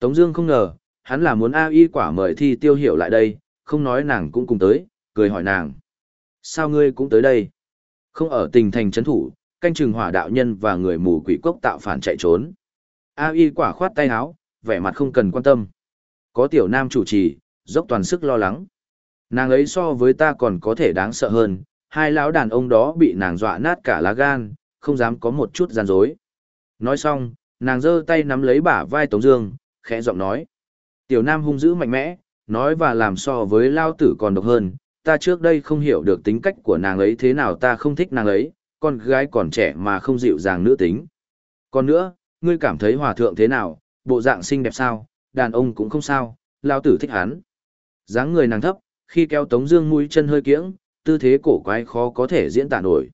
Tống Dương không ngờ, hắn là muốn A Y quả mời thi tiêu hiểu lại đây, không nói nàng cũng cùng tới, cười hỏi nàng. Sao ngươi cũng tới đây? Không ở tình thành chấn thủ, canh chừng hỏa đạo nhân và người mù quỷ cốc tạo phản chạy trốn. A Y quả khoát tay áo, vẻ mặt không cần quan tâm. Có tiểu nam chủ trì, dốc toàn sức lo lắng. Nàng ấy so với ta còn có thể đáng sợ hơn, hai lão đàn ông đó bị nàng dọa nát cả lá gan, không dám có một chút gian dối. Nói xong, nàng giơ tay nắm lấy bả vai Tống Dương, khẽ giọng nói. Tiểu Nam hung dữ mạnh mẽ, nói và làm so với Lao Tử còn độc hơn. Ta trước đây không hiểu được tính cách của nàng ấy thế nào ta không thích nàng ấy, con gái còn trẻ mà không dịu dàng nữ tính. Còn nữa, ngươi cảm thấy hòa thượng thế nào, bộ dạng xinh đẹp sao, đàn ông cũng không sao, Lao Tử thích hắn. dáng người nàng thấp, khi kéo Tống Dương mũi chân hơi kiễng, tư thế cổ quái khó có thể diễn tả nổi.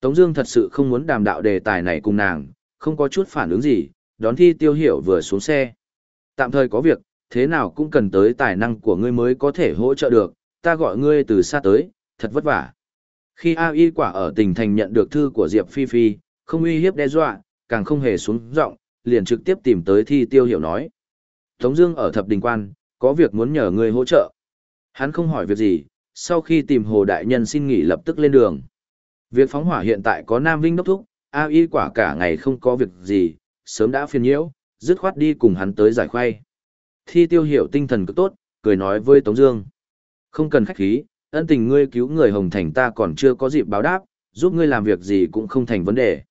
Tống Dương thật sự không muốn đàm đạo đề tài này cùng nàng, không có chút phản ứng gì, đón thi tiêu hiểu vừa xuống xe. Tạm thời có việc, thế nào cũng cần tới tài năng của ngươi mới có thể hỗ trợ được, ta gọi ngươi từ xa tới, thật vất vả. Khi A Y quả ở tỉnh thành nhận được thư của Diệp Phi Phi, không uy hiếp đe dọa, càng không hề xuống giọng, liền trực tiếp tìm tới thi tiêu hiểu nói. Tống Dương ở thập đình quan, có việc muốn nhờ ngươi hỗ trợ. Hắn không hỏi việc gì, sau khi tìm Hồ Đại Nhân xin nghỉ lập tức lên đường. Việc phóng hỏa hiện tại có Nam Vinh đốc thúc, A Y quả cả ngày không có việc gì, sớm đã phiền nhiễu, dứt khoát đi cùng hắn tới giải khoay. Thi tiêu hiểu tinh thần cực tốt, cười nói với Tống Dương. Không cần khách khí, ân tình ngươi cứu người Hồng Thành ta còn chưa có dịp báo đáp, giúp ngươi làm việc gì cũng không thành vấn đề.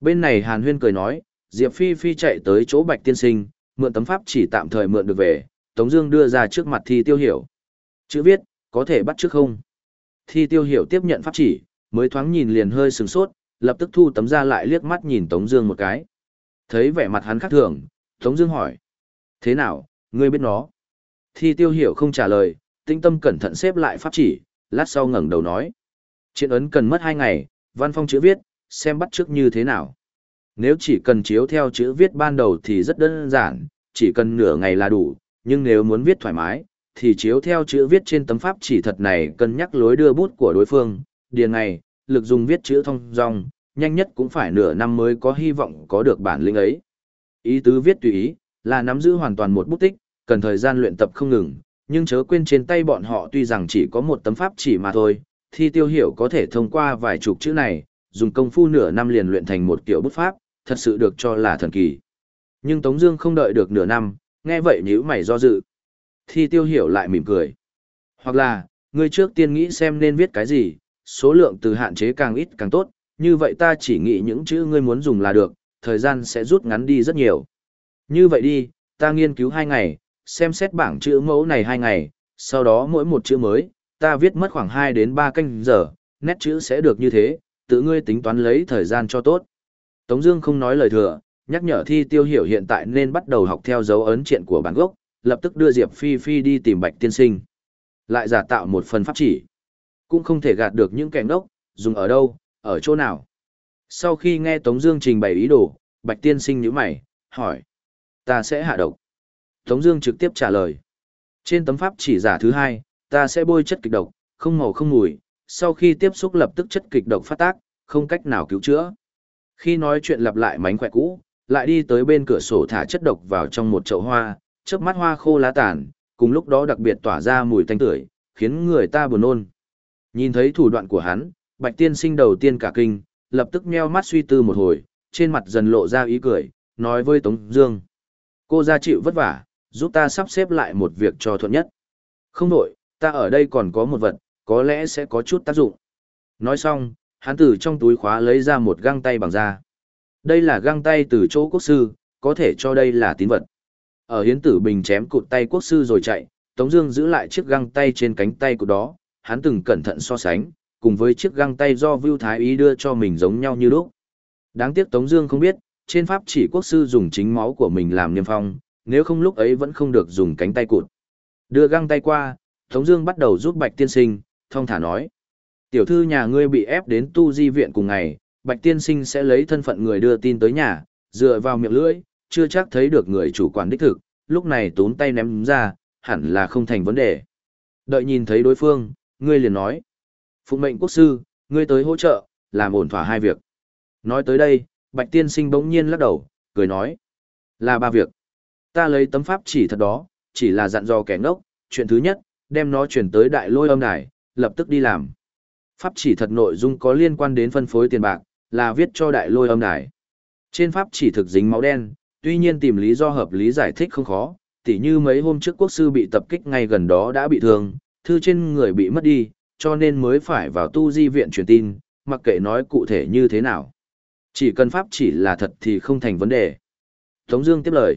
Bên này Hàn Huyên cười nói, Diệp Phi Phi chạy tới chỗ Bạch Tiên Sinh, mượn tấm pháp chỉ tạm thời mượn được về, Tống Dương đưa ra trước mặt Thi Tiêu Hiểu. Chữ viết, có thể bắt trước không? Thi Tiêu Hiểu tiếp nhận pháp chỉ, mới thoáng nhìn liền hơi sừng sốt, lập tức thu tấm ra lại liếc mắt nhìn Tống Dương một cái. Thấy vẻ mặt hắn khác thường, Tống Dương hỏi: Thế nào, ngươi biết nó? Thi Tiêu Hiểu không trả lời, tinh tâm cẩn thận xếp lại pháp chỉ, lát sau ngẩng đầu nói: Chiến ấn cần mất hai ngày, văn phong chữ viết, xem bắt trước như thế nào. Nếu chỉ cần chiếu theo chữ viết ban đầu thì rất đơn giản, chỉ cần nửa ngày là đủ, nhưng nếu muốn viết thoải mái, thì chiếu theo chữ viết trên tấm pháp chỉ thật này cân nhắc lối đưa bút của đối phương, điền ngày, lực dùng viết chữ thông dong, nhanh nhất cũng phải nửa năm mới có hy vọng có được bản lĩnh ấy. Ý tứ viết tùy ý, là nắm giữ hoàn toàn một bút tích, cần thời gian luyện tập không ngừng, nhưng chớ quên trên tay bọn họ tuy rằng chỉ có một tấm pháp chỉ mà thôi, thì tiêu hiểu có thể thông qua vài chục chữ này, dùng công phu nửa năm liền luyện thành một kiểu bút pháp, thật sự được cho là thần kỳ. Nhưng Tống Dương không đợi được nửa năm, nghe vậy nhíu mày do dự. Thi tiêu hiểu lại mỉm cười. Hoặc là, ngươi trước tiên nghĩ xem nên viết cái gì, số lượng từ hạn chế càng ít càng tốt, như vậy ta chỉ nghĩ những chữ ngươi muốn dùng là được, thời gian sẽ rút ngắn đi rất nhiều. Như vậy đi, ta nghiên cứu hai ngày, xem xét bảng chữ mẫu này hai ngày, sau đó mỗi một chữ mới, ta viết mất khoảng 2 đến 3 canh giờ, nét chữ sẽ được như thế, tự ngươi tính toán lấy thời gian cho tốt. Tống Dương không nói lời thừa, nhắc nhở thi tiêu hiểu hiện tại nên bắt đầu học theo dấu ấn triện của bản gốc, lập tức đưa Diệp Phi Phi đi tìm Bạch Tiên Sinh. Lại giả tạo một phần pháp chỉ. Cũng không thể gạt được những kẻ ngốc, dùng ở đâu, ở chỗ nào. Sau khi nghe Tống Dương trình bày ý đồ, Bạch Tiên Sinh nhíu mày, hỏi: Ta sẽ hạ độc. Tống Dương trực tiếp trả lời: Trên tấm pháp chỉ giả thứ hai, ta sẽ bôi chất kịch độc, không màu không mùi. Sau khi tiếp xúc lập tức chất kịch độc phát tác, không cách nào cứu chữa. Khi nói chuyện lặp lại mánh khỏe cũ, lại đi tới bên cửa sổ thả chất độc vào trong một chậu hoa, chớp mắt hoa khô lá tàn, cùng lúc đó đặc biệt tỏa ra mùi tanh tưởi, khiến người ta buồn nôn. Nhìn thấy thủ đoạn của hắn, Bạch Tiên Sinh đầu tiên cả kinh, lập tức meo mắt suy tư một hồi, trên mặt dần lộ ra ý cười, nói với Tống Dương: Cô ra chịu vất vả, giúp ta sắp xếp lại một việc cho thuận nhất. Không đổi, ta ở đây còn có một vật, có lẽ sẽ có chút tác dụng. Nói xong, hắn từ trong túi khóa lấy ra một găng tay bằng da. Đây là găng tay từ chỗ quốc sư, có thể cho đây là tín vật. Ở hiến tử bình chém cụt tay quốc sư rồi chạy, Tống Dương giữ lại chiếc găng tay trên cánh tay của đó, hắn từng cẩn thận so sánh, cùng với chiếc găng tay do Vưu Thái Ý đưa cho mình giống nhau như lúc. Đáng tiếc Tống Dương không biết, trên pháp chỉ quốc sư dùng chính máu của mình làm niêm phong, nếu không lúc ấy vẫn không được dùng cánh tay cụt. Đưa găng tay qua, Tống Dương bắt đầu giúp Bạch Tiên Sinh, thông thả nói: Tiểu thư nhà ngươi bị ép đến tu di viện cùng ngày, Bạch Tiên Sinh sẽ lấy thân phận người đưa tin tới nhà, dựa vào miệng lưỡi, chưa chắc thấy được người chủ quản đích thực, lúc này tốn tay ném ra, hẳn là không thành vấn đề. Đợi nhìn thấy đối phương, ngươi liền nói. Phụng mệnh quốc sư, ngươi tới hỗ trợ, làm ổn thỏa hai việc. Nói tới đây, Bạch Tiên Sinh bỗng nhiên lắc đầu, cười nói. Là ba việc. Ta lấy tấm pháp chỉ thật đó, chỉ là dặn dò kẻ ngốc, chuyện thứ nhất, đem nó chuyển tới đại lôi âm đài, lập tức đi làm. Pháp chỉ thật nội dung có liên quan đến phân phối tiền bạc, là viết cho đại lôi âm đài. Trên pháp chỉ thực dính máu đen, tuy nhiên tìm lý do hợp lý giải thích không khó, tỉ như mấy hôm trước quốc sư bị tập kích ngay gần đó đã bị thương, thư trên người bị mất đi, cho nên mới phải vào tu di viện truyền tin, mặc kệ nói cụ thể như thế nào. Chỉ cần pháp chỉ là thật thì không thành vấn đề. Tống Dương tiếp lời.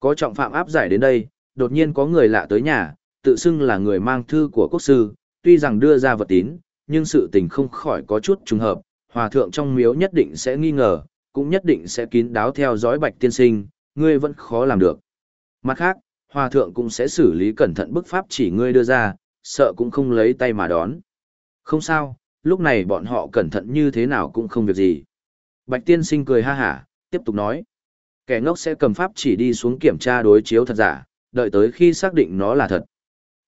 Có trọng phạm áp giải đến đây, đột nhiên có người lạ tới nhà, tự xưng là người mang thư của quốc sư, tuy rằng đưa ra vật tín, nhưng sự tình không khỏi có chút trùng hợp, hòa thượng trong miếu nhất định sẽ nghi ngờ, cũng nhất định sẽ kín đáo theo dõi bạch tiên sinh, ngươi vẫn khó làm được. Mặt khác, hòa thượng cũng sẽ xử lý cẩn thận bức pháp chỉ ngươi đưa ra, sợ cũng không lấy tay mà đón. Không sao, lúc này bọn họ cẩn thận như thế nào cũng không việc gì. Bạch tiên sinh cười ha hả, tiếp tục nói. Kẻ ngốc sẽ cầm pháp chỉ đi xuống kiểm tra đối chiếu thật giả, đợi tới khi xác định nó là thật.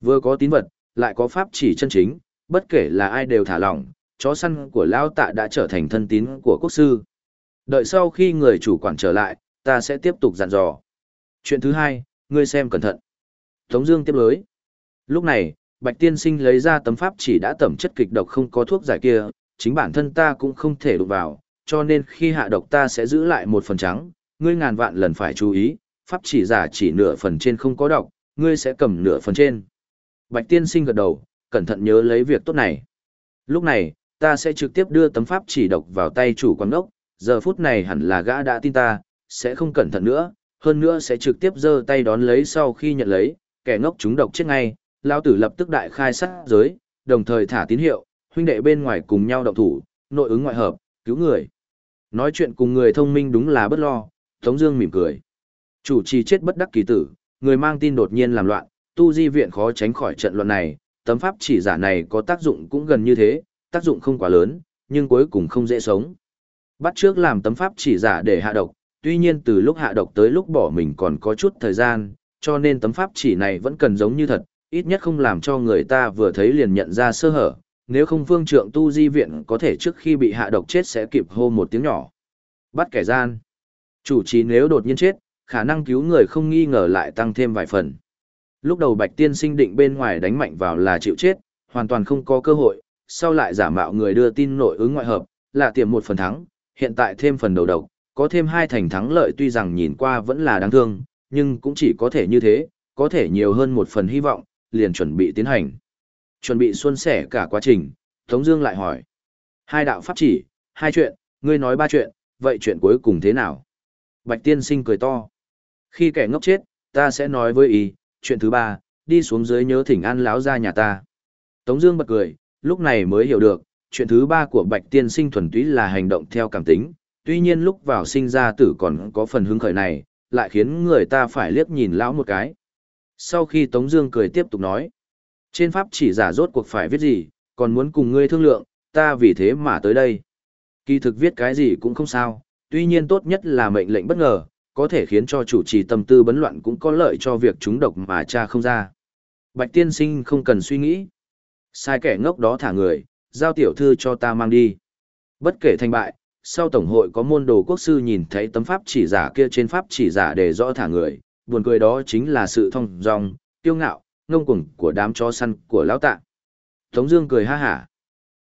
Vừa có tín vật, lại có pháp chỉ chân chính, bất kể là ai đều thả lỏng, chó săn của Lao Tạ đã trở thành thân tín của quốc sư. Đợi sau khi người chủ quản trở lại, ta sẽ tiếp tục dặn dò. Chuyện thứ hai, ngươi xem cẩn thận. Tống Dương tiếp lối. Lúc này, Bạch Tiên Sinh lấy ra tấm pháp chỉ đã tẩm chất kịch độc không có thuốc giải kia, chính bản thân ta cũng không thể đụng vào, cho nên khi hạ độc ta sẽ giữ lại một phần trắng. Ngươi ngàn vạn lần phải chú ý, pháp chỉ giả chỉ nửa phần trên không có độc, ngươi sẽ cầm nửa phần trên. Bạch Tiên Sinh gật đầu, cẩn thận nhớ lấy việc tốt này. Lúc này, ta sẽ trực tiếp đưa tấm pháp chỉ độc vào tay chủ quán đốc, giờ phút này hẳn là gã đã tin ta, sẽ không cẩn thận nữa, hơn nữa sẽ trực tiếp giơ tay đón lấy sau khi nhận lấy, kẻ ngốc chúng độc chết ngay, lao tử lập tức đại khai sát giới, đồng thời thả tín hiệu, huynh đệ bên ngoài cùng nhau động thủ, nội ứng ngoại hợp, cứu người. Nói chuyện cùng người thông minh đúng là bất lo, Tống Dương mỉm cười. Chủ trì chết bất đắc kỳ tử, người mang tin đột nhiên làm loạn, tu di viện khó tránh khỏi trận loạn này, tấm pháp chỉ giả này có tác dụng cũng gần như thế, tác dụng không quá lớn, nhưng cuối cùng không dễ sống. Bắt trước làm tấm pháp chỉ giả để hạ độc, tuy nhiên từ lúc hạ độc tới lúc bỏ mình còn có chút thời gian, cho nên tấm pháp chỉ này vẫn cần giống như thật, ít nhất không làm cho người ta vừa thấy liền nhận ra sơ hở, nếu không phương trượng tu di viện có thể trước khi bị hạ độc chết sẽ kịp hô một tiếng nhỏ. Bắt kẻ gian. Chủ trì nếu đột nhiên chết, khả năng cứu người không nghi ngờ lại tăng thêm vài phần. Lúc đầu Bạch Tiên sinh định bên ngoài đánh mạnh vào là chịu chết, hoàn toàn không có cơ hội, sau lại giả mạo người đưa tin nội ứng ngoại hợp, là tiềm một phần thắng, hiện tại thêm phần đầu độc, có thêm hai thành thắng lợi tuy rằng nhìn qua vẫn là đáng thương, nhưng cũng chỉ có thể như thế, có thể nhiều hơn một phần hy vọng, liền chuẩn bị tiến hành. Chuẩn bị xuân sẻ cả quá trình, Tống Dương lại hỏi. Hai đạo pháp chỉ, hai chuyện, ngươi nói ba chuyện, vậy chuyện cuối cùng thế nào? Bạch tiên sinh cười to. Khi kẻ ngốc chết, ta sẽ nói với ý, chuyện thứ ba, đi xuống dưới nhớ thỉnh an láo ra nhà ta. Tống Dương bật cười, lúc này mới hiểu được, chuyện thứ ba của Bạch Tiên Sinh thuần túy là hành động theo cảm tính, tuy nhiên lúc vào sinh ra tử còn có phần hứng khởi này, lại khiến người ta phải liếc nhìn lão một cái. Sau khi Tống Dương cười tiếp tục nói, trên pháp chỉ giả rốt cuộc phải viết gì, còn muốn cùng ngươi thương lượng, ta vì thế mà tới đây. Kỳ thực viết cái gì cũng không sao, tuy nhiên tốt nhất là mệnh lệnh bất ngờ, có thể khiến cho chủ trì tâm tư bấn loạn cũng có lợi cho việc chúng độc mà cha không ra. Bạch tiên sinh không cần suy nghĩ. Sai kẻ ngốc đó thả người, giao tiểu thư cho ta mang đi. Bất kể thành bại, sau tổng hội có môn đồ quốc sư nhìn thấy tấm pháp chỉ giả kia trên pháp chỉ giả để rõ thả người, buồn cười đó chính là sự thông dong, tiêu ngạo, ngông cuồng của đám chó săn của lão tạ. Tống Dương cười ha hả.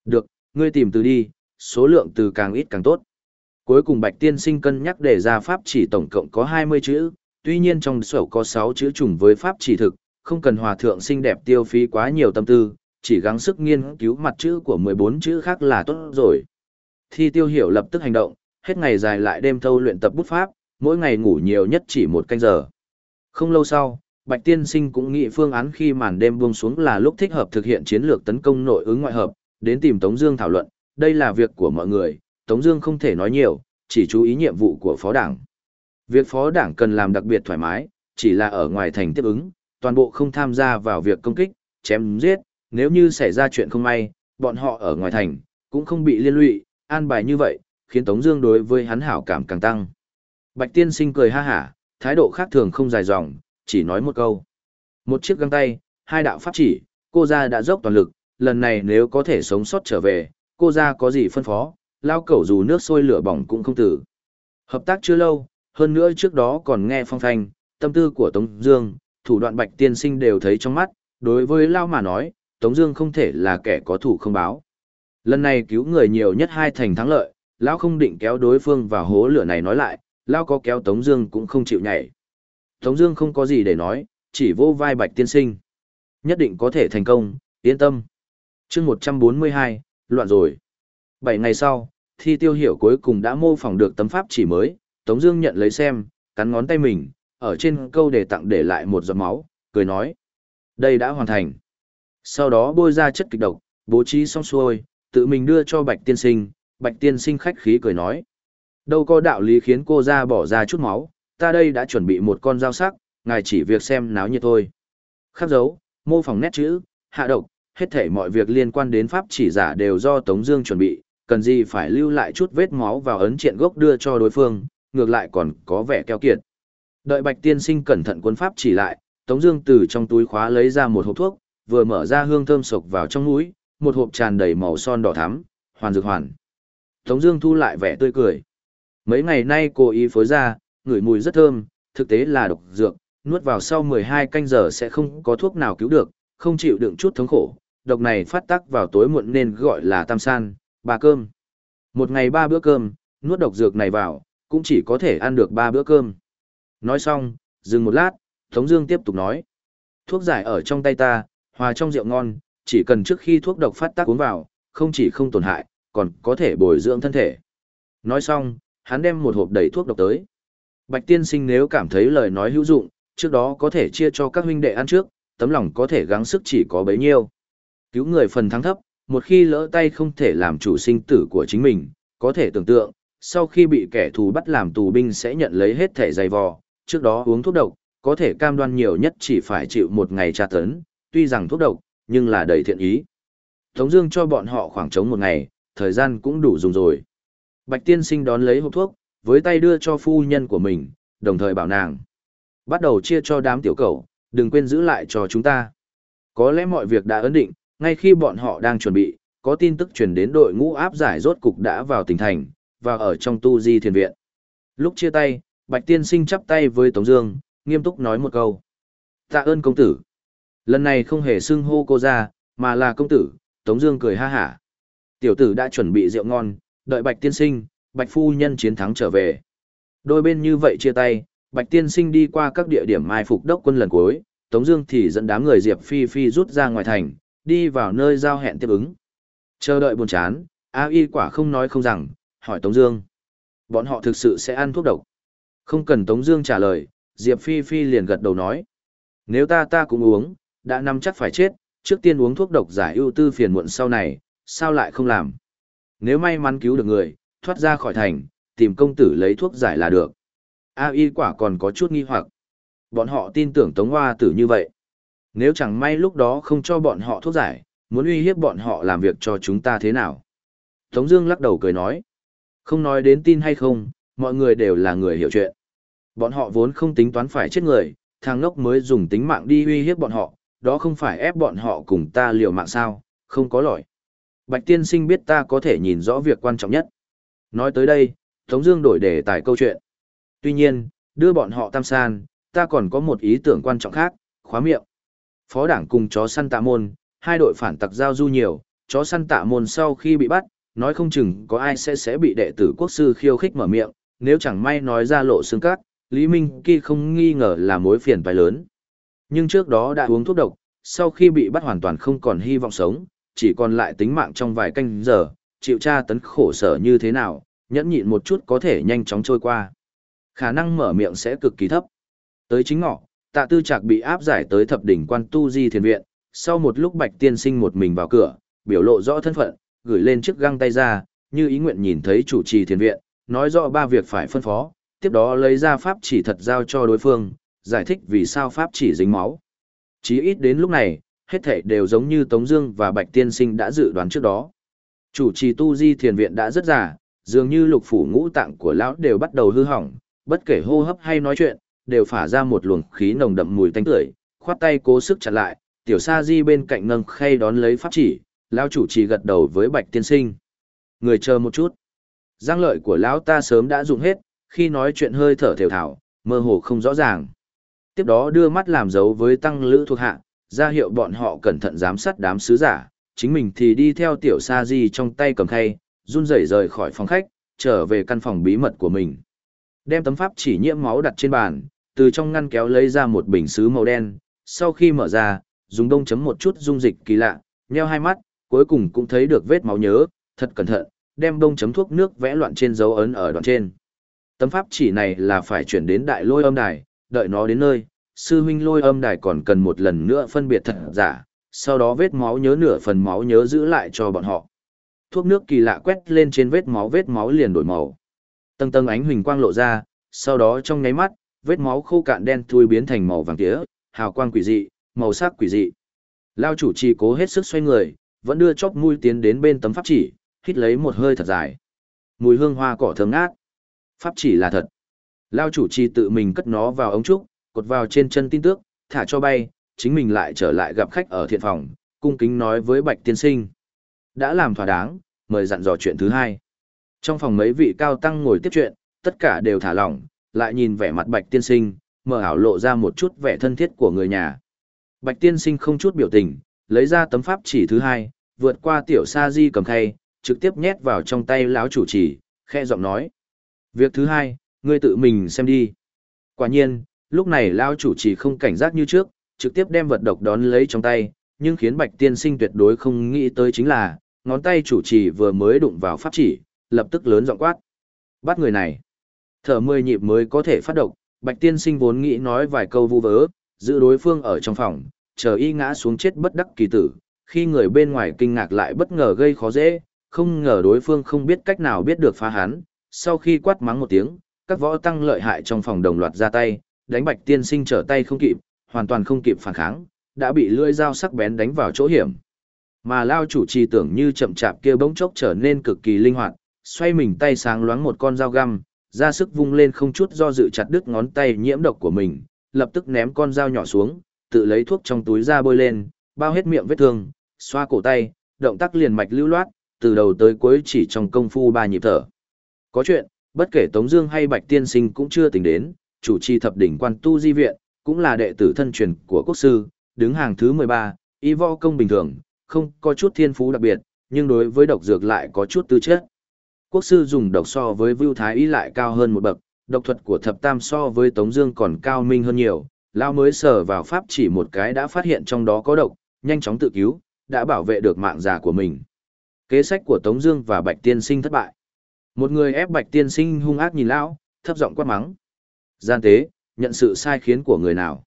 Được, ngươi tìm từ đi, số lượng từ càng ít càng tốt. Cuối cùng Bạch Tiên Sinh cân nhắc để ra pháp chỉ tổng cộng có 20 chữ, tuy nhiên trong sổ có 6 chữ trùng với pháp chỉ thực, không cần hòa thượng xinh đẹp tiêu phí quá nhiều tâm tư, chỉ gắng sức nghiên cứu mặt chữ của 14 chữ khác là tốt rồi. Thi tiêu hiểu lập tức hành động, hết ngày dài lại đêm thâu luyện tập bút pháp, mỗi ngày ngủ nhiều nhất chỉ một canh giờ. Không lâu sau, Bạch Tiên Sinh cũng nghĩ phương án khi màn đêm buông xuống là lúc thích hợp thực hiện chiến lược tấn công nội ứng ngoại hợp, đến tìm Tống Dương thảo luận, đây là việc của mọi người, Tống Dương không thể nói nhiều, chỉ chú ý nhiệm vụ của phó đảng. Việc phó đảng cần làm đặc biệt thoải mái, chỉ là ở ngoài thành tiếp ứng, toàn bộ không tham gia vào việc công kích, chém giết. Nếu như xảy ra chuyện không may, bọn họ ở ngoài thành cũng không bị liên lụy. An bài như vậy, khiến Tống Dương đối với hắn hảo cảm càng tăng. Bạch Tiên Sinh cười ha hả, thái độ khác thường không dài dòng, chỉ nói một câu. Một chiếc găng tay, hai đạo pháp chỉ, cô gia đã dốc toàn lực. Lần này nếu có thể sống sót trở về, cô gia có gì phân phó, lao cẩu dù nước sôi lửa bỏng cũng không tử. Hợp tác chưa lâu, hơn nữa trước đó còn nghe phong thanh, tâm tư của Tống Dương, thủ đoạn Bạch Tiên Sinh đều thấy trong mắt. Đối với Lao mà nói, Tống Dương không thể là kẻ có thủ không báo. Lần này cứu người nhiều nhất hai thành thắng lợi, Lão không định kéo đối phương vào hố lửa này nói lại, Lão có kéo Tống Dương cũng không chịu nhảy. Tống Dương không có gì để nói, chỉ vô vai Bạch Tiên Sinh, nhất định có thể thành công, yên tâm. Chương 142, loạn rồi. Bảy ngày sau, thi tiêu hiểu cuối cùng đã mô phỏng được tấm pháp chỉ mới, Tống Dương nhận lấy xem, cắn ngón tay mình, ở trên câu đề tặng để lại một giọt máu, cười nói: đây đã hoàn thành. Sau đó bôi ra chất kịch độc, bố trí xong xuôi, tự mình đưa cho Bạch Tiên Sinh, Bạch Tiên Sinh khách khí cười nói: đâu có đạo lý khiến cô ra bỏ ra chút máu, ta đây đã chuẩn bị một con dao sắc, ngài chỉ việc xem náo nhiệt thôi. Khắc dấu, mô phỏng nét chữ, hạ độc, hết thể mọi việc liên quan đến pháp chỉ giả đều do Tống Dương chuẩn bị, cần gì phải lưu lại chút vết máu vào ấn triện gốc đưa cho đối phương, ngược lại còn có vẻ keo kiệt. Đợi Bạch Tiên Sinh cẩn thận cuốn pháp chỉ lại, Tống Dương từ trong túi khóa lấy ra một hộp thuốc, vừa mở ra hương thơm sộc vào trong mũi, một hộp tràn đầy màu son đỏ thắm, hoàn dược hoàn. Tống Dương thu lại vẻ tươi cười. Mấy ngày nay cô ý phối ra, ngửi mùi rất thơm, thực tế là độc dược, nuốt vào sau 12 canh giờ sẽ không có thuốc nào cứu được, không chịu đựng chút thống khổ. Độc này phát tác vào tối muộn nên gọi là tam san, ba cơm. Một ngày ba bữa cơm, nuốt độc dược này vào, cũng chỉ có thể ăn được ba bữa cơm. Nói xong, dừng một lát, Tống Dương tiếp tục nói, thuốc giải ở trong tay ta, hòa trong rượu ngon, chỉ cần trước khi thuốc độc phát tác uống vào, không chỉ không tổn hại, còn có thể bồi dưỡng thân thể. Nói xong, hắn đem một hộp đầy thuốc độc tới. Bạch tiên sinh nếu cảm thấy lời nói hữu dụng, trước đó có thể chia cho các huynh đệ ăn trước, tấm lòng có thể gắng sức chỉ có bấy nhiêu. Cứu người phần thắng thấp, một khi lỡ tay không thể làm chủ sinh tử của chính mình, có thể tưởng tượng, sau khi bị kẻ thù bắt làm tù binh sẽ nhận lấy hết thể dày vò, trước đó uống thuốc độc, có thể cam đoan nhiều nhất chỉ phải chịu một ngày tra tấn, tuy rằng thuốc độc, nhưng là đầy thiện ý. Tống Dương cho bọn họ khoảng trống một ngày, thời gian cũng đủ dùng rồi. Bạch Tiên Sinh đón lấy hộp thuốc, với tay đưa cho phu nhân của mình, đồng thời bảo nàng bắt đầu chia cho đám tiểu cầu, đừng quên giữ lại cho chúng ta. Có lẽ mọi việc đã ấn định, ngay khi bọn họ đang chuẩn bị, có tin tức truyền đến đội ngũ áp giải rốt cục đã vào tỉnh thành, và ở trong tu di thiền viện. Lúc chia tay, Bạch Tiên Sinh chắp tay với Tống Dương, nghiêm túc nói một câu. Tạ ơn công tử. Lần này không hề xưng hô cô ra, mà là công tử, Tống Dương cười ha hả. Tiểu tử đã chuẩn bị rượu ngon, đợi Bạch Tiên Sinh, Bạch Phu Nhân chiến thắng trở về. Đôi bên như vậy chia tay, Bạch Tiên Sinh đi qua các địa điểm mai phục đốc quân lần cuối, Tống Dương thì dẫn đám người Diệp Phi Phi rút ra ngoài thành, đi vào nơi giao hẹn tiếp ứng. Chờ đợi buồn chán, A Y quả không nói không rằng, hỏi Tống Dương, bọn họ thực sự sẽ ăn thuốc độc? Không cần Tống Dương trả lời, Diệp Phi Phi liền gật đầu nói. Nếu ta ta cũng uống, đã nằm chắc phải chết, trước tiên uống thuốc độc giải ưu tư phiền muộn sau này, sao lại không làm? Nếu may mắn cứu được người, thoát ra khỏi thành, tìm công tử lấy thuốc giải là được. A y quả còn có chút nghi hoặc. Bọn họ tin tưởng Tống Hoa tử như vậy. Nếu chẳng may lúc đó không cho bọn họ thuốc giải, muốn uy hiếp bọn họ làm việc cho chúng ta thế nào? Tống Dương lắc đầu cười nói. Không nói đến tin hay không, mọi người đều là người hiểu chuyện. Bọn họ vốn không tính toán phải chết người, thằng ngốc mới dùng tính mạng đi uy hiếp bọn họ, đó không phải ép bọn họ cùng ta liều mạng sao, không có lỗi. Bạch tiên sinh biết ta có thể nhìn rõ việc quan trọng nhất. Nói tới đây, Tống Dương đổi đề tài câu chuyện. Tuy nhiên, đưa bọn họ tam san, ta còn có một ý tưởng quan trọng khác, khóa miệng. Phó đảng cùng chó săn tạ môn, hai đội phản tặc giao du nhiều, chó săn tạ môn sau khi bị bắt, nói không chừng có ai sẽ sẽ bị đệ tử quốc sư khiêu khích mở miệng, nếu chẳng may nói ra lộ xương cát, Lý Minh Kỳ không nghi ngờ là mối phiền phải lớn. Nhưng trước đó đã uống thuốc độc, sau khi bị bắt hoàn toàn không còn hy vọng sống, chỉ còn lại tính mạng trong vài canh giờ, chịu tra tấn khổ sở như thế nào, nhẫn nhịn một chút có thể nhanh chóng trôi qua. Khả năng mở miệng sẽ cực kỳ thấp. Tới chính ngọ, tạ tư trạc bị áp giải tới thập đỉnh quan tu di thiền viện, sau một lúc bạch tiên sinh một mình vào cửa, biểu lộ rõ thân phận, gửi lên chiếc găng tay ra, như ý nguyện nhìn thấy chủ trì thiền viện, nói rõ ba việc phải phân phó, tiếp đó lấy ra pháp chỉ thật giao cho đối phương, giải thích vì sao pháp chỉ dính máu. Chí ít đến lúc này, hết thảy đều giống như Tống Dương và Bạch Tiên Sinh đã dự đoán trước đó. Chủ trì tu di thiền viện đã rất già, dường như lục phủ ngũ tạng của lão đều bắt đầu hư hỏng, bất kể hô hấp hay nói chuyện, đều phả ra một luồng khí nồng đậm mùi tanh tưởi, khoát tay cố sức chặn lại, tiểu sa di bên cạnh nâng khay đón lấy pháp chỉ, lão chủ trì gật đầu với Bạch Tiên Sinh. Người chờ một chút. Giang lợi của lão ta sớm đã dùng hết, khi nói chuyện hơi thở thều thào, mơ hồ không rõ ràng. Tiếp đó đưa mắt làm dấu với tăng lữ thuộc hạ, ra hiệu bọn họ cẩn thận giám sát đám sứ giả, chính mình thì đi theo tiểu sa di trong tay cầm khay, run rẩy rời khỏi phòng khách, trở về căn phòng bí mật của mình. Đem tấm pháp chỉ nhiễm máu đặt trên bàn, từ trong ngăn kéo lấy ra một bình sứ màu đen, sau khi mở ra, dùng đông chấm một chút dung dịch kỳ lạ, nheo hai mắt, cuối cùng cũng thấy được vết máu nhớ, thật cẩn thận, đem đông chấm thuốc nước vẽ loạn trên dấu ấn ở đoạn trên. Tấm pháp chỉ này là phải chuyển đến đại lôi âm đài, đợi nó đến nơi, sư huynh lôi âm đài còn cần một lần nữa phân biệt thật giả, sau đó vết máu nhớ nửa phần máu nhớ giữ lại cho bọn họ. Thuốc nước kỳ lạ quét lên trên vết máu vết máu liền đổi màu. Tầng tầng ánh huỳnh quang lộ ra, sau đó trong nháy mắt, vết máu khô cạn đen thui biến thành màu vàng tía, hào quang quỷ dị, màu sắc quỷ dị. Lao chủ trì cố hết sức xoay người, vẫn đưa chóp mũi tiến đến bên tấm pháp chỉ, hít lấy một hơi thật dài. Mùi hương hoa cỏ thơm ngát. Pháp chỉ là thật. Lao chủ trì tự mình cất nó vào ống trúc, cột vào trên chân tin tước, thả cho bay, chính mình lại trở lại gặp khách ở thiện phòng, cung kính nói với Bạch Tiên Sinh. Đã làm thỏa đáng, mời dặn dò chuyện thứ hai. Trong phòng mấy vị cao tăng ngồi tiếp chuyện, tất cả đều thả lỏng, lại nhìn vẻ mặt Bạch Tiên Sinh, mở ảo lộ ra một chút vẻ thân thiết của người nhà. Bạch Tiên Sinh không chút biểu tình, lấy ra tấm pháp chỉ thứ hai, vượt qua tiểu sa di cầm khay, trực tiếp nhét vào trong tay lão chủ trì, khe giọng nói. Việc thứ hai, ngươi tự mình xem đi. Quả nhiên, lúc này lao chủ trì không cảnh giác như trước, trực tiếp đem vật độc đón lấy trong tay, nhưng khiến Bạch Tiên Sinh tuyệt đối không nghĩ tới chính là, ngón tay chủ trì vừa mới đụng vào pháp chỉ, lập tức lớn giọng quát. Bắt người này. Thở mười nhịp mới có thể phát độc, Bạch Tiên Sinh vốn nghĩ nói vài câu vu vớ, giữ đối phương ở trong phòng, chờ y ngã xuống chết bất đắc kỳ tử, khi người bên ngoài kinh ngạc lại bất ngờ gây khó dễ, không ngờ đối phương không biết cách nào biết được phá hắn, sau khi quát mắng một tiếng, các võ tăng lợi hại trong phòng đồng loạt ra tay, đánh Bạch Tiên Sinh trở tay không kịp, hoàn toàn không kịp phản kháng, đã bị lưỡi dao sắc bén đánh vào chỗ hiểm. Mà lao chủ trì tưởng như chậm chạp kia bỗng chốc trở nên cực kỳ linh hoạt, xoay mình tay sáng loáng một con dao găm, ra sức vung lên không chút do dự chặt đứt ngón tay nhiễm độc của mình, lập tức ném con dao nhỏ xuống, tự lấy thuốc trong túi ra bôi lên, bao hết miệng vết thương, xoa cổ tay, động tác liền mạch lưu loát, từ đầu tới cuối chỉ trong công phu ba nhịp thở. Có chuyện, bất kể Tống Dương hay Bạch Tiên Sinh cũng chưa tỉnh đến, chủ trì thập đỉnh quan tu di viện, cũng là đệ tử thân truyền của quốc sư, đứng hàng thứ 13, y võ công bình thường, không có chút thiên phú đặc biệt, nhưng đối với độc dược lại có chút tư chất. Quốc sư dùng độc so với Vưu Thái y lại cao hơn một bậc, độc thuật của thập tam so với Tống Dương còn cao minh hơn nhiều. Lao mới sờ vào pháp chỉ một cái đã phát hiện trong đó có độc, nhanh chóng tự cứu, đã bảo vệ được mạng già của mình. Kế sách của Tống Dương và Bạch Tiên Sinh thất bại. Một người ép Bạch Tiên Sinh hung ác nhìn lão, thấp giọng quát mắng. Gian tế, nhận sự sai khiến của người nào.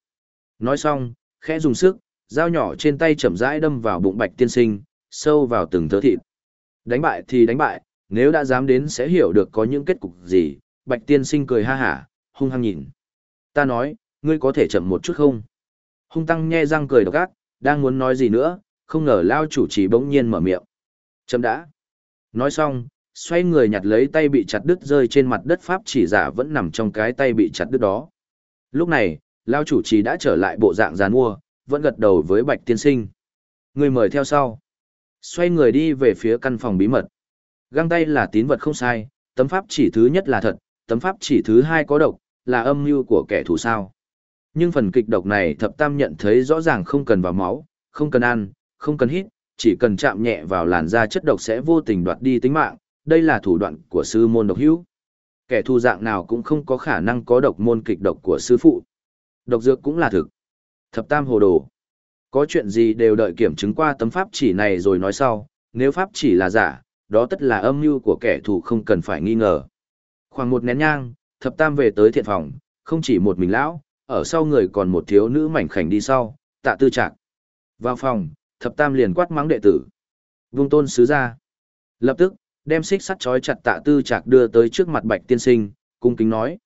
Nói xong, khẽ dùng sức, dao nhỏ trên tay chậm rãi đâm vào bụng Bạch Tiên Sinh, sâu vào từng thớ thịt. Đánh bại thì đánh bại, nếu đã dám đến sẽ hiểu được có những kết cục gì. Bạch Tiên Sinh cười ha hả, hung hăng nhìn. Ta nói, ngươi có thể chậm một chút không? Hung tăng nhe răng cười độc ác, đang muốn nói gì nữa, không ngờ lao chủ trì bỗng nhiên mở miệng. Chậm đã. Nói xong, xoay người nhặt lấy tay bị chặt đứt rơi trên mặt đất pháp chỉ giả vẫn nằm trong cái tay bị chặt đứt đó. Lúc này, lão chủ trì đã trở lại bộ dạng giàn mua, vẫn gật đầu với bạch tiên sinh. Người mời theo sau. Xoay người đi về phía căn phòng bí mật. Găng tay là tín vật không sai, tấm pháp chỉ thứ nhất là thật, tấm pháp chỉ thứ hai có độc, là âm mưu của kẻ thù sao. Nhưng phần kịch độc này thập tam nhận thấy rõ ràng không cần vào máu, không cần ăn, không cần hít, chỉ cần chạm nhẹ vào làn da chất độc sẽ vô tình đoạt đi tính mạng, đây là thủ đoạn của sư môn độc hữu. Kẻ thù dạng nào cũng không có khả năng có độc môn kịch độc của sư phụ. Độc dược cũng là thực. Thập tam hồ đồ. Có chuyện gì đều đợi kiểm chứng qua tấm pháp chỉ này rồi nói sau, nếu pháp chỉ là giả, đó tất là âm mưu của kẻ thù không cần phải nghi ngờ. Khoảng một nén nhang, thập tam về tới thiện phòng, không chỉ một mình lão, ở sau người còn một thiếu nữ mảnh khảnh đi sau, tạ tư trạc. Vào phòng, thập tam liền quát mắng đệ tử. Vung tôn sứ ra. Lập tức, đem xích sắt trói chặt tạ tư trạc đưa tới trước mặt bạch tiên sinh, cung kính nói.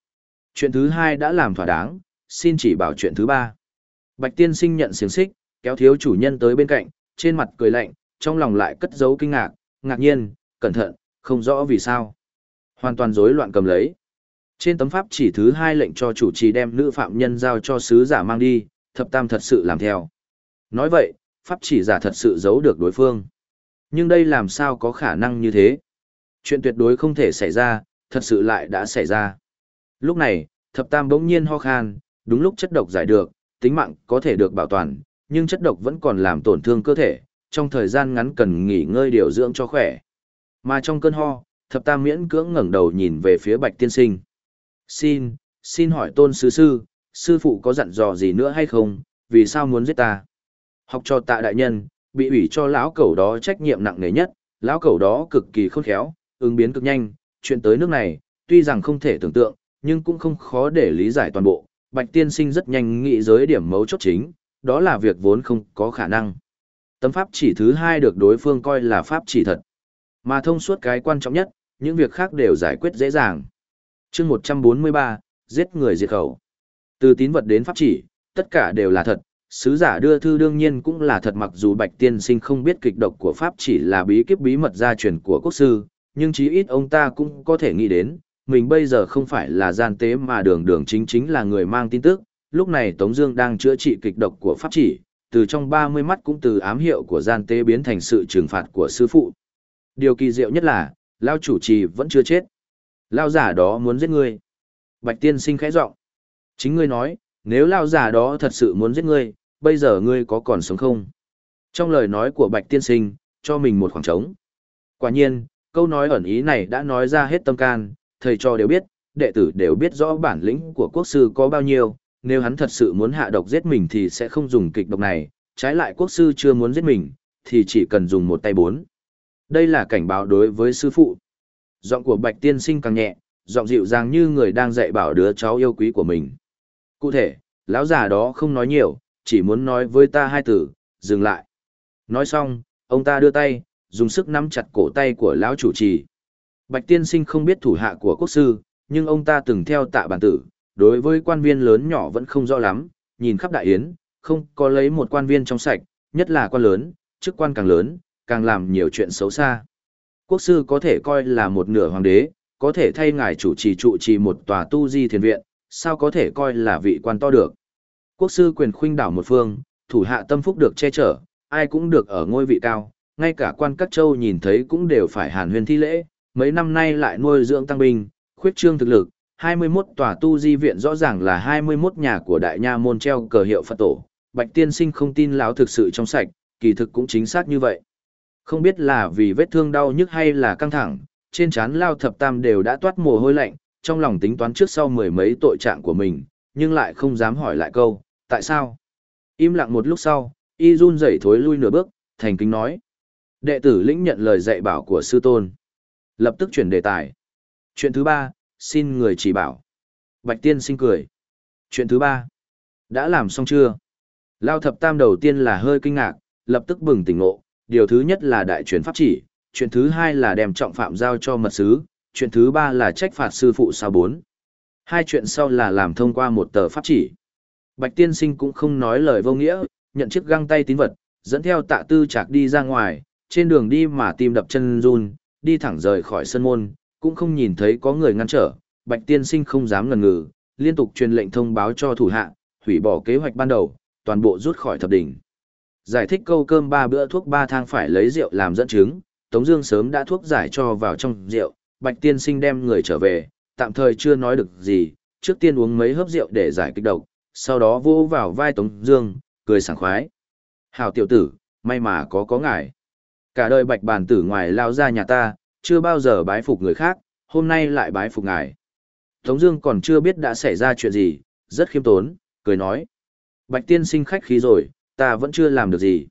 Chuyện thứ hai đã làm thỏa đáng, xin chỉ bảo chuyện thứ ba. Bạch tiên sinh nhận xiềng xích, kéo thiếu chủ nhân tới bên cạnh, trên mặt cười lạnh, trong lòng lại cất giấu kinh ngạc, ngạc nhiên, cẩn thận, không rõ vì sao. Hoàn toàn rối loạn cầm lấy. Trên tấm pháp chỉ thứ hai lệnh cho chủ trì đem nữ phạm nhân giao cho sứ giả mang đi, thập tam thật sự làm theo. Nói vậy, pháp chỉ giả thật sự giấu được đối phương. Nhưng đây làm sao có khả năng như thế? Chuyện tuyệt đối không thể xảy ra, thật sự lại đã xảy ra. Lúc này, thập tam bỗng nhiên ho khan, đúng lúc chất độc giải được, tính mạng có thể được bảo toàn, nhưng chất độc vẫn còn làm tổn thương cơ thể, trong thời gian ngắn cần nghỉ ngơi điều dưỡng cho khỏe. Mà trong cơn ho, thập tam miễn cưỡng ngẩng đầu nhìn về phía bạch tiên sinh. Xin, xin hỏi tôn sư sư, sư phụ có dặn dò gì nữa hay không, vì sao muốn giết ta? Học cho tạ đại nhân, bị ủy cho lão cẩu đó trách nhiệm nặng nề nhất, lão cẩu đó cực kỳ khôn khéo, ứng biến cực nhanh, chuyện tới nước này, tuy rằng không thể tưởng tượng, nhưng cũng không khó để lý giải toàn bộ. Bạch tiên sinh rất nhanh nghĩ giới điểm mấu chốt chính, đó là việc vốn không có khả năng. Tấm pháp chỉ thứ hai được đối phương coi là pháp chỉ thật. Mà thông suốt cái quan trọng nhất, những việc khác đều giải quyết dễ dàng. chương 143, giết người diệt khẩu. Từ tín vật đến pháp chỉ, tất cả đều là thật. Sứ giả đưa thư đương nhiên cũng là thật mặc dù Bạch Tiên Sinh không biết kịch độc của Pháp chỉ là bí kíp bí mật gia truyền của quốc sư, nhưng chí ít ông ta cũng có thể nghĩ đến, mình bây giờ không phải là gian tế mà đường đường chính chính là người mang tin tức. Lúc này Tống Dương đang chữa trị kịch độc của Pháp chỉ, từ trong 30 mắt cũng từ ám hiệu của gian tế biến thành sự trừng phạt của sư phụ. Điều kỳ diệu nhất là, lão chủ trì vẫn chưa chết. lão giả đó muốn giết ngươi. Bạch tiên sinh khẽ giọng. Chính ngươi nói, nếu lão giả đó thật sự muốn giết ngươi, bây giờ ngươi có còn sống không? Trong lời nói của Bạch tiên sinh, cho mình một khoảng trống. Quả nhiên, câu nói ẩn ý này đã nói ra hết tâm can, thầy cho đều biết, đệ tử đều biết rõ bản lĩnh của quốc sư có bao nhiêu, nếu hắn thật sự muốn hạ độc giết mình thì sẽ không dùng kịch độc này, trái lại quốc sư chưa muốn giết mình, thì chỉ cần dùng một tay bốn. Đây là cảnh báo đối với sư phụ. Giọng của Bạch Tiên Sinh càng nhẹ, giọng dịu dàng như người đang dạy bảo đứa cháu yêu quý của mình. Cụ thể, lão già đó không nói nhiều, chỉ muốn nói với ta hai từ, dừng lại. Nói xong, ông ta đưa tay, dùng sức nắm chặt cổ tay của lão chủ trì. Bạch Tiên Sinh không biết thủ hạ của quốc sư, nhưng ông ta từng theo tạ bản tử, đối với quan viên lớn nhỏ vẫn không rõ lắm, nhìn khắp đại yến, không có lấy một quan viên trong sạch, nhất là quan lớn, chức quan càng lớn, càng làm nhiều chuyện xấu xa. Quốc sư có thể coi là một nửa hoàng đế, có thể thay ngài chủ trì trụ trì một tòa tu di thiền viện, sao có thể coi là vị quan to được. Quốc sư quyền khuynh đảo một phương, thủ hạ tâm phúc được che chở, ai cũng được ở ngôi vị cao, ngay cả quan các châu nhìn thấy cũng đều phải hàn huyền thi lễ, mấy năm nay lại nuôi dưỡng tăng binh, khuyết trương thực lực, 21 tòa tu di viện rõ ràng là 21 nhà của đại nha môn treo cờ hiệu Phật tổ, Bạch Tiên Sinh không tin lão thực sự trong sạch, kỳ thực cũng chính xác như vậy. Không biết là vì vết thương đau nhức hay là căng thẳng, trên trán lao thập tam đều đã toát mồ hôi lạnh, trong lòng tính toán trước sau mười mấy tội trạng của mình, nhưng lại không dám hỏi lại câu, tại sao? Im lặng một lúc sau, y run rẩy thối lui nửa bước, thành kính nói. Đệ tử lĩnh nhận lời dạy bảo của sư tôn. Lập tức chuyển đề tài. Chuyện thứ ba, xin người chỉ bảo. Bạch tiên sinh cười. Chuyện thứ ba, đã làm xong chưa? Lao thập tam đầu tiên là hơi kinh ngạc, lập tức bừng tỉnh ngộ. Điều thứ nhất là đại truyền pháp chỉ, chuyện thứ hai là đem trọng phạm giao cho mật sứ, chuyện thứ ba là trách phạt sư phụ sao bốn. Hai chuyện sau là làm thông qua một tờ pháp chỉ. Bạch tiên sinh cũng không nói lời vô nghĩa, nhận chiếc găng tay tín vật, dẫn theo tạ tư chạc đi ra ngoài, trên đường đi mà tim đập chân run, đi thẳng rời khỏi sân môn, cũng không nhìn thấy có người ngăn trở, Bạch Tiên Sinh không dám ngần ngừ, liên tục truyền lệnh thông báo cho thủ hạ, hủy bỏ kế hoạch ban đầu, toàn bộ rút khỏi thập đỉnh. Giải thích câu cơm ba bữa thuốc ba thang phải lấy rượu làm dẫn chứng, Tống Dương sớm đã thuốc giải cho vào trong rượu, Bạch Tiên Sinh đem người trở về, tạm thời chưa nói được gì, trước tiên uống mấy hớp rượu để giải kích độc, sau đó vô vào vai Tống Dương, cười sảng khoái. Hảo tiểu tử, may mà có có ngài. Cả đời Bạch Bàn Tử ngoài lao ra nhà ta, chưa bao giờ bái phục người khác, hôm nay lại bái phục ngài. Tống Dương còn chưa biết đã xảy ra chuyện gì, rất khiêm tốn, cười nói: Bạch Tiên sinh khách khí rồi, ta vẫn chưa làm được gì.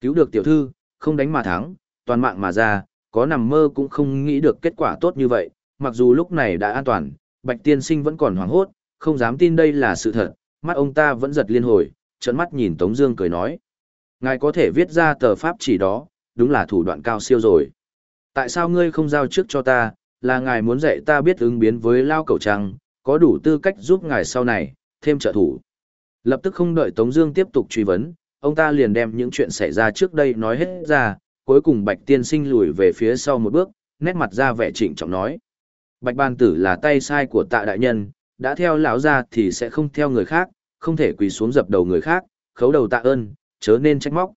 Cứu được tiểu thư, không đánh mà thắng, toàn mạng mà ra, có nằm mơ cũng không nghĩ được kết quả tốt như vậy. Mặc dù lúc này đã an toàn, Bạch Tiên sinh vẫn còn hoảng hốt, không dám tin đây là sự thật. Mắt ông ta vẫn giật liên hồi, trợn mắt nhìn Tống Dương cười nói: Ngài có thể viết ra tờ pháp chỉ đó, đúng là thủ đoạn cao siêu rồi. Tại sao ngươi không giao trước cho ta, là ngài muốn dạy ta biết ứng biến với lao cầu trăng, có đủ tư cách giúp ngài sau này, thêm trợ thủ. Lập tức không đợi Tống Dương tiếp tục truy vấn, ông ta liền đem những chuyện xảy ra trước đây nói hết ra, cuối cùng Bạch Tiên Sinh lùi về phía sau một bước, nét mặt ra vẻ trịnh trọng nói: Bạch Ban Tử là tay sai của Tạ đại nhân, đã theo lão gia thì sẽ không theo người khác, không thể quỳ xuống dập đầu người khác, khấu đầu tạ ơn, chớ nên trách móc.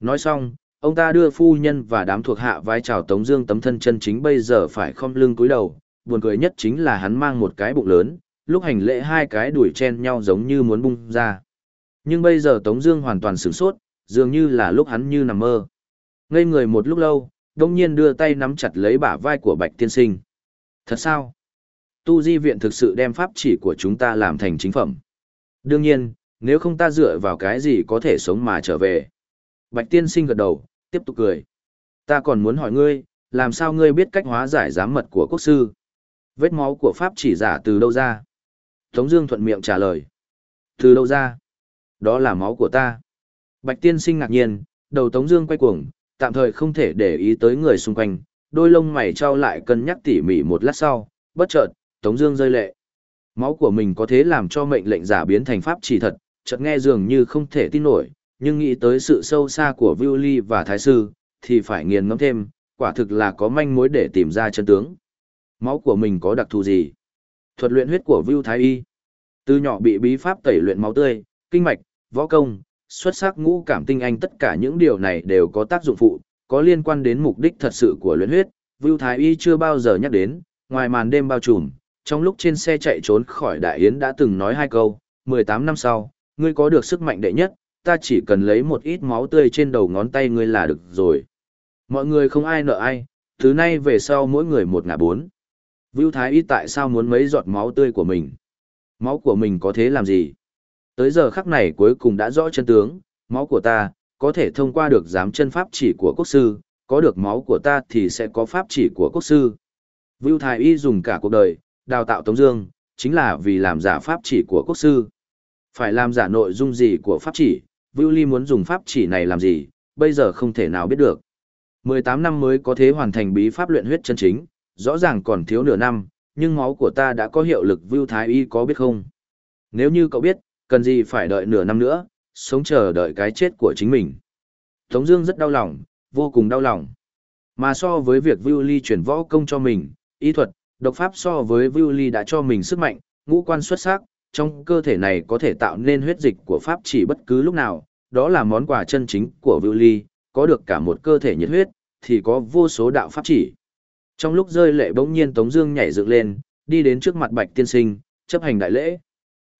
Nói xong, Ông ta đưa phu nhân và đám thuộc hạ vai chào Tống Dương tấm thân chân chính bây giờ phải không lưng cúi đầu, buồn cười nhất chính là hắn mang một cái bụng lớn, lúc hành lễ hai cái đuổi chen nhau giống như muốn bung ra. Nhưng bây giờ Tống Dương hoàn toàn sửng sốt, dường như là lúc hắn như nằm mơ. Ngây người một lúc lâu, đông nhiên đưa tay nắm chặt lấy bả vai của Bạch Tiên Sinh. Thật sao? Tu Di Viện thực sự đem pháp chỉ của chúng ta làm thành chính phẩm. Đương nhiên, nếu không ta dựa vào cái gì có thể sống mà trở về. Bạch Tiên Sinh gật đầu, tiếp tục cười. Ta còn muốn hỏi ngươi, làm sao ngươi biết cách hóa giải giám mật của quốc sư? Vết máu của pháp chỉ giả từ đâu ra? Tống Dương thuận miệng trả lời. Từ đâu ra? Đó là máu của ta. Bạch tiên sinh ngạc nhiên, đầu Tống Dương quay cuồng, tạm thời không thể để ý tới người xung quanh, đôi lông mày trao lại cân nhắc tỉ mỉ một lát sau, bất chợt, Tống Dương rơi lệ. Máu của mình có thế làm cho mệnh lệnh giả biến thành pháp chỉ thật, chợt nghe dường như không thể tin nổi, nhưng nghĩ tới sự sâu xa của Viu Ly và Thái sư, thì phải nghiền ngẫm thêm, quả thực là có manh mối để tìm ra chân tướng. Máu của mình có đặc thù gì? Thuật luyện huyết của Viu Thái Y. Từ nhỏ bị bí pháp tẩy luyện máu tươi, kinh mạch, võ công, xuất sắc ngũ cảm tinh anh tất cả những điều này đều có tác dụng phụ, có liên quan đến mục đích thật sự của luyện huyết. Vưu Thái Y chưa bao giờ nhắc đến, ngoài màn đêm bao trùm, trong lúc trên xe chạy trốn khỏi Đại Yến đã từng nói hai câu, 18 năm sau, ngươi có được sức mạnh đệ nhất, ta chỉ cần lấy một ít máu tươi trên đầu ngón tay ngươi là được rồi. Mọi người không ai nợ ai, thứ nay về sau mỗi người một ngả bốn. Vưu Thái Y tại sao muốn mấy giọt máu tươi của mình? Máu của mình có thế làm gì? Tới giờ khắc này cuối cùng đã rõ chân tướng, máu của ta, có thể thông qua được giám chân pháp chỉ của quốc sư, có được máu của ta thì sẽ có pháp chỉ của quốc sư. Vưu Thái Y dùng cả cuộc đời, đào tạo Tống Dương, chính là vì làm giả pháp chỉ của quốc sư. Phải làm giả nội dung gì của pháp chỉ, Vưu Ly muốn dùng pháp chỉ này làm gì, bây giờ không thể nào biết được. 18 năm mới có thế hoàn thành bí pháp luyện huyết chân chính, rõ ràng còn thiếu nửa năm, nhưng máu của ta đã có hiệu lực Vưu Thái Y có biết không? Nếu như cậu biết, cần gì phải đợi nửa năm nữa, sống chờ đợi cái chết của chính mình. Tống Dương rất đau lòng, vô cùng đau lòng. Mà so với việc Vưu Ly chuyển võ công cho mình, y thuật, độc pháp so với Vưu Ly đã cho mình sức mạnh, ngũ quan xuất sắc, trong cơ thể này có thể tạo nên huyết dịch của pháp chỉ bất cứ lúc nào, đó là món quà chân chính của vưu Ly, có được cả một cơ thể nhiệt huyết, thì có vô số đạo pháp chỉ. Trong lúc rơi lệ bỗng nhiên Tống Dương nhảy dựng lên, đi đến trước mặt Bạch Tiên Sinh, chấp hành đại lễ.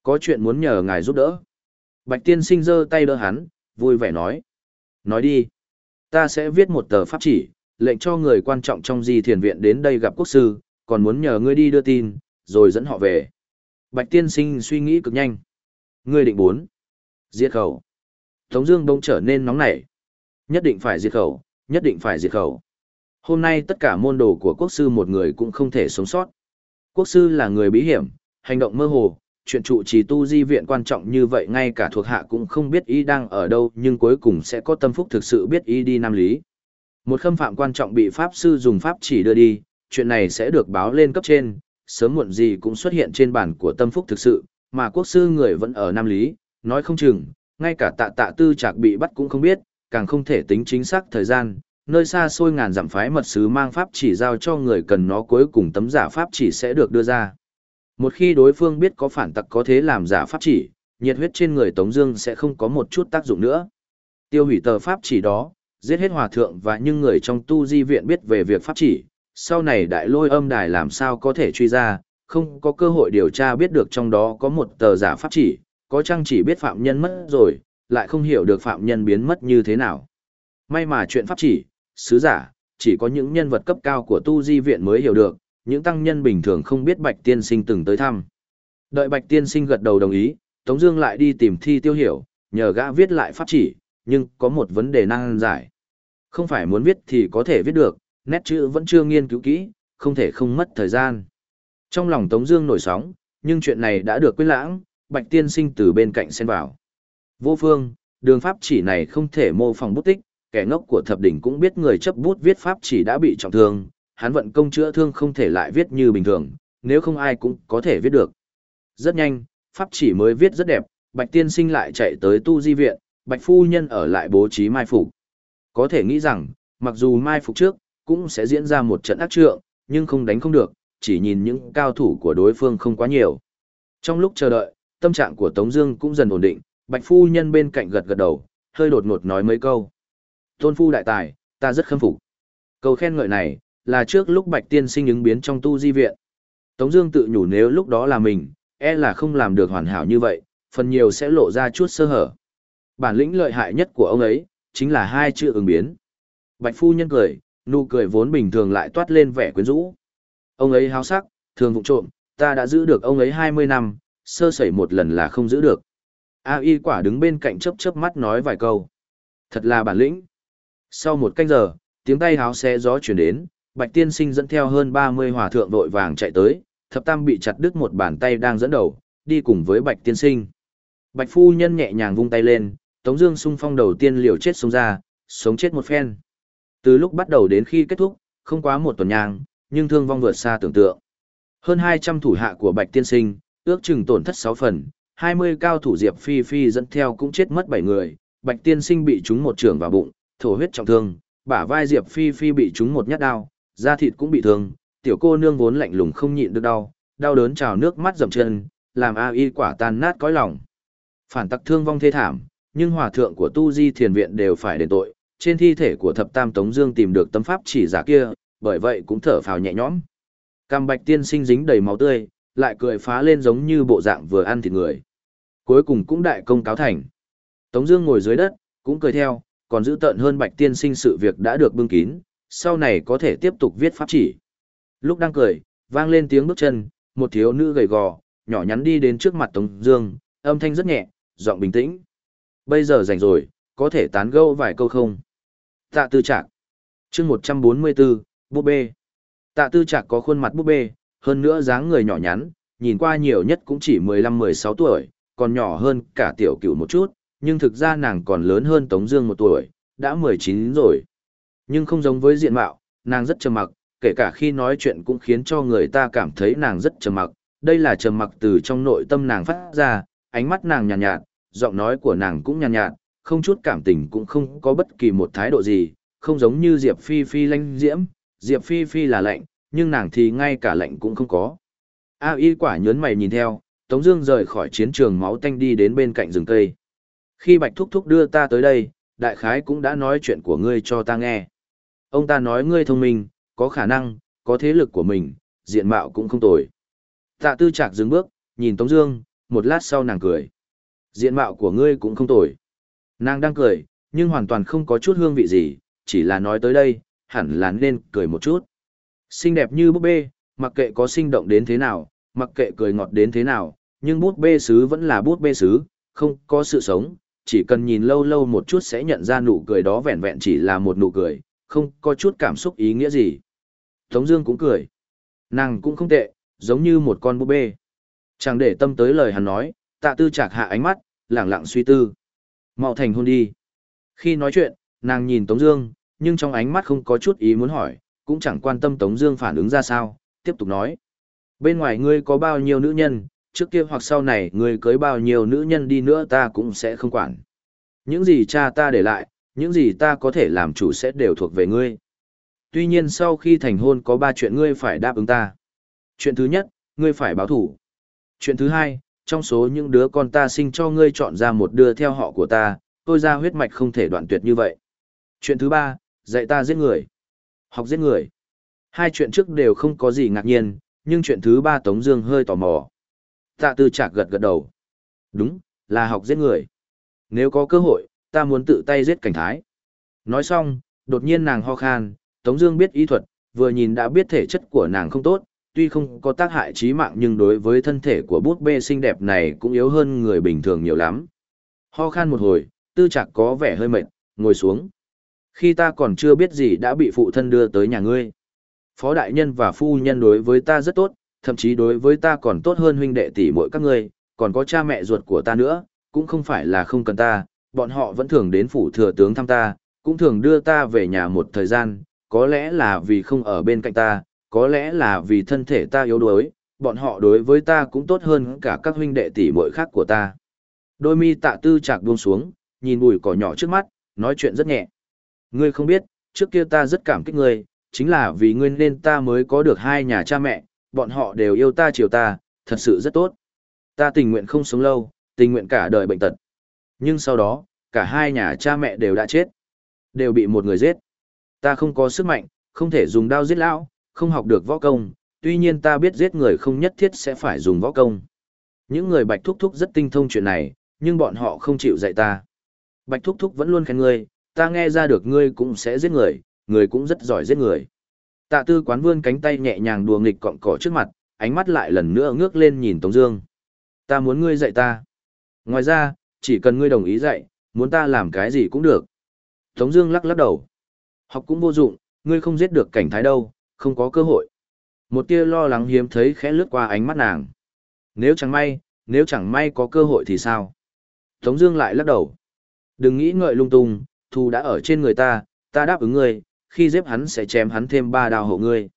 Có chuyện muốn nhờ ngài giúp đỡ. Bạch tiên sinh giơ tay đỡ hắn, vui vẻ nói. Nói đi. Ta sẽ viết một tờ pháp chỉ, lệnh cho người quan trọng trong di thiền viện đến đây gặp quốc sư, còn muốn nhờ ngươi đi đưa tin, rồi dẫn họ về. Bạch tiên sinh suy nghĩ cực nhanh. Ngươi định bốn. Diệt khẩu. Tống Dương bỗng trở nên nóng nảy. Nhất định phải diệt khẩu, nhất định phải diệt khẩu. Hôm nay tất cả môn đồ của quốc sư một người cũng không thể sống sót. Quốc sư là người bí hiểm, hành động mơ hồ, chuyện trụ trì tu di viện quan trọng như vậy ngay cả thuộc hạ cũng không biết ý đang ở đâu nhưng cuối cùng sẽ có tâm phúc thực sự biết ý đi nam lý. Một khâm phạm quan trọng bị pháp sư dùng pháp chỉ đưa đi, chuyện này sẽ được báo lên cấp trên, sớm muộn gì cũng xuất hiện trên bản của tâm phúc thực sự, mà quốc sư người vẫn ở nam lý, nói không chừng, ngay cả tạ tạ tư trạc bị bắt cũng không biết, càng không thể tính chính xác thời gian, nơi xa xôi ngàn dặm phái mật sứ mang pháp chỉ giao cho người cần nó cuối cùng tấm giả pháp chỉ sẽ được đưa ra. Một khi đối phương biết có phản tặc có thế làm giả pháp chỉ, nhiệt huyết trên người Tống Dương sẽ không có một chút tác dụng nữa. Tiêu hủy tờ pháp chỉ đó, giết hết hòa thượng và những người trong tu di viện biết về việc pháp chỉ, sau này đại lôi âm đài làm sao có thể truy ra, không có cơ hội điều tra biết được trong đó có một tờ giả pháp chỉ, có chăng chỉ biết phạm nhân mất rồi, lại không hiểu được phạm nhân biến mất như thế nào. May mà chuyện pháp chỉ, sứ giả, chỉ có những nhân vật cấp cao của tu di viện mới hiểu được, những tăng nhân bình thường không biết Bạch Tiên Sinh từng tới thăm. Đợi Bạch Tiên Sinh gật đầu đồng ý, Tống Dương lại đi tìm thi tiêu hiểu, nhờ gã viết lại pháp chỉ, nhưng có một vấn đề năng giải. Không phải muốn viết thì có thể viết được, nét chữ vẫn chưa nghiên cứu kỹ, không thể không mất thời gian. Trong lòng Tống Dương nổi sóng, nhưng chuyện này đã được quyết lãng, Bạch Tiên Sinh từ bên cạnh xen vào. Vô phương, đường pháp chỉ này không thể mô phỏng bút tích, kẻ ngốc của thập đỉnh cũng biết người chấp bút viết pháp chỉ đã bị trọng thương, hắn vận công chữa thương không thể lại viết như bình thường, nếu không ai cũng có thể viết được. Rất nhanh, pháp chỉ mới viết rất đẹp, Bạch Tiên Sinh lại chạy tới tu di viện, Bạch Phu Nhân ở lại bố trí mai phục. Có thể nghĩ rằng, mặc dù mai phục trước, cũng sẽ diễn ra một trận ác trượng, nhưng không đánh không được, chỉ nhìn những cao thủ của đối phương không quá nhiều. Trong lúc chờ đợi, tâm trạng của Tống Dương cũng dần ổn định, Bạch Phu Nhân bên cạnh gật gật đầu, hơi đột ngột nói mấy câu. Tôn Phu đại tài, ta rất khâm phục. Câu khen ngợi này, là trước lúc Bạch Tiên sinh ứng biến trong tu di viện. Tống Dương tự nhủ nếu lúc đó là mình, e là không làm được hoàn hảo như vậy, phần nhiều sẽ lộ ra chút sơ hở. Bản lĩnh lợi hại nhất của ông ấy, chính là hai chữ ứng biến. Bạch phu nhân cười, nụ cười vốn bình thường lại toát lên vẻ quyến rũ. Ông ấy háo sắc, thường vụ trộm, ta đã giữ được ông ấy 20 năm, sơ sẩy một lần là không giữ được. A y quả đứng bên cạnh chớp chớp mắt nói vài câu. Thật là bản lĩnh. Sau một canh giờ, tiếng tay háo xe gió chuyển đến, Bạch Tiên Sinh dẫn theo hơn 30 hòa thượng vội vàng chạy tới, thập tam bị chặt đứt một bàn tay đang dẫn đầu, đi cùng với Bạch Tiên Sinh. Bạch Phu Nhân nhẹ nhàng vung tay lên, Tống Dương sung phong đầu tiên liều chết xuống ra, sống chết một phen. Từ lúc bắt đầu đến khi kết thúc, không quá một tuần nhang, nhưng thương vong vượt xa tưởng tượng. Hơn 200 thủ hạ của Bạch Tiên Sinh, ước chừng tổn thất 6 phần, 20 cao thủ Diệp Phi Phi dẫn theo cũng chết mất 7 người, Bạch Tiên Sinh bị trúng một trường vào bụng, thổ huyết trọng thương, bả vai Diệp Phi Phi bị trúng một nhát đao, da thịt cũng bị thương, tiểu cô nương vốn lạnh lùng không nhịn được đau, đau đớn trào nước mắt dầm chân, làm A Y quả tan nát cõi lòng. Phản tặc thương vong thê thảm, nhưng hòa thượng của Tu Di Thiền Viện đều phải đền tội, trên thi thể của thập tam Tống Dương tìm được tấm pháp chỉ giả kia, bởi vậy cũng thở phào nhẹ nhõm. Cam Bạch Tiên sinh dính đầy máu tươi, lại cười phá lên giống như bộ dạng vừa ăn thịt người. Cuối cùng cũng đại công cáo thành. Tống Dương ngồi dưới đất, cũng cười theo, còn giữ tận hơn Bạch Tiên sinh sự việc đã được bưng kín, sau này có thể tiếp tục viết pháp chỉ. Lúc đang cười, vang lên tiếng bước chân, một thiếu nữ gầy gò, nhỏ nhắn đi đến trước mặt Tống Dương, âm thanh rất nhẹ, giọng bình tĩnh. Bây giờ rảnh rồi, có thể tán gẫu vài câu không? Tạ Tư Trạc, chương 144, búp bê. Tạ Tư Trạc có khuôn mặt búp bê, hơn nữa dáng người nhỏ nhắn, nhìn qua nhiều nhất cũng chỉ 15-16 tuổi, còn nhỏ hơn cả tiểu cửu một chút, nhưng thực ra nàng còn lớn hơn Tống Dương một tuổi, đã 19 rồi. Nhưng không giống với diện mạo, nàng rất trầm mặc, kể cả khi nói chuyện cũng khiến cho người ta cảm thấy nàng rất trầm mặc. Đây là trầm mặc từ trong nội tâm nàng phát ra, ánh mắt nàng nhàn nhạt, nhạt, giọng nói của nàng cũng nhàn nhạt, nhạt, không chút cảm tình cũng không có bất kỳ một thái độ gì, không giống như Diệp Phi Phi lanh diễm, Diệp Phi Phi là lạnh, nhưng nàng thì ngay cả lạnh cũng không có. A y quả nhớn mày nhìn theo, Tống Dương rời khỏi chiến trường máu tanh đi đến bên cạnh rừng cây. Khi Bạch Thúc Thúc đưa ta tới đây, đại khái cũng đã nói chuyện của ngươi cho ta nghe. Ông ta nói ngươi thông minh, có khả năng, có thế lực của mình, diện mạo cũng không tồi. Tạ tư Trạc dừng bước, nhìn Tống Dương, một lát sau nàng cười. Diện mạo của ngươi cũng không tồi. Nàng đang cười, nhưng hoàn toàn không có chút hương vị gì, chỉ là nói tới đây, hẳn là nên cười một chút. Xinh đẹp như búp bê, mặc kệ có sinh động đến thế nào, mặc kệ cười ngọt đến thế nào, nhưng bút bê sứ vẫn là bút bê sứ, không có sự sống, chỉ cần nhìn lâu lâu một chút sẽ nhận ra nụ cười đó vẹn vẹn chỉ là một nụ cười, không có chút cảm xúc ý nghĩa gì. Tống Dương cũng cười. Nàng cũng không tệ, giống như một con búp bê. Chẳng để tâm tới lời hắn nói, tạ tư chạc hạ ánh mắt, lẳng lặng suy tư. Mạo thành hôn đi. Khi nói chuyện, nàng nhìn Tống Dương, nhưng trong ánh mắt không có chút ý muốn hỏi, cũng chẳng quan tâm Tống Dương phản ứng ra sao, tiếp tục nói. Bên ngoài ngươi có bao nhiêu nữ nhân, trước kia hoặc sau này ngươi cưới bao nhiêu nữ nhân đi nữa ta cũng sẽ không quản. Những gì cha ta để lại, những gì ta có thể làm chủ sẽ đều thuộc về ngươi. Tuy nhiên sau khi thành hôn có ba chuyện ngươi phải đáp ứng ta. Chuyện thứ nhất, ngươi phải báo thủ. Chuyện thứ hai, trong số những đứa con ta sinh cho ngươi chọn ra một đứa theo họ của ta, tôi ra huyết mạch không thể đoạn tuyệt như vậy. Chuyện thứ ba, dạy ta giết người. Học giết người. Hai chuyện trước đều không có gì ngạc nhiên, nhưng chuyện thứ ba Tống Dương hơi tò mò. Tạ Tư Trạc gật gật đầu. Đúng, là học giết người. Nếu có cơ hội, ta muốn tự tay giết cảnh thái. Nói xong, đột nhiên nàng ho khan, Tống Dương biết y thuật, vừa nhìn đã biết thể chất của nàng không tốt, tuy không có tác hại chí mạng nhưng đối với thân thể của bút bê xinh đẹp này cũng yếu hơn người bình thường nhiều lắm. Ho khan một hồi, Tư Trạc có vẻ hơi mệt, ngồi xuống. Khi ta còn chưa biết gì đã bị phụ thân đưa tới nhà ngươi. Phó đại nhân và phu nhân đối với ta rất tốt, thậm chí đối với ta còn tốt hơn huynh đệ tỷ muội các ngươi, còn có cha mẹ ruột của ta nữa, cũng không phải là không cần ta, bọn họ vẫn thường đến phủ thừa tướng thăm ta, cũng thường đưa ta về nhà một thời gian, có lẽ là vì không ở bên cạnh ta, có lẽ là vì thân thể ta yếu đuối, bọn họ đối với ta cũng tốt hơn cả các huynh đệ tỷ muội khác của ta. Đôi mi tạ tư chạc buông xuống, nhìn bùi cỏ nhỏ trước mắt, nói chuyện rất nhẹ. Ngươi không biết, trước kia ta rất cảm kích ngươi, chính là vì ngươi nên ta mới có được hai nhà cha mẹ, bọn họ đều yêu ta chiều ta, thật sự rất tốt. Ta tình nguyện không sống lâu, tình nguyện cả đời bệnh tật. Nhưng sau đó, cả hai nhà cha mẹ đều đã chết. Đều bị một người giết. Ta không có sức mạnh, không thể dùng đao giết lão, không học được võ công, tuy nhiên ta biết giết người không nhất thiết sẽ phải dùng võ công. Những người Bạch Thúc Thúc rất tinh thông chuyện này, nhưng bọn họ không chịu dạy ta. Bạch Thúc Thúc vẫn luôn khen ngươi, ta nghe ra được ngươi cũng sẽ giết người, người cũng rất giỏi giết người. Tạ tư quán vươn cánh tay nhẹ nhàng đùa nghịch cọng cỏ trước mặt, ánh mắt lại lần nữa ngước lên nhìn Tống Dương. Ta muốn ngươi dạy ta. Ngoài ra, chỉ cần ngươi đồng ý dạy, muốn ta làm cái gì cũng được. Tống Dương lắc lắc đầu. Học cũng vô dụng, ngươi không giết được cảnh thái đâu, không có cơ hội. Một tia lo lắng hiếm thấy khẽ lướt qua ánh mắt nàng. Nếu chẳng may, nếu chẳng may có cơ hội thì sao? Tống Dương lại lắc đầu. Đừng nghĩ ngợi lung tung, thù đã ở trên người ta, ta đáp ứng ngươi, khi giết hắn sẽ chém hắn thêm ba đao hộ ngươi.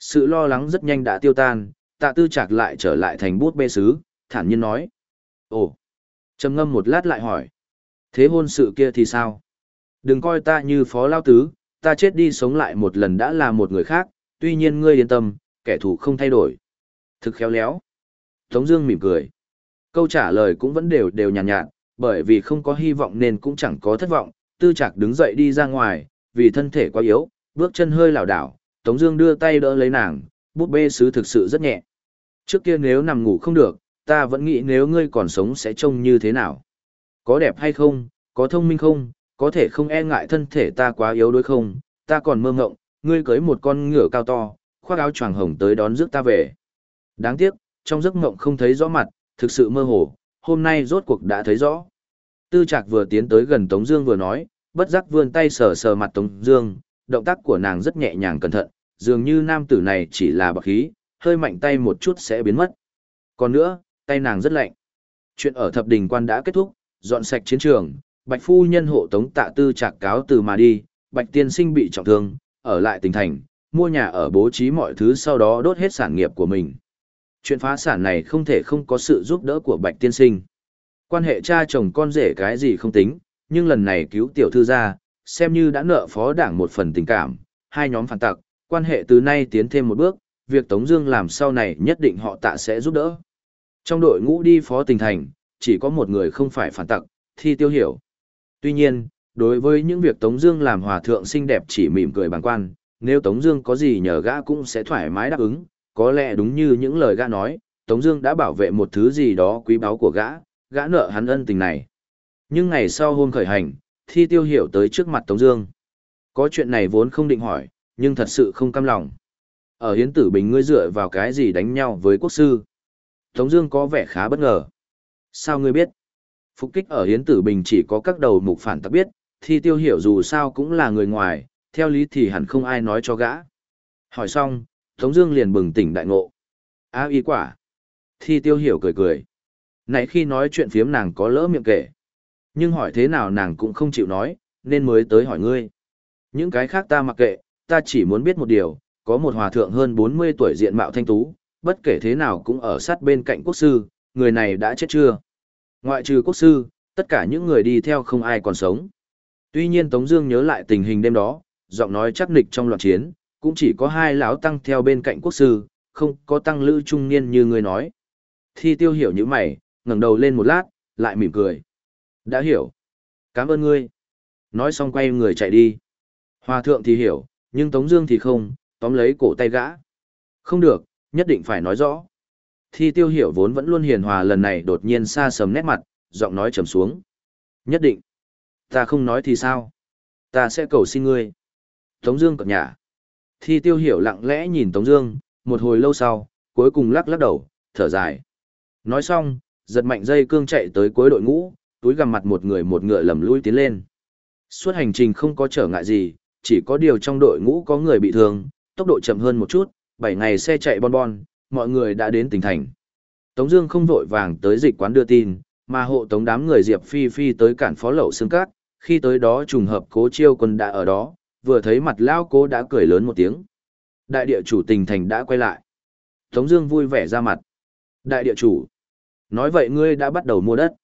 Sự lo lắng rất nhanh đã tiêu tan, tạ tư Trạc lại trở lại thành bút bê sứ, thản nhiên nói. Ồ, trầm ngâm một lát lại hỏi. Thế hôn sự kia thì sao? Đừng coi ta như phó lao tứ, ta chết đi sống lại một lần đã là một người khác, tuy nhiên ngươi yên tâm, kẻ thù không thay đổi. Thực khéo léo. Tống Dương mỉm cười. Câu trả lời cũng vẫn đều đều nhàn nhạt, nhạt, bởi vì không có hy vọng nên cũng chẳng có thất vọng. Tư Trạc đứng dậy đi ra ngoài, vì thân thể quá yếu, bước chân hơi lảo đảo. Tống Dương đưa tay đỡ lấy nàng, bút bê sứ thực sự rất nhẹ. Trước kia nếu nằm ngủ không được, ta vẫn nghĩ nếu ngươi còn sống sẽ trông như thế nào. Có đẹp hay không, có thông minh không, có thể không e ngại thân thể ta quá yếu đối không, ta còn mơ ngộng, ngươi cưới một con ngựa cao to, khoác áo choàng hồng tới đón rước ta về. Đáng tiếc, trong giấc mộng không thấy rõ mặt, thực sự mơ hồ, hôm nay rốt cuộc đã thấy rõ. Tư Trạc vừa tiến tới gần Tống Dương vừa nói, bất giác vươn tay sờ sờ mặt Tống Dương, động tác của nàng rất nhẹ nhàng cẩn thận, dường như nam tử này chỉ là bạc khí, hơi mạnh tay một chút sẽ biến mất. Còn nữa, tay nàng rất lạnh. Chuyện ở thập đình quan đã kết thúc, dọn sạch chiến trường, Bạch phu nhân hộ Tống Tạ Tư Trạc cáo từ mà đi, Bạch tiên sinh bị trọng thương, ở lại tỉnh thành, mua nhà ở bố trí mọi thứ sau đó đốt hết sản nghiệp của mình. Chuyện phá sản này không thể không có sự giúp đỡ của Bạch Tiên Sinh. Quan hệ cha chồng con rể cái gì không tính, nhưng lần này cứu tiểu thư ra, xem như đã nợ phó đảng một phần tình cảm, hai nhóm phản tặc, quan hệ từ nay tiến thêm một bước, việc Tống Dương làm sau này nhất định họ tạ sẽ giúp đỡ. Trong đội ngũ đi phó tình thành, chỉ có một người không phải phản tặc, thi tiêu hiểu. Tuy nhiên, đối với những việc Tống Dương làm hòa thượng xinh đẹp chỉ mỉm cười bằng quan, nếu Tống Dương có gì nhờ gã cũng sẽ thoải mái đáp ứng, có lẽ đúng như những lời gã nói, Tống Dương đã bảo vệ một thứ gì đó quý báu của gã, gã nợ hắn ân tình này. Nhưng ngày sau hôm khởi hành, Thi Tiêu hiểu tới trước mặt Tống Dương. Có chuyện này vốn không định hỏi, nhưng thật sự không cam lòng. Ở Hiến Tử Bình ngươi dựa vào cái gì đánh nhau với quốc sư? Tống Dương có vẻ khá bất ngờ. Sao ngươi biết? Phục kích ở Hiến Tử Bình chỉ có các đầu mục phản tặc biết, Thi Tiêu hiểu dù sao cũng là người ngoài, theo lý thì hẳn không ai nói cho gã. Hỏi xong, Tống Dương liền bừng tỉnh đại ngộ. Á à, y quả. Thi tiêu hiểu cười cười. Nãy khi nói chuyện phiếm nàng có lỡ miệng kể. Nhưng hỏi thế nào nàng cũng không chịu nói, nên mới tới hỏi ngươi. Những cái khác ta mặc kệ, ta chỉ muốn biết một điều, có một hòa thượng hơn 40 tuổi diện mạo thanh tú, bất kể thế nào cũng ở sát bên cạnh quốc sư, người này đã chết chưa? Ngoại trừ quốc sư, tất cả những người đi theo không ai còn sống. Tuy nhiên Tống Dương nhớ lại tình hình đêm đó, giọng nói chắc nịch trong loạn chiến, cũng chỉ có hai lão tăng theo bên cạnh quốc sư, không có tăng lữ trung niên như ngươi nói. Thi tiêu hiểu như mày, ngẩng đầu lên một lát, lại mỉm cười. Đã hiểu. Cảm ơn ngươi. Nói xong quay người chạy đi. Hòa thượng thì hiểu, nhưng Tống Dương thì không, tóm lấy cổ tay gã. Không được, nhất định phải nói rõ. Thi tiêu hiểu vốn vẫn luôn hiền hòa lần này đột nhiên xa sầm nét mặt, giọng nói trầm xuống. Nhất định. Ta không nói thì sao? Ta sẽ cầu xin ngươi. Tống Dương cập nhà. Thi tiêu hiểu lặng lẽ nhìn Tống Dương, một hồi lâu sau, cuối cùng lắc lắc đầu, thở dài. Nói xong, giật mạnh dây cương chạy tới cuối đội ngũ, túi gầm mặt một người một ngựa lầm lui tiến lên. Suốt hành trình không có trở ngại gì, chỉ có điều trong đội ngũ có người bị thương, tốc độ chậm hơn một chút, 7 ngày xe chạy bon bon, mọi người đã đến tỉnh thành. Tống Dương không vội vàng tới dịch quán đưa tin, mà hộ tống đám người Diệp Phi Phi tới cản phó lậu xương cát, khi tới đó trùng hợp cố chiêu quân đã ở đó, vừa thấy mặt lao cố đã cười lớn một tiếng. Đại địa chủ tình thành đã quay lại. Tống Dương vui vẻ ra mặt. Đại địa chủ, nói vậy ngươi đã bắt đầu mua đất.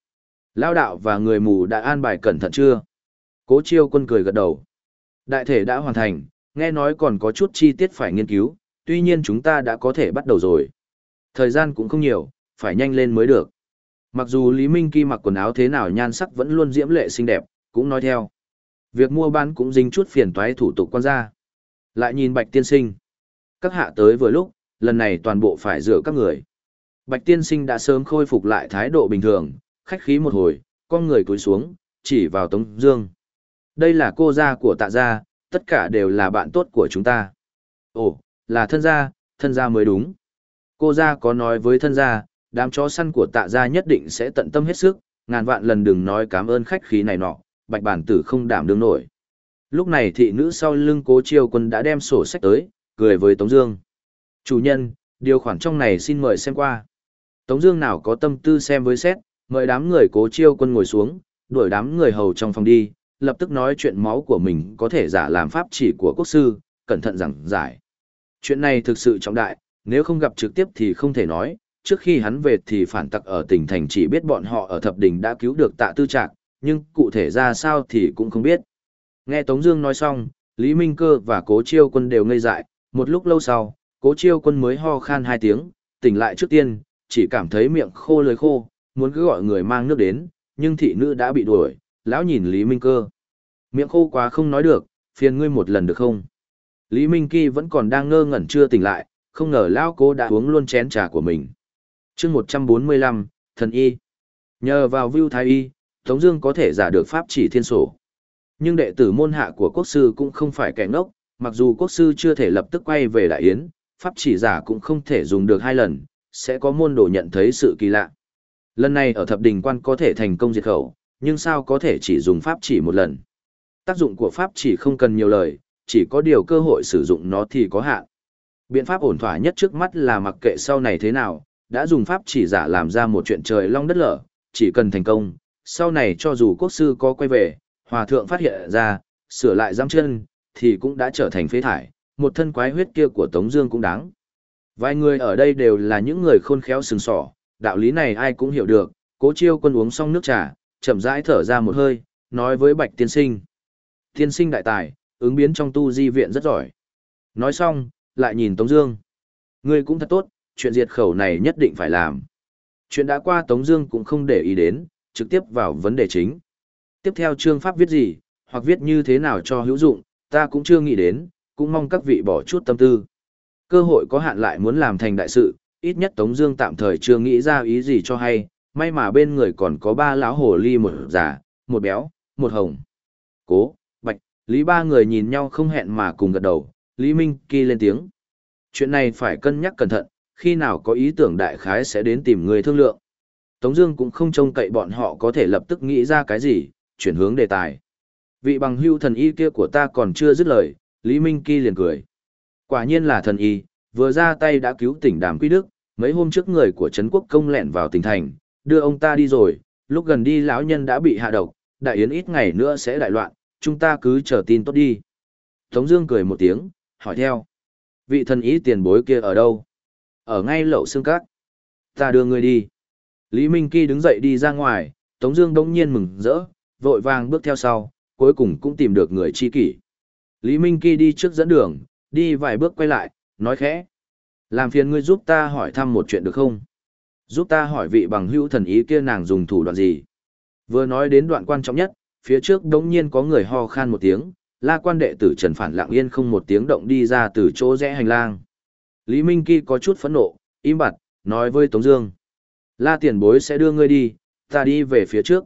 Lao đạo và người mù đã an bài cẩn thận chưa? Cố chiêu quân cười gật đầu. Đại thể đã hoàn thành, nghe nói còn có chút chi tiết phải nghiên cứu, tuy nhiên chúng ta đã có thể bắt đầu rồi. Thời gian cũng không nhiều, phải nhanh lên mới được. Mặc dù Lý Minh Kỳ mặc quần áo thế nào nhan sắc vẫn luôn diễm lệ xinh đẹp, cũng nói theo. Việc mua bán cũng dính chút phiền toái thủ tục quan gia Lại nhìn bạch tiên sinh. Các hạ tới vừa lúc, lần này toàn bộ phải rửa các người. Bạch tiên sinh đã sớm khôi phục lại thái độ bình thường, khách khí một hồi, con người cúi xuống, chỉ vào Tống Dương. Đây là cô gia của tạ gia, tất cả đều là bạn tốt của chúng ta. Ồ, là thân gia, thân gia mới đúng. Cô gia có nói với thân gia, đám chó săn của tạ gia nhất định sẽ tận tâm hết sức, ngàn vạn lần đừng nói cảm ơn khách khí này nọ, bạch bản tử không đảm đương nổi. Lúc này thị nữ sau lưng cố chiêu quân đã đem sổ sách tới, cười với Tống Dương. Chủ nhân, điều khoản trong này xin mời xem qua. Tống Dương nào có tâm tư xem với xét, mời đám người cố chiêu quân ngồi xuống, đuổi đám người hầu trong phòng đi, lập tức nói chuyện máu của mình có thể giả làm pháp chỉ của quốc sư, cẩn thận giảng giải. Chuyện này thực sự trọng đại, nếu không gặp trực tiếp thì không thể nói, trước khi hắn về thì phản tặc ở tỉnh thành chỉ biết bọn họ ở thập đình đã cứu được tạ tư trạc, nhưng cụ thể ra sao thì cũng không biết. Nghe Tống Dương nói xong, Lý Minh Cơ và Cố Chiêu Quân đều ngây dại. Một lúc lâu sau, Cố Chiêu Quân mới ho khan hai tiếng, tỉnh lại trước tiên, chỉ cảm thấy miệng khô lưỡi khô, muốn cứ gọi người mang nước đến, nhưng thị nữ đã bị đuổi. Lão nhìn Lý Minh Cơ, miệng khô quá không nói được, phiền ngươi một lần được không? Lý Minh Kỳ vẫn còn đang ngơ ngẩn chưa tỉnh lại, không ngờ lão cố đã uống luôn chén trà của mình. Chương 145, thần y. Nhờ vào Vưu Thái y, Tống Dương có thể giả được pháp chỉ thiên sổ. Nhưng đệ tử môn hạ của quốc sư cũng không phải kẻ ngốc, mặc dù quốc sư chưa thể lập tức quay về Đại Yến, pháp chỉ giả cũng không thể dùng được hai lần, sẽ có môn đồ nhận thấy sự kỳ lạ. Lần này ở thập đình quan có thể thành công diệt khẩu, nhưng sao có thể chỉ dùng pháp chỉ một lần. Tác dụng của pháp chỉ không cần nhiều lời, chỉ có điều cơ hội sử dụng nó thì có hạn. Biện pháp ổn thỏa nhất trước mắt là mặc kệ sau này thế nào, đã dùng pháp chỉ giả làm ra một chuyện trời long đất lở, chỉ cần thành công, sau này cho dù quốc sư có quay về, hòa thượng phát hiện ra, sửa lại giam chân, thì cũng đã trở thành phế thải, một thân quái huyết kia của Tống Dương cũng đáng. Vài người ở đây đều là những người khôn khéo sừng sỏ, đạo lý này ai cũng hiểu được. Cố Chiêu Quân uống xong nước trà, chậm rãi thở ra một hơi, nói với Bạch Tiên Sinh: Tiên Sinh đại tài, ứng biến trong tu di viện rất giỏi. Nói xong, lại nhìn Tống Dương: Ngươi cũng thật tốt, chuyện diệt khẩu này nhất định phải làm. Chuyện đã qua Tống Dương cũng không để ý đến, trực tiếp vào vấn đề chính. Tiếp theo chương pháp viết gì, hoặc viết như thế nào cho hữu dụng, ta cũng chưa nghĩ đến, cũng mong các vị bỏ chút tâm tư. Cơ hội có hạn lại muốn làm thành đại sự, ít nhất Tống Dương tạm thời chưa nghĩ ra ý gì cho hay. May mà bên người còn có ba lão hồ ly một già, một béo, một hồng. Cố, Bạch, Lý ba người nhìn nhau không hẹn mà cùng gật đầu. Lý Minh Kỳ lên tiếng. Chuyện này phải cân nhắc cẩn thận, khi nào có ý tưởng đại khái sẽ đến tìm người thương lượng. Tống Dương cũng không trông cậy bọn họ có thể lập tức nghĩ ra cái gì, chuyển hướng đề tài. Vị bằng hưu thần y kia của ta còn chưa dứt lời, Lý Minh Kỳ liền cười. Quả nhiên là thần y, vừa ra tay đã cứu tỉnh Đàm Quy Đức, mấy hôm trước người của Trấn Quốc công lẻn vào tỉnh thành, đưa ông ta đi rồi, lúc gần đi lão nhân đã bị hạ độc, đại yến ít ngày nữa sẽ đại loạn, chúng ta cứ chờ tin tốt đi. Tống Dương cười một tiếng, hỏi theo. Vị thần y tiền bối kia ở đâu? Ở ngay lậu xương cát. Ta đưa người đi. Lý Minh Kỳ đứng dậy đi ra ngoài, Tống Dương đống nhiên mừng rỡ, vội vàng bước theo sau, cuối cùng cũng tìm được người chi kỷ. Lý Minh Kỳ đi trước dẫn đường, đi vài bước quay lại, nói khẽ. Làm phiền ngươi giúp ta hỏi thăm một chuyện được không? Giúp ta hỏi vị bằng hữu thần ý kia nàng dùng thủ đoạn gì? Vừa nói đến đoạn quan trọng nhất, phía trước đống nhiên có người ho khan một tiếng, la quan đệ tử Trần Phản lặng yên không một tiếng động đi ra từ chỗ rẽ hành lang. Lý Minh Kỳ có chút phẫn nộ, im bặt, nói với Tống Dương. La tiền bối sẽ đưa ngươi đi, ta đi về phía trước.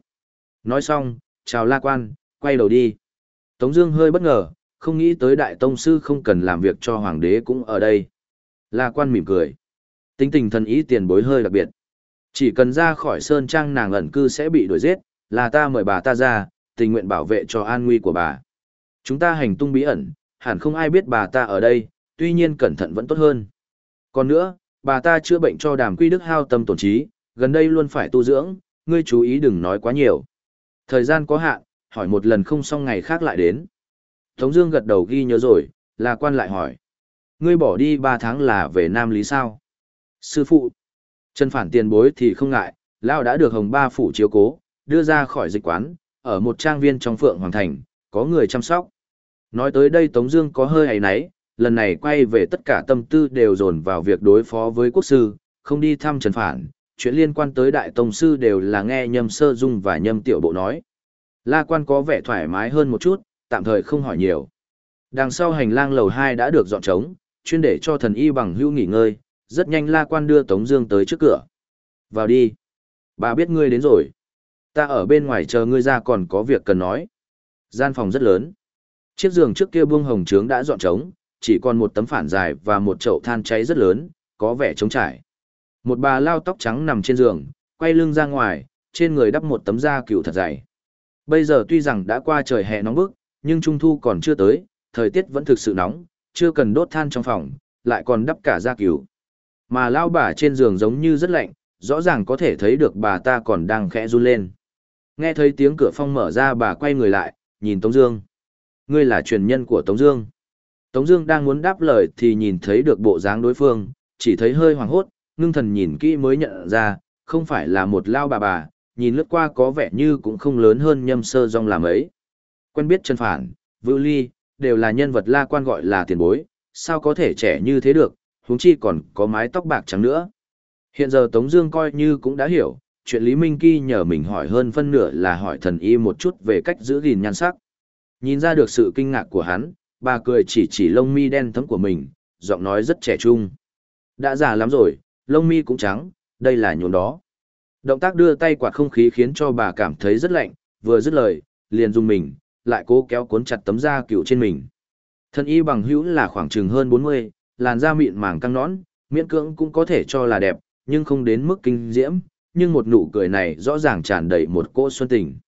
Nói xong, chào la quan, quay đầu đi. Tống Dương hơi bất ngờ, không nghĩ tới đại tông sư không cần làm việc cho hoàng đế cũng ở đây. La quan mỉm cười. Tính tình thần ý tiền bối hơi đặc biệt. Chỉ cần ra khỏi sơn trang nàng ẩn cư sẽ bị đuổi giết, là ta mời bà ta ra, tình nguyện bảo vệ cho an nguy của bà. Chúng ta hành tung bí ẩn, hẳn không ai biết bà ta ở đây, tuy nhiên cẩn thận vẫn tốt hơn. Còn nữa, bà ta chữa bệnh cho đàm quy đức hao tâm tổn trí, gần đây luôn phải tu dưỡng, ngươi chú ý đừng nói quá nhiều. Thời gian có hạn, hỏi một lần không xong ngày khác lại đến. Tống Dương gật đầu ghi nhớ rồi, là quan lại hỏi. Ngươi bỏ đi ba tháng là về Nam Lý sao? Sư phụ. Trần phản tiền bối thì không ngại, Lão đã được Hồng Ba Phủ chiếu cố, đưa ra khỏi dịch quán, ở một trang viên trong Phượng Hoàng Thành, có người chăm sóc. Nói tới đây Tống Dương có hơi ấy náy, lần này quay về tất cả tâm tư đều dồn vào việc đối phó với quốc sư, không đi thăm Trần Phản, chuyện liên quan tới đại tông sư đều là nghe nhâm sơ dung và nhâm tiểu bộ nói. La quan có vẻ thoải mái hơn một chút, tạm thời không hỏi nhiều. Đằng sau hành lang lầu 2 đã được dọn trống, chuyên để cho thần y bằng hưu nghỉ ngơi, rất nhanh la quan đưa Tống Dương tới trước cửa. Vào đi. Bà biết ngươi đến rồi. Ta ở bên ngoài chờ ngươi ra còn có việc cần nói. Gian phòng rất lớn. Chiếc giường trước kia buông hồng trướng đã dọn trống, chỉ còn một tấm phản dài và một chậu than cháy rất lớn, có vẻ trống trải. Một bà lao tóc trắng nằm trên giường, quay lưng ra ngoài, trên người đắp một tấm da cừu thật dày. Bây giờ tuy rằng đã qua trời hè nóng bức, nhưng trung thu còn chưa tới, thời tiết vẫn thực sự nóng, chưa cần đốt than trong phòng, lại còn đắp cả da cừu. Mà lao bà trên giường giống như rất lạnh, rõ ràng có thể thấy được bà ta còn đang khẽ run lên. Nghe thấy tiếng cửa phong mở ra bà quay người lại, nhìn Tống Dương. Ngươi là truyền nhân của Tống Dương. Tống Dương đang muốn đáp lời thì nhìn thấy được bộ dáng đối phương, chỉ thấy hơi hoảng hốt, ngưng thần nhìn kỹ mới nhận ra, không phải là một lao bà bà, nhìn lướt qua có vẻ như cũng không lớn hơn nhâm sơ rong làm ấy. Quen biết chân phản, vưu ly, đều là nhân vật la quan gọi là tiền bối, sao có thể trẻ như thế được, huống chi còn có mái tóc bạc trắng nữa. Hiện giờ Tống Dương coi như cũng đã hiểu, chuyện Lý Minh Kỳ nhờ mình hỏi hơn phân nửa là hỏi thần y một chút về cách giữ gìn nhan sắc. Nhìn ra được sự kinh ngạc của hắn, bà cười chỉ chỉ lông mi đen thẫm của mình, giọng nói rất trẻ trung. Đã già lắm rồi, lông mi cũng trắng, đây là nhuộm đó. Động tác đưa tay quạt không khí khiến cho bà cảm thấy rất lạnh, vừa dứt lời, liền dùng mình, lại cố kéo cuốn chặt tấm da cựu trên mình. Thân y bằng hữu là khoảng chừng hơn 40, làn da mịn màng căng nõn, miễn cưỡng cũng có thể cho là đẹp, nhưng không đến mức kinh diễm, nhưng một nụ cười này rõ ràng tràn đầy một cỗ xuân tình.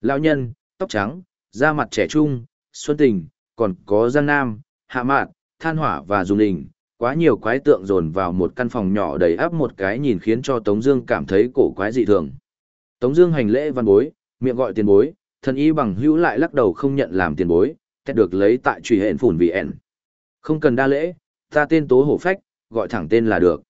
Lão nhân, tóc trắng, da mặt trẻ trung, xuân tình, còn có giang nam, hạ mạn, than hỏa và dùng đình, quá nhiều quái tượng dồn vào một căn phòng nhỏ đầy áp một cái nhìn khiến cho Tống Dương cảm thấy cổ quái dị thường. Tống Dương hành lễ văn bối, miệng gọi tiền bối, thần y bằng hữu lại lắc đầu không nhận làm tiền bối, kết được lấy tại truy hẹn phủn vì ẻn. Không cần đa lễ, ta tên Tố Hổ Phách, gọi thẳng tên là được.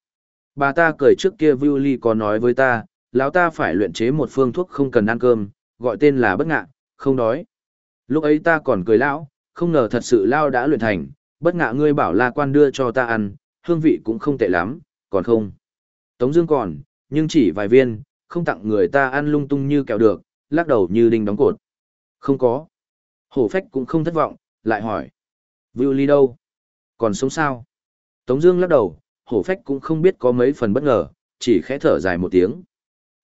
Bà ta cười trước kia Vu Ly có nói với ta, lão ta phải luyện chế một phương thuốc không cần ăn cơm, gọi tên là bất ngạ, không đói. Lúc ấy ta còn cười lão, không ngờ thật sự lão đã luyện thành, bất ngạ ngươi bảo la quan đưa cho ta ăn, hương vị cũng không tệ lắm, còn không. Tống Dương còn, nhưng chỉ vài viên, không tặng người ta ăn lung tung như kẹo được, lắc đầu như đinh đóng cột. Không có. Hổ phách cũng không thất vọng, lại hỏi. Vưu Ly đâu? Còn sống sao? Tống Dương lắc đầu, hổ phách cũng không biết có mấy phần bất ngờ, chỉ khẽ thở dài một tiếng.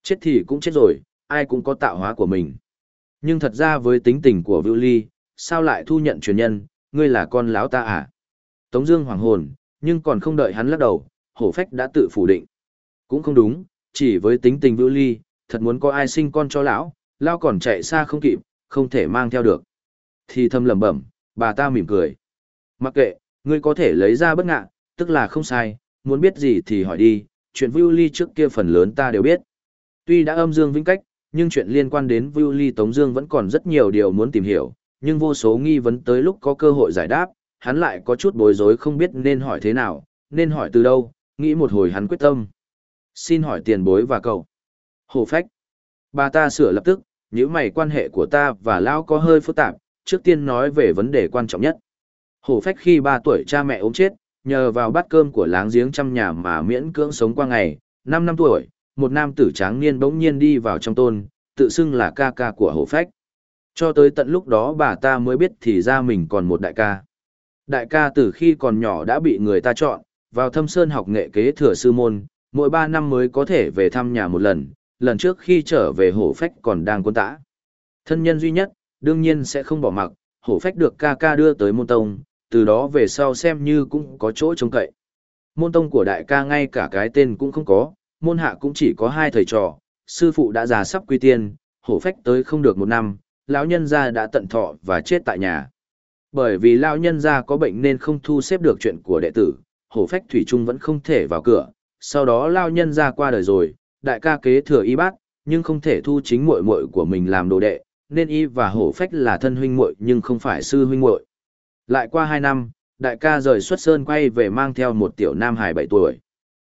Chết thì cũng chết rồi, ai cũng có tạo hóa của mình. Nhưng thật ra với tính tình của Vưu Ly, sao lại thu nhận truyền nhân, ngươi là con láo ta à? Tống Dương hoàng hồn, nhưng còn không đợi hắn lắc đầu, hổ phách đã tự phủ định. Cũng không đúng, chỉ với tính tình Vưu Ly, thật muốn có ai sinh con cho lão, lão còn chạy xa không kịp, không thể mang theo được. Thì thầm lẩm bẩm, bà ta mỉm cười. Mặc kệ, ngươi có thể lấy ra bất ngạ, tức là không sai, muốn biết gì thì hỏi đi, chuyện Vưu Ly trước kia phần lớn ta đều biết. Tuy đã âm dương vĩnh cách, nhưng chuyện liên quan đến Vưu Ly Tống Dương vẫn còn rất nhiều điều muốn tìm hiểu, nhưng vô số nghi vấn tới lúc có cơ hội giải đáp, hắn lại có chút bối rối không biết nên hỏi thế nào, nên hỏi từ đâu, nghĩ một hồi hắn quyết tâm. Xin hỏi tiền bối và cậu. Hồ phách. Bà ta sửa lập tức, những mày quan hệ của ta và Lão có hơi phức tạp, trước tiên nói về vấn đề quan trọng nhất. Hồ phách khi 3 tuổi cha mẹ ốm chết, nhờ vào bát cơm của láng giếng trăm nhà mà miễn cưỡng sống qua ngày, 5 năm tuổi, một nam tử tráng niên bỗng nhiên đi vào trong tôn, tự xưng là ca ca của Hồ phách. Cho tới tận lúc đó bà ta mới biết thì ra mình còn một đại ca. Đại ca từ khi còn nhỏ đã bị người ta chọn, vào thâm sơn học nghệ kế thừa sư môn, mỗi 3 năm mới có thể về thăm nhà một lần, lần trước khi trở về hổ phách còn đang quân tã. Thân nhân duy nhất, đương nhiên sẽ không bỏ mặc, hổ phách được ca ca đưa tới môn tông, từ đó về sau xem như cũng có chỗ trông cậy. Môn tông của đại ca ngay cả cái tên cũng không có, môn hạ cũng chỉ có hai thầy trò, sư phụ đã già sắp quy tiên, hổ phách tới không được một năm, lão nhân gia đã tận thọ và chết tại nhà. Bởi vì lão nhân gia có bệnh nên không thu xếp được chuyện của đệ tử, hổ phách thủy trung vẫn không thể vào cửa, sau đó lão nhân gia qua đời rồi, đại ca kế thừa y bác, nhưng không thể thu chính muội muội của mình làm đồ đệ, nên y và hổ phách là thân huynh muội nhưng không phải sư huynh muội. Lại qua hai năm, đại ca rời xuất sơn quay về mang theo một tiểu nam hải bảy tuổi.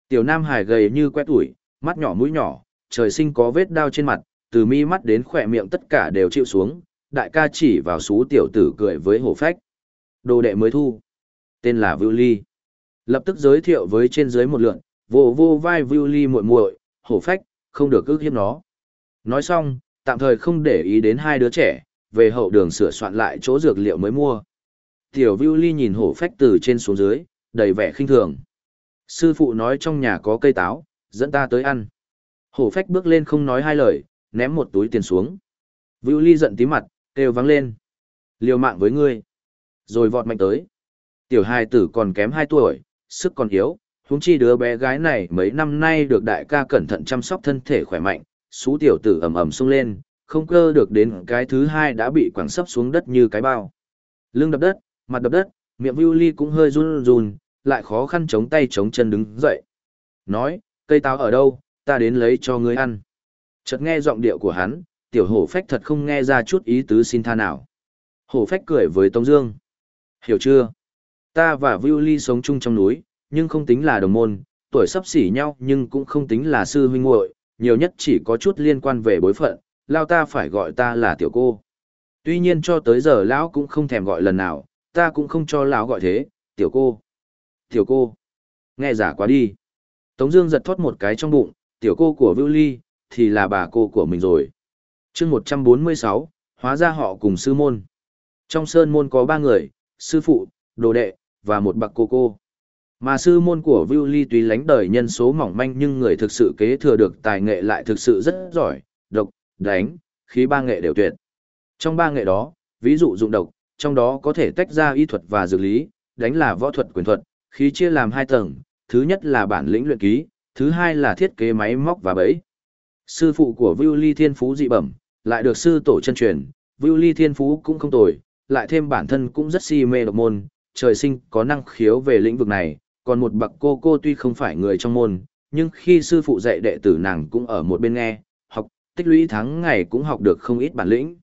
Tiểu nam hải gầy như que tuổi, mắt nhỏ mũi nhỏ, trời sinh có vết đau trên mặt, từ mi mắt đến khỏe miệng tất cả đều chịu xuống, đại ca chỉ vào xú tiểu tử cười với hổ phách. Đồ đệ mới thu. Tên là Vưu Ly. Lập tức giới thiệu với trên dưới một lượn, vô vô vai Vưu Ly muội muội, hổ phách, không được ước hiếp nó. Nói xong, tạm thời không để ý đến hai đứa trẻ, về hậu đường sửa soạn lại chỗ dược liệu mới mua. Tiểu Vưu Ly nhìn hổ phách từ trên xuống dưới, đầy vẻ khinh thường. Sư phụ nói trong nhà có cây táo, dẫn ta tới ăn. Hổ phách bước lên không nói hai lời, ném một túi tiền xuống. Vưu Ly giận tí mặt, kêu vắng lên. Liều mạng với ngươi. Rồi vọt mạnh tới. Tiểu hài tử còn kém 2 tuổi, sức còn yếu, huống chi đứa bé gái này mấy năm nay được đại ca cẩn thận chăm sóc thân thể khỏe mạnh, xú tiểu tử ầm ầm sung lên, không cơ được đến cái thứ hai đã bị quẳng sấp xuống đất như cái bao. Lưng đập đất, mặt đập đất, miệng Vưu Ly cũng hơi run run, lại khó khăn chống tay chống chân đứng dậy. Nói, cây táo ở đâu, ta đến lấy cho ngươi ăn. Chợt nghe giọng điệu của hắn, tiểu hổ phách thật không nghe ra chút ý tứ xin tha nào. Hổ phách cười với Tống Dương. Hiểu chưa? Ta và Vưu Ly sống chung trong núi, nhưng không tính là đồng môn, tuổi sắp xỉ nhau nhưng cũng không tính là sư huynh muội, nhiều nhất chỉ có chút liên quan về bối phận, lao ta phải gọi ta là tiểu cô. Tuy nhiên cho tới giờ lão cũng không thèm gọi lần nào, ta cũng không cho lão gọi thế, tiểu cô. Tiểu cô. Nghe giả quá đi. Tống Dương giật thoát một cái trong bụng, tiểu cô của Vưu Ly, thì là bà cô của mình rồi. Chương 146, hóa ra họ cùng sư môn. Trong sơn môn có ba người, sư phụ, đồ đệ, và một bậc cô cô. Mà sư môn của Vưu Ly tuy lánh đời nhân số mỏng manh nhưng người thực sự kế thừa được tài nghệ lại thực sự rất giỏi, độc, đánh, khí ba nghệ đều tuyệt. Trong ba nghệ đó, ví dụ dụng độc, trong đó có thể tách ra y thuật và dược lý, đánh là võ thuật quyền thuật, khí chia làm hai tầng, thứ nhất là bản lĩnh luyện ký, thứ hai là thiết kế máy móc và bẫy. Sư phụ của Vưu Ly Thiên Phú dị bẩm, lại được sư tổ chân truyền, Vưu Ly Thiên Phú cũng không tồi, lại thêm bản thân cũng rất si mê độc môn, trời sinh có năng khiếu về lĩnh vực này, còn một bậc cô cô tuy không phải người trong môn, nhưng khi sư phụ dạy đệ tử nàng cũng ở một bên nghe, học, tích lũy tháng ngày cũng học được không ít bản lĩnh.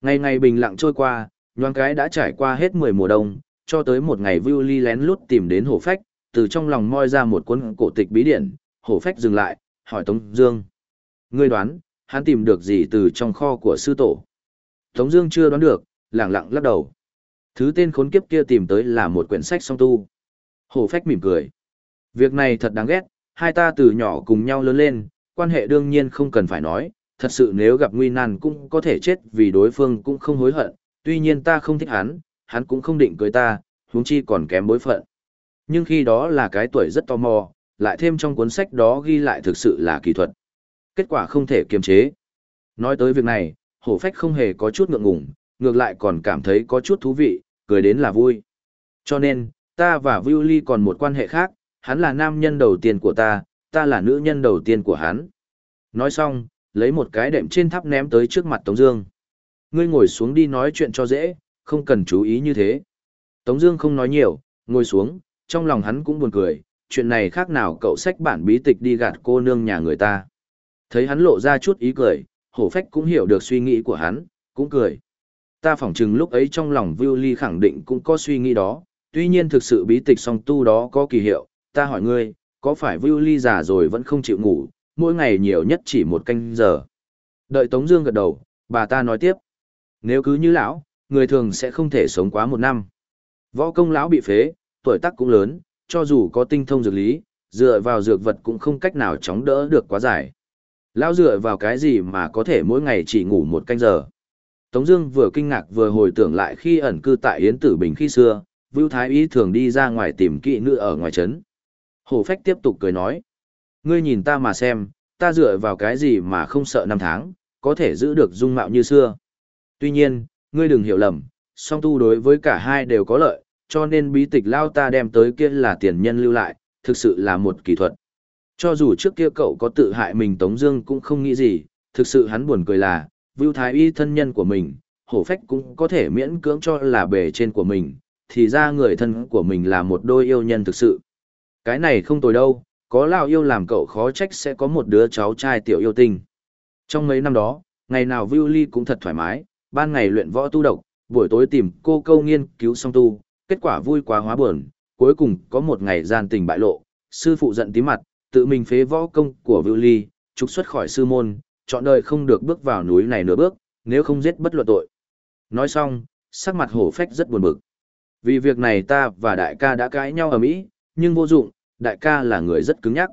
Ngày ngày bình lặng trôi qua, nhoang cái đã trải qua hết 10 mùa đông, cho tới một ngày Vưu Ly lén lút tìm đến hổ phách, từ trong lòng moi ra một cuốn cổ tịch bí điển, hổ phách dừng lại, hỏi Tống Dương. Ngươi đoán, hắn tìm được gì từ trong kho của sư tổ? Tống Dương chưa đoán được, lẳng lặng lắc đầu. Thứ tên khốn kiếp kia tìm tới là một quyển sách song tu. Hổ phách mỉm cười. Việc này thật đáng ghét, hai ta từ nhỏ cùng nhau lớn lên, quan hệ đương nhiên không cần phải nói, thật sự nếu gặp nguy nan cũng có thể chết vì đối phương cũng không hối hận, tuy nhiên ta không thích hắn, hắn cũng không định cưới ta, huống chi còn kém bối phận. Nhưng khi đó là cái tuổi rất tò mò, lại thêm trong cuốn sách đó ghi lại thực sự là kỹ thuật. Kết quả không thể kiềm chế. Nói tới việc này, hổ phách không hề có chút ngượng ngùng, ngược lại còn cảm thấy có chút thú vị, cười đến là vui. Cho nên, ta và Viu Ly còn một quan hệ khác, hắn là nam nhân đầu tiên của ta, ta là nữ nhân đầu tiên của hắn. Nói xong, lấy một cái đệm trên tháp ném tới trước mặt Tống Dương. Ngươi ngồi xuống đi nói chuyện cho dễ, không cần chú ý như thế. Tống Dương không nói nhiều, ngồi xuống, trong lòng hắn cũng buồn cười, chuyện này khác nào cậu sách bản bí tịch đi gạt cô nương nhà người ta. Thấy hắn lộ ra chút ý cười, hổ phách cũng hiểu được suy nghĩ của hắn, cũng cười. Ta phỏng chừng lúc ấy trong lòng Vưu Ly khẳng định cũng có suy nghĩ đó, tuy nhiên thực sự bí tịch song tu đó có kỳ hiệu, ta hỏi ngươi, có phải Vưu Ly già rồi vẫn không chịu ngủ, mỗi ngày nhiều nhất chỉ một canh giờ. Đợi Tống Dương gật đầu, bà ta nói tiếp, nếu cứ như lão, người thường sẽ không thể sống quá một năm. Võ công lão bị phế, tuổi tác cũng lớn, cho dù có tinh thông dược lý, dựa vào dược vật cũng không cách nào chống đỡ được quá dài. Lão dựa vào cái gì mà có thể mỗi ngày chỉ ngủ một canh giờ. Tống Dương vừa kinh ngạc vừa hồi tưởng lại khi ẩn cư tại Yến Tử Bình khi xưa, Vưu Thái Y thường đi ra ngoài tìm kỵ nữ ở ngoài trấn. Hồ Phách tiếp tục cười nói, ngươi nhìn ta mà xem, ta dựa vào cái gì mà không sợ năm tháng, có thể giữ được dung mạo như xưa. Tuy nhiên, ngươi đừng hiểu lầm, song tu đối với cả hai đều có lợi, cho nên bí tịch lao ta đem tới kia là tiền nhân lưu lại, thực sự là một kỳ thuật. Cho dù trước kia cậu có tự hại mình Tống Dương cũng không nghĩ gì, thực sự hắn buồn cười là, Vưu Thái Y thân nhân của mình, hổ phách cũng có thể miễn cưỡng cho là bề trên của mình, thì ra người thân của mình là một đôi yêu nhân thực sự. Cái này không tồi đâu, có lão yêu làm cậu khó trách sẽ có một đứa cháu trai tiểu yêu tinh. Trong mấy năm đó, ngày nào Vưu Ly cũng thật thoải mái, ban ngày luyện võ tu độc, buổi tối tìm cô câu nghiên cứu song tu, kết quả vui quá hóa buồn, cuối cùng có một ngày gian tình bại lộ, sư phụ giận tí mặt, tự mình phế võ công của Vưu Ly, trục xuất khỏi sư môn, chọn đời không được bước vào núi này nửa bước, nếu không giết bất luận tội. Nói xong, sắc mặt hổ phách rất buồn bực. Vì việc này ta và đại ca đã cãi nhau ở Mỹ, nhưng vô dụng, đại ca là người rất cứng nhắc.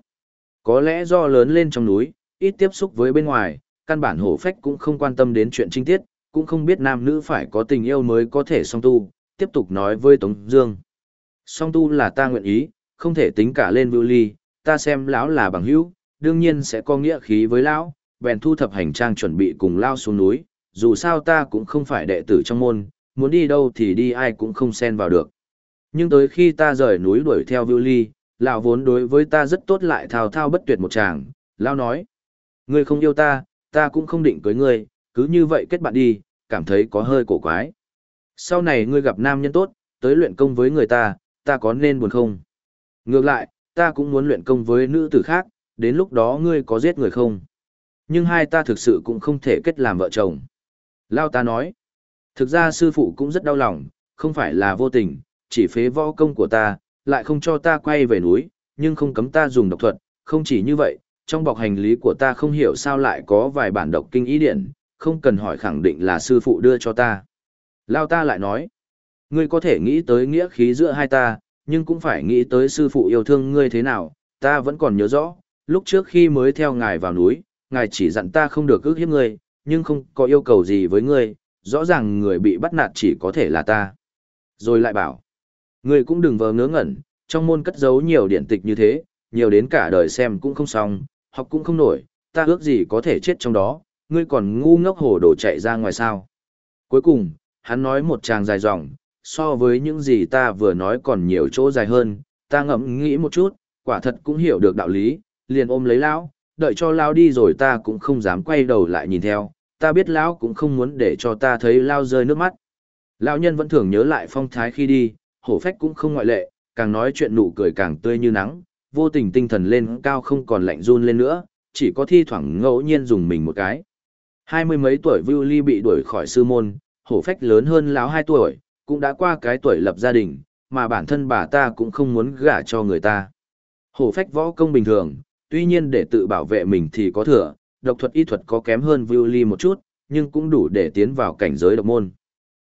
Có lẽ do lớn lên trong núi, ít tiếp xúc với bên ngoài, căn bản hổ phách cũng không quan tâm đến chuyện trinh tiết, cũng không biết nam nữ phải có tình yêu mới có thể song tu, tiếp tục nói với Tống Dương. Song tu là ta nguyện ý, không thể tính cả lên Vưu Ly, ta xem lão là bằng hữu, đương nhiên sẽ có nghĩa khí với lão, bèn thu thập hành trang chuẩn bị cùng lao xuống núi, dù sao ta cũng không phải đệ tử trong môn, muốn đi đâu thì đi ai cũng không xen vào được. Nhưng tới khi ta rời núi đuổi theo Vưu Ly, lão vốn đối với ta rất tốt lại thao thao bất tuyệt một chàng, lão nói, ngươi không yêu ta, ta cũng không định cưới ngươi, cứ như vậy kết bạn đi, cảm thấy có hơi cổ quái. Sau này ngươi gặp nam nhân tốt, tới luyện công với người ta, ta có nên buồn không? Ngược lại, ta cũng muốn luyện công với nữ tử khác, đến lúc đó ngươi có giết người không? Nhưng hai ta thực sự cũng không thể kết làm vợ chồng. Lao ta nói, thực ra sư phụ cũng rất đau lòng, không phải là vô tình, chỉ phế võ công của ta, lại không cho ta quay về núi, nhưng không cấm ta dùng độc thuật, không chỉ như vậy, trong bọc hành lý của ta không hiểu sao lại có vài bản độc kinh ý điển, không cần hỏi khẳng định là sư phụ đưa cho ta. Lao ta lại nói, ngươi có thể nghĩ tới nghĩa khí giữa hai ta, nhưng cũng phải nghĩ tới sư phụ yêu thương ngươi thế nào, ta vẫn còn nhớ rõ, lúc trước khi mới theo ngài vào núi, ngài chỉ dặn ta không được ước hiếp ngươi, nhưng không có yêu cầu gì với ngươi, rõ ràng người bị bắt nạt chỉ có thể là ta. Rồi lại bảo, ngươi cũng đừng vờ ngớ ngẩn, trong môn cất giấu nhiều điện tịch như thế, nhiều đến cả đời xem cũng không xong, học cũng không nổi, ta ước gì có thể chết trong đó, ngươi còn ngu ngốc hồ đồ chạy ra ngoài sao. Cuối cùng, hắn nói một tràng dài dòng, so với những gì ta vừa nói còn nhiều chỗ dài hơn, ta ngẫm nghĩ một chút, quả thật cũng hiểu được đạo lý, liền ôm lấy lão, đợi cho lão đi rồi ta cũng không dám quay đầu lại nhìn theo, ta biết lão cũng không muốn để cho ta thấy lao rơi nước mắt. Lão nhân vẫn thường nhớ lại phong thái khi đi, hổ phách cũng không ngoại lệ, càng nói chuyện nụ cười càng tươi như nắng, vô tình tinh thần lên cao không còn lạnh run lên nữa, chỉ có thi thoảng ngẫu nhiên dùng mình một cái. Hai mươi mấy tuổi Vưu Ly bị đuổi khỏi sư môn, hổ phách lớn hơn lão hai tuổi, cũng đã qua cái tuổi lập gia đình, mà bản thân bà ta cũng không muốn gả cho người ta. Hổ phách võ công bình thường, tuy nhiên để tự bảo vệ mình thì có thừa, độc thuật y thuật có kém hơn Viu Ly một chút, nhưng cũng đủ để tiến vào cảnh giới độc môn.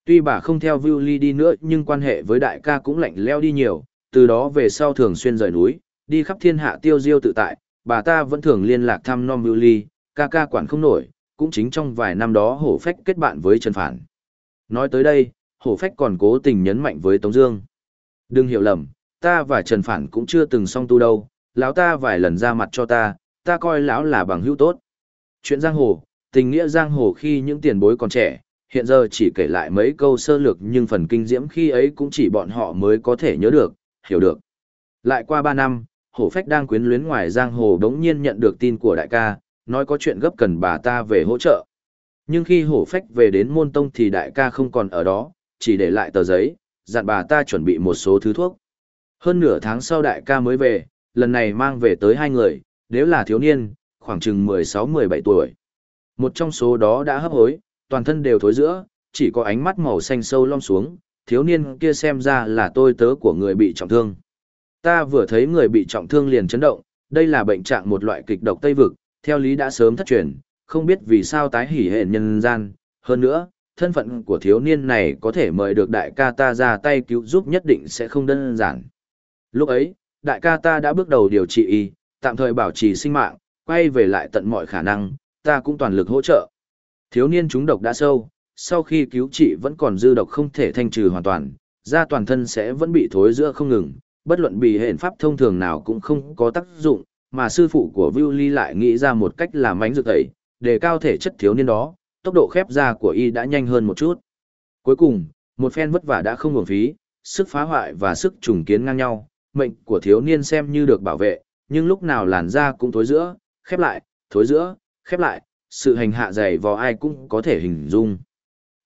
Tuy bà không theo Viu Ly đi nữa nhưng quan hệ với đại ca cũng lạnh leo đi nhiều, từ đó về sau thường xuyên rời núi, đi khắp thiên hạ tiêu diêu tự tại, bà ta vẫn thường liên lạc thăm nom Viu Ly, ca ca quản không nổi, cũng chính trong vài năm đó hổ phách kết bạn với Trần Phản. Nói tới đây, hổ phách còn cố tình nhấn mạnh với Tống Dương. Đừng hiểu lầm, ta và Trần Phản cũng chưa từng song tu đâu, lão ta vài lần ra mặt cho ta, ta coi lão là bằng hữu tốt. Chuyện giang hồ, tình nghĩa giang hồ khi những tiền bối còn trẻ, hiện giờ chỉ kể lại mấy câu sơ lược nhưng phần kinh diễm khi ấy cũng chỉ bọn họ mới có thể nhớ được, hiểu được. Lại qua ba năm, hổ phách đang quyến luyến ngoài giang hồ đống nhiên nhận được tin của đại ca, nói có chuyện gấp cần bà ta về hỗ trợ. Nhưng khi hổ phách về đến môn tông thì đại ca không còn ở đó, chỉ để lại tờ giấy, dặn bà ta chuẩn bị một số thứ thuốc. Hơn nửa tháng sau đại ca mới về, lần này mang về tới hai người, nếu là thiếu niên, khoảng chừng 16-17 tuổi. Một trong số đó đã hấp hối, toàn thân đều thối giữa, chỉ có ánh mắt màu xanh sâu lom xuống, thiếu niên kia xem ra là tôi tớ của người bị trọng thương. Ta vừa thấy người bị trọng thương liền chấn động, đây là bệnh trạng một loại kịch độc Tây Vực, theo lý đã sớm thất truyền, không biết vì sao tái hỉ hẹn nhân gian. Hơn nữa, thân phận của thiếu niên này có thể mời được đại ca ta ra tay cứu giúp nhất định sẽ không đơn giản. Lúc ấy, đại ca ta đã bước đầu điều trị y, tạm thời bảo trì sinh mạng, quay về lại tận mọi khả năng, ta cũng toàn lực hỗ trợ. Thiếu niên chúng độc đã sâu, sau khi cứu trị vẫn còn dư độc không thể thanh trừ hoàn toàn, da toàn thân sẽ vẫn bị thối giữa không ngừng, bất luận bị hện pháp thông thường nào cũng không có tác dụng, mà sư phụ của Vưu Ly lại nghĩ ra một cách làm mánh dược tẩy, để cao thể chất thiếu niên đó, tốc độ khép ra của y đã nhanh hơn một chút. Cuối cùng, một phen vất vả đã không hưởng phí, sức phá hoại và sức trùng kiến ngang nhau, mệnh của thiếu niên xem như được bảo vệ, nhưng lúc nào làn da cũng thối giữa, khép lại, thối giữa, khép lại, sự hành hạ dày vò ai cũng có thể hình dung.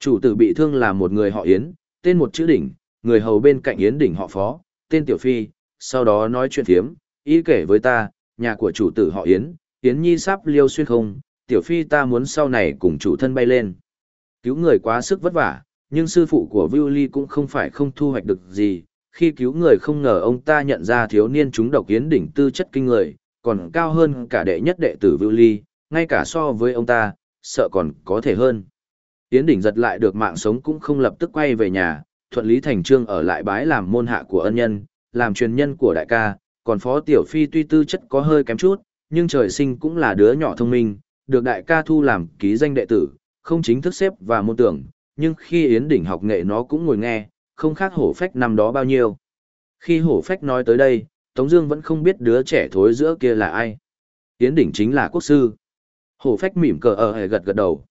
Chủ tử bị thương là một người họ Yến, tên một chữ đỉnh, người hầu bên cạnh Yến đỉnh họ Phó, tên Tiểu Phi, sau đó nói chuyện thiếm, ý kể với ta, nhà của chủ tử họ Yến, Yến Nhi sắp liêu xuyên không, Tiểu Phi ta muốn sau này cùng chủ thân bay lên. Cứu người quá sức vất vả, nhưng sư phụ của Viu Ly cũng không phải không thu hoạch được gì, khi cứu người không ngờ ông ta nhận ra thiếu niên chúng độc Yến đỉnh tư chất kinh người, còn cao hơn cả đệ nhất đệ tử Viu Ly, ngay cả so với ông ta, sợ còn có thể hơn. Yến đỉnh giật lại được mạng sống cũng không lập tức quay về nhà, thuận lý thành trương ở lại bái làm môn hạ của ân nhân, làm truyền nhân của đại ca, còn phó tiểu phi tuy tư chất có hơi kém chút, nhưng trời sinh cũng là đứa nhỏ thông minh, được đại ca thu làm ký danh đệ tử, không chính thức xếp và môn tưởng, nhưng khi Yến đỉnh học nghệ nó cũng ngồi nghe, không khác hổ phách năm đó bao nhiêu. Khi hổ phách nói tới đây, Tống Dương vẫn không biết đứa trẻ thối giữa kia là ai. yến đỉnh chính là quốc sư. Hổ phách mỉm cờ ở hề gật gật đầu.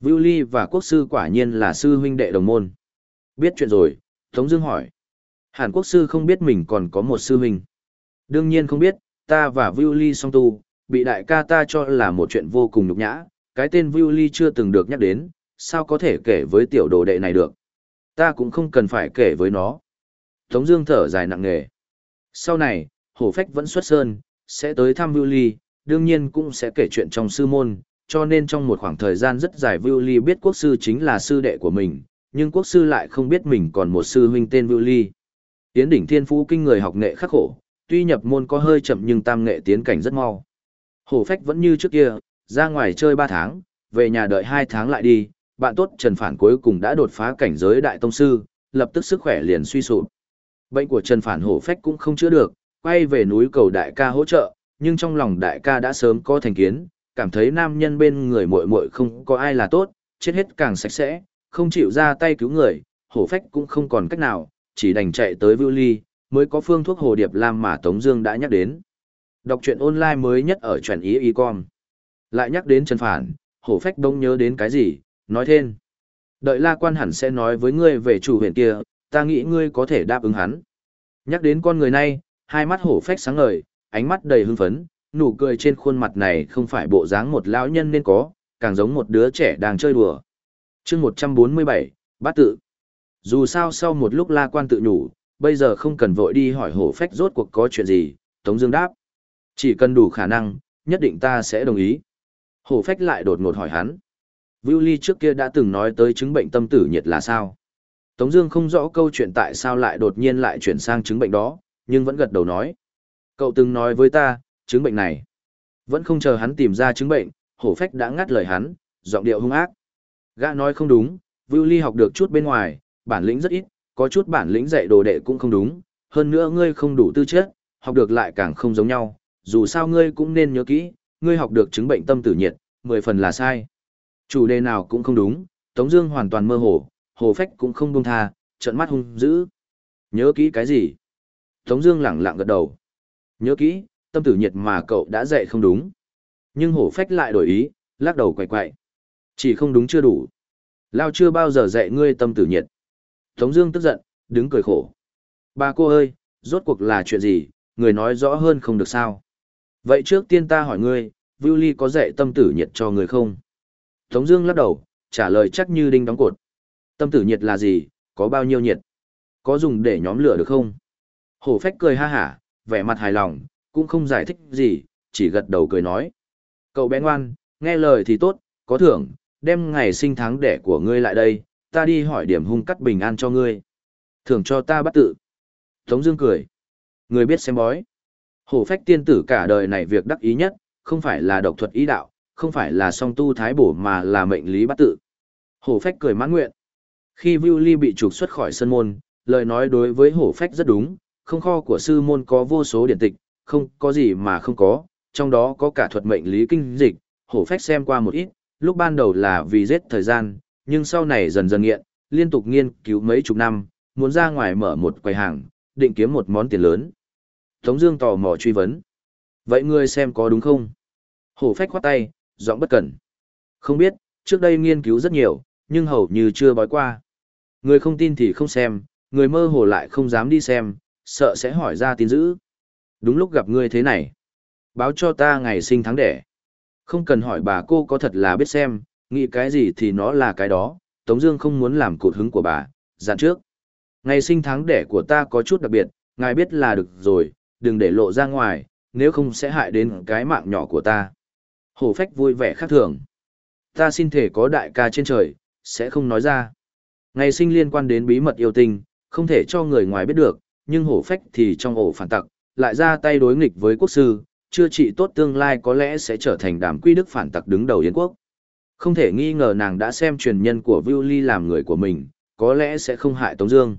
Vưu Ly và quốc sư quả nhiên là sư huynh đệ đồng môn. Biết chuyện rồi, Tống Dương hỏi. Hàn quốc sư không biết mình còn có một sư huynh. Đương nhiên không biết, ta và Vưu Ly song tu, bị đại ca ta cho là một chuyện vô cùng nhục nhã. Cái tên Vưu Ly chưa từng được nhắc đến, sao có thể kể với tiểu đồ đệ này được? Ta cũng không cần phải kể với nó. Tống Dương thở dài nặng nề. Sau này, Hổ Phách vẫn xuất sơn, sẽ tới thăm Vưu Ly, đương nhiên cũng sẽ kể chuyện trong sư môn, cho nên trong một khoảng thời gian rất dài Vưu Ly biết quốc sư chính là sư đệ của mình, nhưng quốc sư lại không biết mình còn một sư huynh tên Vưu Ly. Tiến đỉnh thiên phú kinh người học nghệ khắc khổ, tuy nhập môn có hơi chậm nhưng tam nghệ tiến cảnh rất mau. Hổ phách vẫn như trước kia, ra ngoài chơi 3 tháng, về nhà đợi 2 tháng lại đi, bạn tốt Trần Phản cuối cùng đã đột phá cảnh giới đại tông sư, lập tức sức khỏe liền suy sụp. Bệnh của Trần Phản hổ phách cũng không chữa được, quay về núi cầu đại ca hỗ trợ, nhưng trong lòng đại ca đã sớm có thành kiến, cảm thấy nam nhân bên người muội muội không có ai là tốt, chết hết càng sạch sẽ, không chịu ra tay cứu người, hổ phách cũng không còn cách nào, chỉ đành chạy tới Vưu Ly, mới có phương thuốc hồ điệp lam mà Tống Dương đã nhắc đến. Đọc truyện online mới nhất ở truyện ý y com. Lại nhắc đến Trần Phản, hổ phách đông nhớ đến cái gì, nói thêm. Đợi la quan hẳn sẽ nói với ngươi về chủ huyện kia, ta nghĩ ngươi có thể đáp ứng hắn. Nhắc đến con người này, hai mắt hổ phách sáng ngời, ánh mắt đầy hưng phấn, nụ cười trên khuôn mặt này không phải bộ dáng một lão nhân nên có, càng giống một đứa trẻ đang chơi đùa. chương 147, bát tự. Dù sao sau một lúc la quan tự nhủ, bây giờ không cần vội đi hỏi hổ phách rốt cuộc có chuyện gì, Tống Dương đáp. Chỉ cần đủ khả năng, nhất định ta sẽ đồng ý. Hổ phách lại đột ngột hỏi hắn. Vưu Ly trước kia đã từng nói tới chứng bệnh tâm tử nhiệt là sao? Tống Dương không rõ câu chuyện tại sao lại đột nhiên lại chuyển sang chứng bệnh đó, nhưng vẫn gật đầu nói. Cậu từng nói với ta, chứng bệnh này. Vẫn không chờ hắn tìm ra chứng bệnh, hổ phách đã ngắt lời hắn, giọng điệu hung ác. Gã nói không đúng, Vưu Ly học được chút bên ngoài, bản lĩnh rất ít, có chút bản lĩnh dạy đồ đệ cũng không đúng, hơn nữa ngươi không đủ tư chất, học được lại càng không giống nhau, dù sao ngươi cũng nên nhớ kỹ, ngươi học được chứng bệnh tâm tử nhiệt, mười phần là sai. Chủ đề nào cũng không đúng, Tống Dương hoàn toàn mơ hồ, hồ phách cũng không buông tha, trợn mắt hung dữ. Nhớ kỹ cái gì? Tống Dương lẳng lặng gật đầu. Nhớ kỹ, tâm tử nhiệt mà cậu đã dạy không đúng. Nhưng Hồ phách lại đổi ý, lắc đầu quậy quậy. Chỉ không đúng chưa đủ. Lao chưa bao giờ dạy ngươi tâm tử nhiệt. Tống Dương tức giận, đứng cười khổ. Bà cô ơi, rốt cuộc là chuyện gì, người nói rõ hơn không được sao? Vậy trước tiên ta hỏi ngươi, Vưu Ly có dạy tâm tử nhiệt cho người không? Tống Dương lắc đầu, trả lời chắc như đinh đóng cột. Tâm tử nhiệt là gì? Có bao nhiêu nhiệt? Có dùng để nhóm lửa được không? Hổ phách cười ha hả, vẻ mặt hài lòng, cũng không giải thích gì, chỉ gật đầu cười nói. Cậu bé ngoan, nghe lời thì tốt, có thưởng, đem ngày sinh tháng đẻ của ngươi lại đây, ta đi hỏi điểm hung cắt bình an cho ngươi. Thưởng cho ta bắt tự. Tống Dương cười. Người biết xem bói. Hổ phách tiên tử cả đời này việc đắc ý nhất, không phải là độc thuật ý đạo, không phải là song tu thái bổ mà là mệnh lý bắt tự. Hổ phách cười mãn nguyện. Khi Vu Ly bị trục xuất khỏi sân môn, lời nói đối với hổ phách rất đúng, không kho của sư môn có vô số điển tịch, không có gì mà không có, trong đó có cả thuật mệnh lý kinh dịch, hổ phách xem qua một ít, lúc ban đầu là vì giết thời gian, nhưng sau này dần dần nghiện, liên tục nghiên cứu mấy chục năm, muốn ra ngoài mở một quầy hàng, định kiếm một món tiền lớn. Tống Dương tò mò truy vấn. Vậy ngươi xem có đúng không? Hổ phách khoát tay, giọng bất cẩn. Không biết, trước đây nghiên cứu rất nhiều, nhưng hầu như chưa bói qua. Người không tin thì không xem, người mơ hồ lại không dám đi xem, sợ sẽ hỏi ra tin dữ. Đúng lúc gặp ngươi thế này. Báo cho ta ngày sinh tháng đẻ. Không cần hỏi bà cô có thật là biết xem, nghĩ cái gì thì nó là cái đó, Tống Dương không muốn làm cột hứng của bà, dặn trước. Ngày sinh tháng đẻ của ta có chút đặc biệt, ngài biết là được rồi, đừng để lộ ra ngoài, nếu không sẽ hại đến cái mạng nhỏ của ta. Hổ phách vui vẻ khác thường. Ta xin thể có đại ca trên trời, sẽ không nói ra. Ngày sinh liên quan đến bí mật yêu tình, không thể cho người ngoài biết được, nhưng hổ phách thì trong ổ phản tặc, lại ra tay đối nghịch với quốc sư, chưa trị tốt tương lai có lẽ sẽ trở thành đám quy đức phản tặc đứng đầu Yến quốc. Không thể nghi ngờ nàng đã xem truyền nhân của Vưu Ly làm người của mình, có lẽ sẽ không hại Tống Dương.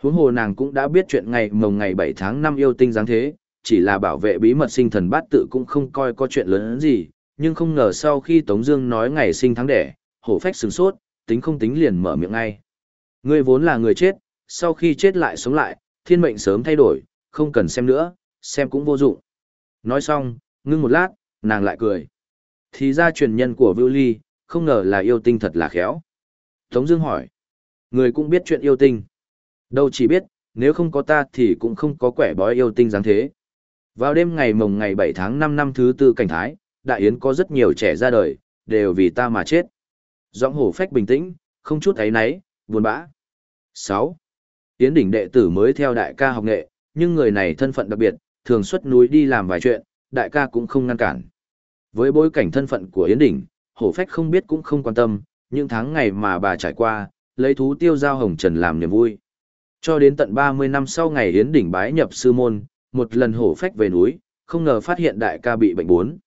Huống hồ nàng cũng đã biết chuyện ngày mồng ngày 7 tháng 5 yêu tinh dáng thế, chỉ là bảo vệ bí mật sinh thần bát tự cũng không coi có chuyện lớn gì, nhưng không ngờ sau khi Tống Dương nói ngày sinh tháng đẻ, hổ phách sừng sốt, tính không tính liền mở miệng ngay. Ngươi vốn là người chết, sau khi chết lại sống lại, thiên mệnh sớm thay đổi, không cần xem nữa, xem cũng vô dụng. Nói xong, ngưng một lát, nàng lại cười. Thì ra truyền nhân của Vưu Ly, không ngờ là yêu tinh thật là khéo. Tống Dương hỏi, người cũng biết chuyện yêu tinh. Đâu chỉ biết, nếu không có ta thì cũng không có quẻ bói yêu tinh dáng thế. Vào đêm ngày mồng ngày 7 tháng 5 năm thứ tư cảnh thái, đại yến có rất nhiều trẻ ra đời, đều vì ta mà chết. Giọng hổ phách bình tĩnh, không chút ấy náy, buồn bã. 6. Yến đỉnh đệ tử mới theo đại ca học nghệ, nhưng người này thân phận đặc biệt, thường xuất núi đi làm vài chuyện, đại ca cũng không ngăn cản. Với bối cảnh thân phận của Yến đỉnh, hổ phách không biết cũng không quan tâm, những tháng ngày mà bà trải qua, lấy thú tiêu giao hồng trần làm niềm vui. Cho đến tận 30 năm sau ngày Yến đỉnh bái nhập sư môn, một lần hổ phách về núi, không ngờ phát hiện đại ca bị bệnh bốn.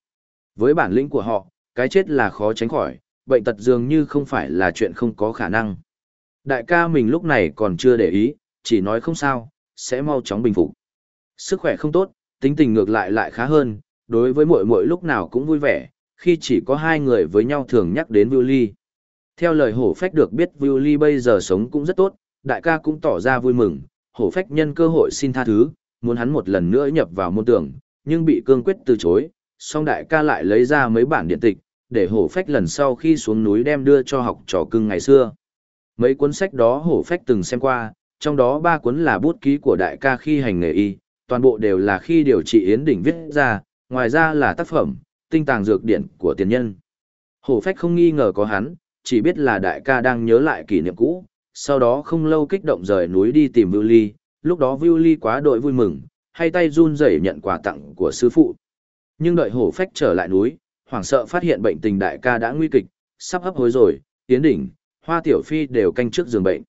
Với bản lĩnh của họ, cái chết là khó tránh khỏi, bệnh tật dường như không phải là chuyện không có khả năng. Đại ca mình lúc này còn chưa để ý, chỉ nói không sao, sẽ mau chóng bình phục. Sức khỏe không tốt, tính tình ngược lại lại khá hơn, đối với mỗi mỗi lúc nào cũng vui vẻ, khi chỉ có hai người với nhau thường nhắc đến Vưu Ly. Theo lời hổ phách được biết Vưu Ly bây giờ sống cũng rất tốt, đại ca cũng tỏ ra vui mừng, hổ phách nhân cơ hội xin tha thứ, muốn hắn một lần nữa nhập vào môn tưởng, nhưng bị cương quyết từ chối, song đại ca lại lấy ra mấy bản điện tịch, để hổ phách lần sau khi xuống núi đem đưa cho học trò cưng ngày xưa. Mấy cuốn sách đó hổ phách từng xem qua, trong đó ba cuốn là bút ký của đại ca khi hành nghề y, toàn bộ đều là khi điều trị yến đỉnh viết ra, ngoài ra là tác phẩm, tinh tàng dược điển của tiền nhân. Hổ phách không nghi ngờ có hắn, chỉ biết là đại ca đang nhớ lại kỷ niệm cũ, sau đó không lâu kích động rời núi đi tìm Vưu Ly, lúc đó Vưu Ly quá đội vui mừng, hay tay run rẩy nhận quà tặng của sư phụ. Nhưng đợi hổ phách trở lại núi, hoảng sợ phát hiện bệnh tình đại ca đã nguy kịch, sắp hấp hối rồi, tiến đỉnh, hoa tiểu phi đều canh trước giường bệnh.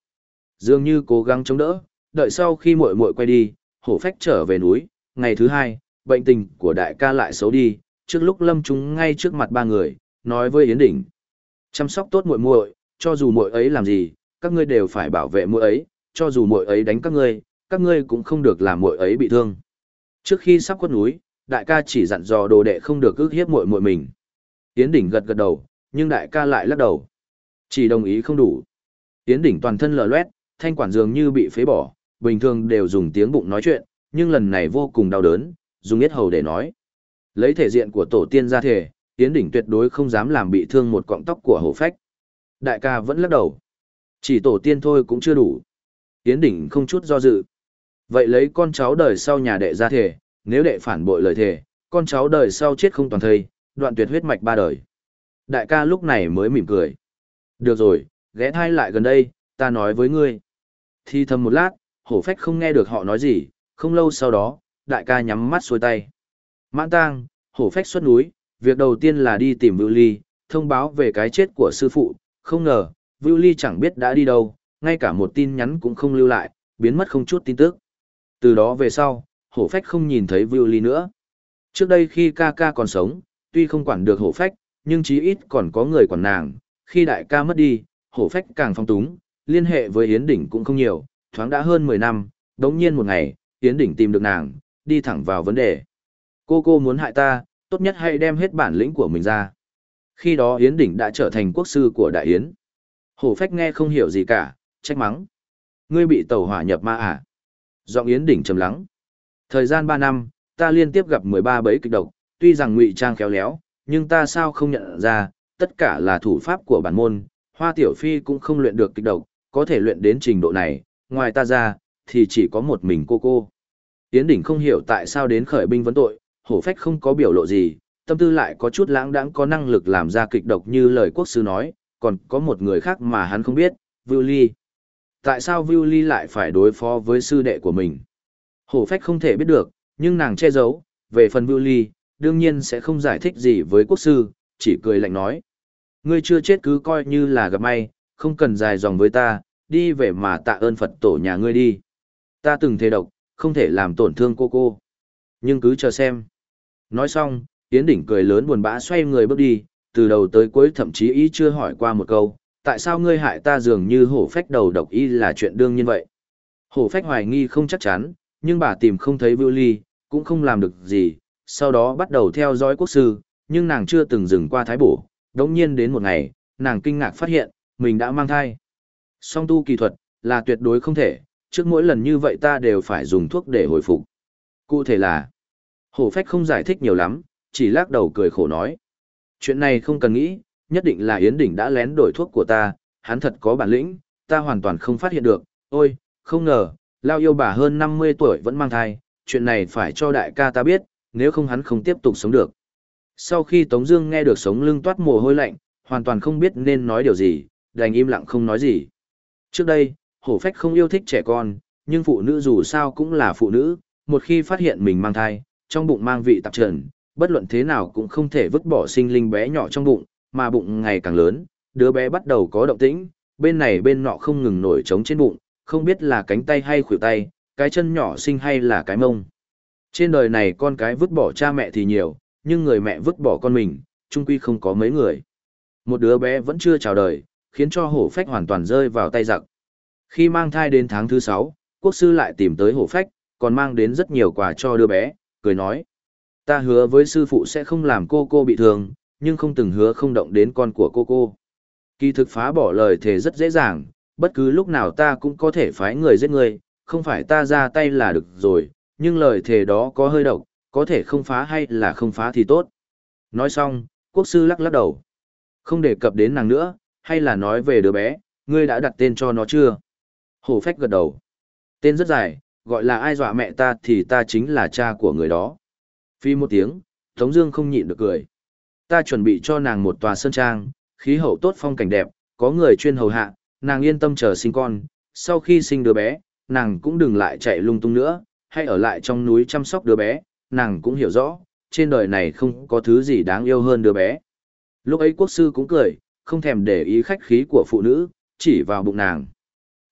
Dường như cố gắng chống đỡ, đợi sau khi muội muội quay đi, hổ phách trở về núi, ngày thứ hai, bệnh tình của đại ca lại xấu đi, trước lúc lâm chúng ngay trước mặt ba người, nói với Yến Đỉnh. Chăm sóc tốt muội muội, cho dù muội ấy làm gì, các ngươi đều phải bảo vệ muội ấy, cho dù muội ấy đánh các ngươi, các ngươi cũng không được làm muội ấy bị thương. Trước khi sắp khuất núi, đại ca chỉ dặn dò đồ đệ không được ước hiếp muội muội mình. Tiến Đỉnh gật gật đầu, nhưng đại ca lại lắc đầu. Chỉ đồng ý không đủ. Tiến Đỉnh toàn thân lờ loét, thanh quản dường như bị phế bỏ, bình thường đều dùng tiếng bụng nói chuyện, nhưng lần này vô cùng đau đớn, dùng yết hầu để nói. Lấy thể diện của tổ tiên ra thể, Tiến Đỉnh tuyệt đối không dám làm bị thương một cọng tóc của hổ phách. Đại ca vẫn lắc đầu. Chỉ tổ tiên thôi cũng chưa đủ. Yến Đỉnh không chút do dự. Vậy lấy con cháu đời sau nhà đệ ra thể, nếu đệ phản bội lời thề, con cháu đời sau chết không toàn thây, đoạn tuyệt huyết mạch ba đời. Đại ca lúc này mới mỉm cười. Được rồi, ghé thai lại gần đây, ta nói với ngươi. Thi thầm một lát, hổ phách không nghe được họ nói gì, không lâu sau đó, đại ca nhắm mắt xuôi tay. Mãn tang, hổ phách xuất núi, việc đầu tiên là đi tìm Vưu Ly, thông báo về cái chết của sư phụ, không ngờ, Vưu Ly chẳng biết đã đi đâu, ngay cả một tin nhắn cũng không lưu lại, biến mất không chút tin tức. Từ đó về sau, hổ phách không nhìn thấy Vưu Ly nữa. Trước đây khi ca ca còn sống, tuy không quản được hổ phách, nhưng chí ít còn có người quản nàng, khi đại ca mất đi, hổ phách càng phong túng, liên hệ với Yến Đỉnh cũng không nhiều, thoáng đã hơn 10 năm, đống nhiên một ngày, Yến Đỉnh tìm được nàng, đi thẳng vào vấn đề. Cô cô muốn hại ta, tốt nhất hãy đem hết bản lĩnh của mình ra. Khi đó Yến Đỉnh đã trở thành quốc sư của Đại Yến. Hổ phách nghe không hiểu gì cả, trách mắng. Ngươi bị tàu hỏa nhập ma à? Giọng Yến Đỉnh trầm lắng. Thời gian 3 năm, ta liên tiếp gặp 13 bẫy kịch độc, tuy rằng ngụy trang khéo léo, nhưng ta sao không nhận ra, tất cả là thủ pháp của bản môn, Hoa Tiểu Phi cũng không luyện được kịch độc, có thể luyện đến trình độ này, ngoài ta ra, thì chỉ có một mình cô cô. Yến Đỉnh không hiểu tại sao đến khởi binh vấn tội, hổ phách không có biểu lộ gì, tâm tư lại có chút lãng đãng có năng lực làm ra kịch độc như lời quốc sư nói, còn có một người khác mà hắn không biết, Vưu Ly. Tại sao Vưu Ly lại phải đối phó với sư đệ của mình? Hổ phách không thể biết được, nhưng nàng che giấu, về phần Vưu Ly, đương nhiên sẽ không giải thích gì với quốc sư, chỉ cười lạnh nói. Ngươi chưa chết cứ coi như là gặp may, không cần dài dòng với ta, đi về mà tạ ơn Phật tổ nhà ngươi đi. Ta từng thề độc, không thể làm tổn thương cô cô. Nhưng cứ chờ xem. Nói xong, Yến Đỉnh cười lớn buồn bã xoay người bước đi, từ đầu tới cuối thậm chí ý chưa hỏi qua một câu, tại sao ngươi hại ta dường như hổ phách đầu độc y là chuyện đương nhiên vậy. Hổ phách hoài nghi không chắc chắn, nhưng bà tìm không thấy Vưu Ly, cũng không làm được gì, sau đó bắt đầu theo dõi quốc sư, nhưng nàng chưa từng dừng qua thái bổ, đống nhiên đến một ngày, nàng kinh ngạc phát hiện, mình đã mang thai. Song tu kỳ thuật, là tuyệt đối không thể, trước mỗi lần như vậy ta đều phải dùng thuốc để hồi phục. Cụ thể là, Hổ phách không giải thích nhiều lắm, chỉ lắc đầu cười khổ nói. Chuyện này không cần nghĩ, nhất định là Yến Đỉnh đã lén đổi thuốc của ta, hắn thật có bản lĩnh, ta hoàn toàn không phát hiện được. Ôi, không ngờ, Lao yêu bà hơn 50 tuổi vẫn mang thai, chuyện này phải cho đại ca ta biết, nếu không hắn không tiếp tục sống được. Sau khi Tống Dương nghe được sống lưng toát mồ hôi lạnh, hoàn toàn không biết nên nói điều gì, đành im lặng không nói gì. Trước đây, hổ phách không yêu thích trẻ con, nhưng phụ nữ dù sao cũng là phụ nữ, một khi phát hiện mình mang thai, trong bụng mang vị tạp trần, bất luận thế nào cũng không thể vứt bỏ sinh linh bé nhỏ trong bụng, mà bụng ngày càng lớn, đứa bé bắt đầu có động tĩnh, bên này bên nọ không ngừng nổi trống trên bụng, không biết là cánh tay hay khuỷu tay, cái chân nhỏ sinh hay là cái mông. Trên đời này con cái vứt bỏ cha mẹ thì nhiều, nhưng người mẹ vứt bỏ con mình, chung quy không có mấy người. Một đứa bé vẫn chưa chào đời, khiến cho hổ phách hoàn toàn rơi vào tay giặc. Khi mang thai đến tháng thứ 6, quốc sư lại tìm tới hổ phách, còn mang đến rất nhiều quà cho đứa bé, cười nói. Ta hứa với sư phụ sẽ không làm cô cô bị thương, nhưng không từng hứa không động đến con của cô cô. Kỳ thực phá bỏ lời thề rất dễ dàng, bất cứ lúc nào ta cũng có thể phái người giết người, không phải ta ra tay là được rồi, nhưng lời thề đó có hơi độc, có thể không phá hay là không phá thì tốt. Nói xong, quốc sư lắc lắc đầu. Không đề cập đến nàng nữa, hay là nói về đứa bé, ngươi đã đặt tên cho nó chưa? Hổ phách gật đầu. Tên rất dài, gọi là ai dọa mẹ ta thì ta chính là cha của người đó. Phi một tiếng, Tống Dương không nhịn được cười. Ta chuẩn bị cho nàng một tòa sơn trang, khí hậu tốt phong cảnh đẹp, có người chuyên hầu hạ, nàng yên tâm chờ sinh con. Sau khi sinh đứa bé, nàng cũng đừng lại chạy lung tung nữa, hay ở lại trong núi chăm sóc đứa bé. Nàng cũng hiểu rõ, trên đời này không có thứ gì đáng yêu hơn đứa bé. Lúc ấy quốc sư cũng cười, không thèm để ý khách khí của phụ nữ, chỉ vào bụng nàng.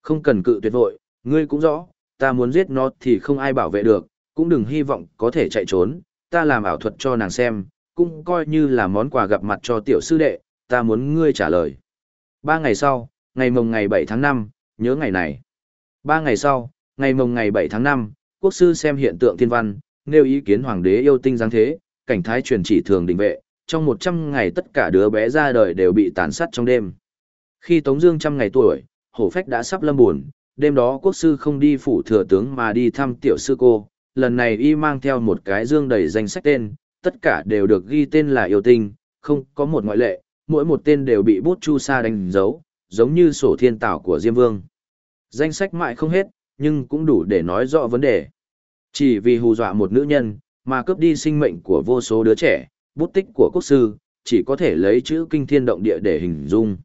Không cần cự tuyệt vội, ngươi cũng rõ, ta muốn giết nó thì không ai bảo vệ được, cũng đừng hy vọng có thể chạy trốn, ta làm ảo thuật cho nàng xem, cũng coi như là món quà gặp mặt cho tiểu sư đệ, ta muốn ngươi trả lời. Ba ngày sau, ngày mồng ngày 7 tháng 5, nhớ ngày này. Ba ngày sau, ngày mồng ngày 7 tháng 5, quốc sư xem hiện tượng thiên văn, nêu ý kiến hoàng đế yêu tinh giáng thế, cảnh thái truyền chỉ thường định vệ, trong 100 ngày tất cả đứa bé ra đời đều bị tàn sát trong đêm. Khi Tống Dương trăm ngày tuổi, hổ phách đã sắp lâm buồn, đêm đó quốc sư không đi phủ thừa tướng mà đi thăm tiểu sư cô, lần này y mang theo một cái dương đầy danh sách tên, tất cả đều được ghi tên là yêu tinh, không có một ngoại lệ, mỗi một tên đều bị bút chu sa đánh dấu, giống như sổ thiên tảo của Diêm Vương. Danh sách mãi không hết, nhưng cũng đủ để nói rõ vấn đề. Chỉ vì hù dọa một nữ nhân, mà cướp đi sinh mệnh của vô số đứa trẻ, bút tích của quốc sư, chỉ có thể lấy chữ kinh thiên động địa để hình dung.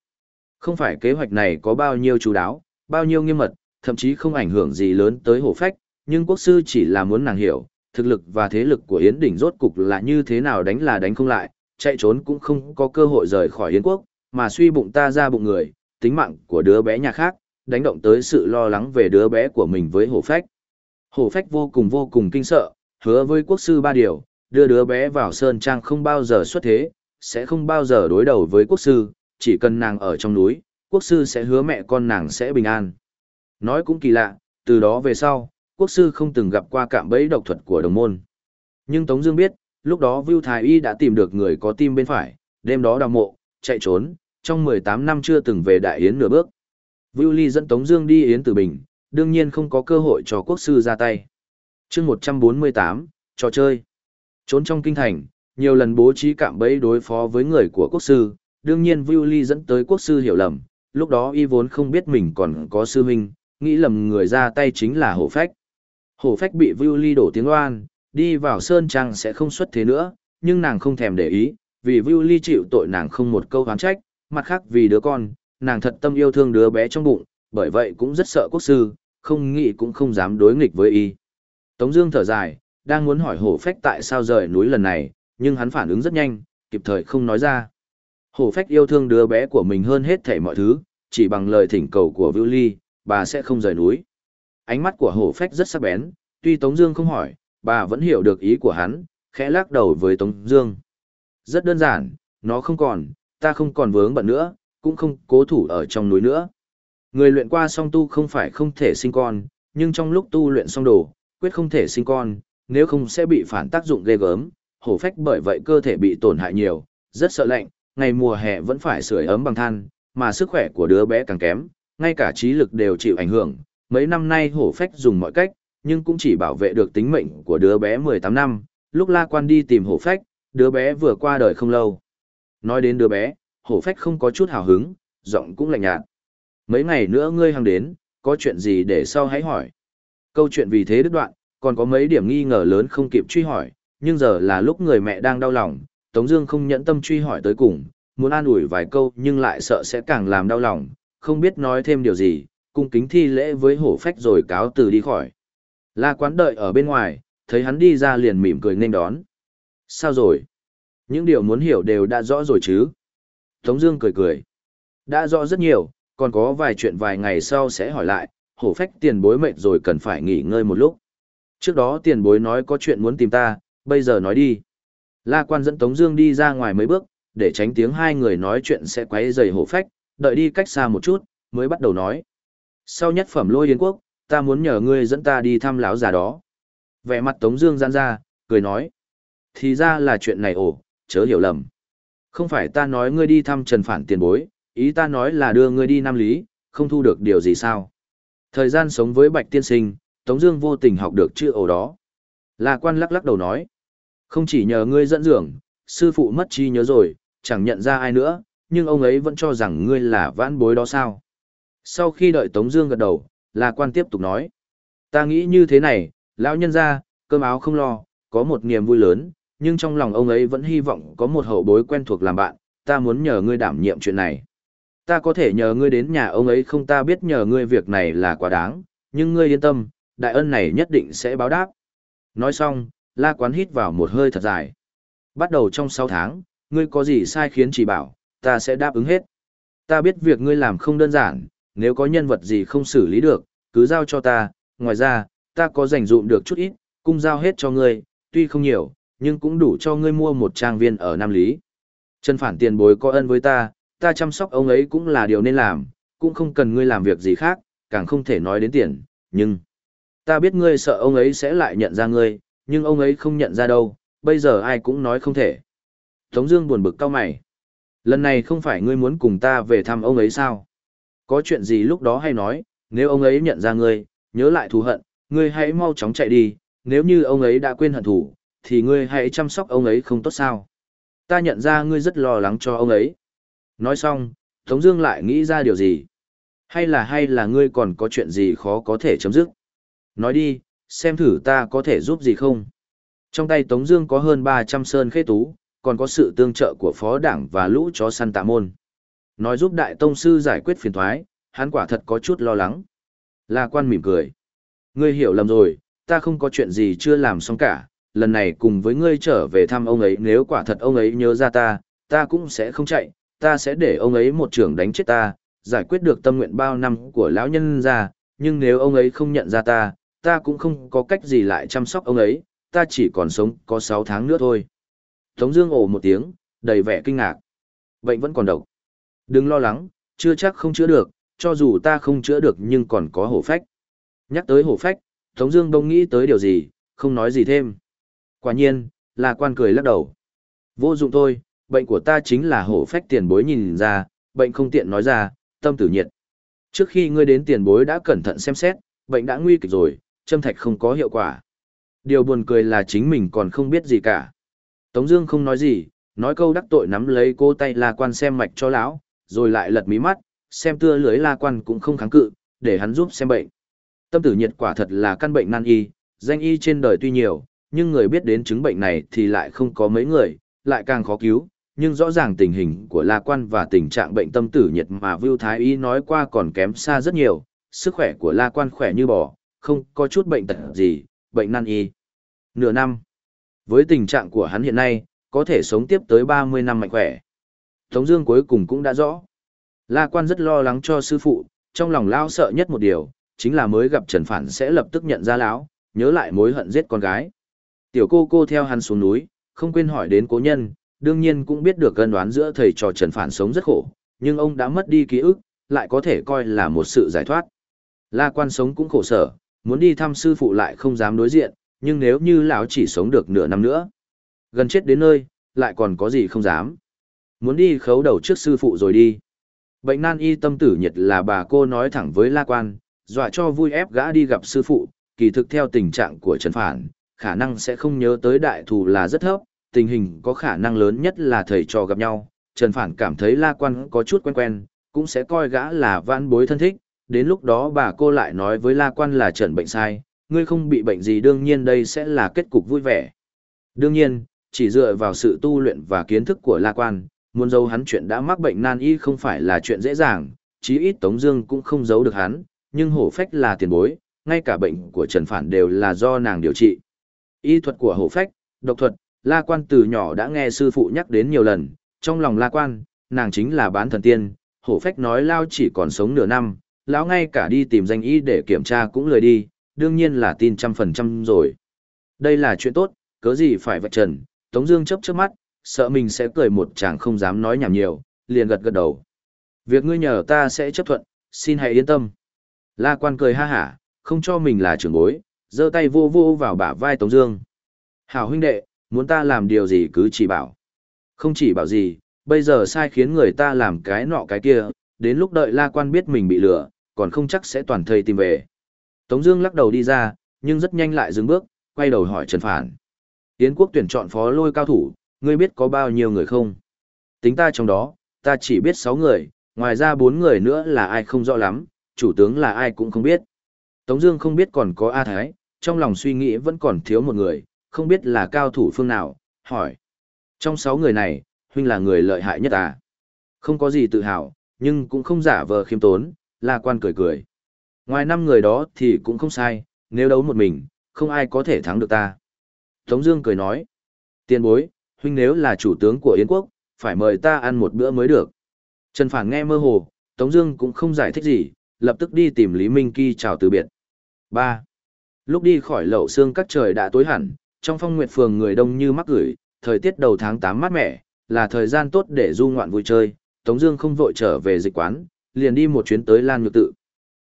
Không phải kế hoạch này có bao nhiêu chú đáo, bao nhiêu nghiêm mật, thậm chí không ảnh hưởng gì lớn tới hổ phách, nhưng quốc sư chỉ là muốn nàng hiểu, thực lực và thế lực của Yến Đỉnh rốt cục là như thế nào đánh là đánh không lại, chạy trốn cũng không có cơ hội rời khỏi Yến quốc, mà suy bụng ta ra bụng người, tính mạng của đứa bé nhà khác, đánh động tới sự lo lắng về đứa bé của mình với hổ phách. Hổ phách vô cùng vô cùng kinh sợ, hứa với quốc sư ba điều, đưa đứa bé vào sơn trang không bao giờ xuất thế, sẽ không bao giờ đối đầu với quốc sư, chỉ cần nàng ở trong núi, quốc sư sẽ hứa mẹ con nàng sẽ bình an. Nói cũng kỳ lạ, từ đó về sau, quốc sư không từng gặp qua cạm bẫy độc thuật của đồng môn. Nhưng Tống Dương biết, lúc đó Vu Thái Y đã tìm được người có tim bên phải, đêm đó đào mộ, chạy trốn, trong 18 năm chưa từng về Đại Yến nửa bước. Vu Ly dẫn Tống Dương đi Yến Tử Bình, đương nhiên không có cơ hội cho quốc sư ra tay. Chương 148, trò chơi. Trốn trong kinh thành, nhiều lần bố trí cạm bẫy đối phó với người của quốc sư, đương nhiên Vu Ly dẫn tới quốc sư hiểu lầm, lúc đó y vốn không biết mình còn có sư huynh, nghĩ lầm người ra tay chính là hổ phách. Hổ phách bị Vưu Ly đổ tiếng oan, đi vào sơn trang sẽ không xuất thế nữa, nhưng nàng không thèm để ý, vì Vưu Ly chịu tội nàng không một câu oán trách, mặt khác vì đứa con, nàng thật tâm yêu thương đứa bé trong bụng, bởi vậy cũng rất sợ quốc sư, không nghĩ cũng không dám đối nghịch với y. Tống Dương thở dài, đang muốn hỏi hổ phách tại sao rời núi lần này, nhưng hắn phản ứng rất nhanh, kịp thời không nói ra. Hổ phách yêu thương đứa bé của mình hơn hết thảy mọi thứ, chỉ bằng lời thỉnh cầu của Vưu Ly, bà sẽ không rời núi. Ánh mắt của hổ phách rất sắc bén, tuy Tống Dương không hỏi, bà vẫn hiểu được ý của hắn, khẽ lắc đầu với Tống Dương. Rất đơn giản, nó không còn, ta không còn vướng bận nữa, cũng không cố thủ ở trong núi nữa. Người luyện qua song tu không phải không thể sinh con, nhưng trong lúc tu luyện song đồ, quyết không thể sinh con, nếu không sẽ bị phản tác dụng ghê gớm. Hổ phách bởi vậy cơ thể bị tổn hại nhiều, rất sợ lạnh, ngày mùa hè vẫn phải sưởi ấm bằng than, mà sức khỏe của đứa bé càng kém, ngay cả trí lực đều chịu ảnh hưởng. Mấy năm nay hổ phách dùng mọi cách, nhưng cũng chỉ bảo vệ được tính mệnh của đứa bé 18 năm, lúc La Quan đi tìm hổ phách, đứa bé vừa qua đời không lâu. Nói đến đứa bé, hổ phách không có chút hào hứng, giọng cũng lạnh nhạt. Mấy ngày nữa ngươi hàng đến, có chuyện gì để sau hãy hỏi. Câu chuyện vì thế đứt đoạn, còn có mấy điểm nghi ngờ lớn không kịp truy hỏi, nhưng giờ là lúc người mẹ đang đau lòng, Tống Dương không nhẫn tâm truy hỏi tới cùng, muốn an ủi vài câu nhưng lại sợ sẽ càng làm đau lòng, không biết nói thêm điều gì, cung kính thi lễ với hổ phách rồi cáo từ đi khỏi. La quán đợi ở bên ngoài, thấy hắn đi ra liền mỉm cười nên đón. Sao rồi? Những điều muốn hiểu đều đã rõ rồi chứ? Tống Dương cười cười. Đã rõ rất nhiều, còn có vài chuyện vài ngày sau sẽ hỏi lại, hổ phách tiền bối mệt rồi cần phải nghỉ ngơi một lúc. Trước đó tiền bối nói có chuyện muốn tìm ta, bây giờ nói đi. La quan dẫn Tống Dương đi ra ngoài mấy bước, để tránh tiếng hai người nói chuyện sẽ quấy rầy hổ phách, đợi đi cách xa một chút, mới bắt đầu nói. Sau nhất phẩm lôi yến quốc, ta muốn nhờ ngươi dẫn ta đi thăm lão già đó. Vẻ mặt Tống Dương giãn ra, cười nói. Thì ra là chuyện này ổ, chớ hiểu lầm. Không phải ta nói ngươi đi thăm Trần Phản tiền bối, ý ta nói là đưa ngươi đi Nam Lý, không thu được điều gì sao. Thời gian sống với Bạch Tiên Sinh, Tống Dương vô tình học được chữ ổ đó. La Quan lắc lắc đầu nói, không chỉ nhờ ngươi dẫn dưỡng, sư phụ mất trí nhớ rồi, chẳng nhận ra ai nữa, nhưng ông ấy vẫn cho rằng ngươi là vãn bối đó sao. Sau khi đợi Tống Dương gật đầu, La Quan tiếp tục nói, ta nghĩ như thế này, lão nhân gia, cơm áo không lo, có một niềm vui lớn, nhưng trong lòng ông ấy vẫn hy vọng có một hậu bối quen thuộc làm bạn, ta muốn nhờ ngươi đảm nhiệm chuyện này. Ta có thể nhờ ngươi đến nhà ông ấy không ta biết nhờ ngươi việc này là quá đáng, nhưng ngươi yên tâm, đại ân này nhất định sẽ báo đáp. Nói xong, La Quán hít vào một hơi thật dài. Bắt đầu trong 6 tháng, ngươi có gì sai khiến chỉ bảo, ta sẽ đáp ứng hết. Ta biết việc ngươi làm không đơn giản, nếu có nhân vật gì không xử lý được, cứ giao cho ta, ngoài ra, ta có dành dụm được chút ít, cung giao hết cho ngươi, tuy không nhiều, nhưng cũng đủ cho ngươi mua một trang viên ở Nam Lý. Trần Phản tiền bối có ân với ta, ta chăm sóc ông ấy cũng là điều nên làm, cũng không cần ngươi làm việc gì khác, càng không thể nói đến tiền, nhưng... Ta biết ngươi sợ ông ấy sẽ lại nhận ra ngươi, nhưng ông ấy không nhận ra đâu, bây giờ ai cũng nói không thể. Tống Dương buồn bực cao mày. Lần này không phải ngươi muốn cùng ta về thăm ông ấy sao? Có chuyện gì lúc đó hay nói, nếu ông ấy nhận ra ngươi, nhớ lại thù hận, ngươi hãy mau chóng chạy đi, nếu như ông ấy đã quên hận thù, thì ngươi hãy chăm sóc ông ấy không tốt sao? Ta nhận ra ngươi rất lo lắng cho ông ấy. Nói xong, Tống Dương lại nghĩ ra điều gì? Hay là hay là ngươi còn có chuyện gì khó có thể chấm dứt? Nói đi, xem thử ta có thể giúp gì không? Trong tay Tống Dương có hơn 300 sơn khế tú, còn có sự tương trợ của phó đảng và lũ chó săn tạ môn. Nói giúp đại tông sư giải quyết phiền toái, hắn quả thật có chút lo lắng. La Quan mỉm cười, ngươi hiểu lầm rồi, ta không có chuyện gì chưa làm xong cả. Lần này cùng với ngươi trở về thăm ông ấy, nếu quả thật ông ấy nhớ ra ta, ta cũng sẽ không chạy, ta sẽ để ông ấy một trưởng đánh chết ta, giải quyết được tâm nguyện bao năm của lão nhân ra, nhưng nếu ông ấy không nhận ra ta, ta cũng không có cách gì lại chăm sóc ông ấy, ta chỉ còn sống có 6 tháng nữa thôi. Tống Dương ồ một tiếng, đầy vẻ kinh ngạc. Bệnh vẫn còn độc. Đừng lo lắng, chưa chắc không chữa được, cho dù ta không chữa được nhưng còn có hổ phách. Nhắc tới hổ phách, Tống Dương đông nghĩ tới điều gì, không nói gì thêm. Quả nhiên, là quan cười lắc đầu. Vô dụng thôi, bệnh của ta chính là hổ phách tiền bối nhìn ra, bệnh không tiện nói ra, tâm tử nhiệt. Trước khi ngươi đến tiền bối đã cẩn thận xem xét, bệnh đã nguy kịch rồi, châm thạch không có hiệu quả. Điều buồn cười là chính mình còn không biết gì cả. Tống Dương không nói gì, nói câu đắc tội nắm lấy cô tay La Quan xem mạch cho lão, rồi lại lật mí mắt, xem tưa lưới La Quan cũng không kháng cự, để hắn giúp xem bệnh. Tâm tử nhiệt quả thật là căn bệnh nan y, danh y trên đời tuy nhiều, nhưng người biết đến chứng bệnh này thì lại không có mấy người, lại càng khó cứu. Nhưng rõ ràng tình hình của La Quan và tình trạng bệnh tâm tử nhiệt mà Vưu Thái Y nói qua còn kém xa rất nhiều, sức khỏe của La Quan khỏe như bò, không có chút bệnh tật gì, bệnh nan y. Nửa năm. Với tình trạng của hắn hiện nay, có thể sống tiếp tới 30 năm mạnh khỏe. Tống Dương cuối cùng cũng đã rõ. La Quan rất lo lắng cho sư phụ, trong lòng lão sợ nhất một điều, chính là mới gặp Trần Phản sẽ lập tức nhận ra lão, nhớ lại mối hận giết con gái. Tiểu cô cô theo hắn xuống núi, không quên hỏi đến cố nhân, đương nhiên cũng biết được cân đoán giữa thầy trò Trần Phản sống rất khổ, nhưng ông đã mất đi ký ức, lại có thể coi là một sự giải thoát. La Quan sống cũng khổ sở, muốn đi thăm sư phụ lại không dám đối diện, nhưng nếu như lão chỉ sống được nửa năm nữa, gần chết đến nơi, lại còn có gì không dám. Muốn đi khấu đầu trước sư phụ rồi đi. Bệnh nan y tâm tử nhiệt là bà cô nói thẳng với La Quan, dọa cho vui ép gã đi gặp sư phụ, kỳ thực theo tình trạng của Trần Phản, khả năng sẽ không nhớ tới đại thù là rất thấp, tình hình có khả năng lớn nhất là thầy trò gặp nhau. Trần Phản cảm thấy La Quan có chút quen quen, cũng sẽ coi gã là vãn bối thân thích, đến lúc đó bà cô lại nói với La Quan là Trần bệnh sai, ngươi không bị bệnh gì đương nhiên đây sẽ là kết cục vui vẻ. Đương nhiên, chỉ dựa vào sự tu luyện và kiến thức của La Quan, muốn giấu hắn chuyện đã mắc bệnh nan y không phải là chuyện dễ dàng, chí ít Tống Dương cũng không giấu được hắn, nhưng hổ phách là tiền bối, ngay cả bệnh của Trần Phản đều là do nàng điều trị. Y thuật của hổ phách, độc thuật, La Quan từ nhỏ đã nghe sư phụ nhắc đến nhiều lần, trong lòng La Quan, nàng chính là bán thần tiên, hổ phách nói lao chỉ còn sống nửa năm, lão ngay cả đi tìm danh y để kiểm tra cũng lười đi, đương nhiên là tin trăm phần trăm rồi. Đây là chuyện tốt, cớ gì phải vạch trần, Tống Dương chớp chớp mắt, sợ mình sẽ cười một chàng không dám nói nhảm nhiều, liền gật gật đầu. Việc ngươi nhờ ta sẽ chấp thuận, xin hãy yên tâm. La Quan cười ha hả, không cho mình là trưởng bối, giơ tay vô vô vào bả vai Tống Dương. Hảo huynh đệ, muốn ta làm điều gì cứ chỉ bảo. Không chỉ bảo gì, bây giờ sai khiến người ta làm cái nọ cái kia, đến lúc đợi La Quan biết mình bị lừa, còn không chắc sẽ toàn thây tìm về. Tống Dương lắc đầu đi ra, nhưng rất nhanh lại dừng bước, quay đầu hỏi Trần Phản. Yến quốc tuyển chọn phó lôi cao thủ, ngươi biết có bao nhiêu người không? Tính ta trong đó, ta chỉ biết 6 người, ngoài ra 4 người nữa là ai không rõ lắm, chủ tướng là ai cũng không biết. Tống Dương không biết còn có A Thái, trong lòng suy nghĩ vẫn còn thiếu một người, không biết là cao thủ phương nào, hỏi. Trong 6 người này, huynh là người lợi hại nhất à? Không có gì tự hào, nhưng cũng không giả vờ khiêm tốn, La Quan cười cười. Ngoài năm người đó thì cũng không sai, nếu đấu một mình, không ai có thể thắng được ta. Tống Dương cười nói, tiền bối, huynh nếu là chủ tướng của Yến quốc, phải mời ta ăn một bữa mới được. Trần Phản nghe mơ hồ, Tống Dương cũng không giải thích gì, lập tức đi tìm Lý Minh Kỳ chào từ biệt. 3. Lúc đi khỏi lậu xương các trời đã tối hẳn, trong phong nguyệt phường người đông như mắc gửi, thời tiết đầu tháng 8 mát mẻ, là thời gian tốt để du ngoạn vui chơi. Tống Dương không vội trở về dịch quán, liền đi một chuyến tới Lan Nhược Tự.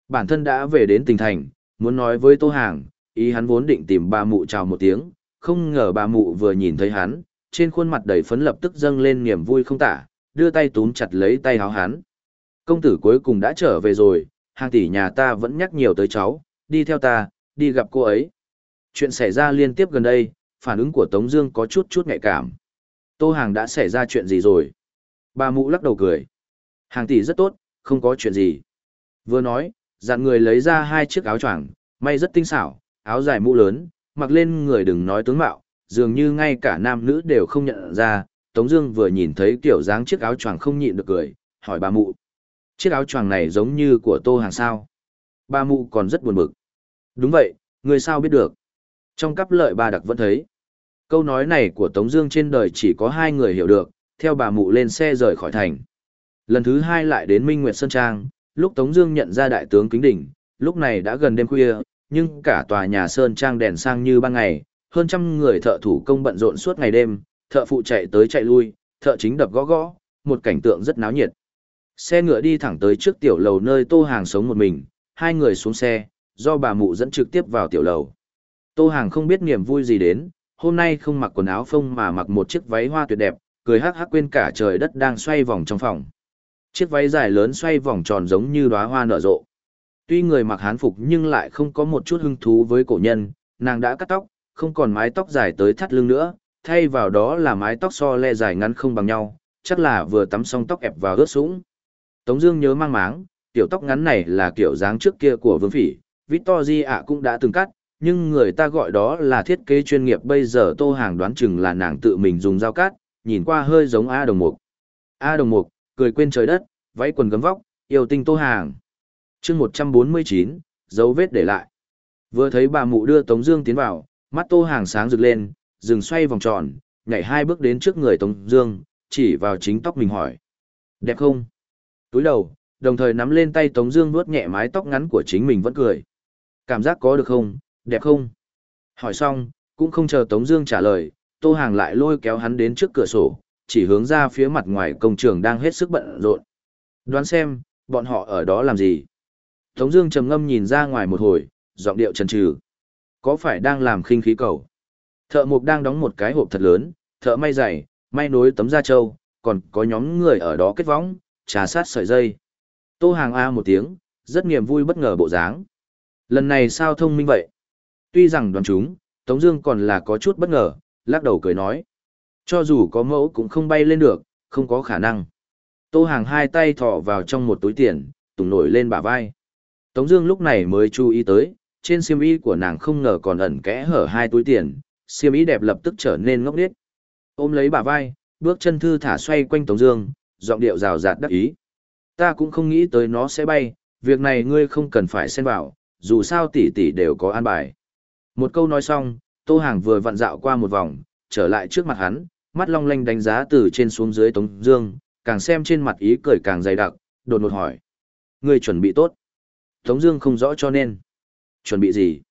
Bản thân đã về đến tỉnh thành, muốn nói với Tô Hàng, ý hắn vốn định tìm bà mụ chào một tiếng, không ngờ bà mụ vừa nhìn thấy hắn, trên khuôn mặt đầy phấn lập tức dâng lên niềm vui không tả, đưa tay túm chặt lấy tay háo hán. Công tử cuối cùng đã trở về rồi, hàng tỷ nhà ta vẫn nhắc nhiều tới cháu, đi theo ta, đi gặp cô ấy. Chuyện xảy ra liên tiếp gần đây, phản ứng của Tống Dương có chút chút nhạy cảm. Tô Hàng đã xảy ra chuyện gì rồi? Bà mụ lắc đầu cười. Hàng tỷ rất tốt, không có chuyện gì. Vừa nói, dặn người lấy ra hai chiếc áo choàng, may rất tinh xảo, áo dài mũ lớn, mặc lên người đừng nói tướng mạo, dường như ngay cả nam nữ đều không nhận ra. Tống Dương vừa nhìn thấy kiểu dáng chiếc áo choàng không nhịn được cười, hỏi bà mụ, chiếc áo choàng này giống như của Tô Hàng sao? Bà mụ còn rất buồn bực. Đúng vậy, người sao biết được? Trong cắp lợi bà đặc vẫn thấy. Câu nói này của Tống Dương trên đời chỉ có hai người hiểu được. Theo bà mụ lên xe rời khỏi thành. Lần thứ hai lại đến Minh Nguyệt Sơn Trang, lúc Tống Dương nhận ra đại tướng Kính Đỉnh, lúc này đã gần đêm khuya, nhưng cả tòa nhà Sơn Trang đèn sang như ban ngày, hơn trăm người thợ thủ công bận rộn suốt ngày đêm, thợ phụ chạy tới chạy lui, thợ chính đập gõ gõ, một cảnh tượng rất náo nhiệt. Xe ngựa đi thẳng tới trước tiểu lầu nơi Tô Hàng sống một mình, hai người xuống xe, do bà mụ dẫn trực tiếp vào tiểu lầu. Tô Hàng không biết niềm vui gì đến, hôm nay không mặc quần áo phông mà mặc một chiếc váy hoa tuyệt đẹp, cười hắc hắc quên cả trời đất đang xoay vòng trong phòng. Chiếc váy dài lớn xoay vòng tròn giống như đóa hoa nở rộ. Tuy người mặc hán phục nhưng lại không có một chút hứng thú với cổ nhân, nàng đã cắt tóc, không còn mái tóc dài tới thắt lưng nữa, thay vào đó là mái tóc so le dài ngắn không bằng nhau, chắc là vừa tắm xong tóc ẹp vào ướt sũng. Tống Dương nhớ mang máng, tiểu tóc ngắn này là kiểu dáng trước kia của Vương Phỉ, Victory ạ cũng đã từng cắt, nhưng người ta gọi đó là thiết kế chuyên nghiệp bây giờ Tô Hàng đoán chừng là nàng tự mình dùng dao cắt, nhìn qua hơi giống A Đồng Mục. A Đồng Mục, cười quên trời đất, váy quần gấm vóc, yêu tinh Tô Hàng. chương 149, dấu vết để lại. Vừa thấy bà mụ đưa Tống Dương tiến vào, mắt Tô Hàng sáng rực lên, dừng xoay vòng tròn, nhảy hai bước đến trước người Tống Dương, chỉ vào chính tóc mình hỏi. Đẹp không? Túi đầu, đồng thời nắm lên tay Tống Dương vuốt nhẹ mái tóc ngắn của chính mình vẫn cười. Cảm giác có được không, đẹp không? Hỏi xong, cũng không chờ Tống Dương trả lời, Tô Hàng lại lôi kéo hắn đến trước cửa sổ, chỉ hướng ra phía mặt ngoài công trường đang hết sức bận rộn. Đoán xem, bọn họ ở đó làm gì? Tống Dương trầm ngâm nhìn ra ngoài một hồi, giọng điệu chần chừ. Có phải đang làm khinh khí cầu? Thợ mộc đang đóng một cái hộp thật lớn, thợ may giày, may nối tấm da trâu, còn có nhóm người ở đó kết võng, trà sát sợi dây. Tô Hàng A một tiếng, rất niềm vui bất ngờ bộ dáng. Lần này sao thông minh vậy? Tuy rằng đoán chúng, Tống Dương còn là có chút bất ngờ, lắc đầu cười nói. Cho dù có mẫu cũng không bay lên được, không có khả năng. Tô Hàng hai tay thò vào trong một túi tiền, tùng nổi lên bả vai. Tống Dương lúc này mới chú ý tới, trên xiêm y của nàng không ngờ còn ẩn kẽ hở hai túi tiền, xiêm y đẹp lập tức trở nên ngốc nghếch. Ôm lấy bà vai, bước chân thư thả xoay quanh Tống Dương, giọng điệu rào rạt đắc ý. Ta cũng không nghĩ tới nó sẽ bay, việc này ngươi không cần phải xen vào, dù sao tỷ tỷ đều có an bài. Một câu nói xong, Tô Hàng vừa vặn dạo qua một vòng, trở lại trước mặt hắn, mắt long lanh đánh giá từ trên xuống dưới Tống Dương, càng xem trên mặt ý cười càng dày đặc, đột ngột hỏi: Ngươi chuẩn bị tốt? Tống Dương không rõ cho nên chuẩn bị gì,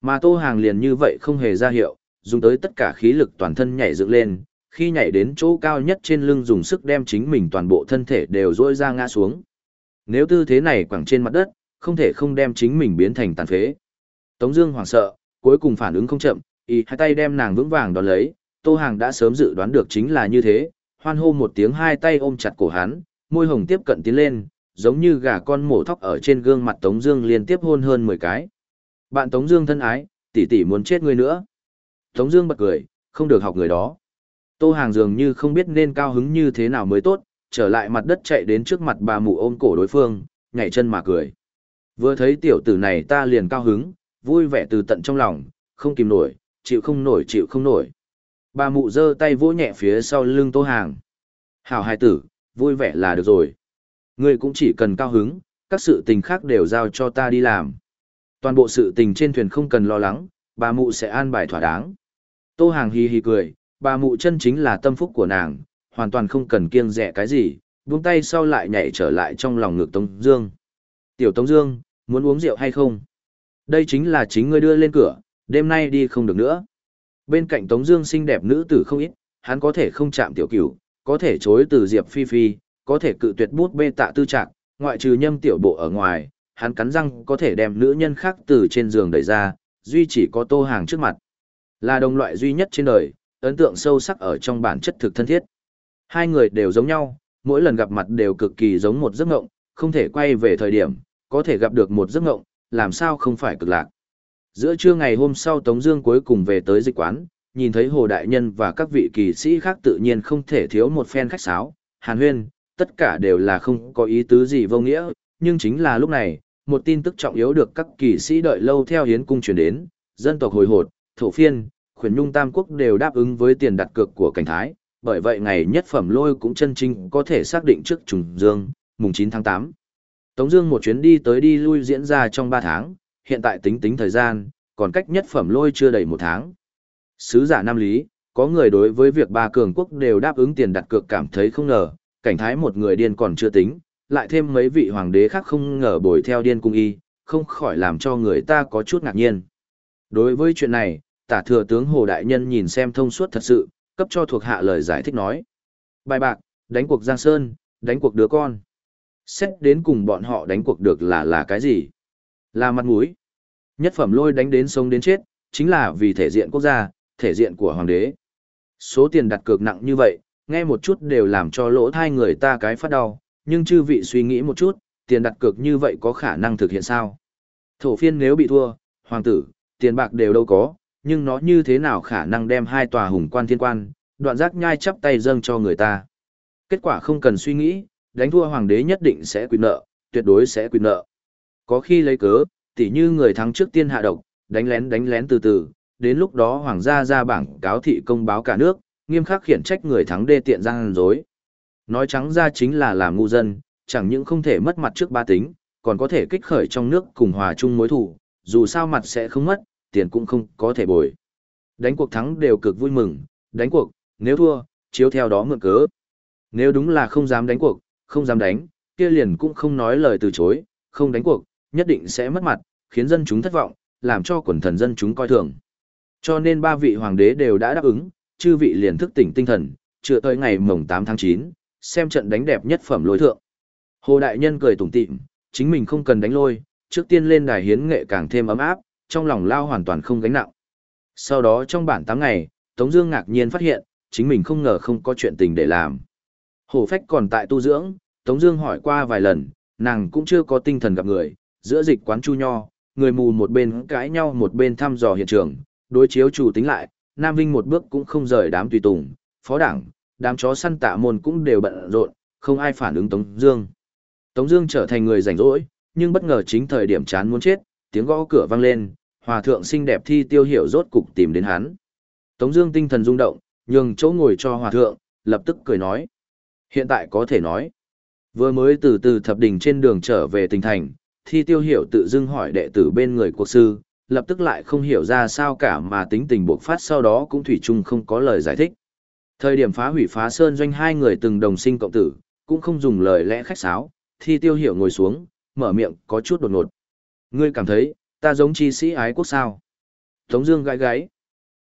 mà Tô Hàng liền như vậy không hề ra hiệu, dùng tới tất cả khí lực toàn thân nhảy dựng lên, khi nhảy đến chỗ cao nhất trên lưng dùng sức đem chính mình toàn bộ thân thể đều dỗi ra ngã xuống. Nếu tư thế này quẳng trên mặt đất, không thể không đem chính mình biến thành tàn phế. Tống Dương hoảng sợ, cuối cùng phản ứng không chậm, y hai tay đem nàng vững vàng đón lấy. Tô Hàng đã sớm dự đoán được chính là như thế, hoan hô một tiếng hai tay ôm chặt cổ hắn, môi hồng tiếp cận tiến lên, giống như gà con mổ thóc ở trên gương mặt Tống Dương liên tiếp hôn hơn 10 cái. Bạn Tống Dương thân ái, tỷ tỷ muốn chết ngươi nữa. Tống Dương bật cười, không được học người đó. Tô Hàng dường như không biết nên cao hứng như thế nào mới tốt, trở lại mặt đất chạy đến trước mặt bà mụ ôm cổ đối phương, nhảy chân mà cười. Vừa thấy tiểu tử này ta liền cao hứng, vui vẻ từ tận trong lòng, không kìm nổi, chịu không nổi chịu không nổi. Bà mụ giơ tay vỗ nhẹ phía sau lưng Tô Hàng. Hảo hài tử, vui vẻ là được rồi. Ngươi cũng chỉ cần cao hứng, các sự tình khác đều giao cho ta đi làm. Toàn bộ sự tình trên thuyền không cần lo lắng, bà mụ sẽ an bài thỏa đáng. Tô Hàng hì hì cười, bà mụ chân chính là tâm phúc của nàng, hoàn toàn không cần kiêng dè cái gì, buông tay sau lại nhảy trở lại trong lòng ngực Tống Dương. Tiểu Tống Dương, muốn uống rượu hay không? Đây chính là chính ngươi đưa lên cửa, đêm nay đi không được nữa. Bên cạnh Tống Dương xinh đẹp nữ tử không ít, hắn có thể không chạm tiểu cửu, có thể chối từ Diệp Phi Phi, có thể cự tuyệt bút bê tạ tư trạng, ngoại trừ nhâm tiểu bộ ở ngoài, hắn cắn răng có thể đem nữ nhân khác từ trên giường đẩy ra, duy chỉ có tô hàng trước mặt. Là đồng loại duy nhất trên đời, ấn tượng sâu sắc ở trong bản chất thực thân thiết. Hai người đều giống nhau, mỗi lần gặp mặt đều cực kỳ giống một giấc ngộng, không thể quay về thời điểm, có thể gặp được một giấc ngộng, làm sao không phải cực lạc. Giữa trưa ngày hôm sau Tống Dương cuối cùng về tới dịch quán, nhìn thấy Hồ Đại Nhân và các vị kỳ sĩ khác tự nhiên không thể thiếu một phen khách sáo, hàn huyên, tất cả đều là không có ý tứ gì vô nghĩa, nhưng chính là lúc này, một tin tức trọng yếu được các kỳ sĩ đợi lâu theo hiến cung truyền đến, dân tộc hồi hột, thổ phiên, khuyển nhung tam quốc đều đáp ứng với tiền đặt cược của cảnh thái, bởi vậy ngày nhất phẩm lôi cũng chân chính có thể xác định trước trùng dương, mùng 9 tháng 8. Tống Dương một chuyến đi tới đi lui diễn ra trong 3 tháng, hiện tại tính tính thời gian, còn cách nhất phẩm lôi chưa đầy một tháng. Sứ giả Nam Lý, có người đối với việc ba cường quốc đều đáp ứng tiền đặt cược cảm thấy không ngờ, cảnh thái một người điên còn chưa tính, lại thêm mấy vị hoàng đế khác không ngờ bồi theo điên cung y, không khỏi làm cho người ta có chút ngạc nhiên. Đối với chuyện này, tả thừa tướng Hồ Đại Nhân nhìn xem thông suốt thật sự, cấp cho thuộc hạ lời giải thích nói. Bài bạc, đánh cuộc Giang Sơn, đánh cuộc đứa con. Xét đến cùng bọn họ đánh cuộc được là là cái gì? Là mặt mũi. Nhất phẩm lôi đánh đến sống đến chết, chính là vì thể diện quốc gia, thể diện của hoàng đế. Số tiền đặt cược nặng như vậy, nghe một chút đều làm cho lỗ thai người ta cái phát đau, nhưng chư vị suy nghĩ một chút, tiền đặt cược như vậy có khả năng thực hiện sao? Thổ phiên nếu bị thua, hoàng tử, tiền bạc đều đâu có, nhưng nó như thế nào khả năng đem hai tòa hùng quan thiên quan, đoạn giác nhai chắp tay dâng cho người ta. Kết quả không cần suy nghĩ, đánh thua hoàng đế nhất định sẽ quy nợ, tuyệt đối sẽ quy nợ. Có khi lấy cớ, tỉ như người thắng trước tiên hạ độc, đánh lén đánh lén từ từ, đến lúc đó hoàng gia ra bảng cáo thị công báo cả nước, nghiêm khắc khiển trách người thắng đê tiện giang dối. Nói trắng ra chính là làm ngu dân, chẳng những không thể mất mặt trước ba tính, còn có thể kích khởi trong nước cùng hòa chung mối thủ, dù sao mặt sẽ không mất, tiền cũng không có thể bồi. Đánh cuộc thắng đều cực vui mừng, đánh cuộc, nếu thua, chiếu theo đó mượn cớ. Nếu đúng là không dám đánh cuộc, không dám đánh, kia liền cũng không nói lời từ chối, không đánh cuộc, nhất định sẽ mất mặt, khiến dân chúng thất vọng, làm cho quần thần dân chúng coi thường. Cho nên ba vị hoàng đế đều đã đáp ứng, chư vị liền thức tỉnh tinh thần, chưa tới ngày mồng 8 tháng 9, xem trận đánh đẹp nhất phẩm lôi thượng. Hồ Đại Nhân cười tủm tỉm, chính mình không cần đánh lôi, trước tiên lên đài hiến nghệ càng thêm ấm áp, trong lòng lao hoàn toàn không gánh nặng. Sau đó trong bản 8 ngày, Tống Dương ngạc nhiên phát hiện, chính mình không ngờ không có chuyện tình để làm. Hồ Phách còn tại tu dưỡng, Tống Dương hỏi qua vài lần, nàng cũng chưa có tinh thần gặp người. Giữa dịch quán chu nho, người mù một bên cãi nhau một bên thăm dò hiện trường, đối chiếu chủ tính lại, Nam Vinh một bước cũng không rời đám tùy tùng, phó đảng, đám chó săn tạ môn cũng đều bận rộn, không ai phản ứng Tống Dương. Tống Dương trở thành người rảnh rỗi, nhưng bất ngờ chính thời điểm chán muốn chết, tiếng gõ cửa vang lên, hòa thượng xinh đẹp thi tiêu hiểu rốt cục tìm đến hắn. Tống Dương tinh thần rung động, nhường chỗ ngồi cho hòa thượng, lập tức cười nói: hiện tại có thể nói, vừa mới từ từ thập đỉnh trên đường trở về tỉnh thành, thi tiêu hiểu tự dưng hỏi đệ tử bên người quốc sư, lập tức lại không hiểu ra sao cả mà tính tình buộc phát sau đó cũng thủy chung không có lời giải thích. Thời điểm phá hủy phá sơn doanh hai người từng đồng sinh cộng tử, cũng không dùng lời lẽ khách sáo, thi tiêu hiểu ngồi xuống, mở miệng có chút đột ngột. Ngươi cảm thấy, ta giống chi sĩ ái quốc sao? Tống Dương gãi gãi,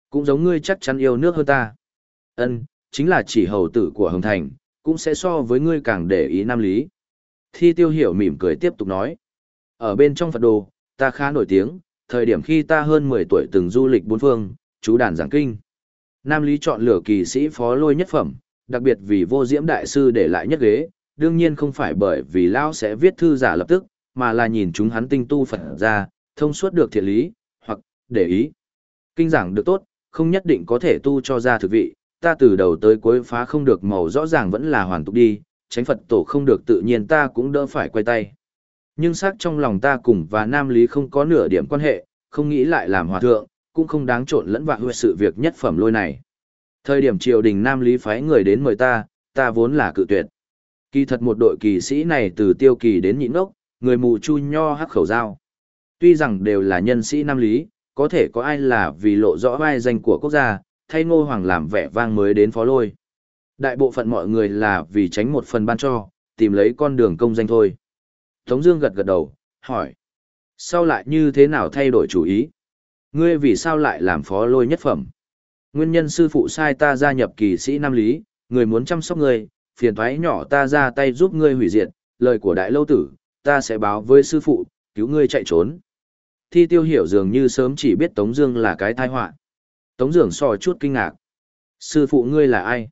cũng giống ngươi chắc chắn yêu nước hơn ta. Ân, chính là chỉ hầu tử của Hồng Thành, cũng sẽ so với ngươi càng để ý nam lý. Thi tiêu hiểu mỉm cười tiếp tục nói. Ở bên trong Phật đồ, ta khá nổi tiếng, thời điểm khi ta hơn 10 tuổi từng du lịch bốn phương, chú đàn giảng kinh. Nam lý chọn lựa kỳ sĩ phó lôi nhất phẩm, đặc biệt vì vô diễm đại sư để lại nhất ghế, đương nhiên không phải bởi vì Lão sẽ viết thư giả lập tức, mà là nhìn chúng hắn tinh tu Phật ra, thông suốt được thiện lý, hoặc, để ý. Kinh giảng được tốt, không nhất định có thể tu cho ra thực vị, ta từ đầu tới cuối phá không được màu rõ ràng vẫn là hoàn tục đi, tránh Phật tổ không được tự nhiên ta cũng đỡ phải quay tay. Nhưng xác trong lòng ta cùng và Nam Lý không có nửa điểm quan hệ, không nghĩ lại làm hòa thượng, cũng không đáng trộn lẫn vạ huyệt sự việc nhất phẩm lôi này. Thời điểm triều đình Nam Lý phái người đến mời ta, ta vốn là cự tuyệt. Kỳ thật một đội kỳ sĩ này từ tiêu kỳ đến nhịn ốc, người mù chu nho hắc khẩu dao. Tuy rằng đều là nhân sĩ Nam Lý, có thể có ai là vì lộ rõ vai danh của quốc gia, thay ngô hoàng làm vẻ vang mới đến phó lôi. Đại bộ phận mọi người là vì tránh một phần ban cho, tìm lấy con đường công danh thôi. Tống Dương gật gật đầu, hỏi. Sao lại như thế nào thay đổi chủ ý? Ngươi vì sao lại làm phó lôi nhất phẩm? Nguyên nhân sư phụ sai ta gia nhập kỳ sĩ Nam Lý, người muốn chăm sóc ngươi, phiền thoái nhỏ ta ra tay giúp ngươi hủy diệt, lời của đại lâu tử, ta sẽ báo với sư phụ, cứu ngươi chạy trốn. Thi tiêu hiểu dường như sớm chỉ biết Tống Dương là cái tai họa. Tống Dương so chút kinh ngạc. Sư phụ ngươi là ai?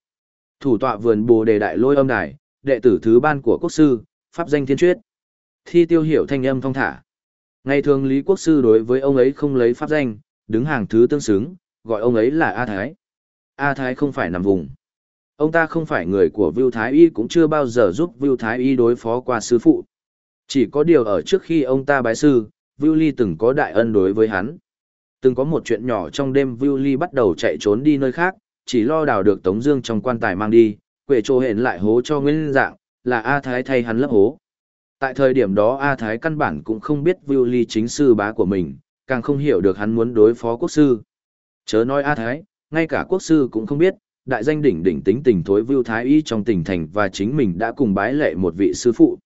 Thủ tọa vườn bồ đề đại lôi âm đài, đệ tử thứ ban của quốc sư, pháp danh thiên truyết. Thi tiêu hiểu thanh âm thong thả. Ngày thường Lý Quốc Sư đối với ông ấy không lấy pháp danh, đứng hàng thứ tương xứng, gọi ông ấy là A Thái. A Thái không phải nằm vùng. Ông ta không phải người của Vưu Thái Y cũng chưa bao giờ giúp Vưu Thái Y đối phó qua sư phụ. Chỉ có điều ở trước khi ông ta bái sư, Vưu Ly từng có đại ân đối với hắn. Từng có một chuyện nhỏ trong đêm Vưu Ly bắt đầu chạy trốn đi nơi khác, chỉ lo đào được Tống Dương trong quan tài mang đi, quệ trô hẹn lại hố cho nguyên dạng, là A Thái thay hắn lấp hố. Tại thời điểm đó A Thái căn bản cũng không biết Vưu Ly chính sư bá của mình, càng không hiểu được hắn muốn đối phó quốc sư. Chớ nói A Thái, ngay cả quốc sư cũng không biết, đại danh đỉnh đỉnh tính tình thối Vưu Thái Y trong tỉnh thành và chính mình đã cùng bái lệ một vị sư phụ.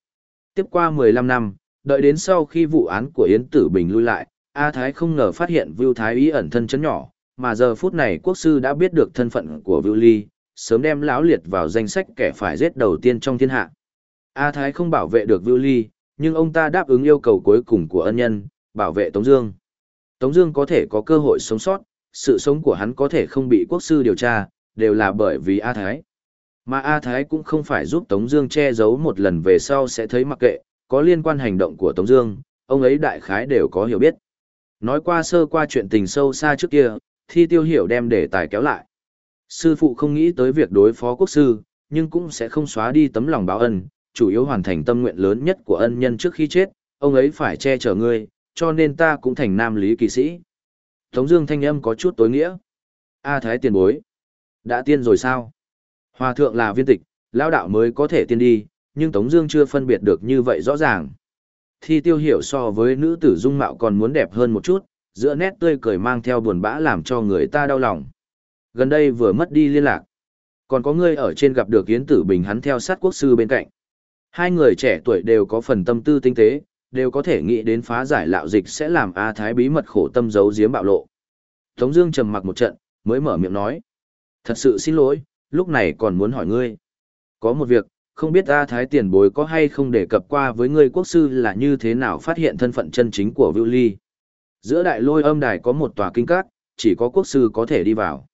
Tiếp qua 15 năm, đợi đến sau khi vụ án của Yến Tử Bình lui lại, A Thái không ngờ phát hiện Vưu Thái Y ẩn thân chấn nhỏ, mà giờ phút này quốc sư đã biết được thân phận của Vưu Ly, sớm đem lão liệt vào danh sách kẻ phải giết đầu tiên trong thiên hạ. A Thái không bảo vệ được Vưu Ly, nhưng ông ta đáp ứng yêu cầu cuối cùng của ân nhân, bảo vệ Tống Dương. Tống Dương có thể có cơ hội sống sót, sự sống của hắn có thể không bị quốc sư điều tra, đều là bởi vì A Thái. Mà A Thái cũng không phải giúp Tống Dương che giấu một lần về sau sẽ thấy mặc kệ, có liên quan hành động của Tống Dương, ông ấy đại khái đều có hiểu biết. Nói qua sơ qua chuyện tình sâu xa trước kia, Thi Tiêu Hiểu đem đề tài kéo lại. Sư phụ không nghĩ tới việc đối phó quốc sư, nhưng cũng sẽ không xóa đi tấm lòng báo ân, chủ yếu hoàn thành tâm nguyện lớn nhất của ân nhân trước khi chết, ông ấy phải che chở ngươi, cho nên ta cũng thành nam lý kỳ sĩ. Tống Dương thanh âm có chút tối nghĩa. A Thái tiền bối, đã tiên rồi sao? Hòa thượng là viên tịch, lão đạo mới có thể tiên đi, nhưng Tống Dương chưa phân biệt được như vậy rõ ràng. Thi Tiêu hiểu so với nữ tử dung mạo còn muốn đẹp hơn một chút, giữa nét tươi cười mang theo buồn bã làm cho người ta đau lòng. Gần đây vừa mất đi liên lạc, còn có ngươi ở trên gặp được Yến Tử Bình hắn theo sát quốc sư bên cạnh. Hai người trẻ tuổi đều có phần tâm tư tinh tế, đều có thể nghĩ đến phá giải lạo dịch sẽ làm A Thái bí mật khổ tâm giấu giếm bạo lộ. Tống Dương trầm mặc một trận, mới mở miệng nói: Thật sự xin lỗi, lúc này còn muốn hỏi ngươi. Có một việc, không biết A Thái tiền bối có hay không đề cập qua với ngươi quốc sư là như thế nào phát hiện thân phận chân chính của Vưu Ly. Giữa đại lôi âm đài có một tòa kinh cát, chỉ có quốc sư có thể đi vào.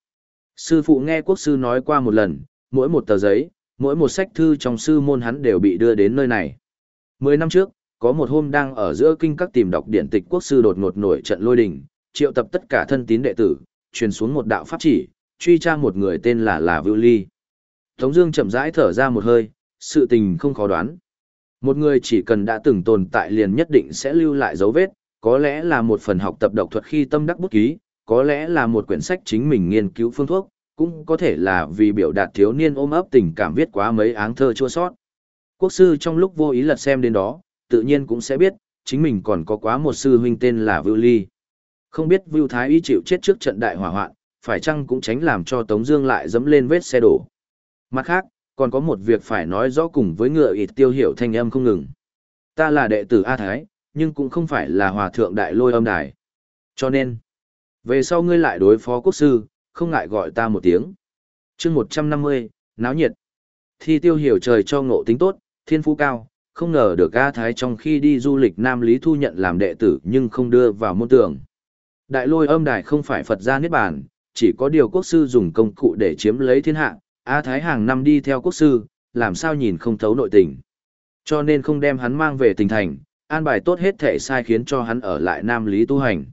Sư phụ nghe quốc sư nói qua một lần, mỗi một tờ giấy, mỗi một sách thư trong sư môn hắn đều bị đưa đến nơi này. Mười năm trước, có một hôm đang ở giữa kinh các tìm đọc điển tịch quốc sư đột ngột nổi trận lôi đình, triệu tập tất cả thân tín đệ tử, truyền xuống một đạo pháp chỉ, truy tra một người tên là là Vưu Ly. Tống Dương chậm rãi thở ra một hơi, sự tình không khó đoán. Một người chỉ cần đã từng tồn tại liền nhất định sẽ lưu lại dấu vết, có lẽ là một phần học tập độc thuật khi tâm đắc bút ký, có lẽ là một quyển sách chính mình nghiên cứu phương thuốc, cũng có thể là vì biểu đạt thiếu niên ôm ấp tình cảm viết quá mấy áng thơ chua sót. Quốc sư trong lúc vô ý lật xem đến đó, tự nhiên cũng sẽ biết, chính mình còn có quá một sư huynh tên là Vưu Ly. Không biết Vưu Thái Y chịu chết trước trận đại hỏa hoạn, phải chăng cũng tránh làm cho Tống Dương lại dẫm lên vết xe đổ. Mặt khác, còn có một việc phải nói rõ cùng với ngựa ít tiêu hiểu thanh âm không ngừng. Ta là đệ tử A Thái, nhưng cũng không phải là hòa thượng đại lôi âm đài. Cho nên, về sau ngươi lại đối phó quốc sư, không ngại gọi ta một tiếng. Chương 150, náo nhiệt. Thi tiêu hiểu trời cho ngộ tính tốt, thiên phú cao, không ngờ được A Thái trong khi đi du lịch Nam Lý thu nhận làm đệ tử nhưng không đưa vào môn tường. Đại lôi âm đài không phải Phật gia niết bàn, chỉ có điều quốc sư dùng công cụ để chiếm lấy thiên hạ, A Thái hàng năm đi theo quốc sư, làm sao nhìn không thấu nội tình. Cho nên không đem hắn mang về tỉnh thành, an bài tốt hết thể sai khiến cho hắn ở lại Nam Lý tu hành.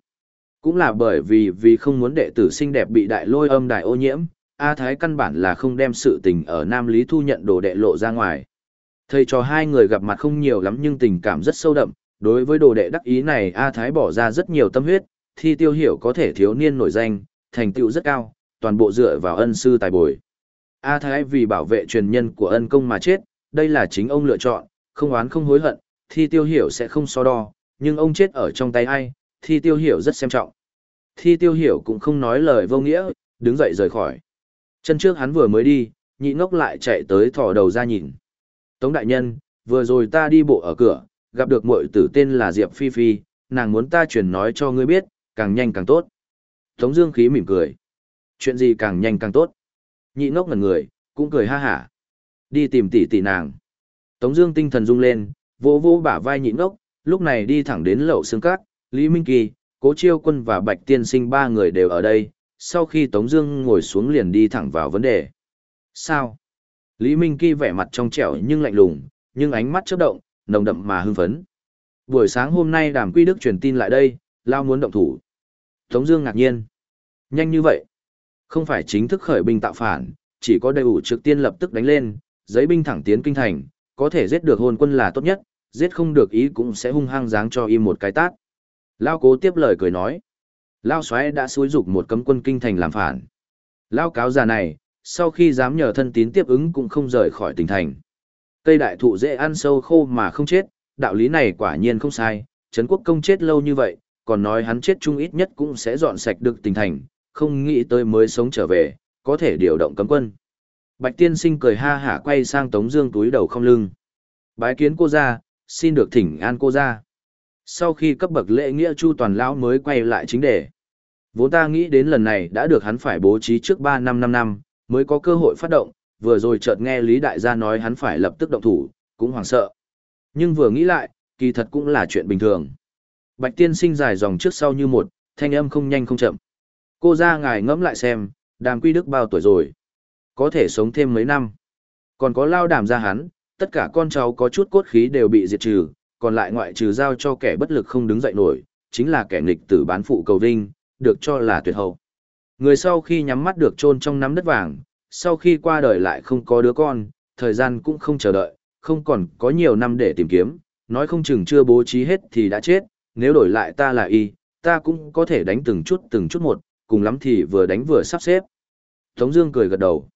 Cũng là bởi vì vì không muốn đệ tử xinh đẹp bị đại lôi âm đại ô nhiễm, A Thái căn bản là không đem sự tình ở Nam Lý thu nhận đồ đệ lộ ra ngoài. Thầy cho hai người gặp mặt không nhiều lắm nhưng tình cảm rất sâu đậm, đối với đồ đệ đắc ý này A Thái bỏ ra rất nhiều tâm huyết, thi tiêu hiểu có thể thiếu niên nổi danh, thành tựu rất cao, toàn bộ dựa vào ân sư tài bồi. A Thái vì bảo vệ truyền nhân của ân công mà chết, đây là chính ông lựa chọn, không oán không hối hận, thi tiêu hiểu sẽ không so đo, nhưng ông chết ở trong tay ai, thi tiêu hiểu rất xem trọng. Thi tiêu hiểu cũng không nói lời vô nghĩa, đứng dậy rời khỏi. Chân trước hắn vừa mới đi, nhị ngốc lại chạy tới thò đầu ra nhìn. Tống đại nhân, vừa rồi ta đi bộ ở cửa, gặp được muội tử tên là Diệp Phi Phi, nàng muốn ta truyền nói cho ngươi biết, càng nhanh càng tốt. Tống Dương khí mỉm cười. Chuyện gì càng nhanh càng tốt. Nhị ngốc ngẩn người, cũng cười ha hả. Đi tìm tỷ tỷ nàng. Tống Dương tinh thần rung lên, vỗ vỗ bả vai nhị ngốc, lúc này đi thẳng đến lậu xương cát. Lý Minh Kỳ, Cố Chiêu Quân và Bạch Tiên Sinh ba người đều ở đây. Sau khi Tống Dương ngồi xuống liền đi thẳng vào vấn đề. Sao? Lý Minh Kỳ vẻ mặt trong trẻo nhưng lạnh lùng, nhưng ánh mắt chớp động, nồng đậm mà hưng phấn. Buổi sáng hôm nay Đàm Quy Đức truyền tin lại đây, lao muốn động thủ. Tống Dương ngạc nhiên, nhanh như vậy? Không phải chính thức khởi binh tạo phản, chỉ có đầy đủ trực tiên lập tức đánh lên, giấy binh thẳng tiến kinh thành, có thể giết được hồn quân là tốt nhất, giết không được ý cũng sẽ hung hăng giáng cho im một cái tát. Lao cố tiếp lời cười nói. Lao xoáy đã xúi dục một cấm quân kinh thành làm phản. Lao cáo già này, sau khi dám nhờ thân tín tiếp ứng cũng không rời khỏi tỉnh thành. Cây đại thụ dễ ăn sâu khô mà không chết, đạo lý này quả nhiên không sai, Trấn quốc công chết lâu như vậy, còn nói hắn chết chung ít nhất cũng sẽ dọn sạch được tỉnh thành, không nghĩ tới mới sống trở về, có thể điều động cấm quân. Bạch tiên sinh cười ha hả quay sang Tống Dương túi đầu không lưng. Bái kiến cô ra, xin được thỉnh an cô ra. Sau khi cấp bậc lễ nghĩa chu toàn lão mới quay lại chính đề. Vốn ta nghĩ đến lần này đã được hắn phải bố trí trước ba năm năm năm, mới có cơ hội phát động, vừa rồi chợt nghe Lý Đại gia nói hắn phải lập tức động thủ, cũng hoảng sợ. Nhưng vừa nghĩ lại, kỳ thật cũng là chuyện bình thường. Bạch tiên sinh dài dòng trước sau như một, thanh âm không nhanh không chậm. Cô ra ngài ngẫm lại xem, đàm quy đức bao tuổi rồi. Có thể sống thêm mấy năm. Còn có lao đàm ra hắn, tất cả con cháu có chút cốt khí đều bị diệt trừ, còn lại ngoại trừ giao cho kẻ bất lực không đứng dậy nổi, chính là kẻ nghịch tử bán phụ cầu vinh, được cho là tuyệt hậu. Người sau khi nhắm mắt được chôn trong nắm đất vàng, sau khi qua đời lại không có đứa con, thời gian cũng không chờ đợi, không còn có nhiều năm để tìm kiếm, nói không chừng chưa bố trí hết thì đã chết, nếu đổi lại ta là y, ta cũng có thể đánh từng chút từng chút một, cùng lắm thì vừa đánh vừa sắp xếp. Tống Dương cười gật đầu.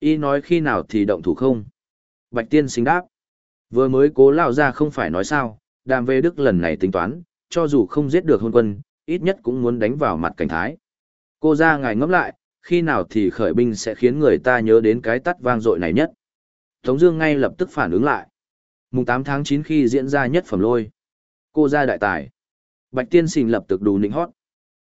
Y nói khi nào thì động thủ không? Bạch Tiên sinh đáp. Vừa mới cố lao ra không phải nói sao, đàm về đức lần này tính toán, cho dù không giết được hôn quân, ít nhất cũng muốn đánh vào mặt cảnh thái. Cô ra ngài ngẫm lại, khi nào thì khởi binh sẽ khiến người ta nhớ đến cái tắt vang dội này nhất. Tống Dương ngay lập tức phản ứng lại. Mùng 8 tháng 9 khi diễn ra nhất phẩm lôi, cô ra đại tài. Bạch Tiên Sinh lập tức đủ nịnh hót.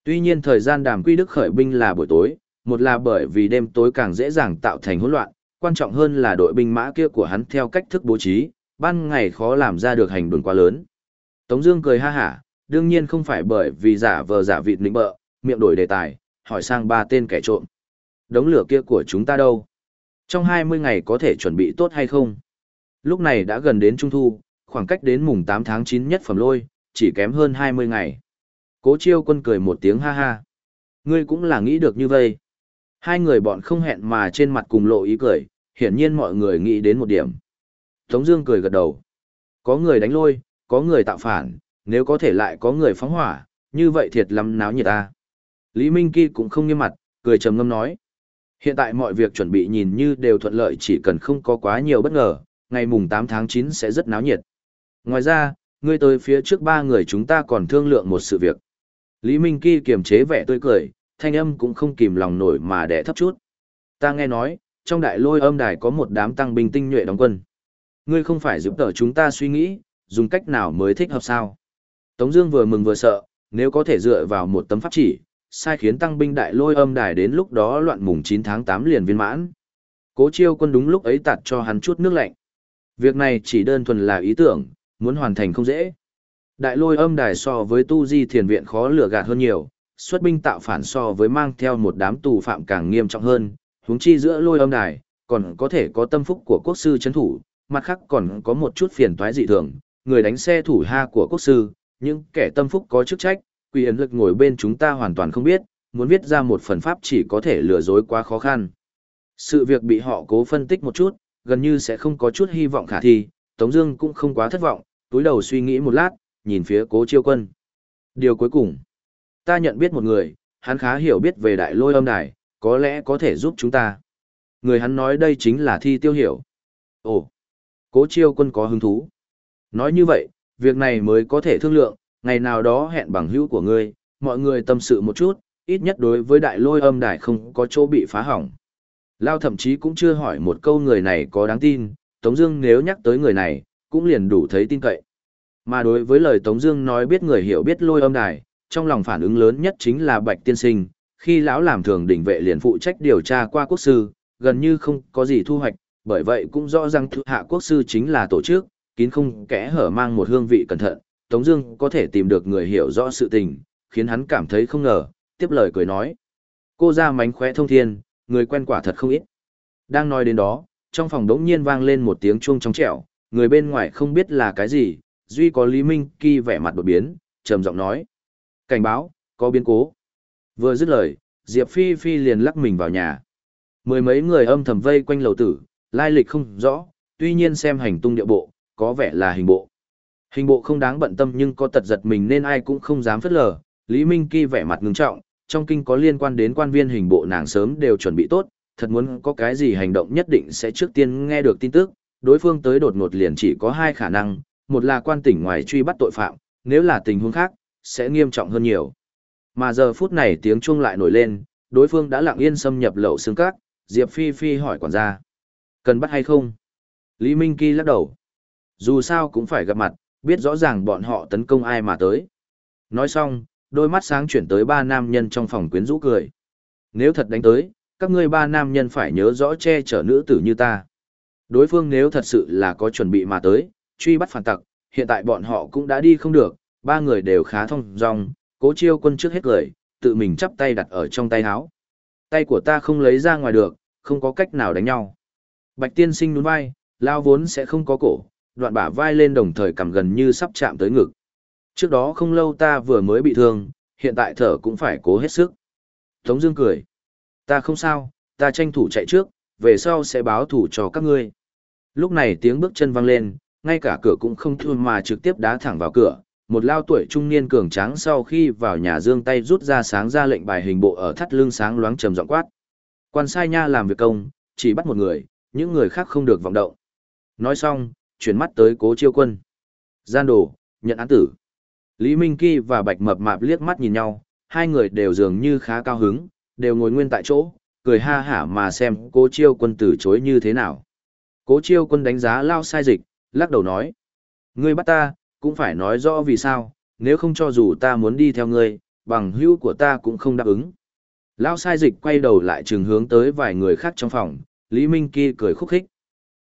Tuy nhiên thời gian đàm quy đức khởi binh là buổi tối, một là bởi vì đêm tối càng dễ dàng tạo thành hỗn loạn, quan trọng hơn là đội binh mã kia của hắn theo cách thức bố trí, ban ngày khó làm ra được hành đồn quá lớn. Tống Dương cười ha hả, đương nhiên không phải bởi vì giả vờ giả vịt nịnh bợ, miệng đổi đề tài, hỏi sang ba tên kẻ trộm. Đống lửa kia của chúng ta đâu? Trong 20 ngày có thể chuẩn bị tốt hay không? Lúc này đã gần đến Trung Thu, khoảng cách đến mùng 8 tháng 9 nhất phẩm lôi, chỉ kém hơn 20 ngày. Cố chiêu quân cười một tiếng ha ha. Ngươi cũng là nghĩ được như vậy. Hai người bọn không hẹn mà trên mặt cùng lộ ý cười, hiển nhiên mọi người nghĩ đến một điểm. Tống Dương cười gật đầu. Có người đánh lôi, có người tạo phản, nếu có thể lại có người phóng hỏa, như vậy thiệt lắm náo nhiệt ta. Lý Minh Kỳ cũng không nghiêm mặt, cười trầm ngâm nói. Hiện tại mọi việc chuẩn bị nhìn như đều thuận lợi chỉ cần không có quá nhiều bất ngờ, ngày mùng 8 tháng 9 sẽ rất náo nhiệt. Ngoài ra, ngươi tới phía trước ba người chúng ta còn thương lượng một sự việc. Lý Minh Kỳ kiềm chế vẻ tươi cười, thanh âm cũng không kìm lòng nổi mà đẻ thấp chút. Ta nghe nói, trong đại lôi âm đài có một đám tăng binh tinh nhuệ đóng quân. Ngươi không phải giúp đỡ chúng ta suy nghĩ, dùng cách nào mới thích hợp sao? Tống Dương vừa mừng vừa sợ, nếu có thể dựa vào một tấm pháp chỉ, sai khiến tăng binh đại lôi âm đài đến lúc đó loạn mùng 9 tháng 8 liền viên mãn. Cố chiêu quân đúng lúc ấy tạt cho hắn chút nước lạnh. Việc này chỉ đơn thuần là ý tưởng, muốn hoàn thành không dễ. Đại lôi âm đài so với tu di thiền viện khó lừa gạt hơn nhiều, xuất binh tạo phản so với mang theo một đám tù phạm càng nghiêm trọng hơn, huống chi giữa lôi âm đài, còn có thể có tâm phúc của quốc sư chấn thủ, mặt khác còn có một chút phiền toái dị thường, người đánh xe thủ ha của quốc sư, những kẻ tâm phúc có chức trách, quỷ ấn lực ngồi bên chúng ta hoàn toàn không biết, muốn viết ra một phần pháp chỉ có thể lừa dối quá khó khăn. Sự việc bị họ cố phân tích một chút, gần như sẽ không có chút hy vọng khả thi, Tống Dương cũng không quá thất vọng, túi đầu suy nghĩ một lát, nhìn phía cố chiêu quân. Điều cuối cùng, ta nhận biết một người, hắn khá hiểu biết về đại lôi âm đài, có lẽ có thể giúp chúng ta. Người hắn nói đây chính là thi tiêu hiểu. Ồ, cố chiêu quân có hứng thú. Nói như vậy, việc này mới có thể thương lượng, ngày nào đó hẹn bằng hữu của ngươi, mọi người tâm sự một chút, ít nhất đối với đại lôi âm đài không có chỗ bị phá hỏng. Lao thậm chí cũng chưa hỏi một câu người này có đáng tin, Tống Dương nếu nhắc tới người này, cũng liền đủ thấy tin cậy. Mà đối với lời Tống Dương nói biết người hiểu biết lôi âm đài, trong lòng phản ứng lớn nhất chính là Bạch Tiên Sinh. Khi lão làm thường đỉnh vệ liền phụ trách điều tra qua quốc sư, gần như không có gì thu hoạch, bởi vậy cũng rõ ràng thực hạ quốc sư chính là tổ chức, kín không kẽ hở mang một hương vị cẩn thận. Tống Dương có thể tìm được người hiểu rõ sự tình, khiến hắn cảm thấy không ngờ, tiếp lời cười nói: cô ra mánh khóe thông thiên, người quen quả thật không ít. Đang nói đến đó, trong phòng đống nhiên vang lên một tiếng chuông trong trẻo, người bên ngoài không biết là cái gì, duy có Lý Minh Kỳ vẻ mặt đột biến, trầm giọng nói. Cảnh báo, có biến cố. Vừa dứt lời, Diệp Phi Phi liền lắc mình vào nhà. Mười mấy người âm thầm vây quanh lầu tử, lai lịch không rõ, tuy nhiên xem hành tung địa bộ, có vẻ là hình bộ. Hình bộ không đáng bận tâm nhưng có tật giật mình nên ai cũng không dám phất lờ. Lý Minh Kỳ vẻ mặt ngưng trọng, trong kinh có liên quan đến quan viên hình bộ nàng sớm đều chuẩn bị tốt, thật muốn có cái gì hành động nhất định sẽ trước tiên nghe được tin tức, đối phương tới đột ngột liền chỉ có hai khả năng, một là quan tỉnh ngoài truy bắt tội phạm, nếu là tình huống khác, sẽ nghiêm trọng hơn nhiều. Mà giờ phút này tiếng chuông lại nổi lên, đối phương đã lặng yên xâm nhập lậu xương các, Diệp Phi Phi hỏi quản gia. Cần bắt hay không? Lý Minh Kỳ lắc đầu. Dù sao cũng phải gặp mặt, biết rõ ràng bọn họ tấn công ai mà tới. Nói xong, đôi mắt sáng chuyển tới ba nam nhân trong phòng quyến rũ cười. Nếu thật đánh tới, các ngươi ba nam nhân phải nhớ rõ che chở nữ tử như ta. Đối phương nếu thật sự là có chuẩn bị mà tới, truy bắt phản tặc, hiện tại bọn họ cũng đã đi không được, ba người đều khá thông dong, cố chiêu quân trước hết cười, tự mình chắp tay đặt ở trong tay áo. Tay của ta không lấy ra ngoài được, không có cách nào đánh nhau. Bạch tiên sinh nhún vai, lao vốn sẽ không có cổ, đoạn bả vai lên đồng thời cầm gần như sắp chạm tới ngực. Trước đó không lâu ta vừa mới bị thương, hiện tại thở cũng phải cố hết sức. Tống Dương cười. Ta không sao, ta tranh thủ chạy trước, về sau sẽ báo thủ cho các ngươi. Lúc này tiếng bước chân vang lên, ngay cả cửa cũng không thua mà trực tiếp đá thẳng vào cửa. Một lao tuổi trung niên cường tráng sau khi vào nhà dương tay rút ra sáng ra lệnh bài hình bộ ở thắt lưng sáng loáng trầm giọng quát. Quan sai nha làm việc công, chỉ bắt một người, những người khác không được vọng động. Nói xong, chuyển mắt tới cố chiêu quân. Gian đồ, nhận án tử. Lý Minh Kỳ và Bạch Mập Mạp liếc mắt nhìn nhau, hai người đều dường như khá cao hứng, đều ngồi nguyên tại chỗ, cười ha hả mà xem cố chiêu quân từ chối như thế nào. Cố chiêu quân đánh giá lao sai dịch, lắc đầu nói. Ngươi bắt ta, cũng phải nói rõ vì sao, nếu không cho dù ta muốn đi theo ngươi, bằng hữu của ta cũng không đáp ứng. Lao sai dịch quay đầu lại trường hướng tới vài người khác trong phòng, Lý Minh Kỳ cười khúc khích.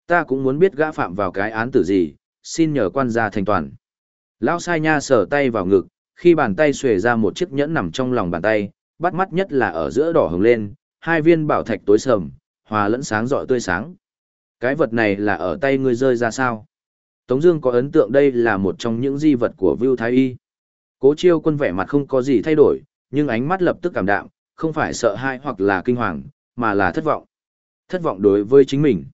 Ta cũng muốn biết gã phạm vào cái án tử gì, xin nhờ quan gia thành toàn. Lão sai nha sở tay vào ngực, khi bàn tay xuề ra một chiếc nhẫn nằm trong lòng bàn tay, bắt mắt nhất là ở giữa đỏ hồng lên, hai viên bảo thạch tối sầm, hòa lẫn sáng rọi tươi sáng. Cái vật này là ở tay ngươi rơi ra sao? Tống Dương có ấn tượng đây là một trong những di vật của Vu Thái Y. Cố chiêu quân vẻ mặt không có gì thay đổi, nhưng ánh mắt lập tức cảm đạm, không phải sợ hãi hoặc là kinh hoàng, mà là thất vọng. Thất vọng đối với chính mình.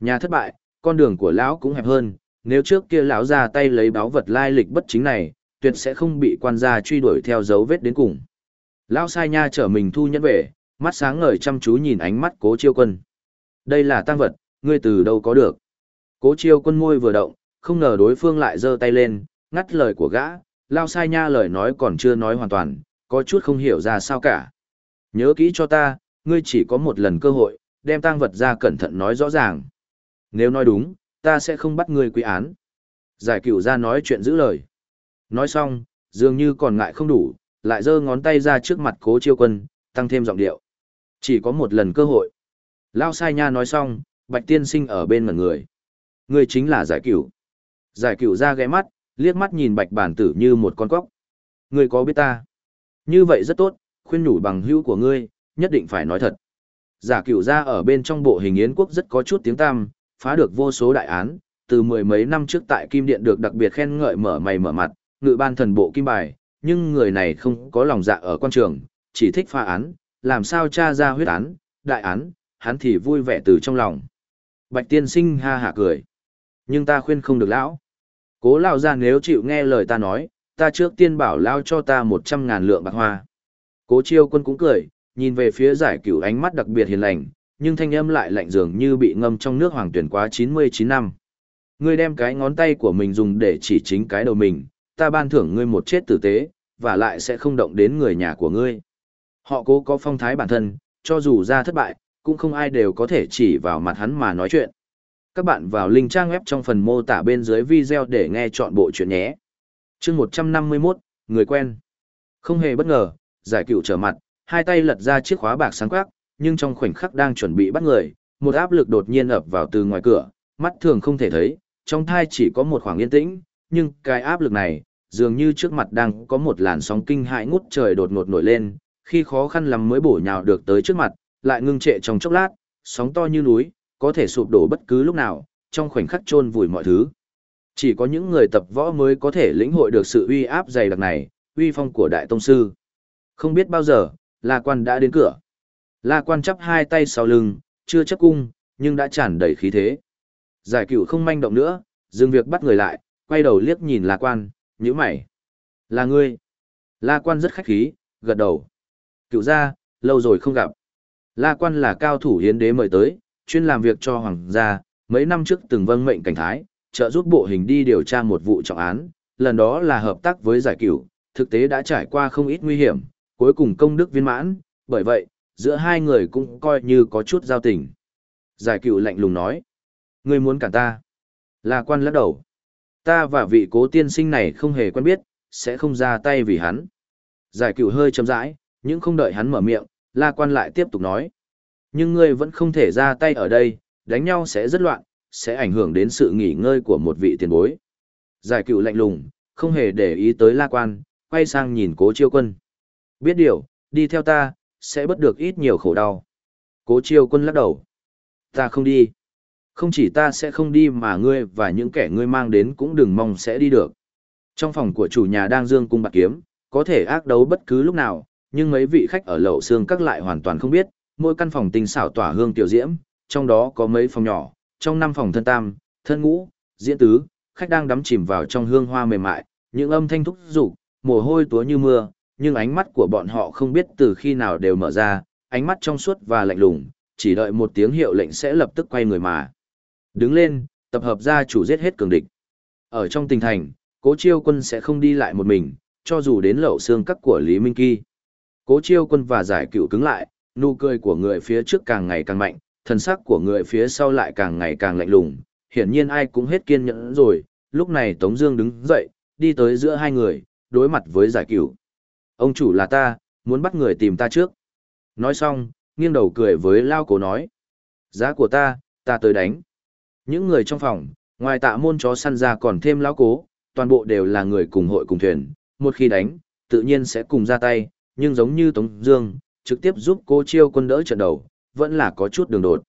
Nhà thất bại, con đường của lão cũng hẹp hơn, nếu trước kia lão ra tay lấy báo vật lai lịch bất chính này, tuyệt sẽ không bị quan gia truy đuổi theo dấu vết đến cùng. Lão sai nha trở mình thu nhẫn về, mắt sáng ngời chăm chú nhìn ánh mắt cố chiêu quân. Đây là tăng vật, ngươi từ đâu có được. Cố chiêu quân môi vừa động, không ngờ đối phương lại giơ tay lên, ngắt lời của gã, lao sai nha lời nói còn chưa nói hoàn toàn, có chút không hiểu ra sao cả. Nhớ kỹ cho ta, ngươi chỉ có một lần cơ hội, đem tang vật ra cẩn thận nói rõ ràng. Nếu nói đúng, ta sẽ không bắt ngươi quy án. Giải cửu ra nói chuyện giữ lời. Nói xong, dường như còn ngại không đủ, lại giơ ngón tay ra trước mặt cố chiêu quân, tăng thêm giọng điệu. Chỉ có một lần cơ hội. Lao sai nha nói xong, bạch tiên sinh ở bên ngẩn người. Ngươi chính là giải cửu. Giải cửu ra ghé mắt, liếc mắt nhìn bạch bản tử như một con cóc. Ngươi có biết ta? Như vậy rất tốt, khuyên nhủ bằng hữu của ngươi, nhất định phải nói thật. Giả cửu ra ở bên trong bộ hình yến quốc rất có chút tiếng tăm, phá được vô số đại án, từ mười mấy năm trước tại Kim Điện được đặc biệt khen ngợi mở mày mở mặt, ngự ban thần bộ kim bài, nhưng người này không có lòng dạ ở quan trường, chỉ thích phá án, làm sao tra ra huyết án, đại án, hắn thì vui vẻ từ trong lòng. Bạch tiên sinh ha hả cười. Nhưng ta khuyên không được lão. Cố lão ra nếu chịu nghe lời ta nói, ta trước tiên bảo lao cho ta một trăm ngàn lượng bạc hoa. Cố chiêu quân cũng cười, nhìn về phía giải cửu ánh mắt đặc biệt hiền lành, nhưng thanh âm lại lạnh dường như bị ngâm trong nước hoàng tuyển quá 99 năm. Ngươi đem cái ngón tay của mình dùng để chỉ chính cái đầu mình, ta ban thưởng ngươi một chết tử tế, và lại sẽ không động đến người nhà của ngươi. Họ cố có phong thái bản thân, cho dù ra thất bại, cũng không ai đều có thể chỉ vào mặt hắn mà nói chuyện. Các bạn vào link trang web trong phần mô tả bên dưới video để nghe chọn bộ chuyện nhé. chương 151, người quen. Không hề bất ngờ, giải cựu trở mặt, hai tay lật ra chiếc khóa bạc sáng quắc, nhưng trong khoảnh khắc đang chuẩn bị bắt người, một áp lực đột nhiên ập vào từ ngoài cửa, mắt thường không thể thấy, trong thai chỉ có một khoảng yên tĩnh, nhưng cái áp lực này, dường như trước mặt đang có một làn sóng kinh hãi ngút trời đột ngột nổi lên, khi khó khăn lắm mới bổ nhào được tới trước mặt, lại ngưng trệ trong chốc lát, sóng to như núi, có thể sụp đổ bất cứ lúc nào, trong khoảnh khắc chôn vùi mọi thứ. Chỉ có những người tập võ mới có thể lĩnh hội được sự uy áp dày đặc này, uy phong của đại tông sư. Không biết bao giờ, La Quan đã đến cửa. La Quan chắp hai tay sau lưng, chưa chấp cung, nhưng đã tràn đầy khí thế. Giải cửu không manh động nữa, dừng việc bắt người lại, quay đầu liếc nhìn La Quan, nhíu mày. Là ngươi. La Quan rất khách khí, gật đầu. Cửu gia, lâu rồi không gặp. La Quan là cao thủ hiến đế mời tới, chuyên làm việc cho hoàng gia, mấy năm trước từng vâng mệnh cảnh thái, trợ giúp bộ hình đi điều tra một vụ trọng án, lần đó là hợp tác với giải cửu, thực tế đã trải qua không ít nguy hiểm, cuối cùng công đức viên mãn, bởi vậy, giữa hai người cũng coi như có chút giao tình. Giải cựu lạnh lùng nói, ngươi muốn cản ta. là quan lắc đầu. Ta và vị cố tiên sinh này không hề quen biết, sẽ không ra tay vì hắn. Giải cựu hơi chậm rãi, nhưng không đợi hắn mở miệng, la quan lại tiếp tục nói. Nhưng ngươi vẫn không thể ra tay ở đây, đánh nhau sẽ rất loạn, sẽ ảnh hưởng đến sự nghỉ ngơi của một vị tiền bối. Giải cựu lạnh lùng, không hề để ý tới la quan, quay sang nhìn cố chiêu quân. Biết điều, đi theo ta, sẽ bất được ít nhiều khổ đau. Cố chiêu quân lắc đầu. Ta không đi. Không chỉ ta sẽ không đi mà ngươi và những kẻ ngươi mang đến cũng đừng mong sẽ đi được. Trong phòng của chủ nhà đang dương cung bạc kiếm, có thể ác đấu bất cứ lúc nào, nhưng mấy vị khách ở lậu xương các lại hoàn toàn không biết, mỗi căn phòng tinh xảo tỏa hương tiểu diễm, trong đó có mấy phòng nhỏ, trong năm phòng thân tam, thân ngũ, diễn tứ, khách đang đắm chìm vào trong hương hoa mềm mại, những âm thanh thúc dục, mồ hôi túa như mưa, nhưng ánh mắt của bọn họ không biết từ khi nào đều mở ra, ánh mắt trong suốt và lạnh lùng, chỉ đợi một tiếng hiệu lệnh sẽ lập tức quay người mà. Đứng lên, tập hợp ra chủ giết hết cường địch. Ở trong tình thành, cố chiêu quân sẽ không đi lại một mình, cho dù đến lậu xương các của Lý Minh Kỳ. Cố chiêu quân và giải cựu cứng lại, nụ cười của người phía trước càng ngày càng mạnh, thần sắc của người phía sau lại càng ngày càng lạnh lùng, hiển nhiên ai cũng hết kiên nhẫn rồi, lúc này Tống Dương đứng dậy, đi tới giữa hai người, đối mặt với giải cửu. Ông chủ là ta, muốn bắt người tìm ta trước. Nói xong, nghiêng đầu cười với Lao Cố nói. Giá của ta, ta tới đánh. Những người trong phòng, ngoài tạ môn chó săn ra còn thêm Lao Cố, toàn bộ đều là người cùng hội cùng thuyền, một khi đánh, tự nhiên sẽ cùng ra tay, nhưng giống như Tống Dương, trực tiếp giúp cô chiêu quân đỡ trận đầu, vẫn là có chút đường đột.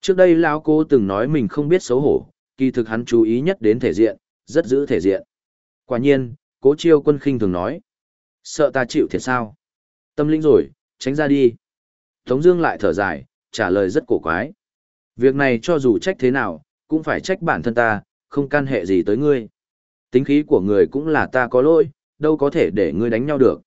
Trước đây lão cô từng nói mình không biết xấu hổ, kỳ thực hắn chú ý nhất đến thể diện, rất giữ thể diện. Quả nhiên, cố chiêu quân khinh thường nói. Sợ ta chịu thiệt sao? Tâm linh rồi, tránh ra đi. Tống Dương lại thở dài, trả lời rất cổ quái. Việc này cho dù trách thế nào, cũng phải trách bản thân ta, không can hệ gì tới ngươi. Tính khí của người cũng là ta có lỗi, đâu có thể để ngươi đánh nhau được.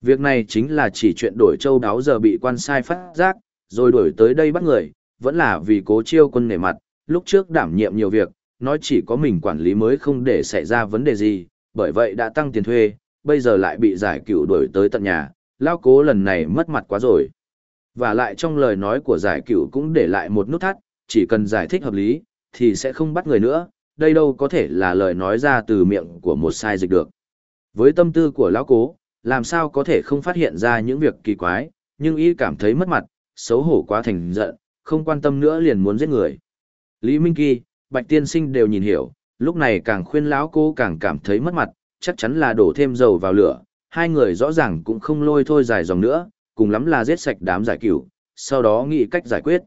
Việc này chính là chỉ chuyện đổi châu đáo giờ bị quan sai phát giác, rồi đổi tới đây bắt người, vẫn là vì cố chiêu quân nể mặt, lúc trước đảm nhiệm nhiều việc, nói chỉ có mình quản lý mới không để xảy ra vấn đề gì, bởi vậy đã tăng tiền thuê, bây giờ lại bị giải cửu đuổi tới tận nhà, lao cố lần này mất mặt quá rồi. Và lại trong lời nói của giải cửu cũng để lại một nút thắt, chỉ cần giải thích hợp lý, thì sẽ không bắt người nữa, đây đâu có thể là lời nói ra từ miệng của một sai dịch được. Với tâm tư của lão cố, làm sao có thể không phát hiện ra những việc kỳ quái, nhưng y cảm thấy mất mặt, xấu hổ quá thành giận, không quan tâm nữa liền muốn giết người. Lý Minh Kỳ, Bạch Tiên Sinh đều nhìn hiểu, lúc này càng khuyên lão cố càng cảm thấy mất mặt, chắc chắn là đổ thêm dầu vào lửa, hai người rõ ràng cũng không lôi thôi dài dòng nữa, cùng lắm là giết sạch đám giải cửu, sau đó nghĩ cách giải quyết.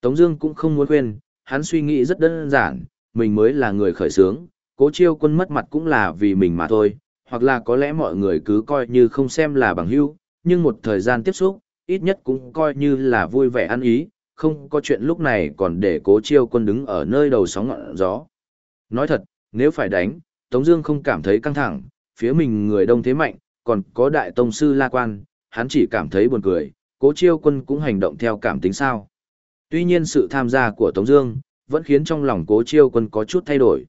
Tống Dương cũng không muốn quên, hắn suy nghĩ rất đơn giản, mình mới là người khởi xướng, cố chiêu quân mất mặt cũng là vì mình mà thôi, hoặc là có lẽ mọi người cứ coi như không xem là bằng hữu, nhưng một thời gian tiếp xúc, ít nhất cũng coi như là vui vẻ ăn ý, không có chuyện lúc này còn để cố chiêu quân đứng ở nơi đầu sóng ngọn gió. Nói thật, nếu phải đánh, Tống Dương không cảm thấy căng thẳng, phía mình người đông thế mạnh, còn có đại tông sư La Quan, hắn chỉ cảm thấy buồn cười. Cố chiêu quân cũng hành động theo cảm tính sao? Tuy nhiên sự tham gia của Tống Dương vẫn khiến trong lòng Cố chiêu quân có chút thay đổi.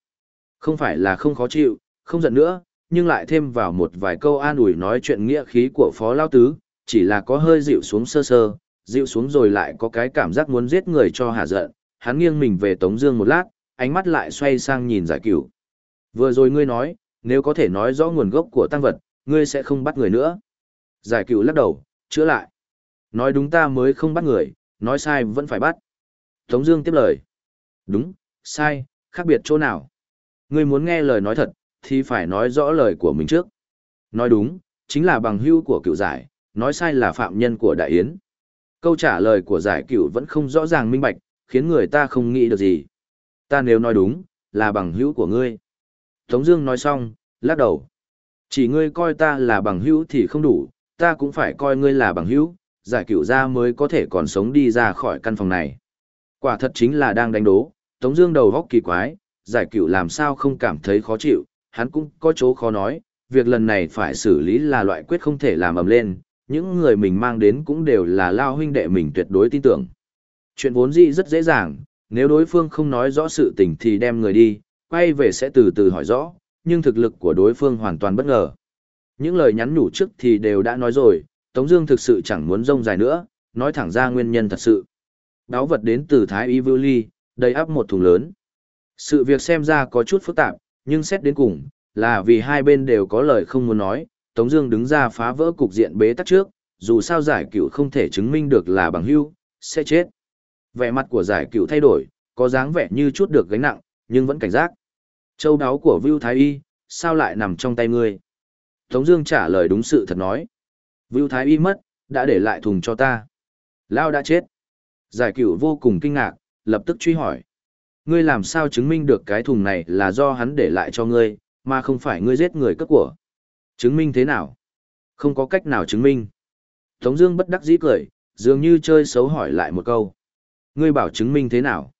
Không phải là không khó chịu, không giận nữa, nhưng lại thêm vào một vài câu an ủi nói chuyện nghĩa khí của Phó Lão Tứ, chỉ là có hơi dịu xuống sơ sơ, dịu xuống rồi lại có cái cảm giác muốn giết người cho hà giận. Hắn nghiêng mình về Tống Dương một lát, ánh mắt lại xoay sang nhìn giải cửu. Vừa rồi ngươi nói, nếu có thể nói rõ nguồn gốc của tăng vật, ngươi sẽ không bắt người nữa. Giải cửu lắc đầu, chữa lại. Nói đúng ta mới không bắt người, nói sai vẫn phải bắt. Tống Dương tiếp lời. Đúng, sai, khác biệt chỗ nào? Ngươi muốn nghe lời nói thật, thì phải nói rõ lời của mình trước. Nói đúng, chính là bằng hữu của cựu giải, nói sai là phạm nhân của đại yến. Câu trả lời của giải cựu vẫn không rõ ràng minh bạch, khiến người ta không nghĩ được gì. Ta nếu nói đúng, là bằng hữu của ngươi. Tống Dương nói xong, lắc đầu. Chỉ ngươi coi ta là bằng hữu thì không đủ, ta cũng phải coi ngươi là bằng hữu, giải cửu ra mới có thể còn sống đi ra khỏi căn phòng này. Quả thật chính là đang đánh đố, Tống Dương đầu góc kỳ quái, giải cửu làm sao không cảm thấy khó chịu, hắn cũng có chỗ khó nói, việc lần này phải xử lý là loại quyết không thể làm ầm lên, những người mình mang đến cũng đều là lao huynh đệ mình tuyệt đối tin tưởng. Chuyện vốn dĩ rất dễ dàng, nếu đối phương không nói rõ sự tình thì đem người đi, quay về sẽ từ từ hỏi rõ, nhưng thực lực của đối phương hoàn toàn bất ngờ. Những lời nhắn nhủ trước thì đều đã nói rồi, Tống Dương thực sự chẳng muốn rông dài nữa, nói thẳng ra nguyên nhân thật sự. Đáo vật đến từ Thái Y Vưu Ly, đầy áp một thùng lớn. Sự việc xem ra có chút phức tạp, nhưng xét đến cùng, là vì hai bên đều có lời không muốn nói, Tống Dương đứng ra phá vỡ cục diện bế tắc trước, dù sao giải cửu không thể chứng minh được là bằng hữu, sẽ chết. Vẻ mặt của giải cửu thay đổi, có dáng vẻ như chút được gánh nặng, nhưng vẫn cảnh giác. Châu đáo của Vưu Thái Y, sao lại nằm trong tay ngươi? Tống Dương trả lời đúng sự thật nói. Vưu Thái Y mất, đã để lại thùng cho ta. Lao đã chết. Giải cửu vô cùng kinh ngạc, lập tức truy hỏi. Ngươi làm sao chứng minh được cái thùng này là do hắn để lại cho ngươi, mà không phải ngươi giết người cướp của? Chứng minh thế nào? Không có cách nào chứng minh. Tống Dương bất đắc dĩ cười, dường như chơi xấu hỏi lại một câu. Ngươi bảo chứng minh thế nào?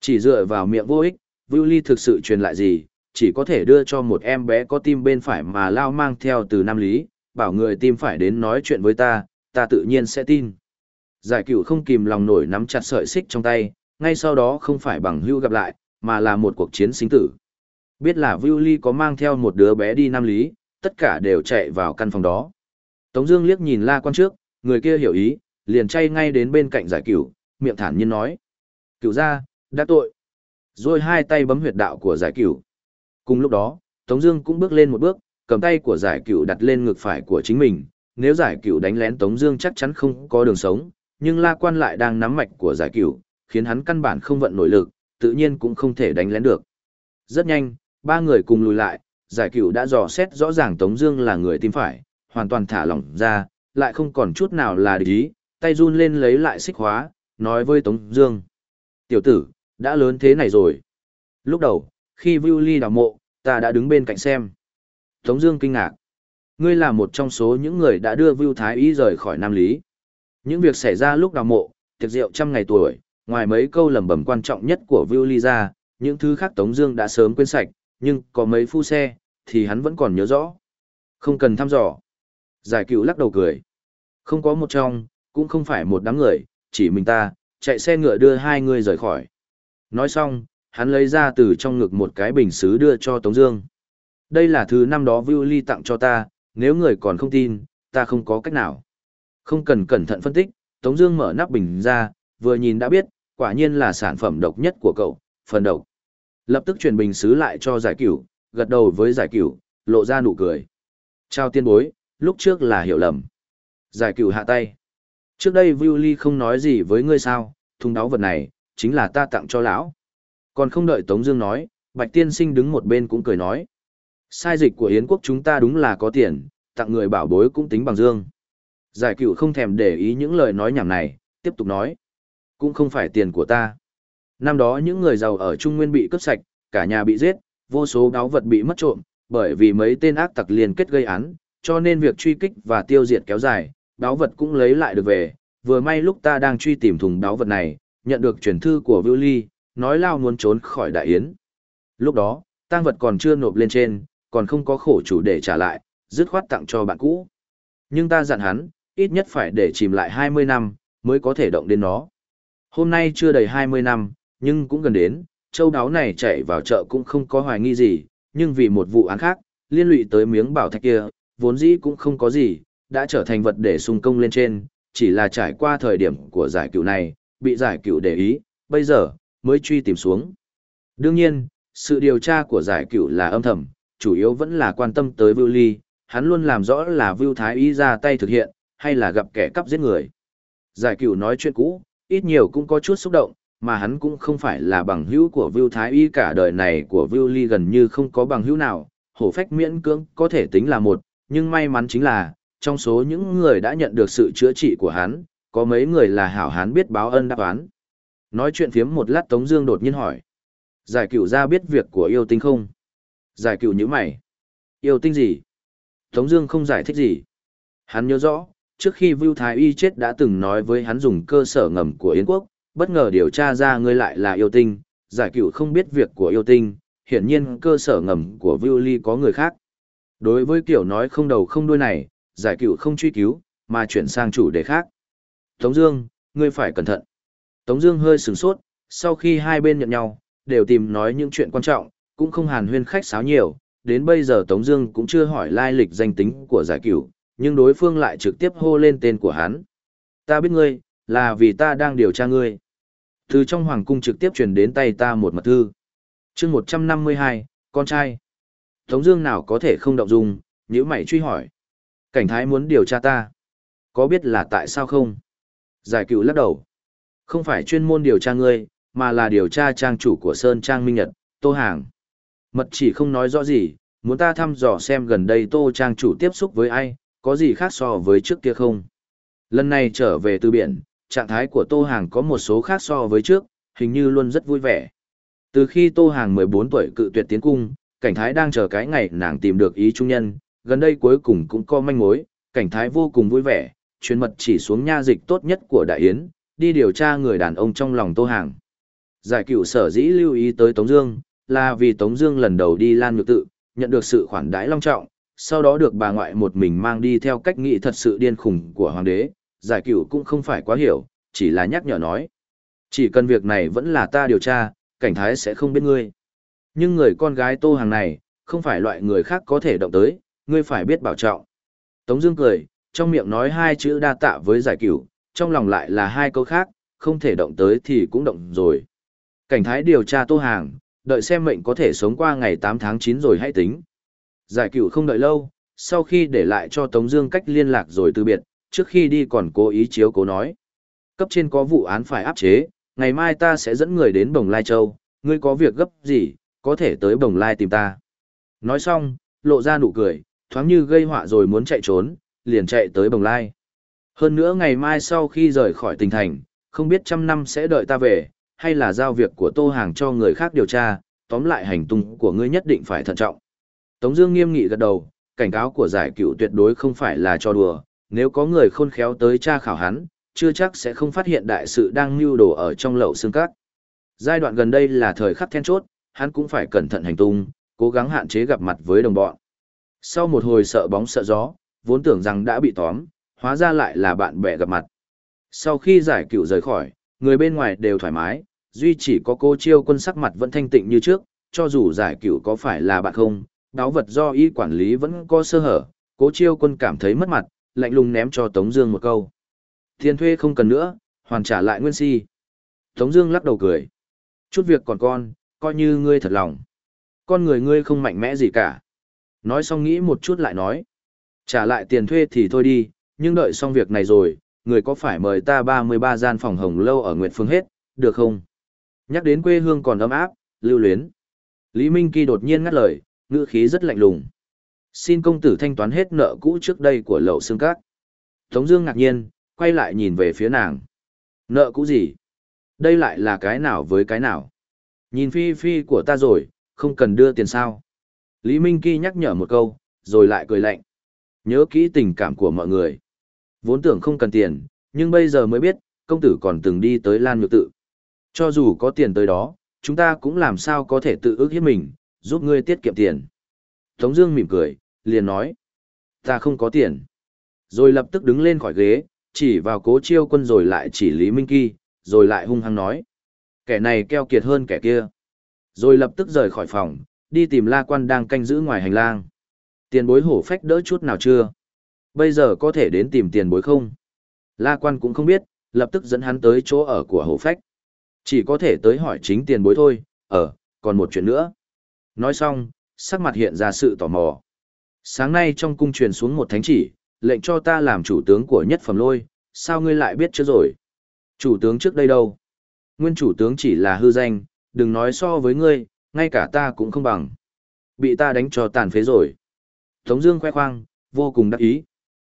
Chỉ dựa vào miệng vô ích, Vưu Ly thực sự truyền lại gì, chỉ có thể đưa cho một em bé có tim bên phải mà Lao mang theo từ Nam Lý, bảo người tim phải đến nói chuyện với ta, ta tự nhiên sẽ tin. Giải cửu không kìm lòng nổi nắm chặt sợi xích trong tay, ngay sau đó không phải bằng hưu gặp lại, mà là một cuộc chiến sinh tử. Biết là Vưu Ly có mang theo một đứa bé đi Nam Lý, tất cả đều chạy vào căn phòng đó. Tống Dương liếc nhìn La Quan trước, người kia hiểu ý, liền chay ngay đến bên cạnh giải cửu, miệng thản nhiên nói: Cửu gia, đã tội. Rồi hai tay bấm huyệt đạo của giải cửu. Cùng lúc đó, Tống Dương cũng bước lên một bước, cầm tay của giải cửu đặt lên ngực phải của chính mình. Nếu giải cửu đánh lén Tống Dương chắc chắn không có đường sống, nhưng La Quan lại đang nắm mạch của giải cửu, khiến hắn căn bản không vận nội lực, tự nhiên cũng không thể đánh lén được. Rất nhanh, ba người cùng lùi lại, giải cửu đã dò xét rõ ràng Tống Dương là người tim phải, hoàn toàn thả lỏng ra, lại không còn chút nào là địch ý, tay run lên lấy lại xích hóa, nói với Tống Dương: Tiểu tử, đã lớn thế này rồi. Lúc đầu, khi Vu Ly đào mộ, ta đã đứng bên cạnh xem. Tống Dương kinh ngạc. Ngươi là một trong số những người đã đưa Vưu Thái Y rời khỏi Nam Lý. Những việc xảy ra lúc đào mộ, tiệc rượu trăm ngày tuổi, ngoài mấy câu lẩm bẩm quan trọng nhất của Vưu Ly ra, những thứ khác Tống Dương đã sớm quên sạch, nhưng có mấy phu xe, thì hắn vẫn còn nhớ rõ. Không cần thăm dò. Giải cựu lắc đầu cười. Không có một trong, cũng không phải một đám người, chỉ mình ta, chạy xe ngựa đưa hai người rời khỏi. Nói xong, hắn lấy ra từ trong ngực một cái bình xứ đưa cho Tống Dương. Đây là thứ năm đó Viu Ly tặng cho ta, nếu người còn không tin, ta không có cách nào. Không cần cẩn thận phân tích, Tống Dương mở nắp bình ra, vừa nhìn đã biết, quả nhiên là sản phẩm độc nhất của cậu, phần độc. Lập tức chuyển bình xứ lại cho giải cửu, gật đầu với giải cửu, lộ ra nụ cười. Chào tiên bối, lúc trước là hiểu lầm. Giải cửu hạ tay. Trước đây Viu Ly không nói gì với ngươi sao, thùng đáo vật này, chính là ta tặng cho lão. Còn không đợi Tống Dương nói, Bạch Tiên Sinh đứng một bên cũng cười nói. Sai dịch của Yến quốc chúng ta đúng là có tiền, tặng người bảo bối cũng tính bằng dương. Giải cửu không thèm để ý những lời nói nhảm này, tiếp tục nói. Cũng không phải tiền của ta. Năm đó những người giàu ở Trung Nguyên bị cướp sạch, cả nhà bị giết, vô số đáo vật bị mất trộm, bởi vì mấy tên ác tặc liên kết gây án, cho nên việc truy kích và tiêu diệt kéo dài, đáo vật cũng lấy lại được về. Vừa may lúc ta đang truy tìm thùng đáo vật này, nhận được truyền thư của Vưu Ly, nói lao muốn trốn khỏi đại yến. Lúc đó, tang vật còn chưa nộp lên trên, còn không có khổ chủ để trả lại, dứt khoát tặng cho bạn cũ. Nhưng ta dặn hắn, ít nhất phải để chìm lại 20 năm, mới có thể động đến nó. Hôm nay chưa đầy 20 năm, nhưng cũng gần đến, châu đáo này chạy vào chợ cũng không có hoài nghi gì, nhưng vì một vụ án khác, liên lụy tới miếng bảo thạch kia, vốn dĩ cũng không có gì, đã trở thành vật để sung công lên trên, chỉ là trải qua thời điểm của giải cựu này, bị giải cựu để ý, bây giờ, mới truy tìm xuống. Đương nhiên, sự điều tra của giải cựu là âm thầm, chủ yếu vẫn là quan tâm tới Vưu Ly, hắn luôn làm rõ là Vưu Thái Y ra tay thực hiện, hay là gặp kẻ cắp giết người. Giải cửu nói chuyện cũ, ít nhiều cũng có chút xúc động, mà hắn cũng không phải là bằng hữu của Vưu Thái Y cả đời này của Vưu Ly gần như không có bằng hữu nào, hổ phách miễn cưỡng có thể tính là một, nhưng may mắn chính là, trong số những người đã nhận được sự chữa trị của hắn, có mấy người là hảo hán biết báo ân đáp án. Nói chuyện phiếm một lát Tống Dương đột nhiên hỏi. Giải cửu ra biết việc của yêu tinh không? Giải cửu như mày. Yêu tinh gì? Tống Dương không giải thích gì. Hắn nhớ rõ, trước khi Vưu Thái Y chết đã từng nói với hắn dùng cơ sở ngầm của Yến quốc, bất ngờ điều tra ra ngươi lại là yêu tinh, giải cửu không biết việc của yêu tinh, hiển nhiên cơ sở ngầm của Vưu Ly có người khác. Đối với kiểu nói không đầu không đuôi này, giải cửu không truy cứu, mà chuyển sang chủ đề khác. Tống Dương, ngươi phải cẩn thận. Tống Dương hơi sửng sốt, sau khi hai bên nhận nhau, đều tìm nói những chuyện quan trọng, cũng không hàn huyên khách sáo nhiều. Đến bây giờ Tống Dương cũng chưa hỏi lai lịch danh tính của giải cửu, nhưng đối phương lại trực tiếp hô lên tên của hắn. Ta biết ngươi, là vì ta đang điều tra ngươi. Từ trong hoàng cung trực tiếp truyền đến tay ta một mật thư. Chương 152, con trai. Tống Dương nào có thể không động dung, nếu mày truy hỏi. Cảnh thái muốn điều tra ta, có biết là tại sao không? Giải cựu lắc đầu. Không phải chuyên môn điều tra ngươi, mà là điều tra trang chủ của Sơn Trang Minh Nhật, Tô Hàng. Mật chỉ không nói rõ gì, muốn ta thăm dò xem gần đây Tô Trang chủ tiếp xúc với ai, có gì khác so với trước kia không? Lần này trở về từ biển, trạng thái của Tô Hàng có một số khác so với trước, hình như luôn rất vui vẻ. Từ khi Tô Hàng 14 tuổi cự tuyệt tiến cung, cảnh thái đang chờ cái ngày nàng tìm được ý trung nhân, gần đây cuối cùng cũng có manh mối, cảnh thái vô cùng vui vẻ, truyền mật chỉ xuống nha dịch tốt nhất của Đại Yến, đi điều tra người đàn ông trong lòng Tô Hàng. Giải cựu sở dĩ lưu ý tới Tống Dương, là vì Tống Dương lần đầu đi Lan Nhược Tự, nhận được sự khoản đãi long trọng, sau đó được bà ngoại một mình mang đi theo cách nghĩ thật sự điên khùng của hoàng đế, giải cựu cũng không phải quá hiểu, chỉ là nhắc nhở nói. Chỉ cần việc này vẫn là ta điều tra, cảnh thái sẽ không biết ngươi. Nhưng người con gái tô hàng này, không phải loại người khác có thể động tới, ngươi phải biết bảo trọng. Tống Dương cười, trong miệng nói hai chữ đa tạ với giải cửu, trong lòng lại là hai câu khác, không thể động tới thì cũng động rồi. Cảnh thái điều tra tô hàng, đợi xem mệnh có thể sống qua ngày 8 tháng 9 rồi hãy tính. Giải cửu không đợi lâu, sau khi để lại cho Tống Dương cách liên lạc rồi từ biệt, trước khi đi còn cố ý chiếu cố nói. Cấp trên có vụ án phải áp chế, ngày mai ta sẽ dẫn người đến Bồng Lai Châu, ngươi có việc gấp gì, có thể tới Bồng Lai tìm ta. Nói xong, lộ ra nụ cười, thoáng như gây họa rồi muốn chạy trốn, liền chạy tới Bồng Lai. Hơn nữa ngày mai sau khi rời khỏi tỉnh thành, không biết trăm năm sẽ đợi ta về, hay là giao việc của Tô Hàng cho người khác điều tra, tóm lại hành tung của ngươi nhất định phải thận trọng. Tống Dương nghiêm nghị gật đầu, cảnh cáo của giải cựu tuyệt đối không phải là cho đùa, nếu có người khôn khéo tới tra khảo hắn, chưa chắc sẽ không phát hiện đại sự đang lưu đồ ở trong lậu xương cát. Giai đoạn gần đây là thời khắc then chốt, hắn cũng phải cẩn thận hành tung, cố gắng hạn chế gặp mặt với đồng bọn. Sau một hồi sợ bóng sợ gió, vốn tưởng rằng đã bị tóm, hóa ra lại là bạn bè gặp mặt. Sau khi giải cựu rời khỏi, người bên ngoài đều thoải mái, duy chỉ có cô chiêu quân sắc mặt vẫn thanh tịnh như trước, cho dù giải cựu có phải là bạn không, đáo vật do y quản lý vẫn có sơ hở, cố chiêu quân cảm thấy mất mặt, lạnh lùng ném cho Tống Dương một câu. Tiền thuê không cần nữa, hoàn trả lại nguyên si. Tống Dương lắc đầu cười. Chút việc còn con, coi như ngươi thật lòng. Con người ngươi không mạnh mẽ gì cả. Nói xong nghĩ một chút lại nói. Trả lại tiền thuê thì thôi đi, nhưng đợi xong việc này rồi, người có phải mời ta 33 gian phòng hồng lâu ở Nguyệt Phương hết, được không? Nhắc đến quê hương còn ấm áp, lưu luyến. Lý Minh Kỳ đột nhiên ngắt lời, ngữ khí rất lạnh lùng. Xin công tử thanh toán hết nợ cũ trước đây của lậu xương cát. Tống Dương ngạc nhiên, quay lại nhìn về phía nàng. Nợ cũ gì? Đây lại là cái nào với cái nào? Nhìn phi phi của ta rồi, không cần đưa tiền sao? Lý Minh Kỳ nhắc nhở một câu, rồi lại cười lạnh. Nhớ kỹ tình cảm của mọi người. Vốn tưởng không cần tiền, nhưng bây giờ mới biết, công tử còn từng đi tới Lan Nhược Tự. Cho dù có tiền tới đó, chúng ta cũng làm sao có thể tự ước hiếp mình, giúp ngươi tiết kiệm tiền. Tống Dương mỉm cười, liền nói, ta không có tiền. Rồi lập tức đứng lên khỏi ghế, chỉ vào cố chiêu quân rồi lại chỉ Lý Minh Kỳ, rồi lại hung hăng nói, kẻ này keo kiệt hơn kẻ kia. Rồi lập tức rời khỏi phòng, đi tìm La Quan đang canh giữ ngoài hành lang. Tiền bối hổ phách đỡ chút nào chưa? Bây giờ có thể đến tìm tiền bối không? La Quan cũng không biết, lập tức dẫn hắn tới chỗ ở của hổ phách. Chỉ có thể tới hỏi chính tiền bối thôi, ở, còn một chuyện nữa. Nói xong, sắc mặt hiện ra sự tò mò. Sáng nay trong cung truyền xuống một thánh chỉ, lệnh cho ta làm chủ tướng của nhất phẩm lôi, sao ngươi lại biết chưa rồi? Chủ tướng trước đây đâu? Nguyên chủ tướng chỉ là hư danh, đừng nói so với ngươi, ngay cả ta cũng không bằng. Bị ta đánh cho tàn phế rồi. Tống Dương khoe khoang, vô cùng đắc ý.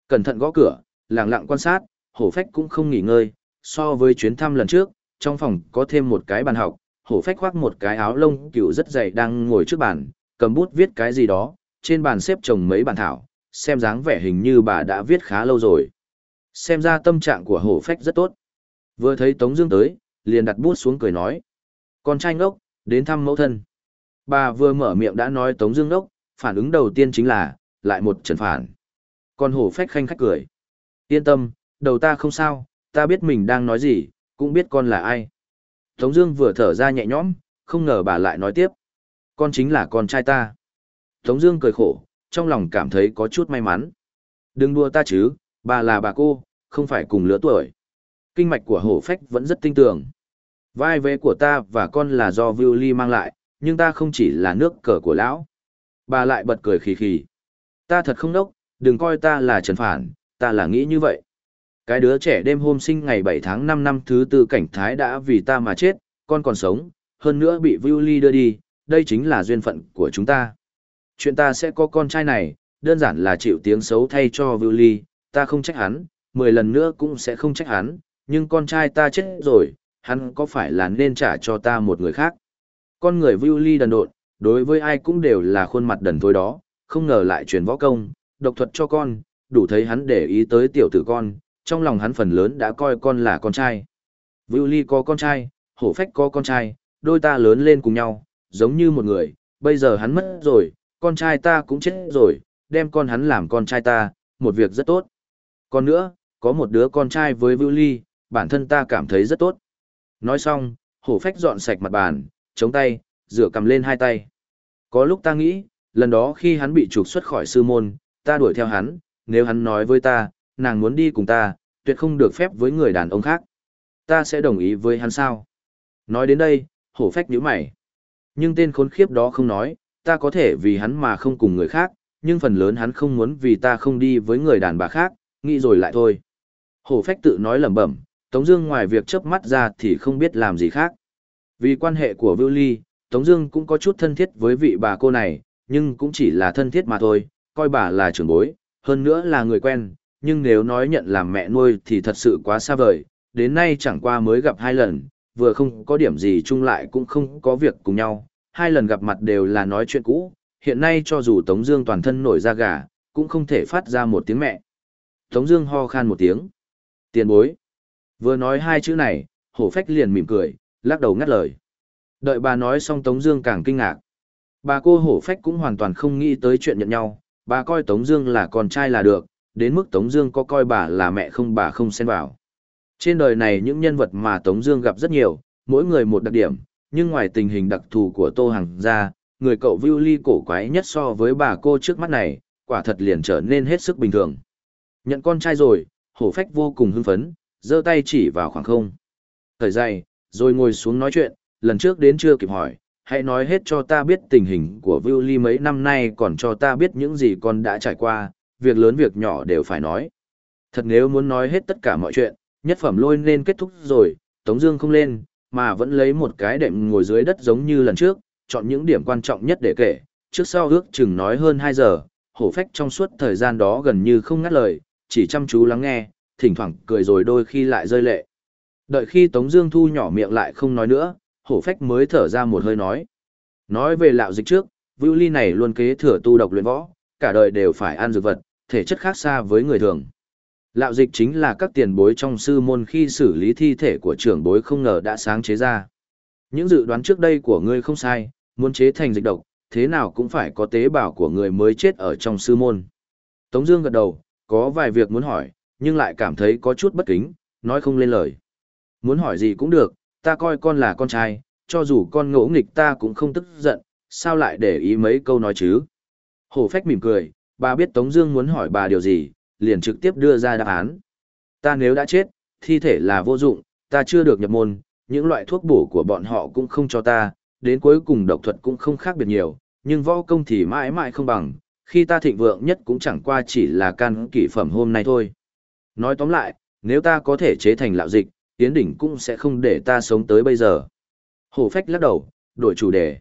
Cẩn thận gõ cửa, lặng lặng quan sát, hổ phách cũng không nghỉ ngơi. So với chuyến thăm lần trước, trong phòng có thêm một cái bàn học, hổ phách khoác một cái áo lông cựu rất dày đang ngồi trước bàn, cầm bút viết cái gì đó, trên bàn xếp chồng mấy bản thảo, xem dáng vẻ hình như bà đã viết khá lâu rồi. Xem ra tâm trạng của hổ phách rất tốt. Vừa thấy Tống Dương tới, liền đặt bút xuống cười nói. Con trai ngốc, đến thăm mẫu thân. Bà vừa mở miệng đã nói Tống Dương ngốc, phản ứng đầu tiên chính là, lại một trần phản. Con hổ phách khanh khách cười. Yên tâm, đầu ta không sao, ta biết mình đang nói gì, cũng biết con là ai. Tống Dương vừa thở ra nhẹ nhõm, không ngờ bà lại nói tiếp. Con chính là con trai ta. Tống Dương cười khổ, trong lòng cảm thấy có chút may mắn. Đừng đùa ta chứ, bà là bà cô, không phải cùng lứa tuổi. Kinh mạch của hổ phách vẫn rất tinh tường. Vai vế của ta và con là do Viu Ly mang lại, nhưng ta không chỉ là nước cờ của lão. Bà lại bật cười khì khì. Ta thật không đốc, đừng coi ta là trần phản, ta là nghĩ như vậy. Cái đứa trẻ đêm hôm sinh ngày 7 tháng 5 năm thứ tư cảnh thái đã vì ta mà chết, con còn sống, hơn nữa bị vưu Ly đưa đi, đây chính là duyên phận của chúng ta. Chuyện ta sẽ có con trai này, đơn giản là chịu tiếng xấu thay cho vưu Ly, ta không trách hắn, 10 lần nữa cũng sẽ không trách hắn, nhưng con trai ta chết rồi, hắn có phải là nên trả cho ta một người khác. Con người vưu Ly đần độn, đối với ai cũng đều là khuôn mặt đần thối đó, không ngờ lại truyền võ công, độc thuật cho con, đủ thấy hắn để ý tới tiểu tử con, trong lòng hắn phần lớn đã coi con là con trai. Vưu Ly có con trai, hổ phách có con trai, đôi ta lớn lên cùng nhau, giống như một người, bây giờ hắn mất rồi, con trai ta cũng chết rồi, đem con hắn làm con trai ta, một việc rất tốt. Còn nữa, có một đứa con trai với Vưu Ly, bản thân ta cảm thấy rất tốt. Nói xong, hổ phách dọn sạch mặt bàn, chống tay, rửa cầm lên hai tay. Có lúc ta nghĩ, lần đó khi hắn bị trục xuất khỏi sư môn, ta đuổi theo hắn, nếu hắn nói với ta, nàng muốn đi cùng ta, tuyệt không được phép với người đàn ông khác. Ta sẽ đồng ý với hắn sao? Nói đến đây, hổ phách nhíu mày. Nhưng tên khốn khiếp đó không nói, ta có thể vì hắn mà không cùng người khác, nhưng phần lớn hắn không muốn vì ta không đi với người đàn bà khác, nghĩ rồi lại thôi. Hổ phách tự nói lẩm bẩm, Tống Dương ngoài việc chớp mắt ra thì không biết làm gì khác. Vì quan hệ của Vưu Ly, Tống Dương cũng có chút thân thiết với vị bà cô này, nhưng cũng chỉ là thân thiết mà thôi, coi bà là trưởng bối, hơn nữa là người quen, nhưng nếu nói nhận làm mẹ nuôi thì thật sự quá xa vời, đến nay chẳng qua mới gặp hai lần, vừa không có điểm gì chung lại cũng không có việc cùng nhau, hai lần gặp mặt đều là nói chuyện cũ, hiện nay cho dù Tống Dương toàn thân nổi da gà, cũng không thể phát ra một tiếng mẹ. Tống Dương ho khan một tiếng. Tiền bối. Vừa nói hai chữ này, hổ phách liền mỉm cười, lắc đầu ngắt lời. Đợi bà nói xong Tống Dương càng kinh ngạc. Bà cô hổ phách cũng hoàn toàn không nghĩ tới chuyện nhận nhau, bà coi Tống Dương là con trai là được, đến mức Tống Dương có coi bà là mẹ không bà không xen vào. Trên đời này những nhân vật mà Tống Dương gặp rất nhiều, mỗi người một đặc điểm, nhưng ngoài tình hình đặc thù của Tô Hằng ra, người cậu Viu Ly cổ quái nhất so với bà cô trước mắt này, quả thật liền trở nên hết sức bình thường. Nhận con trai rồi, hổ phách vô cùng hưng phấn, giơ tay chỉ vào khoảng không. Thời dài, rồi ngồi xuống nói chuyện, lần trước đến chưa kịp hỏi, hãy nói hết cho ta biết tình hình của Vưu Ly mấy năm nay còn cho ta biết những gì con đã trải qua, việc lớn việc nhỏ đều phải nói. Thật nếu muốn nói hết tất cả mọi chuyện, nhất phẩm lôi nên kết thúc rồi, Tống Dương không lên, mà vẫn lấy một cái đệm ngồi dưới đất giống như lần trước, chọn những điểm quan trọng nhất để kể. Trước sau ước chừng nói hơn 2 giờ, hổ phách trong suốt thời gian đó gần như không ngắt lời, chỉ chăm chú lắng nghe, thỉnh thoảng cười rồi đôi khi lại rơi lệ. Đợi khi Tống Dương thu nhỏ miệng lại không nói nữa, hổ phách mới thở ra một hơi nói. Nói về lạo dịch trước, Vưu Ly này luôn kế thừa tu độc luyện võ, cả đời đều phải ăn dược vật, thể chất khác xa với người thường. Lạo dịch chính là các tiền bối trong sư môn khi xử lý thi thể của trưởng bối không ngờ đã sáng chế ra. Những dự đoán trước đây của ngươi không sai, muốn chế thành dịch độc, thế nào cũng phải có tế bào của người mới chết ở trong sư môn. Tống Dương gật đầu, có vài việc muốn hỏi, nhưng lại cảm thấy có chút bất kính, nói không lên lời. Muốn hỏi gì cũng được, ta coi con là con trai, cho dù con ngỗ nghịch ta cũng không tức giận, sao lại để ý mấy câu nói chứ? Hổ phách mỉm cười, bà biết Tống Dương muốn hỏi bà điều gì, liền trực tiếp đưa ra đáp án. Ta nếu đã chết, thi thể là vô dụng, ta chưa được nhập môn, những loại thuốc bổ của bọn họ cũng không cho ta, đến cuối cùng độc thuật cũng không khác biệt nhiều, nhưng võ công thì mãi mãi không bằng, khi ta thịnh vượng nhất cũng chẳng qua chỉ là căn kỷ phẩm hôm nay thôi. Nói tóm lại, nếu ta có thể chế thành lão dịch, Yến Đỉnh cũng sẽ không để ta sống tới bây giờ. Hổ phách lắc đầu, đổi chủ đề.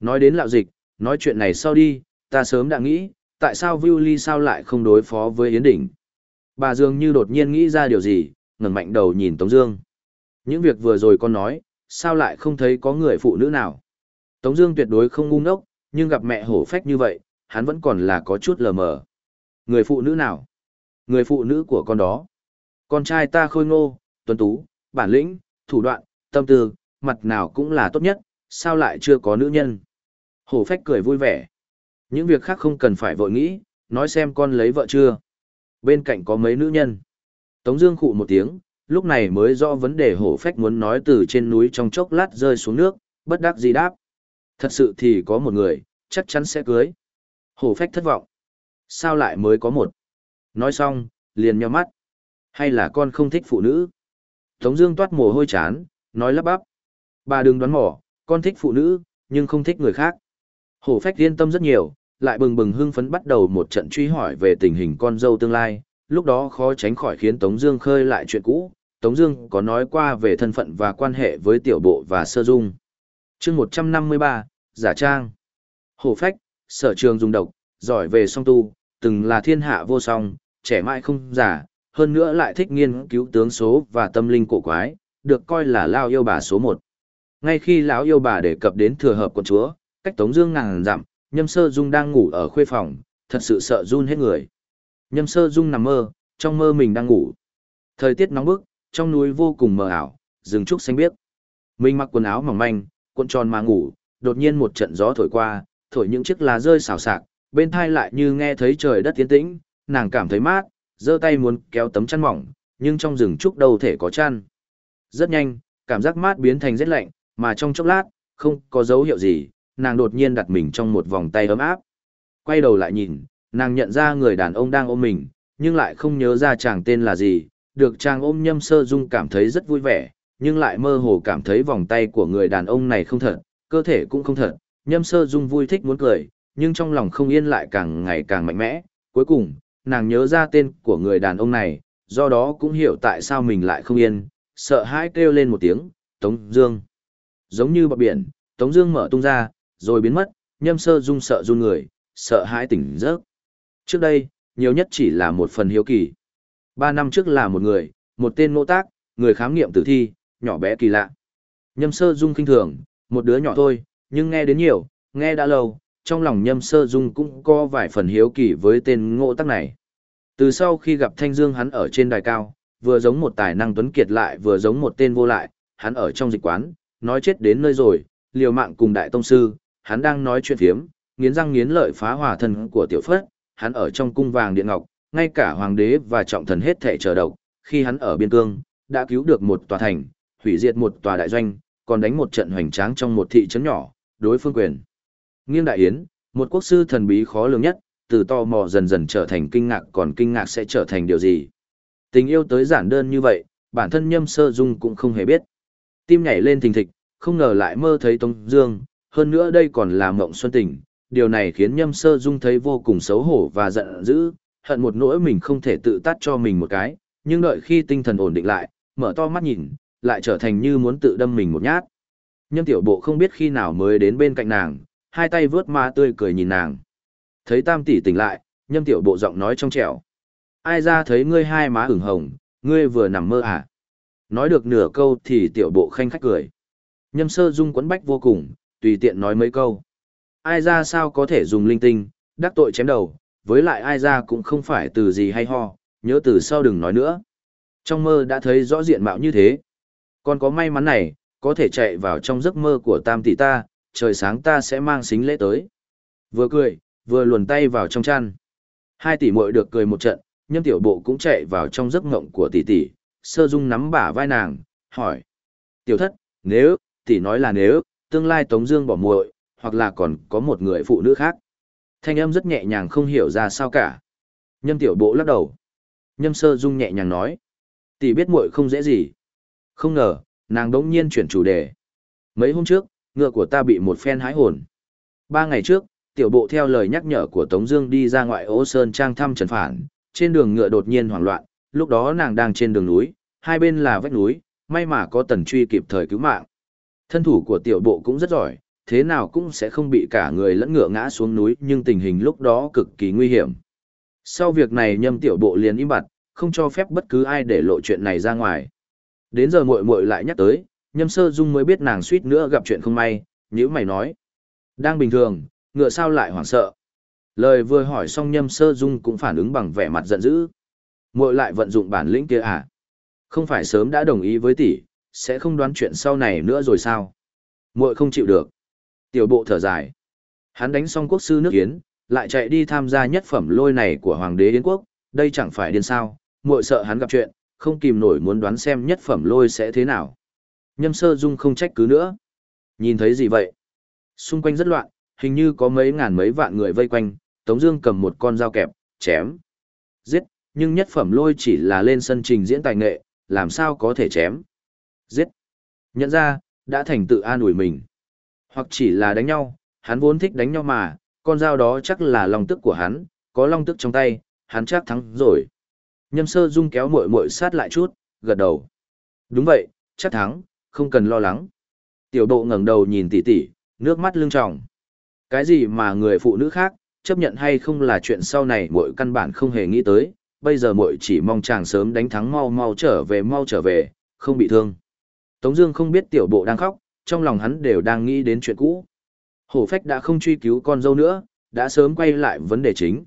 Nói đến lạo dịch, nói chuyện này sau đi, ta sớm đã nghĩ, tại sao Vu Ly sao lại không đối phó với Yến Đỉnh. Bà dường như đột nhiên nghĩ ra điều gì, ngẩng mạnh đầu nhìn Tống Dương. Những việc vừa rồi con nói, sao lại không thấy có người phụ nữ nào? Tống Dương tuyệt đối không ngu ngốc, nhưng gặp mẹ hổ phách như vậy, hắn vẫn còn là có chút lờ mờ. Người phụ nữ nào? Người phụ nữ của con đó. Con trai ta khôi ngô, tuấn tú, bản lĩnh, thủ đoạn, tâm tư, mặt nào cũng là tốt nhất, sao lại chưa có nữ nhân? Hổ phách cười vui vẻ. Những việc khác không cần phải vội nghĩ, nói xem con lấy vợ chưa. Bên cạnh có mấy nữ nhân. Tống Dương khụ một tiếng, lúc này mới rõ vấn đề hổ phách muốn nói từ trên núi trong chốc lát rơi xuống nước, bất đắc dĩ đáp. Thật sự thì có một người, chắc chắn sẽ cưới. Hổ phách thất vọng. Sao lại mới có một? Nói xong, liền nhíu mắt. Hay là con không thích phụ nữ? Tống Dương toát mồ hôi chán, nói lắp bắp. Bà đừng đoán mò, con thích phụ nữ, nhưng không thích người khác. Hổ phách yên tâm rất nhiều, lại bừng bừng hưng phấn bắt đầu một trận truy hỏi về tình hình con dâu tương lai, lúc đó khó tránh khỏi khiến Tống Dương khơi lại chuyện cũ. Tống Dương có nói qua về thân phận và quan hệ với tiểu bộ và sơ dung. Chương 153, giả trang. Hổ phách, sở trường dùng độc, giỏi về song tu, từng là thiên hạ vô song, trẻ mãi không giả, hơn nữa lại thích nghiên cứu tướng số và tâm linh cổ quái, được coi là lao yêu bà số một. Ngay khi lão yêu bà đề cập đến thừa hợp quận chúa, cách Tống Dương ngàn dặm, Nhâm Sơ Dung đang ngủ ở khuê phòng, thật sự sợ run hết người. Nhâm Sơ Dung nằm mơ, trong mơ mình đang ngủ. Thời tiết nóng bức, trong núi vô cùng mờ ảo, rừng trúc xanh biếc. Mình mặc quần áo mỏng manh, cuộn tròn mà ngủ, đột nhiên một trận gió thổi qua, thổi những chiếc lá rơi xào xạc, bên thai lại như nghe thấy trời đất tiến tĩnh, nàng cảm thấy mát, giơ tay muốn kéo tấm chăn mỏng, nhưng trong rừng trúc đâu thể có chăn. Rất nhanh, cảm giác mát biến thành rất lạnh, mà trong chốc lát, không có dấu hiệu gì, nàng đột nhiên đặt mình trong một vòng tay ấm áp. Quay đầu lại nhìn, nàng nhận ra người đàn ông đang ôm mình, nhưng lại không nhớ ra chàng tên là gì, được chàng ôm nhâm sơ dung cảm thấy rất vui vẻ, nhưng lại mơ hồ cảm thấy vòng tay của người đàn ông này không thật, cơ thể cũng không thật, nhâm sơ dung vui thích muốn cười, nhưng trong lòng không yên lại càng ngày càng mạnh mẽ, cuối cùng, nàng nhớ ra tên của người đàn ông này, do đó cũng hiểu tại sao mình lại không yên, sợ hãi kêu lên một tiếng, Tống Dương. Giống như bọt biển, Tống Dương mở tung ra, rồi biến mất, nhâm sơ dung sợ run người, sợ hãi tỉnh giấc. Trước đây, nhiều nhất chỉ là một phần hiếu kỳ. Ba năm trước là một người, một tên nô tác, người khám nghiệm tử thi, nhỏ bé kỳ lạ. Nhâm sơ dung kinh thường, một đứa nhỏ thôi, nhưng nghe đến nhiều, nghe đã lâu, trong lòng nhâm sơ dung cũng có vài phần hiếu kỳ với tên ngộ tắc này. Từ sau khi gặp Thanh Dương hắn ở trên đài cao, vừa giống một tài năng tuấn kiệt lại vừa giống một tên vô lại, hắn ở trong dịch quán, nói chết đến nơi rồi, liều mạng cùng đại tông sư, hắn đang nói chuyện phiếm, nghiến răng nghiến lợi phá hòa thần của tiểu phất, hắn ở trong cung vàng điện ngọc, ngay cả hoàng đế và trọng thần hết thể chờ độc, khi hắn ở biên cương, đã cứu được một tòa thành, hủy diệt một tòa đại doanh, còn đánh một trận hoành tráng trong một thị trấn nhỏ, đối phương quyền. Nghiêng đại yến, một quốc sư thần bí khó lường nhất, từ to mò dần dần trở thành kinh ngạc còn kinh ngạc sẽ trở thành điều gì. Tình yêu tới giản đơn như vậy, bản thân nhâm sơ dung cũng không hề biết. Tim nhảy lên thình thịch, không ngờ lại mơ thấy Tống Dương, hơn nữa đây còn là mộng xuân tình. Điều này khiến nhâm sơ dung thấy vô cùng xấu hổ và giận dữ, hận một nỗi mình không thể tự tát cho mình một cái, nhưng đợi khi tinh thần ổn định lại, mở to mắt nhìn, lại trở thành như muốn tự đâm mình một nhát. Nhâm tiểu bộ không biết khi nào mới đến bên cạnh nàng, hai tay vớt ma tươi cười nhìn nàng. Thấy tam tỷ tỉnh lại, nhâm tiểu bộ giọng nói trong trẻo. Ai ra thấy ngươi hai má ửng hồng, ngươi vừa nằm mơ à? Nói được nửa câu thì tiểu bộ khanh khách cười. Nhâm sơ dung quấn bách vô cùng, tùy tiện nói mấy câu. Ai ra sao có thể dùng linh tinh, đắc tội chém đầu, với lại ai ra cũng không phải từ gì hay ho, nhớ từ sau đừng nói nữa. Trong mơ đã thấy rõ diện mạo như thế. Còn có may mắn này, có thể chạy vào trong giấc mơ của tam tỷ ta, trời sáng ta sẽ mang xính lễ tới. Vừa cười, vừa luồn tay vào trong chăn. Hai tỷ muội được cười một trận, nhâm tiểu bộ cũng chạy vào trong giấc ngộng của tỷ tỷ, sơ dung nắm bả vai nàng, hỏi. Tiểu thất, nếu, tỷ nói là nếu, tương lai Tống Dương bỏ muội, hoặc là còn có một người phụ nữ khác. Thanh âm rất nhẹ nhàng không hiểu ra sao cả. Nhâm tiểu bộ lắc đầu. Nhâm sơ dung nhẹ nhàng nói. Tỷ biết muội không dễ gì. Không ngờ, nàng đống nhiên chuyển chủ đề. Mấy hôm trước, ngựa của ta bị một phen hái hồn. Ba ngày trước, tiểu bộ theo lời nhắc nhở của Tống Dương đi ra ngoại ô sơn trang thăm Trần Phản. Trên đường ngựa đột nhiên hoảng loạn, lúc đó nàng đang trên đường núi, hai bên là vách núi, may mà có tần truy kịp thời cứu mạng. Thân thủ của tiểu bộ cũng rất giỏi, thế nào cũng sẽ không bị cả người lẫn ngựa ngã xuống núi nhưng tình hình lúc đó cực kỳ nguy hiểm. Sau việc này nhâm tiểu bộ liền im bặt, không cho phép bất cứ ai để lộ chuyện này ra ngoài. Đến giờ muội muội lại nhắc tới, nhâm sơ dung mới biết nàng suýt nữa gặp chuyện không may, nhữ mày nói. Đang bình thường, ngựa sao lại hoảng sợ. Lời vừa hỏi xong nhâm sơ dung cũng phản ứng bằng vẻ mặt giận dữ. muội lại vận dụng bản lĩnh kia à? Không phải sớm đã đồng ý với tỷ, sẽ không đoán chuyện sau này nữa rồi sao? muội không chịu được. Tiểu bộ thở dài. Hắn đánh xong quốc sư nước Yến, lại chạy đi tham gia nhất phẩm lôi này của Hoàng đế Yến quốc, đây chẳng phải điên sao, muội sợ hắn gặp chuyện, không kìm nổi muốn đoán xem nhất phẩm lôi sẽ thế nào. Nhâm sơ dung không trách cứ nữa. Nhìn thấy gì vậy? Xung quanh rất loạn, hình như có mấy ngàn mấy vạn người vây quanh, Tống Dương cầm một con dao kẹp, chém. Giết, nhưng nhất phẩm lôi chỉ là lên sân trình diễn tài nghệ, làm sao có thể chém. Giết. Nhận ra, đã thành tự an ủi mình. Hoặc chỉ là đánh nhau, hắn vốn thích đánh nhau mà, con dao đó chắc là long tức của hắn, có long tức trong tay, hắn chắc thắng rồi. Nhâm sơ dung kéo muội muội sát lại chút, gật đầu. Đúng vậy, chắc thắng, không cần lo lắng. Tiểu độ ngẩng đầu nhìn tỷ tỷ, nước mắt lưng tròng. Cái gì mà người phụ nữ khác, chấp nhận hay không là chuyện sau này muội căn bản không hề nghĩ tới, bây giờ muội chỉ mong chàng sớm đánh thắng mau mau trở về mau trở về, không bị thương. Tống Dương không biết tiểu bộ đang khóc, trong lòng hắn đều đang nghĩ đến chuyện cũ. Hổ phách đã không truy cứu con dâu nữa, đã sớm quay lại vấn đề chính.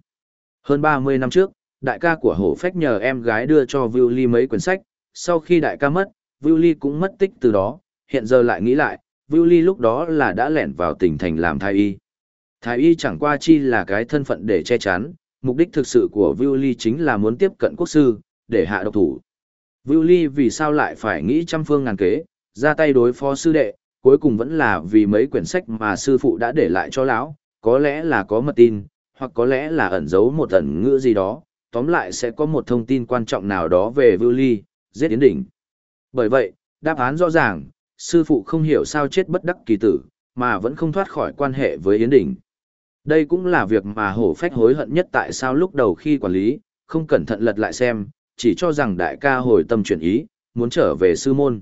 Hơn 30 năm trước, đại ca của hổ phách nhờ em gái đưa cho Vưu Ly mấy quyển sách, sau khi đại ca mất, Vưu Ly cũng mất tích từ đó, hiện giờ lại nghĩ lại, Vưu Ly lúc đó là đã lẻn vào tỉnh thành làm thái y. Thái y chẳng qua chi là cái thân phận để che chắn, mục đích thực sự của Vưu Ly chính là muốn tiếp cận quốc sư, để hạ độc thủ. Vưu Ly vì sao lại phải nghĩ trăm phương ngàn kế, ra tay đối phó sư đệ, cuối cùng vẫn là vì mấy quyển sách mà sư phụ đã để lại cho lão, có lẽ là có mật tin, hoặc có lẽ là ẩn giấu một ẩn ngữ gì đó, tóm lại sẽ có một thông tin quan trọng nào đó về Vưu Ly, giết Yến Đỉnh. Bởi vậy, đáp án rõ ràng, sư phụ không hiểu sao chết bất đắc kỳ tử, mà vẫn không thoát khỏi quan hệ với Yến Đỉnh. Đây cũng là việc mà hổ phách hối hận nhất tại sao lúc đầu khi quản lý, không cẩn thận lật lại xem, chỉ cho rằng đại ca hồi tâm chuyển ý, muốn trở về sư môn.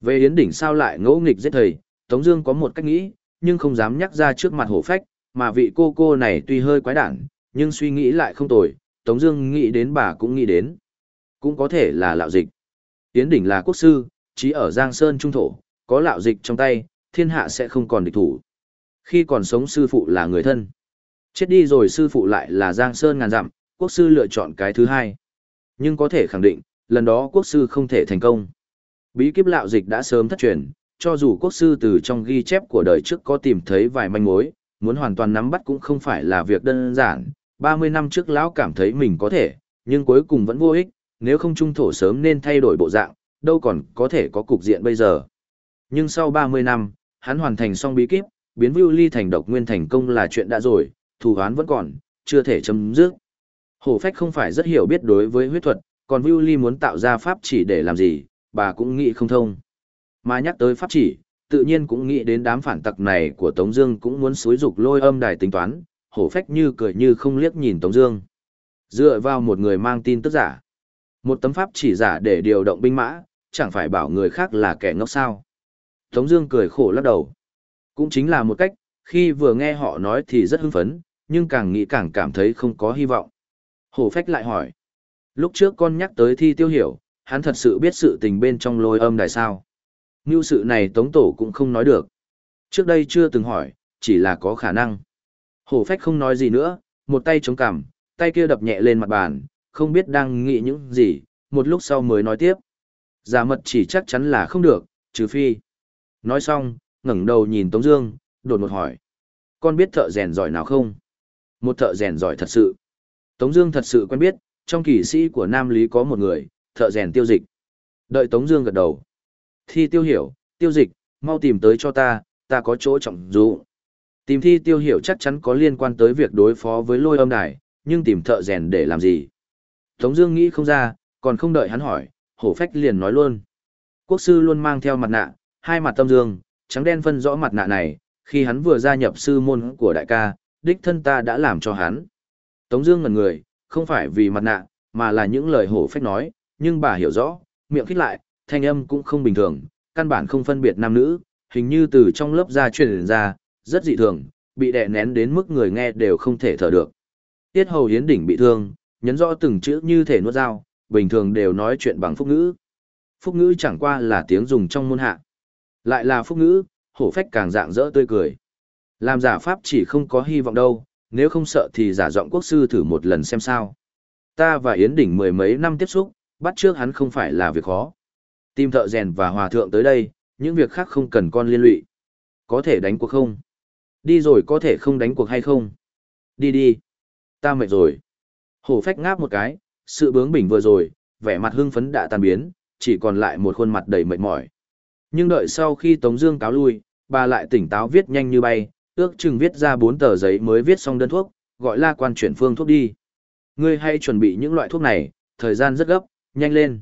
Về Yến Đỉnh sao lại ngỗ nghịch giết thầy, Tống Dương có một cách nghĩ, nhưng không dám nhắc ra trước mặt hổ phách, mà vị cô cô này tuy hơi quái đản, nhưng suy nghĩ lại không tồi, Tống Dương nghĩ đến bà cũng nghĩ đến, cũng có thể là lạo dịch. Yến Đỉnh là quốc sư, chỉ ở Giang Sơn trung thổ, có lạo dịch trong tay, thiên hạ sẽ không còn địch thủ. Khi còn sống sư phụ là người thân. Chết đi rồi sư phụ lại là Giang Sơn ngàn dặm, quốc sư lựa chọn cái thứ hai. Nhưng có thể khẳng định, lần đó quốc sư không thể thành công. Bí kíp lạo dịch đã sớm thất truyền, cho dù quốc sư từ trong ghi chép của đời trước có tìm thấy vài manh mối, muốn hoàn toàn nắm bắt cũng không phải là việc đơn giản. 30 năm trước lão cảm thấy mình có thể, nhưng cuối cùng vẫn vô ích, nếu không trung thổ sớm nên thay đổi bộ dạng, đâu còn có thể có cục diện bây giờ. Nhưng sau 30 năm, hắn hoàn thành xong bí kíp, biến Vưu Ly thành độc nguyên thành công là chuyện đã rồi, thù hoán vẫn còn, chưa thể chấm dứt. Hổ phách không phải rất hiểu biết đối với huyết thuật, còn Vưu Ly muốn tạo ra pháp chỉ để làm gì, bà cũng nghĩ không thông. Mà nhắc tới pháp chỉ, tự nhiên cũng nghĩ đến đám phản tặc này của Tống Dương cũng muốn xúi dục lôi âm đài tính toán, hổ phách như cười như không liếc nhìn Tống Dương. Dựa vào một người mang tin tức giả, một tấm pháp chỉ giả để điều động binh mã, chẳng phải bảo người khác là kẻ ngốc sao? Tống Dương cười khổ lắc đầu. Cũng chính là một cách, khi vừa nghe họ nói thì rất hưng phấn, nhưng càng nghĩ càng cảm thấy không có hy vọng. Hổ phách lại hỏi. Lúc trước con nhắc tới thi tiêu hiểu, hắn thật sự biết sự tình bên trong lôi âm đài sao. Như sự này tống tổ cũng không nói được. Trước đây chưa từng hỏi, chỉ là có khả năng. Hổ phách không nói gì nữa, một tay chống cằm, tay kia đập nhẹ lên mặt bàn, không biết đang nghĩ những gì, một lúc sau mới nói tiếp. Giả mật chỉ chắc chắn là không được, trừ phi. Nói xong, ngẩng đầu nhìn Tống Dương, đột một hỏi. Con biết thợ rèn giỏi nào không? Một thợ rèn giỏi thật sự. Tống Dương thật sự quen biết, trong kỳ sĩ của Nam Lý có một người, thợ rèn tiêu dịch. Đợi Tống Dương gật đầu. Thi tiêu hiểu, tiêu dịch, mau tìm tới cho ta, ta có chỗ trọng dụng. Tìm thi tiêu hiểu chắc chắn có liên quan tới việc đối phó với lôi âm đài, nhưng tìm thợ rèn để làm gì? Tống Dương nghĩ không ra, còn không đợi hắn hỏi, hổ phách liền nói luôn. Quốc sư luôn mang theo mặt nạ, hai mặt tâm dương, trắng đen phân rõ mặt nạ này, khi hắn vừa gia nhập sư môn của đại ca, đích thân ta đã làm cho hắn. Tống Dương ngẩn người, không phải vì mặt nạ, mà là những lời hổ phách nói, nhưng bà hiểu rõ, miệng khít lại, thanh âm cũng không bình thường, căn bản không phân biệt nam nữ, hình như từ trong lớp da truyền ra, rất dị thường, bị đè nén đến mức người nghe đều không thể thở được. Tiết hầu hiến đỉnh bị thương, nhấn rõ từng chữ như thể nuốt dao, bình thường đều nói chuyện bằng phúc ngữ. Phúc ngữ chẳng qua là tiếng dùng trong môn hạ. Lại là phúc ngữ, hổ phách càng dạng dỡ tươi cười. Làm giả pháp chỉ không có hy vọng đâu, nếu không sợ thì giả giọng quốc sư thử một lần xem sao. Ta và Yến Đỉnh mười mấy năm tiếp xúc, bắt trước hắn không phải là việc khó. Tìm thợ rèn và hòa thượng tới đây, những việc khác không cần con liên lụy. Có thể đánh cuộc không? Đi rồi có thể không đánh cuộc hay không? Đi đi. Ta mệt rồi. Hổ phách ngáp một cái, sự bướng bỉnh vừa rồi, vẻ mặt hưng phấn đã tan biến, chỉ còn lại một khuôn mặt đầy mệt mỏi. Nhưng đợi sau khi Tống Dương cáo lui, bà lại tỉnh táo viết nhanh như bay, ước chừng viết ra bốn tờ giấy mới viết xong đơn thuốc, gọi la quan chuyển phương thuốc đi. Ngươi hay chuẩn bị những loại thuốc này, thời gian rất gấp, nhanh lên.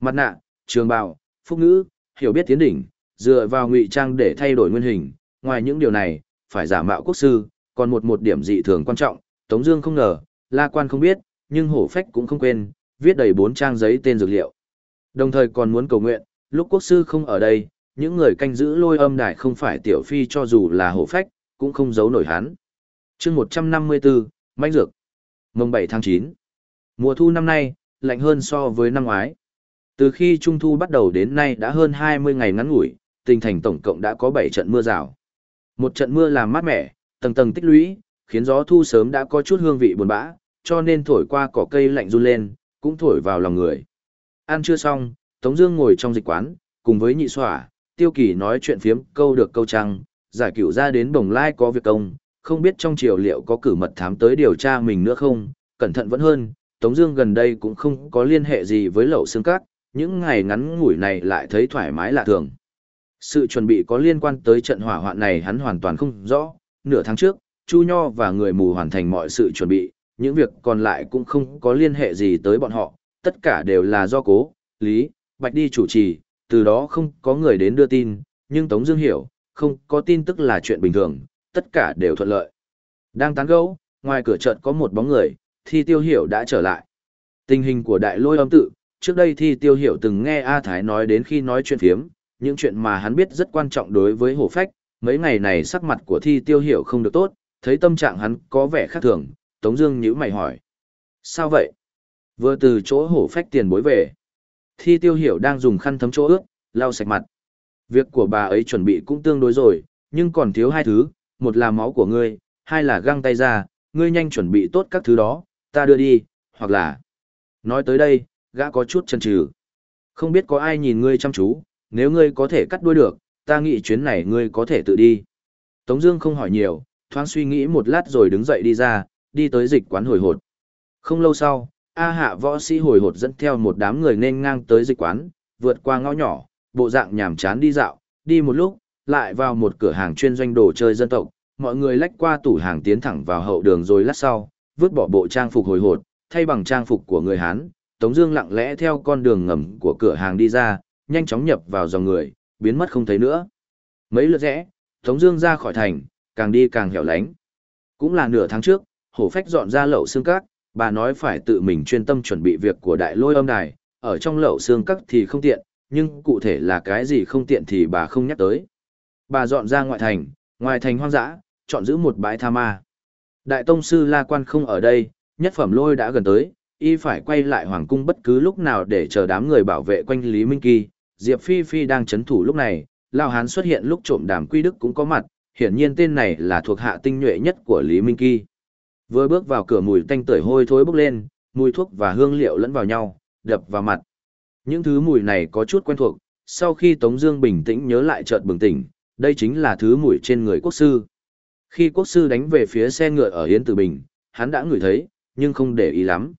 Mặt nạ, trường bào, phúc ngữ, hiểu biết tiến đỉnh, dựa vào ngụy trang để thay đổi nguyên hình. Ngoài những điều này, phải giả mạo quốc sư, còn một một điểm dị thường quan trọng, Tống Dương không ngờ, La Quan không biết, nhưng Hổ Phách cũng không quên, viết đầy bốn trang giấy tên dược liệu. Đồng thời còn muốn cầu nguyện, lúc quốc sư không ở đây, những người canh giữ lôi âm đài không phải tiểu phi cho dù là Hổ Phách, cũng không giấu nổi hắn. Chương 154, Mánh Dược Mông 7 tháng 9 Mùa thu năm nay, lạnh hơn so với năm ngoái. Từ khi Trung Thu bắt đầu đến nay đã hơn 20 ngày ngắn ngủi, tình thành tổng cộng đã có 7 trận mưa rào. Một trận mưa làm mát mẻ, tầng tầng tích lũy, khiến gió thu sớm đã có chút hương vị buồn bã, cho nên thổi qua cỏ cây lạnh run lên, cũng thổi vào lòng người. Ăn chưa xong, Tống Dương ngồi trong dịch quán, cùng với nhị xòa, tiêu kỳ nói chuyện phiếm câu được câu trăng, giải cửu ra đến bồng lai có việc công, không biết trong triều liệu có cử mật thám tới điều tra mình nữa không, cẩn thận vẫn hơn, Tống Dương gần đây cũng không có liên hệ gì với lậu xương cát, những ngày ngắn ngủi này lại thấy thoải mái lạ thường. Sự chuẩn bị có liên quan tới trận hỏa hoạn này hắn hoàn toàn không rõ. Nửa tháng trước, Chu Nho và người mù hoàn thành mọi sự chuẩn bị, những việc còn lại cũng không có liên hệ gì tới bọn họ, tất cả đều là do cố, lý, bạch đi chủ trì, từ đó không có người đến đưa tin, nhưng Tống Dương hiểu, không có tin tức là chuyện bình thường, tất cả đều thuận lợi. Đang tán gẫu, ngoài cửa trận có một bóng người, Thi Tiêu Hiểu đã trở lại. Tình hình của Đại Lôi Âm tự, trước đây Thi Tiêu Hiểu từng nghe A Thái nói đến khi nói chuyện phiếm, những chuyện mà hắn biết rất quan trọng đối với Hổ Phách. Mấy ngày này sắc mặt của Thi Tiêu Hiểu không được tốt, thấy tâm trạng hắn có vẻ khác thường, Tống Dương nhíu mày hỏi: Sao vậy? Vừa từ chỗ Hổ Phách tiền bối về, Thi Tiêu Hiểu đang dùng khăn thấm chỗ ướt, lau sạch mặt. Việc của bà ấy chuẩn bị cũng tương đối rồi, nhưng còn thiếu hai thứ, một là máu của ngươi, hai là găng tay ra, ngươi nhanh chuẩn bị tốt các thứ đó, ta đưa đi, hoặc là... Nói tới đây, gã có chút chần chừ. Không biết có ai nhìn ngươi chăm chú, nếu ngươi có thể cắt đuôi được, ta nghĩ chuyến này ngươi có thể tự đi. Tống Dương không hỏi nhiều, thoáng suy nghĩ một lát rồi đứng dậy đi ra, đi tới dịch quán hồi hột. Không lâu sau, A Hạ võ sĩ hồi hột dẫn theo một đám người nên ngang tới dịch quán, vượt qua ngõ nhỏ, bộ dạng nhàm chán đi dạo, đi một lúc, lại vào một cửa hàng chuyên doanh đồ chơi dân tộc. Mọi người lách qua tủ hàng tiến thẳng vào hậu đường rồi lát sau, vứt bỏ bộ trang phục hồi hột, thay bằng trang phục của người Hán. Tống Dương lặng lẽ theo con đường ngầm của cửa hàng đi ra, nhanh chóng nhập vào dòng người, biến mất không thấy nữa. Mấy lượt rẽ, Tống Dương ra khỏi thành, càng đi càng hẻo lánh. Cũng là nửa tháng trước, hổ phách dọn ra lậu xương cát, bà nói phải tự mình chuyên tâm chuẩn bị việc của đại lôi âm đài, ở trong lậu xương cát thì không tiện, nhưng cụ thể là cái gì không tiện thì bà không nhắc tới. Bà dọn ra ngoại thành, ngoài thành hoang dã, chọn giữ một bãi tha ma. Đại tông sư La Quan không ở đây, nhất phẩm lôi đã gần tới, y phải quay lại hoàng cung bất cứ lúc nào để chờ đám người bảo vệ quanh Lý Minh Kỳ. Diệp Phi Phi đang chấn thủ lúc này, Lao Hán xuất hiện lúc trộm đàm quy đức cũng có mặt, hiển nhiên tên này là thuộc hạ tinh nhuệ nhất của Lý Minh Kỳ. Vừa bước vào cửa mùi tanh tưởi hôi thối bốc lên, mùi thuốc và hương liệu lẫn vào nhau, đập vào mặt. Những thứ mùi này có chút quen thuộc, sau khi Tống Dương bình tĩnh nhớ lại chợt bừng tỉnh, đây chính là thứ mùi trên người quốc sư. Khi quốc sư đánh về phía xe ngựa ở Yến Tử Bình, hắn đã ngửi thấy, nhưng không để ý lắm.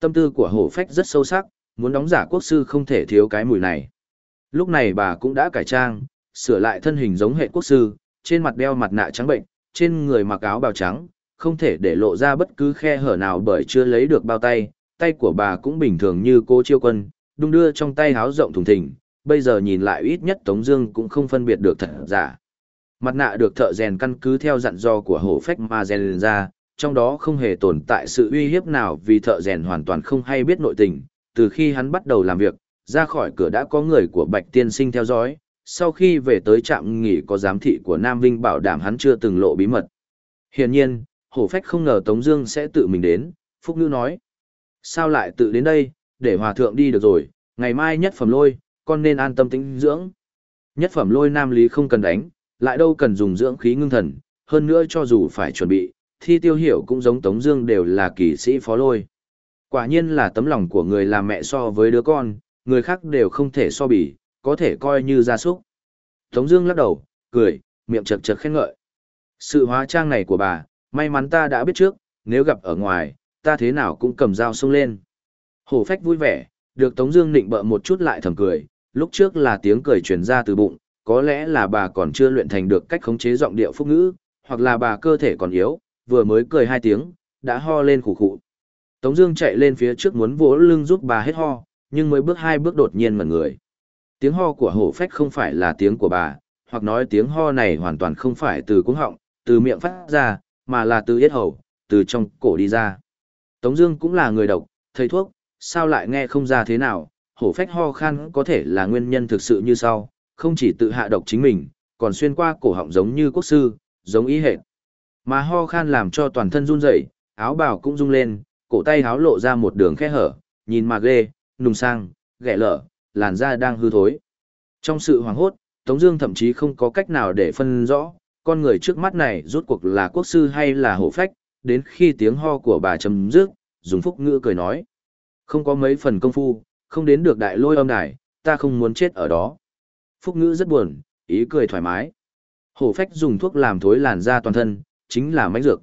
Tâm tư của hổ phách rất sâu sắc, muốn đóng giả quốc sư không thể thiếu cái mùi này. Lúc này bà cũng đã cải trang, sửa lại thân hình giống hệ quốc sư, trên mặt đeo mặt nạ trắng bệnh, trên người mặc áo bào trắng, không thể để lộ ra bất cứ khe hở nào bởi chưa lấy được bao tay, tay của bà cũng bình thường như cô chiêu quân, đung đưa trong tay háo rộng thùng thình, bây giờ nhìn lại ít nhất Tống Dương cũng không phân biệt được thật giả. Mặt nạ được thợ rèn căn cứ theo dặn dò của hổ phách mà rèn ra, trong đó không hề tồn tại sự uy hiếp nào vì thợ rèn hoàn toàn không hay biết nội tình. Từ khi hắn bắt đầu làm việc, ra khỏi cửa đã có người của Bạch Tiên Sinh theo dõi. Sau khi về tới trạm nghỉ có giám thị của Nam Vinh bảo đảm hắn chưa từng lộ bí mật. Hiển nhiên, hổ phách không ngờ Tống Dương sẽ tự mình đến. Phúc nữ nói, sao lại tự đến đây? Để hòa thượng đi được rồi. Ngày mai nhất phẩm lôi, con nên an tâm tĩnh dưỡng. Nhất phẩm lôi nam lý không cần đánh, lại đâu cần dùng dưỡng khí ngưng thần, hơn nữa cho dù phải chuẩn bị, thi tiêu hiểu cũng giống Tống Dương đều là kỳ sĩ phó lôi. Quả nhiên là tấm lòng của người làm mẹ so với đứa con, người khác đều không thể so bì, có thể coi như gia súc. Tống Dương lắc đầu, cười, miệng chật chật khen ngợi. Sự hóa trang này của bà, may mắn ta đã biết trước, nếu gặp ở ngoài, ta thế nào cũng cầm dao xông lên. Hổ phách vui vẻ, được Tống Dương nịnh bợ một chút lại thầm cười. Lúc trước là tiếng cười truyền ra từ bụng, có lẽ là bà còn chưa luyện thành được cách khống chế giọng điệu phúc ngữ, hoặc là bà cơ thể còn yếu, vừa mới cười hai tiếng, đã ho lên khủ khụ. Tống Dương chạy lên phía trước muốn vỗ lưng giúp bà hết ho, nhưng mới bước hai bước đột nhiên mẩn người. Tiếng ho của hổ phách không phải là tiếng của bà, hoặc nói tiếng ho này hoàn toàn không phải từ cuống họng, từ miệng phát ra, mà là từ yết hầu, từ trong cổ đi ra. Tống Dương cũng là người độc, thầy thuốc, sao lại nghe không ra thế nào? Hổ phách ho khan có thể là nguyên nhân thực sự như sau, không chỉ tự hạ độc chính mình, còn xuyên qua cổ họng giống như quốc sư, giống ý hệ. Mà ho khan làm cho toàn thân run rẩy, áo bào cũng rung lên, cổ tay áo lộ ra một đường khe hở, nhìn mà ghê, nùng sang, ghẻ lở, làn da đang hư thối. Trong sự hoảng hốt, Tống Dương thậm chí không có cách nào để phân rõ, con người trước mắt này rút cuộc là quốc sư hay là hổ phách. Đến khi tiếng ho của bà chấm dứt, dùng phúc ngữ cười nói: không có mấy phần công phu, không đến được đại lôi âm đài, ta không muốn chết ở đó. Phúc ngữ rất buồn, ý cười thoải mái. Hổ phách dùng thuốc làm thối làn da toàn thân, chính là mánh dược.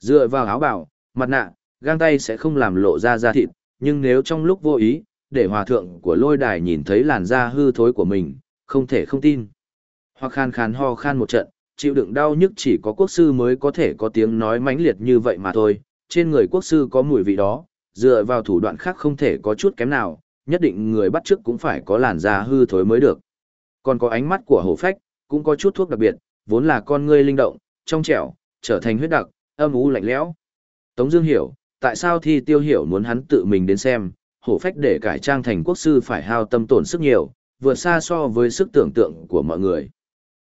Dựa vào áo bảo, mặt nạ, găng tay sẽ không làm lộ ra da thịt, nhưng nếu trong lúc vô ý, để hòa thượng của lôi đài nhìn thấy làn da hư thối của mình, không thể không tin. Hoặc khan khan ho khan một trận, chịu đựng đau nhức chỉ có quốc sư mới có thể có tiếng nói mãnh liệt như vậy mà thôi, trên người quốc sư có mùi vị đó, dựa vào thủ đoạn khác không thể có chút kém nào, nhất định người bắt trước cũng phải có làn da hư thối mới được. Còn có ánh mắt của hổ phách, cũng có chút thuốc đặc biệt, vốn là con ngươi linh động, trong trẻo, trở thành huyết đặc, âm u lạnh lẽo. Tống Dương hiểu, tại sao thi tiêu hiểu muốn hắn tự mình đến xem, hổ phách để cải trang thành quốc sư phải hao tâm tổn sức nhiều, vượt xa so với sức tưởng tượng của mọi người.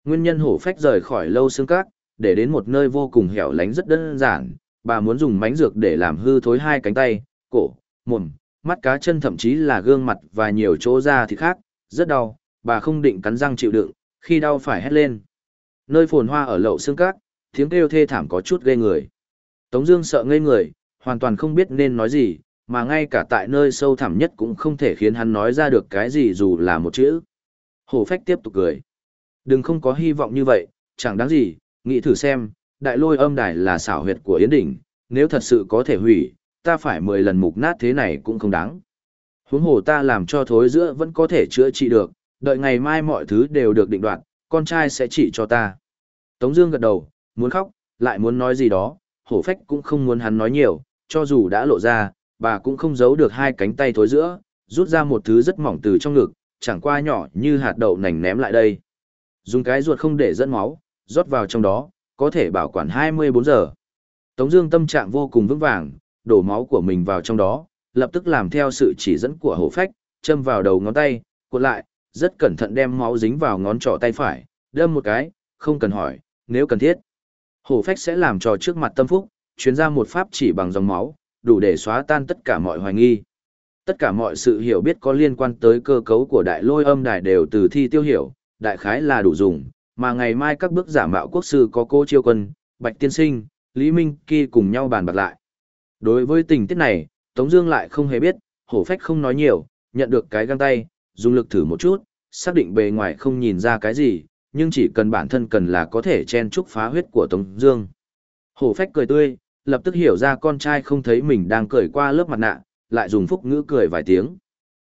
Nguyên nhân hổ phách rời khỏi lâu xương cát, để đến một nơi vô cùng hẻo lánh rất đơn giản, bà muốn dùng mánh dược để làm hư thối hai cánh tay, cổ, mồm, mắt cá chân thậm chí là gương mặt và nhiều chỗ da thịt khác, rất đau, bà không định cắn răng chịu đựng, khi đau phải hét lên. Nơi phồn hoa ở lậu xương cát, Tiếng kêu thê thảm có chút gây người. Tống Dương sợ ngây người, hoàn toàn không biết nên nói gì, mà ngay cả tại nơi sâu thẳm nhất cũng không thể khiến hắn nói ra được cái gì dù là một chữ. Hổ phách tiếp tục cười. Đừng không có hy vọng như vậy, chẳng đáng gì, nghĩ thử xem, đại lôi âm đài là xảo huyệt của Yến Đỉnh, nếu thật sự có thể hủy, ta phải 10 lần mục nát thế này cũng không đáng. Huống hồ ta làm cho thối giữa vẫn có thể chữa trị được, đợi ngày mai mọi thứ đều được định đoạt, con trai sẽ trị cho ta. Tống Dương gật đầu, muốn khóc, lại muốn nói gì đó, hổ phách cũng không muốn hắn nói nhiều, cho dù đã lộ ra, bà cũng không giấu được hai cánh tay thối giữa, rút ra một thứ rất mỏng từ trong ngực, chẳng qua nhỏ như hạt đậu nành ném lại đây. Dùng cái ruột không để dẫn máu, rót vào trong đó, có thể bảo quản 24 giờ. Tống Dương tâm trạng vô cùng vững vàng, đổ máu của mình vào trong đó, lập tức làm theo sự chỉ dẫn của hổ phách, châm vào đầu ngón tay, cuộn lại, rất cẩn thận đem máu dính vào ngón trỏ tay phải, đâm một cái, không cần hỏi, nếu cần thiết. Hổ phách sẽ làm cho trước mặt tâm phúc, chuyến ra một pháp chỉ bằng dòng máu, đủ để xóa tan tất cả mọi hoài nghi. Tất cả mọi sự hiểu biết có liên quan tới cơ cấu của đại lôi âm đài đều từ thi tiêu hiểu, đại khái là đủ dùng, mà ngày mai các bước giả mạo quốc sư có cô chiêu quân, bạch tiên sinh, Lý Minh Kỳ cùng nhau bàn bạc lại. Đối với tình tiết này, Tống Dương lại không hề biết, hổ phách không nói nhiều, nhận được cái găng tay, dùng lực thử một chút, xác định bề ngoài không nhìn ra cái gì, nhưng chỉ cần bản thân cần là có thể chen chúc phá huyết của Tống Dương. Hổ phách cười tươi, lập tức hiểu ra con trai không thấy mình đang cười qua lớp mặt nạ, lại dùng phúc ngữ cười vài tiếng.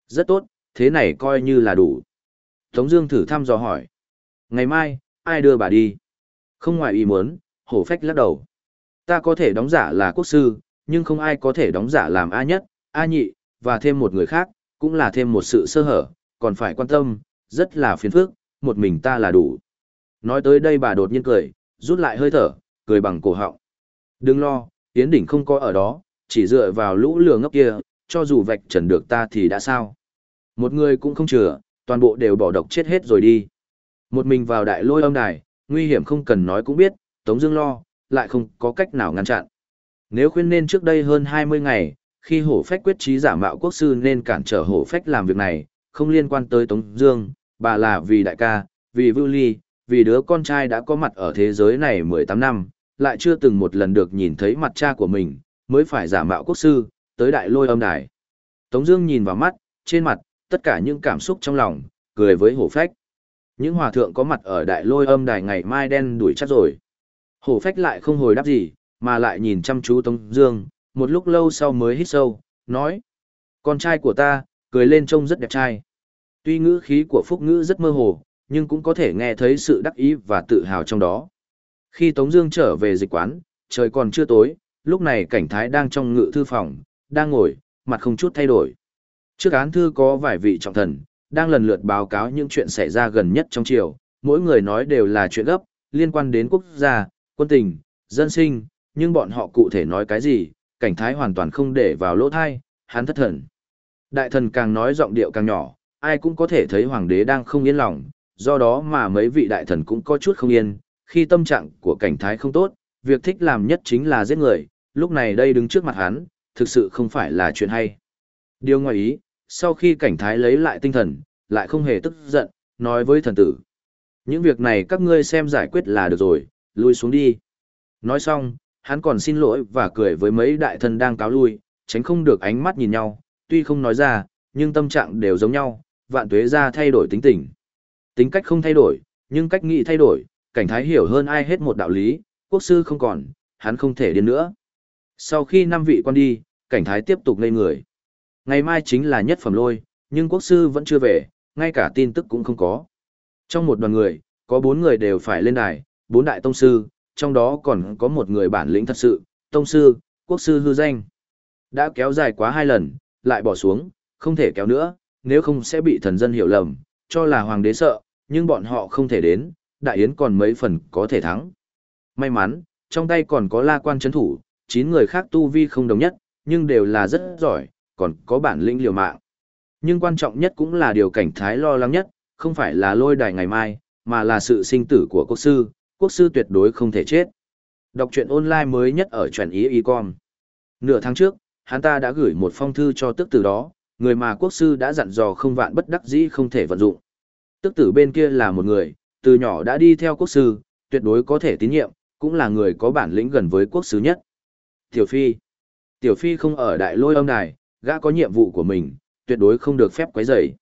Rất tốt, thế này coi như là đủ. Tống Dương thử thăm dò hỏi, ngày mai ai đưa bà đi? Không ngoài ý muốn, hổ phách lắc đầu. Ta có thể đóng giả là quốc sư, nhưng không ai có thể đóng giả làm A nhất, A nhị, và thêm một người khác, cũng là thêm một sự sơ hở, còn phải quan tâm, rất là phiền phức, một mình ta là đủ. Nói tới đây bà đột nhiên cười, rút lại hơi thở, cười bằng cổ họng. Đừng lo, Yến Đỉnh không có ở đó, chỉ dựa vào lũ lừa ngốc kia, cho dù vạch trần được ta thì đã sao. Một người cũng không chừa, toàn bộ đều bỏ độc chết hết rồi đi. Một mình vào đại lôi âm đài, nguy hiểm không cần nói cũng biết, Tống Dương lo, lại không có cách nào ngăn chặn. Nếu khuyên nên trước đây hơn 20 ngày, khi hổ phách quyết trí giả mạo quốc sư nên cản trở hổ phách làm việc này, không liên quan tới Tống Dương, bà là vì đại ca, vì Vưu Ly, vì đứa con trai đã có mặt ở thế giới này 18 năm, lại chưa từng một lần được nhìn thấy mặt cha của mình, mới phải giả mạo quốc sư, tới đại lôi âm đài. Tống Dương nhìn vào mắt, trên mặt, tất cả những cảm xúc trong lòng, cười với hổ phách. Những hòa thượng có mặt ở đại lôi âm đài ngày mai đen đuổi chắc rồi. Hổ phách lại không hồi đáp gì, mà lại nhìn chăm chú Tống Dương, một lúc lâu sau mới hít sâu, nói: con trai của ta, cười lên trông rất đẹp trai. Tuy ngữ khí của Phúc Ngữ rất mơ hồ, nhưng cũng có thể nghe thấy sự đắc ý và tự hào trong đó. Khi Tống Dương trở về dịch quán, trời còn chưa tối, lúc này cảnh thái đang trong ngự thư phòng, đang ngồi, mặt không chút thay đổi. Trước án thư có vài vị trọng thần, đang lần lượt báo cáo những chuyện xảy ra gần nhất trong triều, mỗi người nói đều là chuyện gấp, liên quan đến quốc gia, quân tình, dân sinh, nhưng bọn họ cụ thể nói cái gì, cảnh thái hoàn toàn không để vào lỗ thai, hắn thất thần. Đại thần càng nói giọng điệu càng nhỏ, ai cũng có thể thấy hoàng đế đang không yên lòng, do đó mà mấy vị đại thần cũng có chút không yên, khi tâm trạng của cảnh thái không tốt, việc thích làm nhất chính là giết người, lúc này đây đứng trước mặt hắn, thực sự không phải là chuyện hay. Điều ngoài ý, sau khi cảnh thái lấy lại tinh thần, lại không hề tức giận, nói với thần tử. Những việc này các ngươi xem giải quyết là được rồi, lui xuống đi. Nói xong, hắn còn xin lỗi và cười với mấy đại thần đang cáo lui, tránh không được ánh mắt nhìn nhau, tuy không nói ra, nhưng tâm trạng đều giống nhau, vạn tuế ra thay đổi tính tình. Tính cách không thay đổi, nhưng cách nghĩ thay đổi, cảnh thái hiểu hơn ai hết một đạo lý, quốc sư không còn, hắn không thể điên nữa. Sau khi năm vị quan đi, cảnh thái tiếp tục ngây người. Ngày mai chính là nhất phẩm lôi, nhưng quốc sư vẫn chưa về, ngay cả tin tức cũng không có. Trong một đoàn người, có bốn người đều phải lên đài, bốn đại tông sư, trong đó còn có một người bản lĩnh thật sự, tông sư, quốc sư hư danh. Đã kéo dài quá hai lần, lại bỏ xuống, không thể kéo nữa, nếu không sẽ bị thần dân hiểu lầm, cho là hoàng đế sợ, nhưng bọn họ không thể đến, đại yến còn mấy phần có thể thắng. May mắn, trong tay còn có la quan chấn thủ, 9 người khác tu vi không đồng nhất, nhưng đều là rất giỏi, còn có bản lĩnh liều mạng. Nhưng quan trọng nhất cũng là điều cảnh thái lo lắng nhất, không phải là lôi đài ngày mai, mà là sự sinh tử của quốc sư, quốc sư tuyệt đối không thể chết. Đọc truyện online mới nhất ở truyện ý y con. Nửa tháng trước, hắn ta đã gửi một phong thư cho tức tử đó, người mà quốc sư đã dặn dò không vạn bất đắc dĩ không thể vận dụng. Tức tử bên kia là một người, từ nhỏ đã đi theo quốc sư, tuyệt đối có thể tín nhiệm, cũng là người có bản lĩnh gần với quốc sứ nhất. Tiểu Phi Tiểu Phi không ở đại lôi âm đài, gã có nhiệm vụ của mình, tuyệt đối không được phép quấy rầy.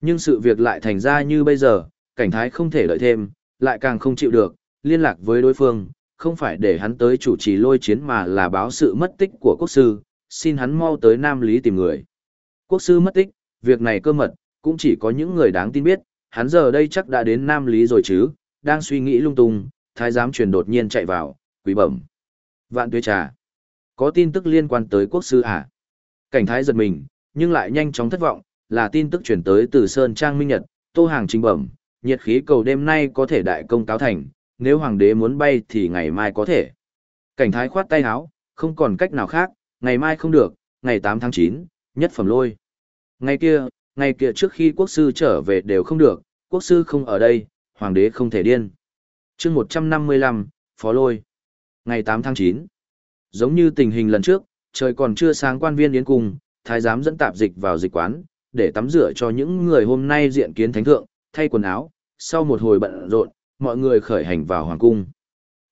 Nhưng sự việc lại thành ra như bây giờ, cảnh thái không thể đợi thêm, lại càng không chịu được, liên lạc với đối phương, không phải để hắn tới chủ trì lôi chiến mà là báo sự mất tích của quốc sư, xin hắn mau tới Nam Lý tìm người. Quốc sư mất tích, việc này cơ mật, cũng chỉ có những người đáng tin biết, hắn giờ đây chắc đã đến Nam Lý rồi chứ, đang suy nghĩ lung tung, thái giám truyền đột nhiên chạy vào, quý bẩm. Vạn tuế trà. Có tin tức liên quan tới quốc sư à? Cảnh thái giật mình, nhưng lại nhanh chóng thất vọng, là tin tức chuyển tới từ Sơn Trang Minh Nhật, tô hàng trình bẩm, nhiệt khí cầu đêm nay có thể đại công cáo thành, nếu hoàng đế muốn bay thì ngày mai có thể. Cảnh thái khoát tay áo, không còn cách nào khác, ngày mai không được, ngày 8 tháng 9, nhất phẩm lôi. Ngày kia, ngày kia trước khi quốc sư trở về đều không được, quốc sư không ở đây, hoàng đế không thể điên. chương 155, phó lôi. Ngày 8 tháng 9. Giống như tình hình lần trước, trời còn chưa sáng quan viên yến cùng, thái giám dẫn tạp dịch vào dịch quán, để tắm rửa cho những người hôm nay diện kiến thánh thượng, thay quần áo, sau một hồi bận rộn, mọi người khởi hành vào hoàng cung.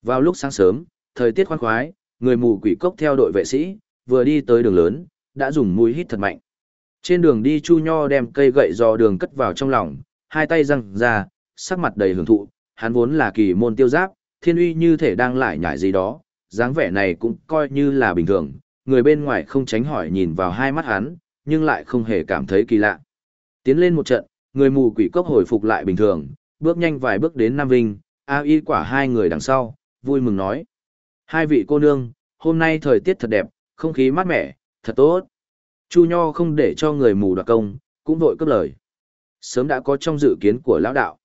Vào lúc sáng sớm, thời tiết khoan khoái, người mù quỷ cốc theo đội vệ sĩ, vừa đi tới đường lớn, đã dùng mũi hít thật mạnh. Trên đường đi Chu Nho đem cây gậy dò đường cất vào trong lòng, hai tay răng ra, sắc mặt đầy hưởng thụ, hắn vốn là kỳ môn tiêu giáp, thiên uy như thể đang lại nhảy gì đó, dáng vẻ này cũng coi như là bình thường, người bên ngoài không tránh hỏi nhìn vào hai mắt hắn, nhưng lại không hề cảm thấy kỳ lạ. Tiến lên một trận, người mù quỷ cốc hồi phục lại bình thường, bước nhanh vài bước đến Nam Vinh, A Y quả hai người đằng sau, vui mừng nói. Hai vị cô nương, hôm nay thời tiết thật đẹp, không khí mát mẻ, thật tốt. Chu Nho không để cho người mù đoạt công, cũng vội cấp lời. Sớm đã có trong dự kiến của lão đạo.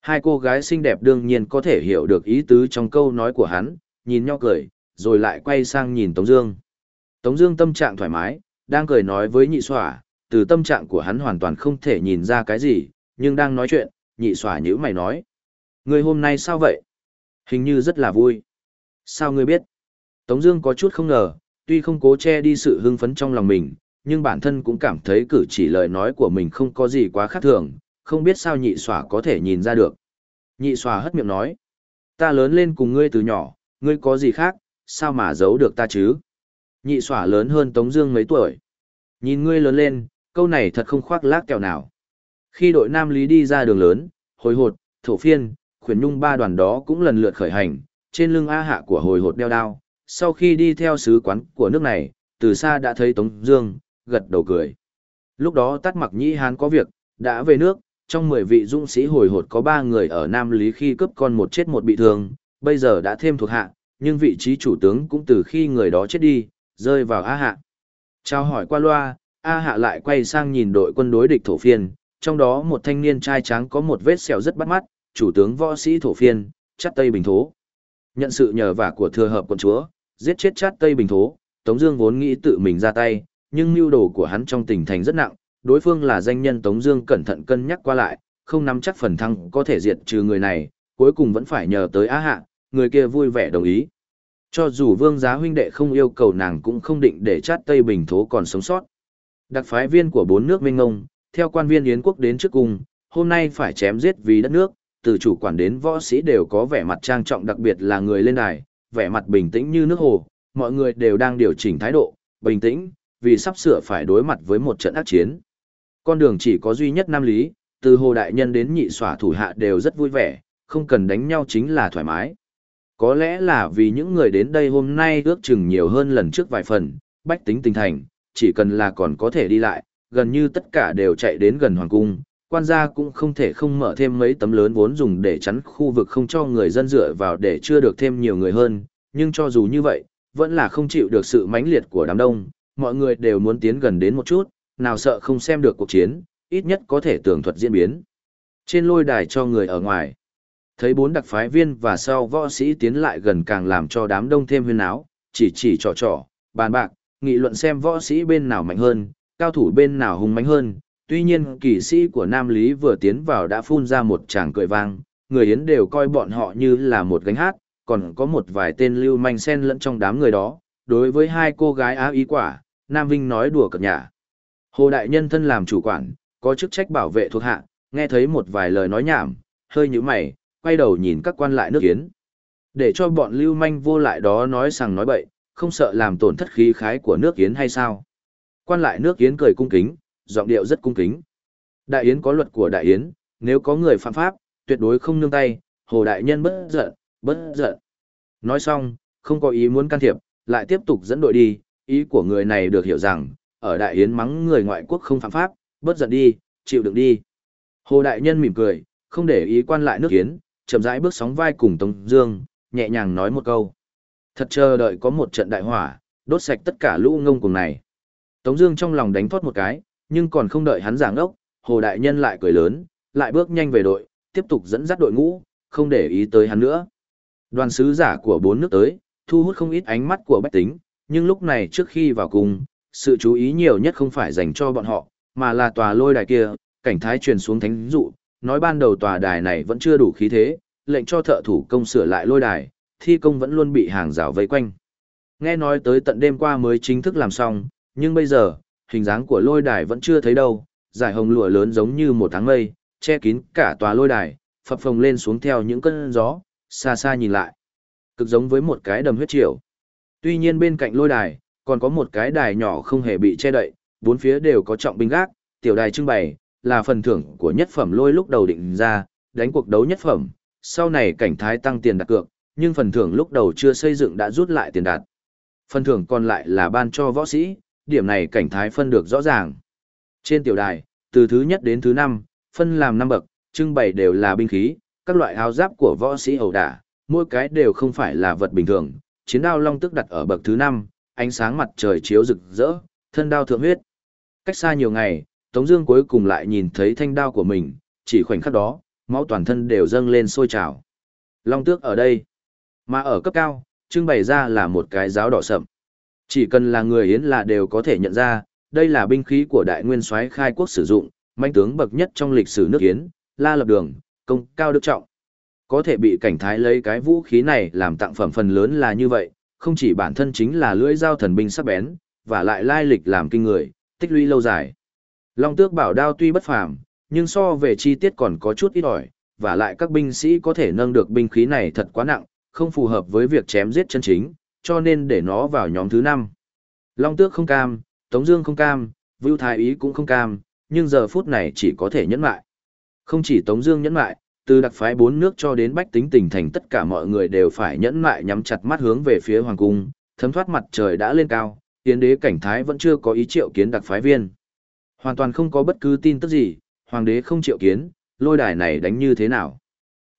Hai cô gái xinh đẹp đương nhiên có thể hiểu được ý tứ trong câu nói của hắn, nhìn Nho cười, rồi lại quay sang nhìn Tống Dương. Tống Dương tâm trạng thoải mái, đang cười nói với nhị xỏa, từ tâm trạng của hắn hoàn toàn không thể nhìn ra cái gì, nhưng đang nói chuyện, nhị xỏa nhíu mày nói. Người hôm nay sao vậy? Hình như rất là vui. Sao ngươi biết? Tống Dương có chút không ngờ, tuy không cố che đi sự hưng phấn trong lòng mình, nhưng bản thân cũng cảm thấy cử chỉ lời nói của mình không có gì quá khác thường, không biết sao nhị xỏa có thể nhìn ra được. Nhị xỏa hất miệng nói, ta lớn lên cùng ngươi từ nhỏ, ngươi có gì khác, sao mà giấu được ta chứ? Nhị xỏa lớn hơn Tống Dương mấy tuổi. Nhìn ngươi lớn lên, câu này thật không khoác lác kẹo nào. Khi đội Nam Lý đi ra đường lớn, hồi hột, thổ phiên, khuyển nhung ba đoàn đó cũng lần lượt khởi hành, trên lưng A hạ của hồi hột đeo đao. Sau khi đi theo sứ quán của nước này, từ xa đã thấy Tống Dương, gật đầu cười. Lúc đó Tát mặc nhĩ hán có việc, đã về nước, trong 10 vị dũng sĩ hồi hột có 3 người ở Nam Lý khi cướp con một chết một bị thương, bây giờ đã thêm thuộc hạ, nhưng vị trí chủ tướng cũng từ khi người đó chết đi, rơi vào A hạ. Chào hỏi qua loa, A hạ lại quay sang nhìn đội quân đối địch thổ phiên, trong đó một thanh niên trai trắng có một vết sẹo rất bắt mắt, chủ tướng võ sĩ thổ phiên, chắt tây bình thố. Nhận sự nhờ vả của thừa hợp quân chúa, giết chết chát tây bình thố, Tống Dương vốn nghĩ tự mình ra tay, nhưng mưu đồ của hắn trong tình thành rất nặng, đối phương là danh nhân Tống Dương cẩn thận cân nhắc qua lại, không nắm chắc phần thăng có thể diệt trừ người này, cuối cùng vẫn phải nhờ tới Á Hạ, người kia vui vẻ đồng ý. Cho dù Vương Giá huynh đệ không yêu cầu nàng cũng không định để chát Tây Bình Thố còn sống sót. Đặc phái viên của bốn nước Minh Ngông, theo quan viên Yến quốc đến trước cung, hôm nay phải chém giết vì đất nước, từ chủ quản đến võ sĩ đều có vẻ mặt trang trọng đặc biệt là người lên đài, vẻ mặt bình tĩnh như nước hồ, mọi người đều đang điều chỉnh thái độ, bình tĩnh, vì sắp sửa phải đối mặt với một trận ác chiến. Con đường chỉ có duy nhất Nam Lý, từ Hồ Đại Nhân đến nhị xỏa thủ hạ đều rất vui vẻ, không cần đánh nhau chính là thoải mái. Có lẽ là vì những người đến đây hôm nay ước chừng nhiều hơn lần trước vài phần, bách tính tinh thành, chỉ cần là còn có thể đi lại, gần như tất cả đều chạy đến gần Hoàng Cung, quan gia cũng không thể không mở thêm mấy tấm lớn vốn dùng để chắn khu vực không cho người dân dựa vào để chưa được thêm nhiều người hơn, nhưng cho dù như vậy, vẫn là không chịu được sự mãnh liệt của đám đông, mọi người đều muốn tiến gần đến một chút, nào sợ không xem được cuộc chiến, ít nhất có thể tường thuật diễn biến. Trên lôi đài cho người ở ngoài, thấy bốn đặc phái viên và sau võ sĩ tiến lại gần càng làm cho đám đông thêm huyên áo, chỉ chỉ trò trò, bàn bạc, nghị luận xem võ sĩ bên nào mạnh hơn, cao thủ bên nào hùng mạnh hơn. Tuy nhiên kỳ sĩ của Nam Lý vừa tiến vào đã phun ra một tràng cười vang, người Yến đều coi bọn họ như là một gánh hát, còn có một vài tên lưu manh sen lẫn trong đám người đó. Đối với hai cô gái áo ý quả, Nam Vinh nói đùa cợt nhả. Hồ Đại Nhân thân làm chủ quản, có chức trách bảo vệ thuộc hạ, nghe thấy một vài lời nói nhảm, hơi như mày, quay đầu nhìn các quan lại nước Yến. Để cho bọn lưu manh vô lại đó nói rằng nói bậy, không sợ làm tổn thất khí khái của nước Yến hay sao? Quan lại nước Yến cười cung kính, giọng điệu rất cung kính. Đại Yến có luật của Đại Yến, nếu có người phạm pháp, tuyệt đối không nương tay, Hồ Đại Nhân bất giận, bất giận. Nói xong, không có ý muốn can thiệp, lại tiếp tục dẫn đội đi, ý của người này được hiểu rằng, ở Đại Yến mắng người ngoại quốc không phạm pháp, bất giận đi, chịu đựng đi. Hồ Đại Nhân mỉm cười, không để ý quan lại nước Yến, chậm rãi bước sóng vai cùng Tống Dương, nhẹ nhàng nói một câu. Thật chờ đợi có một trận đại hỏa, đốt sạch tất cả lũ ngông cuồng này. Tống Dương trong lòng đánh thoát một cái, nhưng còn không đợi hắn giảng ốc, Hồ Đại Nhân lại cười lớn, lại bước nhanh về đội, tiếp tục dẫn dắt đội ngũ, không để ý tới hắn nữa. Đoàn sứ giả của bốn nước tới, thu hút không ít ánh mắt của bách tính, nhưng lúc này trước khi vào cung, sự chú ý nhiều nhất không phải dành cho bọn họ, mà là tòa lôi đài kia, cảnh thái truyền xuống thánh dụ, nói ban đầu tòa đài này vẫn chưa đủ khí thế, lệnh cho thợ thủ công sửa lại lôi đài, thi công vẫn luôn bị hàng rào vây quanh. Nghe nói tới tận đêm qua mới chính thức làm xong, nhưng bây giờ, hình dáng của lôi đài vẫn chưa thấy đâu, giải hồng lụa lớn giống như một tháng mây, che kín cả tòa lôi đài, phập phồng lên xuống theo những cơn gió, xa xa nhìn lại. Cực giống với một cái đầm huyết triều. Tuy nhiên bên cạnh lôi đài, còn có một cái đài nhỏ không hề bị che đậy, bốn phía đều có trọng binh gác, tiểu đài trưng bày, là phần thưởng của nhất phẩm lôi lúc đầu định ra, đánh cuộc đấu nhất phẩm, sau này cảnh thái tăng tiền đặt cược, nhưng phần thưởng lúc đầu chưa xây dựng đã rút lại tiền đặt. Phần thưởng còn lại là ban cho võ sĩ, điểm này cảnh thái phân được rõ ràng. Trên tiểu đài, từ thứ nhất đến thứ năm, phân làm năm bậc, trưng bày đều là binh khí, các loại áo giáp của võ sĩ ẩu đả, mỗi cái đều không phải là vật bình thường. Chiến đao long tức đặt ở bậc thứ năm, ánh sáng mặt trời chiếu rực rỡ, thân đao thượng huyết. Cách xa nhiều ngày, Tống Dương cuối cùng lại nhìn thấy thanh đao của mình, chỉ khoảnh khắc đó, máu toàn thân đều dâng lên sôi trào. Long tước ở đây, mà ở cấp cao, trưng bày ra là một cái giáo đỏ sậm. Chỉ cần là người yến là đều có thể nhận ra, đây là binh khí của đại nguyên soái khai quốc sử dụng, manh tướng bậc nhất trong lịch sử nước yến, la lập đường, công cao đức trọng. Có thể bị cảnh thái lấy cái vũ khí này làm tặng phẩm phần lớn là như vậy, không chỉ bản thân chính là lưỡi dao thần binh sắc bén, và lại lai lịch làm kinh người, tích lũy lâu dài. Long tước bảo đao tuy bất phàm, nhưng so về chi tiết còn có chút ít ỏi, và lại các binh sĩ có thể nâng được binh khí này thật quá nặng, không phù hợp với việc chém giết chân chính, cho nên để nó vào nhóm thứ 5. Long tước không cam, Tống Dương không cam, Vưu Thái Ý cũng không cam, nhưng giờ phút này chỉ có thể nhẫn lại. Không chỉ Tống Dương nhẫn lại, từ đặc phái bốn nước cho đến bách tính tỉnh thành tất cả mọi người đều phải nhẫn lại nhắm chặt mắt hướng về phía hoàng cung. Thấm thoát mặt trời đã lên cao, tiến đế cảnh thái vẫn chưa có ý triệu kiến đặc phái viên. Hoàn toàn không có bất cứ tin tức gì, hoàng đế không triệu kiến, lôi đài này đánh như thế nào.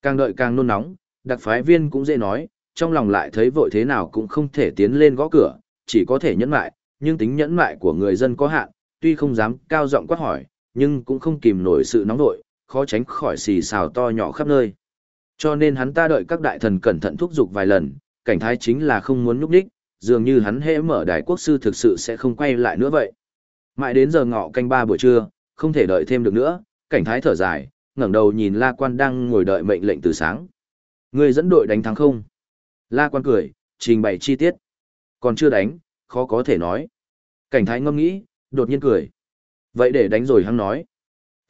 Càng đợi càng nôn nóng, đặc phái viên cũng dễ nói, trong lòng lại thấy vội thế nào cũng không thể tiến lên gõ cửa, chỉ có thể nhẫn mại, nhưng tính nhẫn mại của người dân có hạn, tuy không dám cao giọng quát hỏi, nhưng cũng không kìm nổi sự nóng nội, khó tránh khỏi xì xào to nhỏ khắp nơi. Cho nên hắn ta đợi các đại thần cẩn thận thúc giục vài lần, cảnh thái chính là không muốn núp đích, dường như hắn hễ mở đài quốc sư thực sự sẽ không quay lại nữa vậy. Mãi đến giờ ngọ canh ba buổi trưa, không thể đợi thêm được nữa, cảnh thái thở dài, ngẩng đầu nhìn La Quan đang ngồi đợi mệnh lệnh từ sáng. Người dẫn đội đánh thắng không? La Quan cười, trình bày chi tiết. Còn chưa đánh, khó có thể nói. Cảnh thái ngâm nghĩ, đột nhiên cười. Vậy để đánh rồi hắn nói.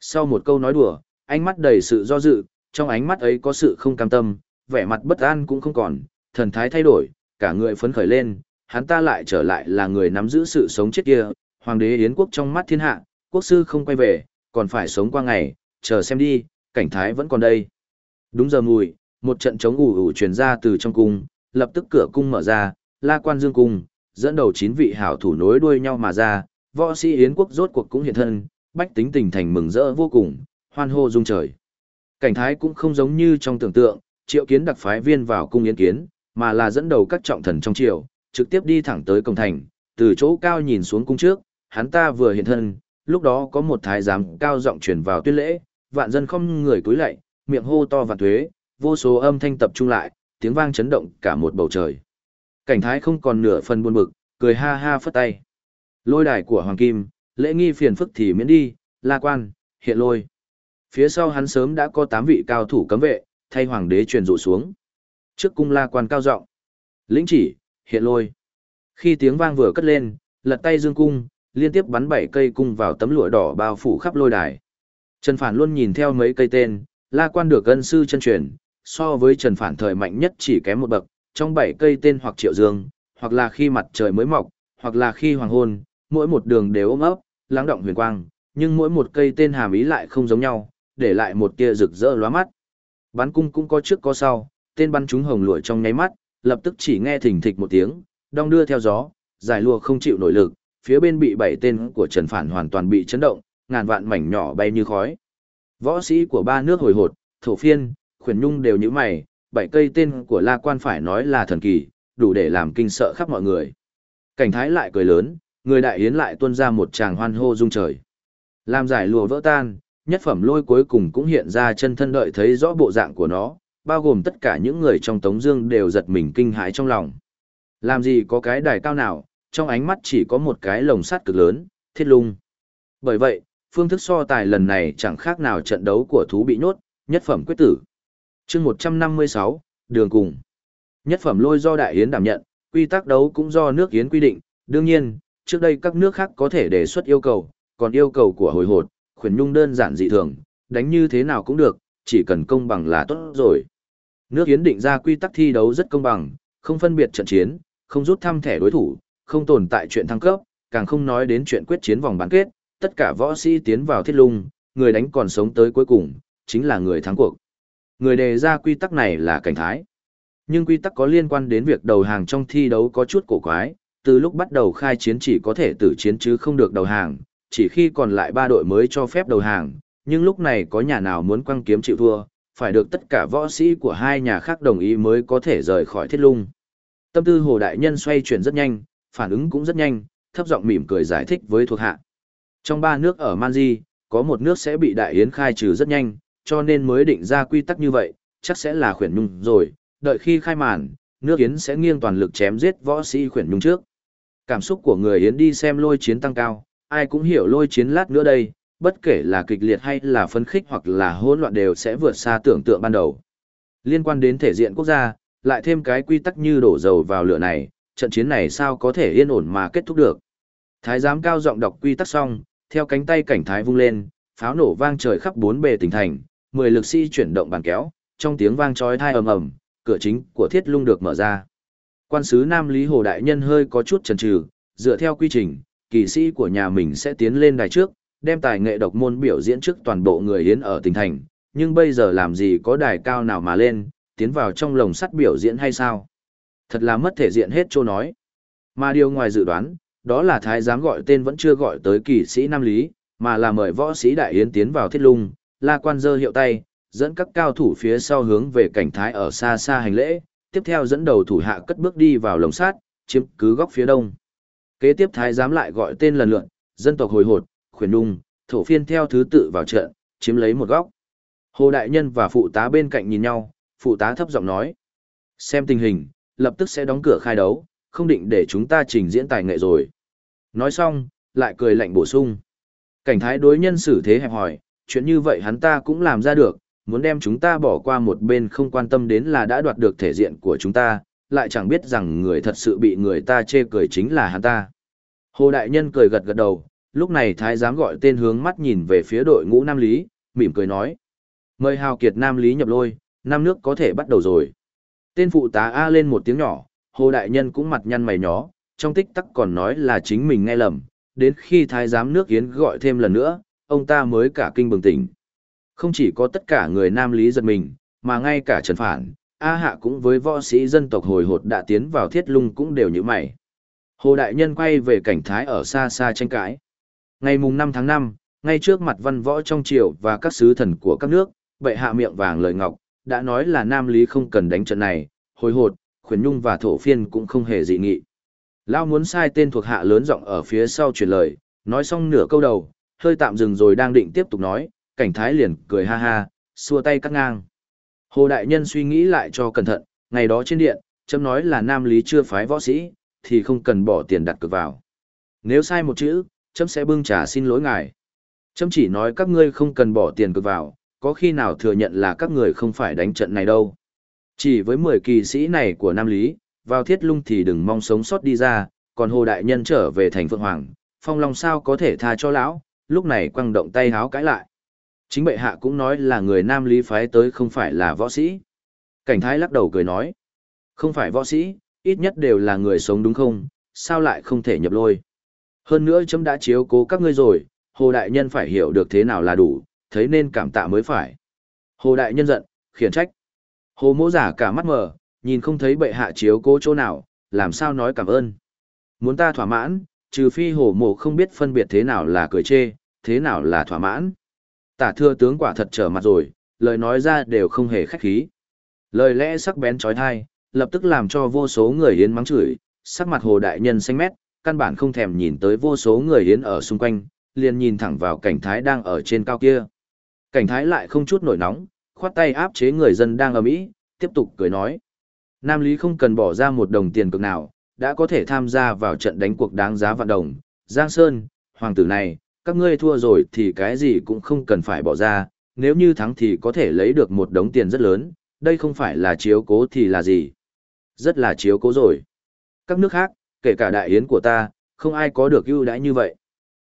Sau một câu nói đùa, ánh mắt đầy sự do dự, trong ánh mắt ấy có sự không cam tâm, vẻ mặt bất an cũng không còn, thần thái thay đổi, cả người phấn khởi lên, hắn ta lại trở lại là người nắm giữ sự sống chết kia, hoàng đế yến quốc trong mắt thiên hạ, quốc sư không quay về, còn phải sống qua ngày, chờ xem đi, cảnh thái vẫn còn đây. Đúng giờ mùi, một trận chống ủ ủ truyền ra từ trong cung, lập tức cửa cung mở ra, la quan dương cung, dẫn đầu chín vị hảo thủ nối đuôi nhau mà ra, võ sĩ yến quốc rốt cuộc cũng hiện thân, bách tính tình thành mừng rỡ vô cùng, hoan hô rung trời. Cảnh thái cũng không giống như trong tưởng tượng, triệu kiến đặc phái viên vào cung yến kiến, mà là dẫn đầu các trọng thần trong triều, trực tiếp đi thẳng tới công thành, từ chỗ cao nhìn xuống cung trước, hắn ta vừa hiện thân, lúc đó có một thái giám cao giọng truyền vào tuyên lễ, vạn dân không người cúi lạy, miệng hô to và thuế, vô số âm thanh tập trung lại, tiếng vang chấn động cả một bầu trời. Cảnh thái không còn nửa phần buồn bực, cười ha ha phất tay. Lôi đài của Hoàng Kim, lễ nghi phiền phức thì miễn đi, la quan, hiện lôi. Phía sau hắn sớm đã có 8 vị cao thủ cấm vệ, thay hoàng đế truyền dụ xuống. Trước cung la quan cao giọng Lĩnh chỉ, hiện lôi. Khi tiếng vang vừa cất lên, lật tay dương cung, liên tiếp bắn bảy cây cung vào tấm lụa đỏ bao phủ khắp lôi đài. Trần Phản luôn nhìn theo mấy cây tên, la quan được ân sư chân truyền, so với Trần Phản thời mạnh nhất chỉ kém một bậc, trong bảy cây tên hoặc triệu dương, hoặc là khi mặt trời mới mọc, hoặc là khi hoàng hôn, mỗi một đường đều ôm ấp, lắng động huyền quang, nhưng mỗi một cây tên hàm ý lại không giống nhau, để lại một tia rực rỡ lóa mắt. Bắn cung cũng có trước có sau, tên bắn trúng hồng lụa trong nháy mắt, lập tức chỉ nghe thình thịch một tiếng, đong đưa theo gió, giải lùa không chịu nổi lực, phía bên bị bảy tên của Trần Phản hoàn toàn bị chấn động, ngàn vạn mảnh nhỏ bay như khói. Võ sĩ của ba nước hồi hột, thổ phiên, khuyển nhung đều như mày, bảy cây tên của La Quan phải nói là thần kỳ, đủ để làm kinh sợ khắp mọi người. Cảnh thái lại cười lớn, người đại yến lại tuôn ra một tràng hoan hô rung trời. Làm giải lùa vỡ tan, nhất phẩm lôi cuối cùng cũng hiện ra chân thân đợi thấy rõ bộ dạng của nó, bao gồm tất cả những người trong Tống Dương đều giật mình kinh hãi trong lòng. Làm gì có cái đài cao nào, trong ánh mắt chỉ có một cái lồng sắt cực lớn, thiết lung. Bởi vậy, phương thức so tài lần này chẳng khác nào trận đấu của thú bị nhốt, nhất phẩm quyết tử. Chương 156, đường cùng. Nhất phẩm lôi do đại yến đảm nhận, quy tắc đấu cũng do nước yến quy định, đương nhiên, trước đây các nước khác có thể đề xuất yêu cầu, còn yêu cầu của hồi hột, khuyển nhung đơn giản dị thường, đánh như thế nào cũng được, chỉ cần công bằng là tốt rồi. Nước Yến định ra quy tắc thi đấu rất công bằng, không phân biệt trận chiến, không rút thăm thẻ đối thủ, không tồn tại chuyện thăng cấp, càng không nói đến chuyện quyết chiến vòng bán kết, tất cả võ sĩ tiến vào thiết lung, người đánh còn sống tới cuối cùng, chính là người thắng cuộc. Người đề ra quy tắc này là cảnh thái. Nhưng quy tắc có liên quan đến việc đầu hàng trong thi đấu có chút cổ quái, từ lúc bắt đầu khai chiến chỉ có thể tử chiến chứ không được đầu hàng, chỉ khi còn lại ba đội mới cho phép đầu hàng, nhưng lúc này có nhà nào muốn quăng kiếm chịu thua, phải được tất cả võ sĩ của hai nhà khác đồng ý mới có thể rời khỏi thiết lung. Tâm tư Hồ Đại Nhân xoay chuyển rất nhanh, phản ứng cũng rất nhanh, thấp giọng mỉm cười giải thích với thuộc hạ. Trong ba nước ở Manji, có một nước sẽ bị đại yến khai trừ rất nhanh, cho nên mới định ra quy tắc như vậy, chắc sẽ là khuyển nhung rồi, đợi khi khai màn, nước yến sẽ nghiêng toàn lực chém giết võ sĩ khuyển nhung trước. Cảm xúc của người yến đi xem lôi chiến tăng cao, ai cũng hiểu lôi chiến lát nữa đây, bất kể là kịch liệt hay là phấn khích hoặc là hỗn loạn đều sẽ vượt xa tưởng tượng ban đầu. Liên quan đến thể diện quốc gia, lại thêm cái quy tắc như đổ dầu vào lửa này, trận chiến này sao có thể yên ổn mà kết thúc được. Thái giám cao giọng đọc quy tắc xong, theo cánh tay cảnh thái vung lên, pháo nổ vang trời khắp bốn bề tỉnh thành, mười lực sĩ chuyển động bàn kéo, trong tiếng vang chói tai ầm ầm, cửa chính của thiết lung được mở ra. Quan sứ Nam Lý Hồ Đại Nhân hơi có chút chần chừ, dựa theo quy trình, kỳ sĩ của nhà mình sẽ tiến lên đài trước, đem tài nghệ độc môn biểu diễn trước toàn bộ người hiến ở tỉnh thành, nhưng bây giờ làm gì có đài cao nào mà lên, tiến vào trong lồng sắt biểu diễn hay sao? Thật là mất thể diện hết chỗ nói. Mà điều ngoài dự đoán, đó là thái giám gọi tên vẫn chưa gọi tới kỳ sĩ Nam Lý, mà là mời võ sĩ đại yến tiến vào thiết lung, la quan dơ hiệu tay, dẫn các cao thủ phía sau hướng về cảnh thái ở xa xa hành lễ, tiếp theo dẫn đầu thủ hạ cất bước đi vào lồng sắt, chiếm cứ góc phía đông. Kế tiếp thái giám lại gọi tên lần lượt, dân tộc hồi hột, khuyển đung, thổ phiên theo thứ tự vào trận, chiếm lấy một góc. Hồ Đại Nhân và phụ tá bên cạnh nhìn nhau, phụ tá thấp giọng nói. Xem tình hình, lập tức sẽ đóng cửa khai đấu, không định để chúng ta trình diễn tài nghệ rồi. Nói xong, lại cười lạnh bổ sung. Cảnh thái đối nhân xử thế hẹp hỏi, chuyện như vậy hắn ta cũng làm ra được, muốn đem chúng ta bỏ qua một bên không quan tâm đến là đã đoạt được thể diện của chúng ta, lại chẳng biết rằng người thật sự bị người ta chê cười chính là hắn ta. Hồ Đại Nhân cười gật gật đầu, lúc này thái giám gọi tên hướng mắt nhìn về phía đội ngũ Nam Lý, mỉm cười nói. Mời hào kiệt Nam Lý nhập lôi, Nam nước có thể bắt đầu rồi. Tên phụ tá A lên một tiếng nhỏ, Hồ Đại Nhân cũng mặt nhăn mày nhó, trong tích tắc còn nói là chính mình nghe lầm, đến khi thái giám nước Yến gọi thêm lần nữa, ông ta mới cả kinh bừng tỉnh. Không chỉ có tất cả người Nam Lý giật mình, mà ngay cả Trần Phản, A Hạ cũng với võ sĩ dân tộc hồi hột đã tiến vào thiết lung cũng đều như mày. Hồ Đại Nhân quay về cảnh thái ở xa xa tranh cãi. Ngày mùng 5 tháng 5, ngay trước mặt văn võ trong triều và các sứ thần của các nước, bệ hạ miệng vàng lời ngọc, đã nói là Nam Lý không cần đánh trận này, hồi hột, khuyến nhung và thổ phiên cũng không hề dị nghị. Lao muốn sai tên thuộc hạ lớn giọng ở phía sau truyền lời, nói xong nửa câu đầu, hơi tạm dừng rồi đang định tiếp tục nói, cảnh thái liền cười ha ha, xua tay cắt ngang. Hồ Đại Nhân suy nghĩ lại cho cẩn thận, ngày đó trên điện, chấm nói là Nam Lý chưa phái võ sĩ, thì không cần bỏ tiền đặt cược vào. Nếu sai một chữ, chấm sẽ bưng trả xin lỗi ngài. Chấm chỉ nói các ngươi không cần bỏ tiền cược vào, có khi nào thừa nhận là các người không phải đánh trận này đâu. Chỉ với 10 kỳ sĩ này của Nam Lý, vào thiết lung thì đừng mong sống sót đi ra, còn Hồ Đại Nhân trở về thành Phượng Hoàng, phong long sao có thể tha cho lão, lúc này quăng động tay háo cãi lại. Chính bệ hạ cũng nói là người Nam Lý phái tới không phải là võ sĩ. Cảnh thái lắc đầu cười nói. Không phải võ sĩ, ít nhất đều là người sống đúng không, sao lại không thể nhập lôi. Hơn nữa chấm đã chiếu cố các ngươi rồi, Hồ Đại Nhân phải hiểu được thế nào là đủ, thấy nên cảm tạ mới phải. Hồ Đại Nhân giận, khiển trách. Hồ mỗ giả cả mắt mở, nhìn không thấy bệ hạ chiếu cố chỗ nào, làm sao nói cảm ơn. Muốn ta thỏa mãn, trừ phi hồ mộ không biết phân biệt thế nào là cười chê, thế nào là thỏa mãn. Tả thưa tướng quả thật trở mặt rồi, lời nói ra đều không hề khách khí. Lời lẽ sắc bén trói thai, lập tức làm cho vô số người hiến mắng chửi, sắc mặt hồ đại nhân xanh mét, căn bản không thèm nhìn tới vô số người hiến ở xung quanh, liền nhìn thẳng vào cảnh thái đang ở trên cao kia. Cảnh thái lại không chút nổi nóng, khoát tay áp chế người dân đang ở Mỹ, tiếp tục cười nói. Nam Lý không cần bỏ ra một đồng tiền cực nào, đã có thể tham gia vào trận đánh cuộc đáng giá vạn đồng. Giang Sơn, hoàng tử này, các ngươi thua rồi thì cái gì cũng không cần phải bỏ ra, nếu như thắng thì có thể lấy được một đống tiền rất lớn, đây không phải là chiếu cố thì là gì. Rất là chiếu cố rồi. Các nước khác, kể cả đại yến của ta, không ai có được ưu đãi như vậy.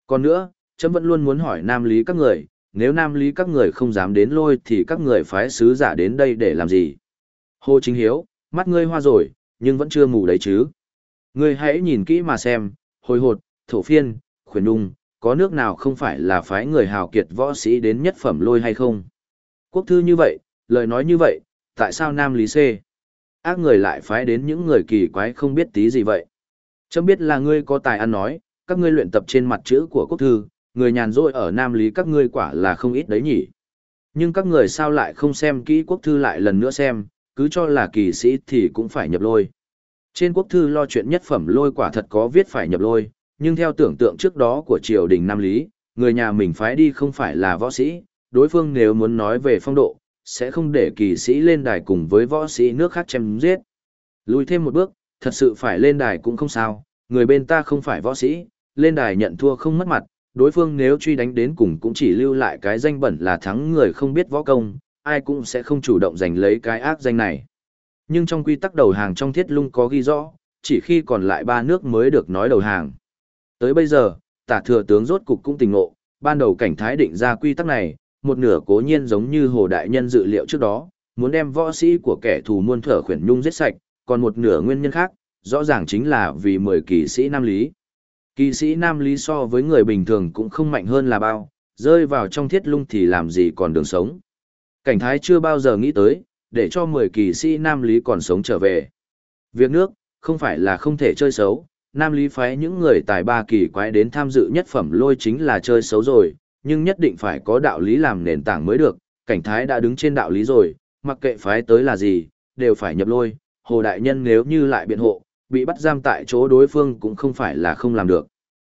Còn nữa, chấm vẫn luôn muốn hỏi Nam Lý các người, nếu Nam Lý các người không dám đến lôi thì các người phái sứ giả đến đây để làm gì? Hồ Chính Hiếu, mắt ngươi hoa rồi, nhưng vẫn chưa mù đấy chứ. Ngươi hãy nhìn kỹ mà xem, hồi hột, thổ phiên, khuyển đung, có nước nào không phải là phái người hào kiệt võ sĩ đến nhất phẩm lôi hay không? Quốc thư như vậy, lời nói như vậy, tại sao Nam Lý C? Ác người lại phái đến những người kỳ quái không biết tí gì vậy? Chấm biết là ngươi có tài ăn nói, các ngươi luyện tập trên mặt chữ của quốc thư, người nhàn rỗi ở Nam Lý các ngươi quả là không ít đấy nhỉ. Nhưng các người sao lại không xem kỹ quốc thư lại lần nữa xem, cứ cho là kỳ sĩ thì cũng phải nhập lôi. Trên quốc thư lo chuyện nhất phẩm lôi quả thật có viết phải nhập lôi, nhưng theo tưởng tượng trước đó của triều đình Nam Lý, người nhà mình phái đi không phải là võ sĩ, đối phương nếu muốn nói về phong độ, sẽ không để kỳ sĩ lên đài cùng với võ sĩ nước khác chém giết. Lùi thêm một bước, thật sự phải lên đài cũng không sao, người bên ta không phải võ sĩ, lên đài nhận thua không mất mặt, đối phương nếu truy đánh đến cùng cũng chỉ lưu lại cái danh bẩn là thắng người không biết võ công, ai cũng sẽ không chủ động giành lấy cái ác danh này. Nhưng trong quy tắc đầu hàng trong thiết lung có ghi rõ, chỉ khi còn lại ba nước mới được nói đầu hàng. Tới bây giờ, tả thừa tướng rốt cục cũng tình ngộ, ban đầu cảnh thái định ra quy tắc này, một nửa cố nhiên giống như hồ đại nhân dự liệu trước đó, muốn đem võ sĩ của kẻ thù muôn thở khuyển nhung giết sạch, còn một nửa nguyên nhân khác, rõ ràng chính là vì mười kỳ sĩ nam lý. Kỳ sĩ nam lý so với người bình thường cũng không mạnh hơn là bao, rơi vào trong thiết lung thì làm gì còn đường sống. Cảnh thái chưa bao giờ nghĩ tới, để cho 10 kỳ sĩ nam lý còn sống trở về. Việc nước, không phải là không thể chơi xấu, nam lý phái những người tài ba kỳ quái đến tham dự nhất phẩm lôi chính là chơi xấu rồi, nhưng nhất định phải có đạo lý làm nền tảng mới được, cảnh thái đã đứng trên đạo lý rồi, mặc kệ phái tới là gì, đều phải nhập lôi, hồ đại nhân nếu như lại biện hộ, bị bắt giam tại chỗ đối phương cũng không phải là không làm được.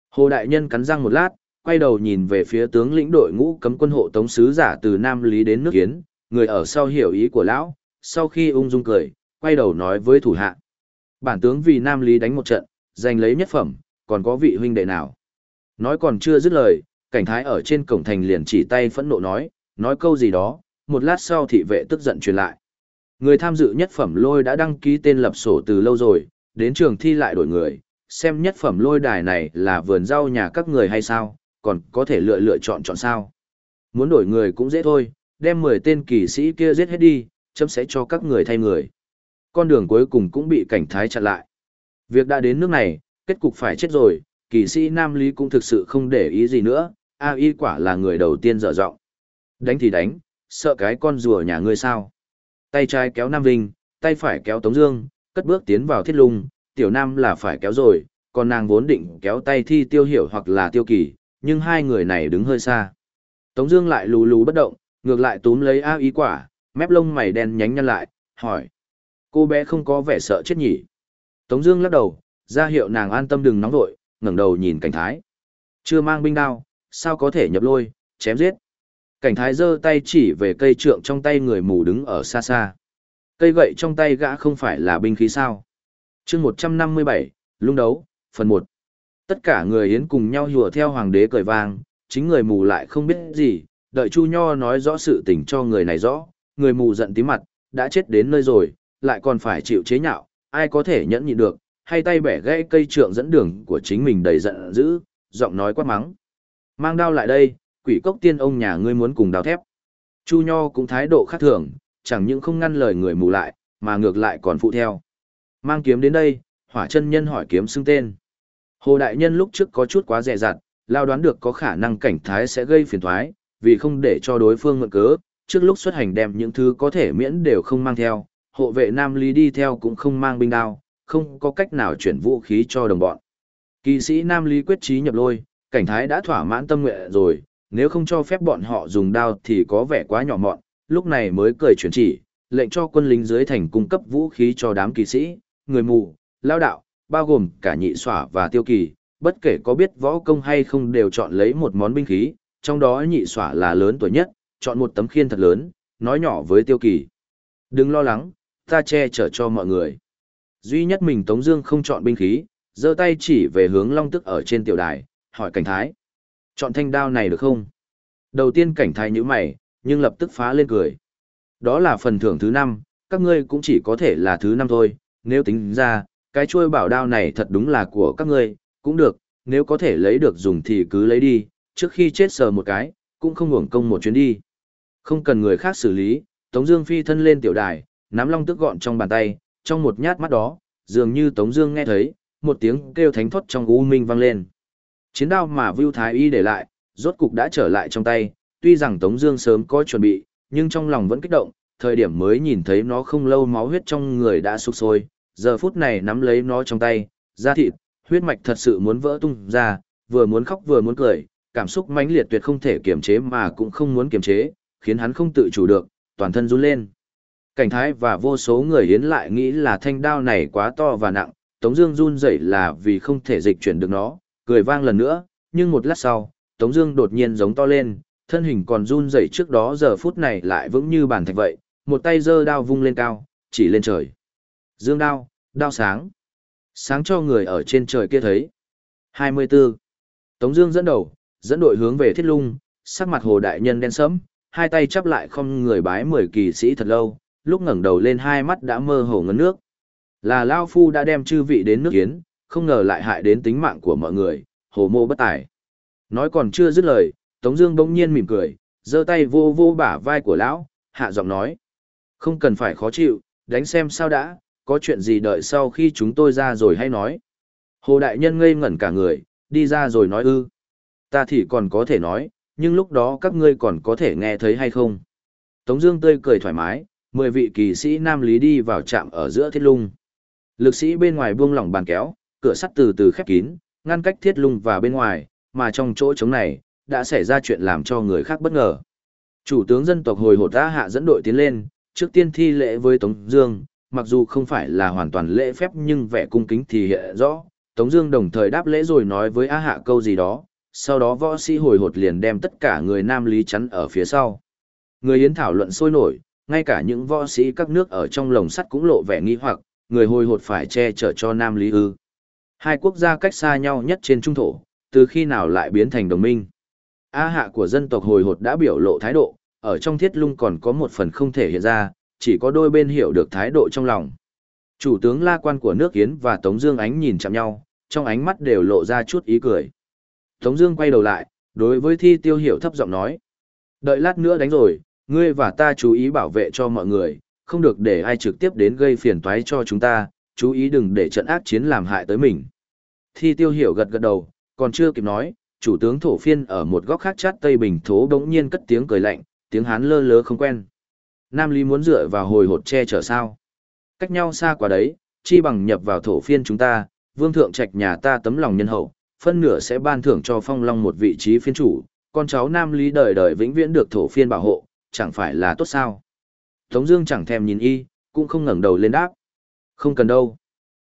Hồ đại nhân cắn răng một lát, quay đầu nhìn về phía tướng lĩnh đội ngũ cấm quân hộ tống sứ giả từ Nam Lý đến nước Kiến, người ở sau hiểu ý của lão, sau khi ung dung cười, quay đầu nói với thủ hạ. Bản tướng vì Nam Lý đánh một trận, giành lấy nhất phẩm, còn có vị huynh đệ nào. Nói còn chưa dứt lời, cảnh thái ở trên cổng thành liền chỉ tay phẫn nộ nói, nói câu gì đó, một lát sau thị vệ tức giận truyền lại. Người tham dự nhất phẩm lôi đã đăng ký tên lập sổ từ lâu rồi, đến trường thi lại đổi người, xem nhất phẩm lôi đài này là vườn rau nhà các người hay sao, còn có thể lựa lựa chọn chọn sao. Muốn đổi người cũng dễ thôi, đem 10 tên kỳ sĩ kia giết hết đi, chấm sẽ cho các người thay người. Con đường cuối cùng cũng bị cảnh thái chặn lại. Việc đã đến nước này, kết cục phải chết rồi, kỳ sĩ Nam Lý cũng thực sự không để ý gì nữa, A y quả là người đầu tiên dở giọng Đánh thì đánh, sợ cái con rùa nhà ngươi sao. Tay trái kéo Nam Vinh, tay phải kéo Tống Dương, cất bước tiến vào thiết lung, tiểu Nam là phải kéo rồi, còn nàng vốn định kéo tay thi tiêu hiểu hoặc là tiêu kỳ, nhưng hai người này đứng hơi xa. Tống Dương lại lù lù bất động, ngược lại túm lấy A ý quả, mép lông mày đen nhánh nhăn lại, hỏi: cô bé không có vẻ sợ chết nhỉ? Tống Dương lắc đầu, ra hiệu nàng an tâm đừng nóng vội, ngẩng đầu nhìn cảnh thái. Chưa mang binh đao, sao có thể nhập lôi, chém giết? Cảnh thái giơ tay chỉ về cây trượng trong tay người mù đứng ở xa xa. Cây gậy trong tay gã không phải là binh khí sao? Chương 157, lung đấu, phần 1. Tất cả người yến cùng nhau hùa theo hoàng đế cười vang, chính người mù lại không biết gì, đợi Chu Nho nói rõ sự tình cho người này rõ, người mù giận tí mặt, đã chết đến nơi rồi, lại còn phải chịu chế nhạo, ai có thể nhẫn nhịn được, hay tay bẻ gãy cây trượng dẫn đường của chính mình đầy giận dữ, giọng nói quát mắng. Mang đao lại đây, quỷ cốc tiên ông nhà ngươi muốn cùng đào thép. Chu Nho cũng thái độ khác thường, chẳng những không ngăn lời người mù lại, mà ngược lại còn phụ theo. Mang kiếm đến đây, hỏa chân nhân hỏi kiếm xưng tên. Hồ Đại Nhân lúc trước có chút quá dè dặt, lao đoán được có khả năng cảnh thái sẽ gây phiền toái, vì không để cho đối phương mượn cớ, trước lúc xuất hành đem những thứ có thể miễn đều không mang theo, hộ vệ Nam Lý đi theo cũng không mang binh đao, không có cách nào chuyển vũ khí cho đồng bọn. Kỳ sĩ Nam Lý quyết trí nhập lôi, cảnh thái đã thỏa mãn tâm nguyện rồi, nếu không cho phép bọn họ dùng đao thì có vẻ quá nhỏ mọn, lúc này mới cười chuyển chỉ, lệnh cho quân lính dưới thành cung cấp vũ khí cho đám kỳ sĩ, người mù, lao đạo, bao gồm cả nhị xỏa và tiêu kỳ, bất kể có biết võ công hay không đều chọn lấy một món binh khí, trong đó nhị xỏa là lớn tuổi nhất, chọn một tấm khiên thật lớn, nói nhỏ với tiêu kỳ. Đừng lo lắng, ta che chở cho mọi người. Duy nhất mình Tống Dương không chọn binh khí, giơ tay chỉ về hướng long tức ở trên tiểu đài, hỏi cảnh thái. Chọn thanh đao này được không? Đầu tiên cảnh thái nhíu mày, nhưng lập tức phá lên cười. Đó là phần thưởng thứ năm, các ngươi cũng chỉ có thể là thứ năm thôi, nếu tính ra, cái chuôi bảo đao này thật đúng là của các ngươi, cũng được, nếu có thể lấy được dùng thì cứ lấy đi, trước khi chết sờ một cái, cũng không hưởng công một chuyến đi. Không cần người khác xử lý, Tống Dương phi thân lên tiểu đài, nắm long tức gọn trong bàn tay, trong một nhát mắt đó, dường như Tống Dương nghe thấy một tiếng kêu thánh thoát trong u minh vang lên. Chiến đao mà Vu Thái Y để lại, rốt cục đã trở lại trong tay. Tuy rằng Tống Dương sớm có chuẩn bị, nhưng trong lòng vẫn kích động. Thời điểm mới nhìn thấy nó không lâu máu huyết trong người đã sụp sôi, giờ phút này nắm lấy nó trong tay, da thịt, huyết mạch thật sự muốn vỡ tung ra, vừa muốn khóc vừa muốn cười, cảm xúc mãnh liệt tuyệt không thể kiềm chế mà cũng không muốn kiềm chế, khiến hắn không tự chủ được, toàn thân run lên. Cảnh thái và vô số người hiến lại nghĩ là thanh đao này quá to và nặng, Tống Dương run rẩy là vì không thể dịch chuyển được nó, cười vang lần nữa, nhưng một lát sau, Tống Dương đột nhiên giống to lên, thân hình còn run rẩy trước đó giờ phút này lại vững như bàn thạch vậy, một tay giơ đao vung lên cao, chỉ lên trời. Dương đao, đao sáng, sáng cho người ở trên trời kia thấy. 24. Tống Dương dẫn đầu, dẫn đội hướng về Thiết Lung, sắc mặt Hồ Đại Nhân đen sẫm, hai tay chắp lại không người bái mười kỳ sĩ thật lâu, lúc ngẩng đầu lên hai mắt đã mơ hồ ngấn nước. Là Lão Phu đã đem chư vị đến nước Kiến, không ngờ lại hại đến tính mạng của mọi người, hồ mô bất tài. Nói còn chưa dứt lời, Tống Dương bỗng nhiên mỉm cười, giơ tay vô vô bả vai của lão, hạ giọng nói: không cần phải khó chịu, đánh xem sao đã, có chuyện gì đợi sau khi chúng tôi ra rồi hay nói. Hồ đại nhân ngây ngẩn cả người, đi ra rồi nói ư. Ta thì còn có thể nói, nhưng lúc đó các ngươi còn có thể nghe thấy hay không. Tống Dương tươi cười thoải mái, mười vị kỳ sĩ nam lý đi vào trạm ở giữa thiết lung. Lực sĩ bên ngoài buông lỏng bàn kéo, cửa sắt từ từ khép kín, ngăn cách thiết lung và bên ngoài, mà trong chỗ trống này, đã xảy ra chuyện làm cho người khác bất ngờ. Chủ tướng dân tộc hồi hột đã hạ dẫn đội tiến lên, trước tiên thi lễ với Tống Dương, mặc dù không phải là hoàn toàn lễ phép nhưng vẻ cung kính thì hiện rõ. Tống Dương đồng thời đáp lễ rồi nói với A Hạ câu gì đó, sau đó võ sĩ hồi hột liền đem tất cả người Nam Lý chắn ở phía sau. Người Yến thảo luận sôi nổi, ngay cả những võ sĩ các nước ở trong lồng sắt cũng lộ vẻ nghi hoặc, người hồi hột phải che chở cho Nam Lý ư. Hai quốc gia cách xa nhau nhất trên trung thổ, từ khi nào lại biến thành đồng minh. A hạ của dân tộc hồi hột đã biểu lộ thái độ, ở trong thiết lung còn có một phần không thể hiện ra, chỉ có đôi bên hiểu được thái độ trong lòng. Chủ tướng la quan của nước Yến và Tống Dương ánh nhìn chạm nhau, trong ánh mắt đều lộ ra chút ý cười. Tống Dương quay đầu lại, đối với thi tiêu hiểu thấp giọng nói. Đợi lát nữa đánh rồi, ngươi và ta chú ý bảo vệ cho mọi người, không được để ai trực tiếp đến gây phiền toái cho chúng ta, chú ý đừng để trận ác chiến làm hại tới mình. Thi tiêu hiểu gật gật đầu, còn chưa kịp nói, chủ tướng thổ phiên ở một góc khác chát Tây Bình thố đống nhiên cất tiếng cười lạnh, tiếng hán lơ lớ không quen. Nam Lý muốn dựa vào hồi hột che chở sao? Cách nhau xa quá đấy, chi bằng nhập vào thổ phiên chúng ta, vương thượng trạch nhà ta tấm lòng nhân hậu, phân nửa sẽ ban thưởng cho phong long một vị trí phiên chủ, con cháu Nam Lý đời đời vĩnh viễn được thổ phiên bảo hộ, chẳng phải là tốt sao? Tống Dương chẳng thèm nhìn y, cũng không ngẩng đầu lên đáp. Không cần đâu.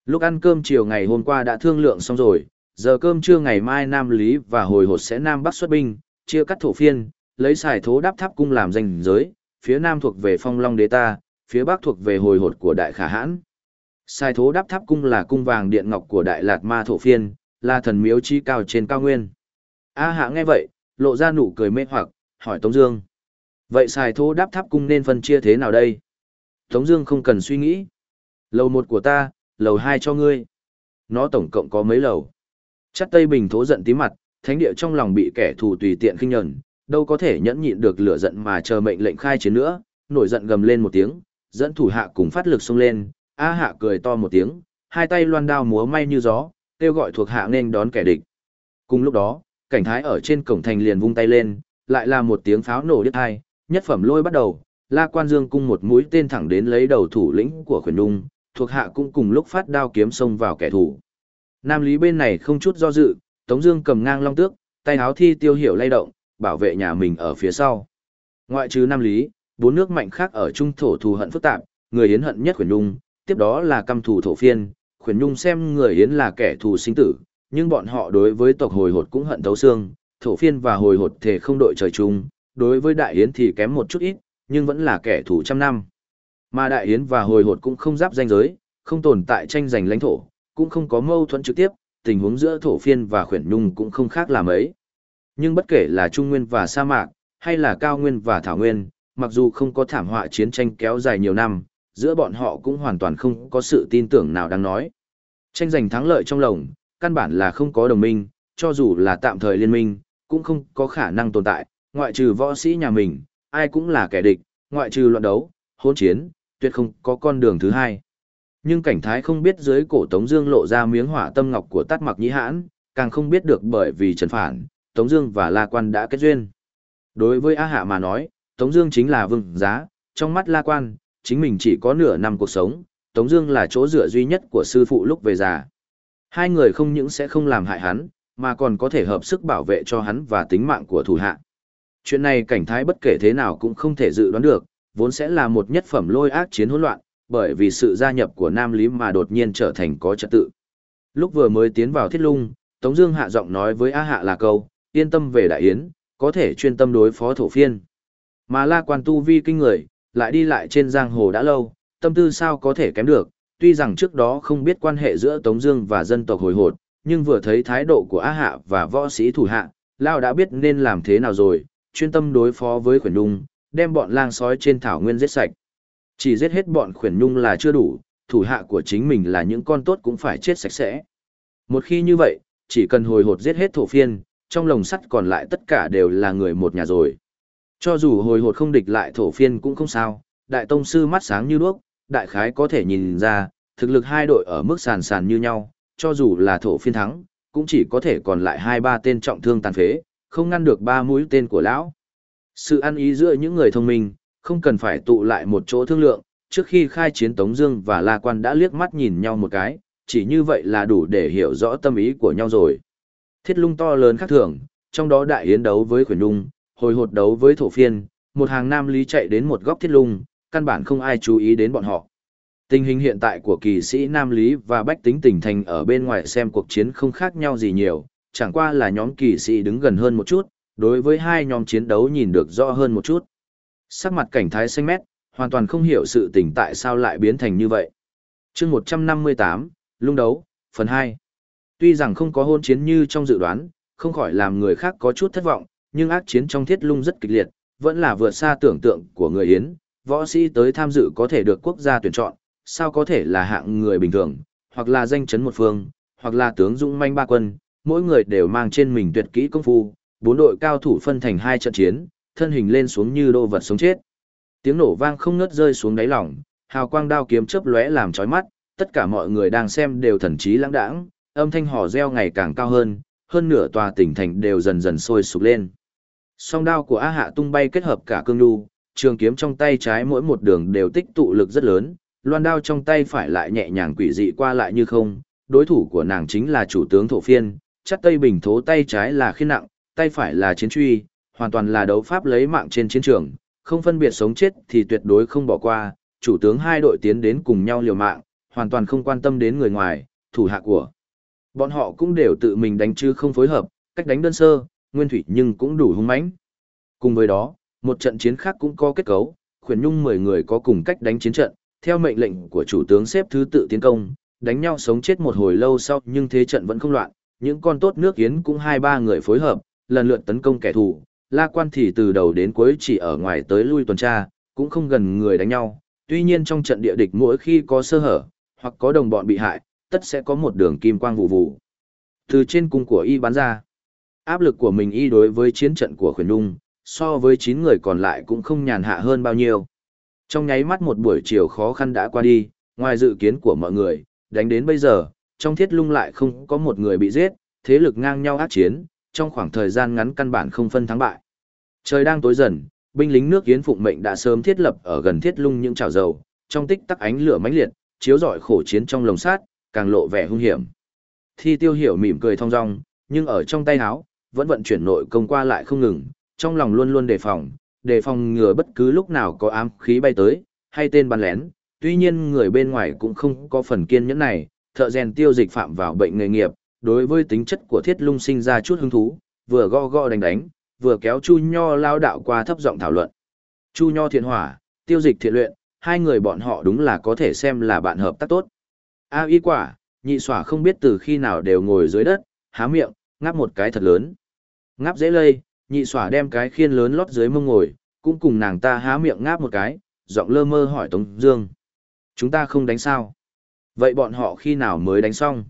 Lúc ăn cơm chiều ngày hôm qua đã thương lượng xong rồi, giờ cơm trưa ngày mai Nam Lý và hồi hột sẽ Nam Bắc xuất binh, chia cắt thổ phiên, lấy xài thố đáp tháp cung làm danh giới, phía Nam thuộc về phong long đế ta, phía Bắc thuộc về hồi hột của đại khả hãn. Xài thố đáp tháp cung là cung vàng điện ngọc của đại lạt ma thổ phiên, là thần miếu chi cao trên cao nguyên. A hạ nghe vậy, lộ ra nụ cười mê hoặc, hỏi Tống Dương. Vậy xài thố đáp tháp cung nên phân chia thế nào đây? Tống Dương không cần suy nghĩ. Lầu một của ta, lầu hai cho ngươi. Nó tổng cộng có mấy lầu? Chắc Tây Bình thố giận tí mặt, thánh địa trong lòng bị kẻ thù tùy tiện khinh nhẫn, đâu có thể nhẫn nhịn được lửa giận mà chờ mệnh lệnh khai chiến nữa, nổi giận gầm lên một tiếng, dẫn thủ hạ cùng phát lực xông lên, A hạ cười to một tiếng, hai tay loan đao múa may như gió, kêu gọi thuộc hạ nên đón kẻ địch. Cùng lúc đó, cảnh thái ở trên cổng thành liền vung tay lên, lại là một tiếng pháo nổ đứt hai, nhất phẩm lôi bắt đầu, La Quan Dương cung một mũi tên thẳng đến lấy đầu thủ lĩnh của khuyển Nhung. thuộc hạ cũng cùng lúc phát đao kiếm xông vào kẻ thù. Nam Lý bên này không chút do dự, Tống Dương cầm ngang long tước, tay áo thi tiêu hiểu lay động, bảo vệ nhà mình ở phía sau. Ngoại trừ Nam Lý, bốn nước mạnh khác ở trung thổ thù hận phức tạp, người yến hận nhất khuyển nhung, tiếp đó là căm thù thổ phiên, khuyển nhung xem người yến là kẻ thù sinh tử, nhưng bọn họ đối với tộc hồi hột cũng hận thấu xương, thổ phiên và hồi hột thể không đội trời chung, đối với đại yến thì kém một chút ít, nhưng vẫn là kẻ thù trăm năm. Mà đại yến và hồi hột cũng không giáp danh giới, không tồn tại tranh giành lãnh thổ, cũng không có mâu thuẫn trực tiếp, tình huống giữa thổ phiên và khuyển nhung cũng không khác là mấy. Nhưng bất kể là trung nguyên và sa mạc, hay là cao nguyên và thảo nguyên, mặc dù không có thảm họa chiến tranh kéo dài nhiều năm, giữa bọn họ cũng hoàn toàn không có sự tin tưởng nào đáng nói. Tranh giành thắng lợi trong lồng, căn bản là không có đồng minh, cho dù là tạm thời liên minh, cũng không có khả năng tồn tại, ngoại trừ võ sĩ nhà mình, ai cũng là kẻ địch, ngoại trừ loạn đấu, hỗn chiến, tuyệt không có con đường thứ hai. Nhưng cảnh thái không biết dưới cổ Tống Dương lộ ra miếng hỏa tâm ngọc của Tát Mặc Nhĩ Hãn, càng không biết được bởi vì Trần Phản, Tống Dương và La Quan đã kết duyên. Đối với A Hạ mà nói, Tống Dương chính là vương giá, trong mắt La Quan, chính mình chỉ có nửa năm cuộc sống, Tống Dương là chỗ dựa duy nhất của sư phụ lúc về già. Hai người không những sẽ không làm hại hắn, mà còn có thể hợp sức bảo vệ cho hắn và tính mạng của thủ hạ. Chuyện này cảnh thái bất kể thế nào cũng không thể dự đoán được, vốn sẽ là một nhất phẩm lôi ác chiến hỗn loạn, bởi vì sự gia nhập của Nam Lý mà đột nhiên trở thành có trật tự. Lúc vừa mới tiến vào thiết lung, Tống Dương hạ giọng nói với A Hạ là câu, yên tâm về Đại Yến, có thể chuyên tâm đối phó thổ phiên. Mà La Quan tu vi kinh người, lại đi lại trên giang hồ đã lâu, tâm tư sao có thể kém được. Tuy rằng trước đó không biết quan hệ giữa Tống Dương và dân tộc hồi hột, nhưng vừa thấy thái độ của A Hạ và võ sĩ thủ hạ, Lao đã biết nên làm thế nào rồi, chuyên tâm đối phó với khuyển đung, đem bọn lang sói trên thảo nguyên giết sạch. Chỉ giết hết bọn khuyển nhung là chưa đủ, thủ hạ của chính mình là những con tốt cũng phải chết sạch sẽ. Một khi như vậy, chỉ cần hồi hột giết hết thổ phiên, trong lồng sắt còn lại tất cả đều là người một nhà rồi. Cho dù hồi hột không địch lại thổ phiên cũng không sao, đại tông sư mắt sáng như đuốc, đại khái có thể nhìn ra, thực lực hai đội ở mức sàn sàn như nhau, cho dù là thổ phiên thắng, cũng chỉ có thể còn lại hai ba tên trọng thương tàn phế, không ngăn được ba mũi tên của lão. Sự ăn ý giữa những người thông minh, không cần phải tụ lại một chỗ thương lượng, trước khi khai chiến Tống Dương và La Quan đã liếc mắt nhìn nhau một cái, chỉ như vậy là đủ để hiểu rõ tâm ý của nhau rồi. Thiết lung to lớn khác thường, trong đó đại yến đấu với khuyển lung, hồi hột đấu với thổ phiên, một hàng nam lý chạy đến một góc thiết lung, căn bản không ai chú ý đến bọn họ. Tình hình hiện tại của kỳ sĩ Nam Lý và Bách Tính Tỉnh Thành ở bên ngoài xem cuộc chiến không khác nhau gì nhiều, chẳng qua là nhóm kỳ sĩ đứng gần hơn một chút, đối với hai nhóm chiến đấu nhìn được rõ hơn một chút. Sắc mặt cảnh thái xanh mét, hoàn toàn không hiểu sự tình tại sao lại biến thành như vậy. chương 158, lung đấu, phần 2. Tuy rằng không có hôn chiến như trong dự đoán, không khỏi làm người khác có chút thất vọng, nhưng ác chiến trong thiết lung rất kịch liệt, vẫn là vượt xa tưởng tượng của người Yến, võ sĩ tới tham dự có thể được quốc gia tuyển chọn, sao có thể là hạng người bình thường, hoặc là danh chấn một phương, hoặc là tướng dũng manh ba quân, mỗi người đều mang trên mình tuyệt kỹ công phu, bốn đội cao thủ phân thành hai trận chiến, thân hình lên xuống như đô vật sống chết. Tiếng nổ vang không ngớt rơi xuống đáy lòng, hào quang đao kiếm chớp lóe làm chói mắt, tất cả mọi người đang xem đều thần trí lãng đãng, âm thanh hò reo ngày càng cao hơn, hơn nửa tòa tỉnh thành đều dần dần sôi sục lên. Song đao của A Hạ tung bay kết hợp cả cương nhu, trường kiếm trong tay trái mỗi một đường đều tích tụ lực rất lớn, loan đao trong tay phải lại nhẹ nhàng quỷ dị qua lại như không, đối thủ của nàng chính là chủ tướng thổ phiên, chắc tây bình thố tay trái là khiên nặng, tay phải là chiến truy, hoàn toàn là đấu pháp lấy mạng trên chiến trường, không phân biệt sống chết thì tuyệt đối không bỏ qua, chủ tướng hai đội tiến đến cùng nhau liều mạng, hoàn toàn không quan tâm đến người ngoài, thủ hạ của. Bọn họ cũng đều tự mình đánh chứ không phối hợp, cách đánh đơn sơ, nguyên thủy nhưng cũng đủ hung mãnh. Cùng với đó, một trận chiến khác cũng có kết cấu, khuyển nhung 10 người có cùng cách đánh chiến trận, theo mệnh lệnh của chủ tướng xếp thứ tự tiến công, đánh nhau sống chết một hồi lâu sau nhưng thế trận vẫn không loạn, những con tốt nước yến cũng hai ba người phối hợp, lần lượt tấn công kẻ thù, La Quan thì từ đầu đến cuối chỉ ở ngoài tới lui tuần tra, cũng không gần người đánh nhau. Tuy nhiên trong trận địa địch mỗi khi có sơ hở, hoặc có đồng bọn bị hại, tất sẽ có một đường kim quang vụ vụ. Từ trên cung của y bắn ra, áp lực của mình y đối với chiến trận của khuyển đung, so với 9 người còn lại cũng không nhàn hạ hơn bao nhiêu. Trong nháy mắt một buổi chiều khó khăn đã qua đi, ngoài dự kiến của mọi người, đánh đến bây giờ, trong thiết lung lại không có một người bị giết, thế lực ngang nhau ác chiến, trong khoảng thời gian ngắn căn bản không phân thắng bại. Trời đang tối dần, binh lính nước Yến Phụng mệnh đã sớm thiết lập ở gần thiết lung những chảo dầu, trong tích tắc ánh lửa mãnh liệt, chiếu rọi khổ chiến trong lồng sát, càng lộ vẻ hung hiểm. Thi Tiêu Hiểu mỉm cười thong dong, nhưng ở trong tay áo, vẫn vận chuyển nội công qua lại không ngừng, trong lòng luôn luôn đề phòng, đề phòng ngừa bất cứ lúc nào có ám khí bay tới, hay tên bắn lén. Tuy nhiên người bên ngoài cũng không có phần kiên nhẫn này, thợ rèn tiêu dịch phạm vào bệnh nghề nghiệp, đối với tính chất của thiết lung sinh ra chút hứng thú, vừa go go đánh đánh, vừa kéo Chu Nho lao đạo qua thấp giọng thảo luận. Chu Nho thiện hỏa, tiêu dịch thiện luyện, hai người bọn họ đúng là có thể xem là bạn hợp tác tốt. A y quả, nhị xỏa không biết từ khi nào đều ngồi dưới đất, há miệng, ngáp một cái thật lớn. Ngáp dễ lây, nhị xỏa đem cái khiên lớn lót dưới mông ngồi, cũng cùng nàng ta há miệng ngáp một cái, giọng lơ mơ hỏi Tống Dương. Chúng ta không đánh sao? Vậy bọn họ khi nào mới đánh xong?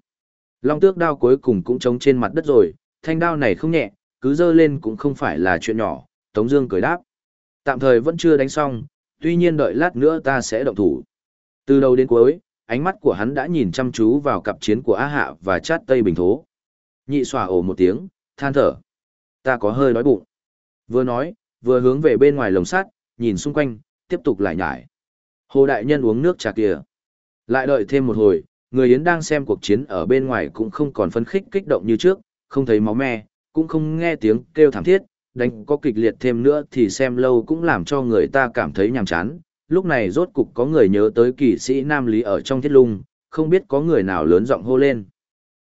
Long tước đao cuối cùng cũng trống trên mặt đất rồi, thanh đao này không nhẹ, cứ dơ lên cũng không phải là chuyện nhỏ, Tống Dương cười đáp. Tạm thời vẫn chưa đánh xong, tuy nhiên đợi lát nữa ta sẽ động thủ. Từ đầu đến cuối, ánh mắt của hắn đã nhìn chăm chú vào cặp chiến của A Hạ và Chát Tây Bình Thố. Nhị xòa ổ một tiếng, than thở. Ta có hơi đói bụng. Vừa nói, vừa hướng về bên ngoài lồng sắt, nhìn xung quanh, tiếp tục lại nhải. Hồ đại nhân uống nước trà kìa. Lại đợi thêm một hồi, người Yến đang xem cuộc chiến ở bên ngoài cũng không còn phấn khích kích động như trước, không thấy máu me, cũng không nghe tiếng kêu thảm thiết, đánh có kịch liệt thêm nữa thì xem lâu cũng làm cho người ta cảm thấy nhàm chán. Lúc này rốt cục có người nhớ tới kỵ sĩ Nam Lý ở trong thiết lung, không biết có người nào lớn giọng hô lên.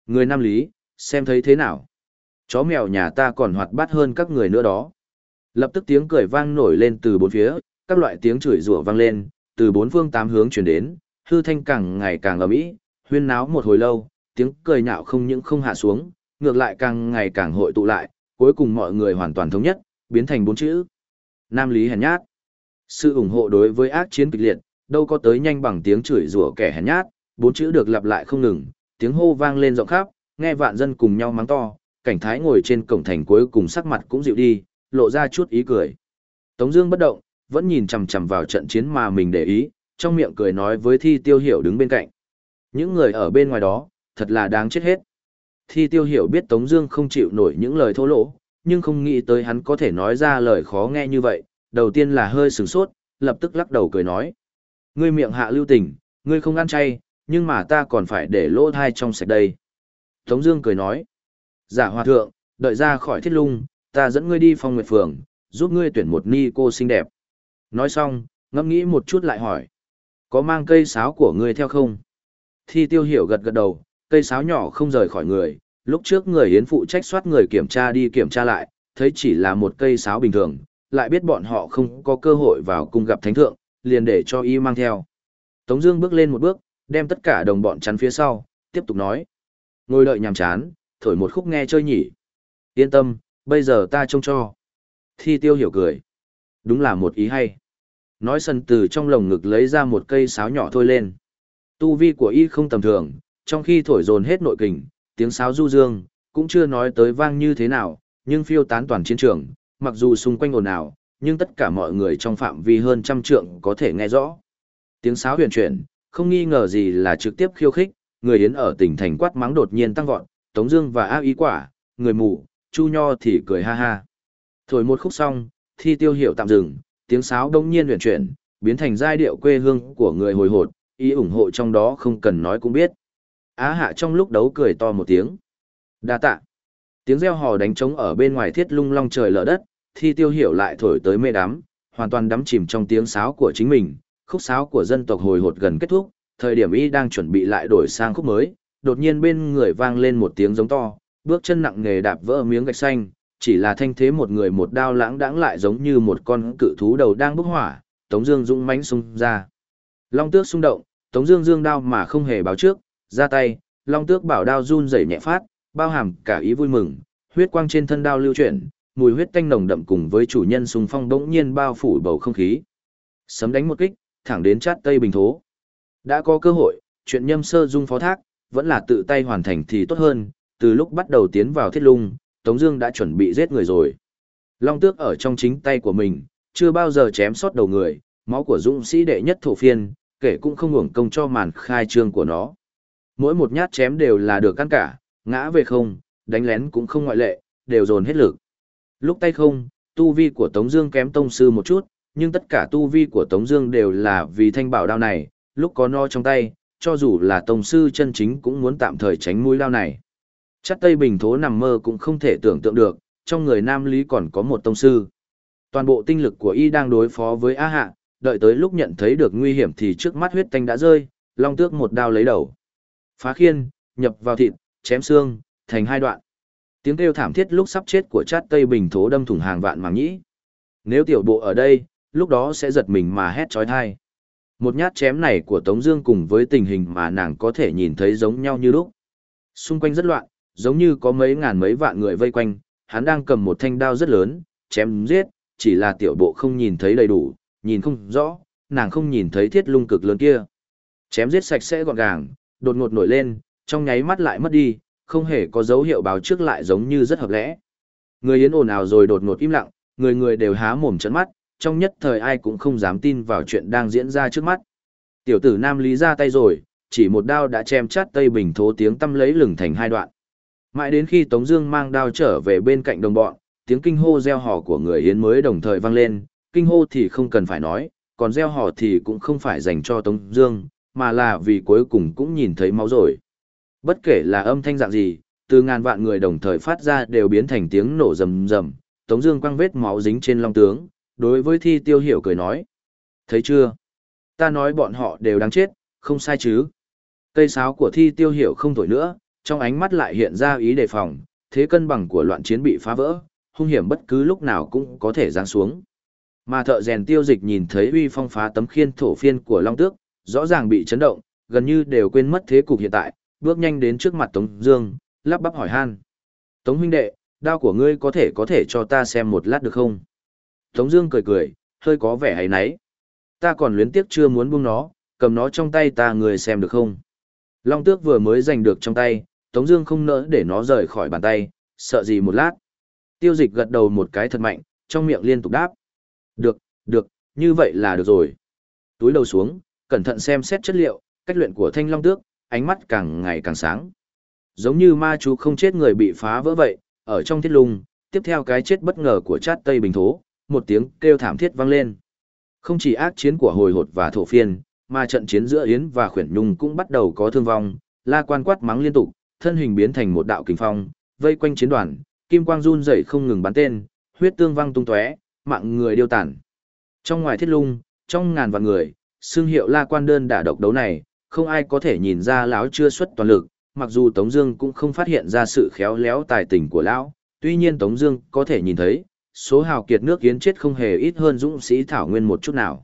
Người Nam Lý, xem thấy thế nào? Chó mèo nhà ta còn hoạt bát hơn các người nữa đó. Lập tức tiếng cười vang nổi lên từ bốn phía, các loại tiếng chửi rủa vang lên, từ bốn phương tám hướng truyền đến, hư thanh càng ngày càng ầm ĩ, huyên náo một hồi lâu, tiếng cười nhạo không những không hạ xuống, ngược lại càng ngày càng hội tụ lại, cuối cùng mọi người hoàn toàn thống nhất, biến thành bốn chữ. Nam lý hèn nhát. Sự ủng hộ đối với ác chiến kịch liệt, đâu có tới nhanh bằng tiếng chửi rủa kẻ hèn nhát, bốn chữ được lặp lại không ngừng, tiếng hô vang lên rộng khắp, nghe vạn dân cùng nhau mắng to, cảnh thái ngồi trên cổng thành cuối cùng sắc mặt cũng dịu đi, lộ ra chút ý cười. Tống Dương bất động, vẫn nhìn chằm chằm vào trận chiến mà mình để ý, trong miệng cười nói với Thi Tiêu Hiểu đứng bên cạnh. Những người ở bên ngoài đó, thật là đáng chết hết. Thi Tiêu Hiểu biết Tống Dương không chịu nổi những lời thô lỗ, nhưng không nghĩ tới hắn có thể nói ra lời khó nghe như vậy. Đầu tiên là hơi sửng sốt, lập tức lắc đầu cười nói: ngươi miệng hạ lưu tình, ngươi không ăn chay, nhưng mà ta còn phải để lỗ thai trong sạch đây. Tống Dương cười nói: giả hòa thượng, đợi ra khỏi thiết lung, ta dẫn ngươi đi phong nguyệt phường, giúp ngươi tuyển một ni cô xinh đẹp. Nói xong, ngẫm nghĩ một chút lại hỏi. Có mang cây sáo của ngươi theo không? Thi tiêu hiểu gật gật đầu, cây sáo nhỏ không rời khỏi người. Lúc trước người hiến phụ trách soát người kiểm tra đi kiểm tra lại, thấy chỉ là một cây sáo bình thường, lại biết bọn họ không có cơ hội vào cung gặp thánh thượng, liền để cho y mang theo. Tống Dương bước lên một bước, đem tất cả đồng bọn chắn phía sau, tiếp tục nói: ngồi đợi nhàm chán, thổi một khúc nghe chơi nhỉ. Yên tâm, bây giờ ta trông cho. Thi tiêu hiểu cười. Đúng là một ý hay. Nói sần từ trong lồng ngực lấy ra một cây sáo nhỏ thôi lên. Tu vi của y không tầm thường, trong khi thổi dồn hết nội kình, tiếng sáo du dương, cũng chưa nói tới vang như thế nào, nhưng phiêu tán toàn chiến trường, mặc dù xung quanh ồn ào, nhưng tất cả mọi người trong phạm vi hơn trăm trượng có thể nghe rõ. Tiếng sáo huyền chuyển, không nghi ngờ gì là trực tiếp khiêu khích, người yến ở tỉnh thành quát mắng đột nhiên tăng vọt, Tống Dương và A Ý Quả, người mù, Chu Nho thì cười ha ha. Thổi một khúc xong, thi tiêu hiệu tạm dừng, tiếng sáo đông nhiên huyền chuyển, biến thành giai điệu quê hương của người hồi hột, ý ủng hộ trong đó không cần nói cũng biết. Á hạ trong lúc đấu cười to một tiếng. Đa tạ. Tiếng reo hò đánh trống ở bên ngoài thiết lung long trời lở đất, thi tiêu hiểu lại thổi tới mê đắm, hoàn toàn đắm chìm trong tiếng sáo của chính mình, khúc sáo của dân tộc hồi hột gần kết thúc, thời điểm y đang chuẩn bị lại đổi sang khúc mới, đột nhiên bên người vang lên một tiếng giống to, bước chân nặng nề đạp vỡ miếng gạch xanh, chỉ là thanh thế một người một đao lãng đãng lại giống như một con cự thú đầu đang bốc hỏa, Tống Dương dũng mãnh xung ra. Long tước xung động, Tống Dương dương đao mà không hề báo trước, ra tay, Long tước bảo đao run rẩy nhẹ phát, bao hàm cả ý vui mừng, huyết quang trên thân đao lưu chuyển, mùi huyết tanh nồng đậm cùng với chủ nhân xung phong đống nhiên bao phủ bầu không khí. Sấm đánh một kích, thẳng đến chát tây bình thố. Đã có cơ hội, chuyện nhâm sơ dung phó thác, vẫn là tự tay hoàn thành thì tốt hơn, từ lúc bắt đầu tiến vào thiết lung, Tống Dương đã chuẩn bị giết người rồi. Long tước ở trong chính tay của mình, chưa bao giờ chém sót đầu người, máu của dũng sĩ đệ nhất thổ phiên, kể cũng không hưởng công cho màn khai trương của nó. Mỗi một nhát chém đều là được căn cả, ngã về không, đánh lén cũng không ngoại lệ, đều dồn hết lực. Lúc tay không, tu vi của Tống Dương kém tông sư một chút, nhưng tất cả tu vi của Tống Dương đều là vì thanh bảo đao này, lúc có no trong tay, cho dù là tông sư chân chính cũng muốn tạm thời tránh mũi đao này. Chắc Tây Bình Thố nằm mơ cũng không thể tưởng tượng được, trong người Nam Lý còn có một tông sư. Toàn bộ tinh lực của y đang đối phó với A Hạ, đợi tới lúc nhận thấy được nguy hiểm thì trước mắt huyết tanh đã rơi, long tước một đao lấy đầu. Phá khiên, nhập vào thịt, chém xương, thành hai đoạn. Tiếng kêu thảm thiết lúc sắp chết của chát Tây Bình Thố đâm thủng hàng vạn màng nhĩ. Nếu tiểu bộ ở đây, lúc đó sẽ giật mình mà hét trói thai. Một nhát chém này của Tống Dương cùng với tình hình mà nàng có thể nhìn thấy giống nhau như lúc. Xung quanh rất loạn, giống như có mấy ngàn mấy vạn người vây quanh, hắn đang cầm một thanh đao rất lớn, chém giết, chỉ là tiểu bộ không nhìn thấy đầy đủ, nhìn không rõ, nàng không nhìn thấy thiết lung cực lớn kia. Chém giết sạch sẽ gọn gàng, đột ngột nổi lên, trong nháy mắt lại mất đi, không hề có dấu hiệu báo trước lại giống như rất hợp lẽ. Người yến ồn ào rồi đột ngột im lặng, người người đều há mồm trợn mắt, trong nhất thời ai cũng không dám tin vào chuyện đang diễn ra trước mắt. Tiểu tử Nam Lý ra tay rồi, chỉ một đao đã chém chát Tây Bình thố tiếng tâm lấy lửng thành hai đoạn. Mãi đến khi Tống Dương mang đao trở về bên cạnh đồng bọn, tiếng kinh hô reo hò của người Yến mới đồng thời vang lên. Kinh hô thì không cần phải nói, còn reo hò thì cũng không phải dành cho Tống Dương, mà là vì cuối cùng cũng nhìn thấy máu rồi. Bất kể là âm thanh dạng gì, từ ngàn vạn người đồng thời phát ra đều biến thành tiếng nổ rầm rầm. Tống Dương quăng vết máu dính trên long tướng, đối với Thi Tiêu Hiểu cười nói: thấy chưa? Ta nói bọn họ đều đáng chết, không sai chứ? Cây sáo của Thi Tiêu Hiểu không thổi nữa, trong ánh mắt lại hiện ra ý đề phòng, thế cân bằng của loạn chiến bị phá vỡ, hung hiểm bất cứ lúc nào cũng có thể giáng xuống. Mà thợ rèn tiêu dịch nhìn thấy uy phong phá tấm khiên thổ phiên của Long Tước, rõ ràng bị chấn động, gần như đều quên mất thế cục hiện tại, bước nhanh đến trước mặt Tống Dương, lắp bắp hỏi han. Tống huynh đệ, đao của ngươi có thể có thể cho ta xem một lát được không? Tống Dương cười cười, hơi có vẻ hay nấy Ta còn luyến tiếc chưa muốn buông nó, cầm nó trong tay ta người xem được không? Long Tước vừa mới giành được trong tay, Tống Dương không nỡ để nó rời khỏi bàn tay, sợ gì một lát. Tiêu dịch gật đầu một cái thật mạnh, trong miệng liên tục đáp. Được, được, như vậy là được rồi. Túi đầu xuống, cẩn thận xem xét chất liệu, cách luyện của thanh long tước, ánh mắt càng ngày càng sáng. Giống như ma chú không chết người bị phá vỡ vậy, ở trong thiết lung, tiếp theo cái chết bất ngờ của chát tây bình thố, một tiếng kêu thảm thiết vang lên. Không chỉ ác chiến của hồi hột và thổ phiên, mà trận chiến giữa Yến và khuyển nhung cũng bắt đầu có thương vong, la quan quát mắng liên tục, thân hình biến thành một đạo kình phong, vây quanh chiến đoàn, kim quang run rẩy không ngừng bắn tên, huyết tương văng tung tóe, mạng người điêu tản. Trong ngoài thiết lung, trong ngàn vạn người, xương hiệu la quan đơn đả độc đấu này, không ai có thể nhìn ra lão chưa xuất toàn lực, mặc dù Tống Dương cũng không phát hiện ra sự khéo léo tài tình của lão, tuy nhiên Tống Dương có thể nhìn thấy, số hào kiệt nước kiến chết không hề ít hơn dũng sĩ thảo nguyên một chút nào.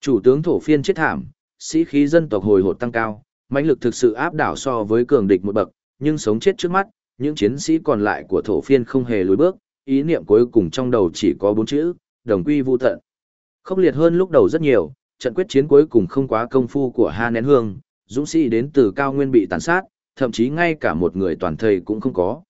Chủ tướng thổ phiên chết thảm, sĩ khí dân tộc hồi hột tăng cao, mãnh lực thực sự áp đảo so với cường địch một bậc, nhưng sống chết trước mắt, những chiến sĩ còn lại của thổ phiên không hề lùi bước, ý niệm cuối cùng trong đầu chỉ có bốn chữ, đồng quy vu tận. Khốc liệt hơn lúc đầu rất nhiều, trận quyết chiến cuối cùng không quá công phu của Ha Nén Hương, dũng sĩ đến từ cao nguyên bị tàn sát, thậm chí ngay cả một người toàn thầy cũng không có.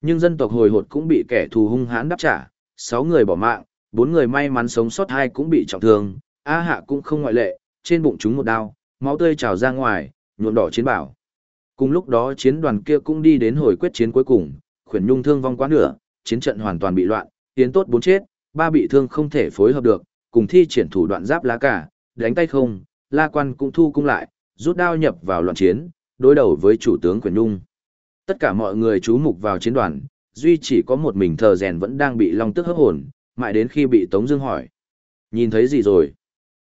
Nhưng dân tộc hồi hột cũng bị kẻ thù hung hãn đáp trả, sáu người bỏ mạng, bốn người may mắn sống sót hai cũng bị trọng thương, A Hạ cũng không ngoại lệ, trên bụng chúng một đao, máu tươi trào ra ngoài, nhuộm đỏ chiến bảo. Cùng lúc đó chiến đoàn kia cũng đi đến hồi quyết chiến cuối cùng, khuyển nhung thương vong quá nửa, chiến trận hoàn toàn bị loạn, tiến tốt bốn chết, ba bị thương không thể phối hợp được, cùng thi triển thủ đoạn giáp lá cả, đánh tay không, la quan cũng thu cung lại, rút đao nhập vào loạn chiến, đối đầu với chủ tướng Quyền nhung. Tất cả mọi người chú mục vào chiến đoàn, duy chỉ có một mình thờ rèn vẫn đang bị long tức hấp hồn, mãi đến khi bị Tống Dương hỏi. Nhìn thấy gì rồi?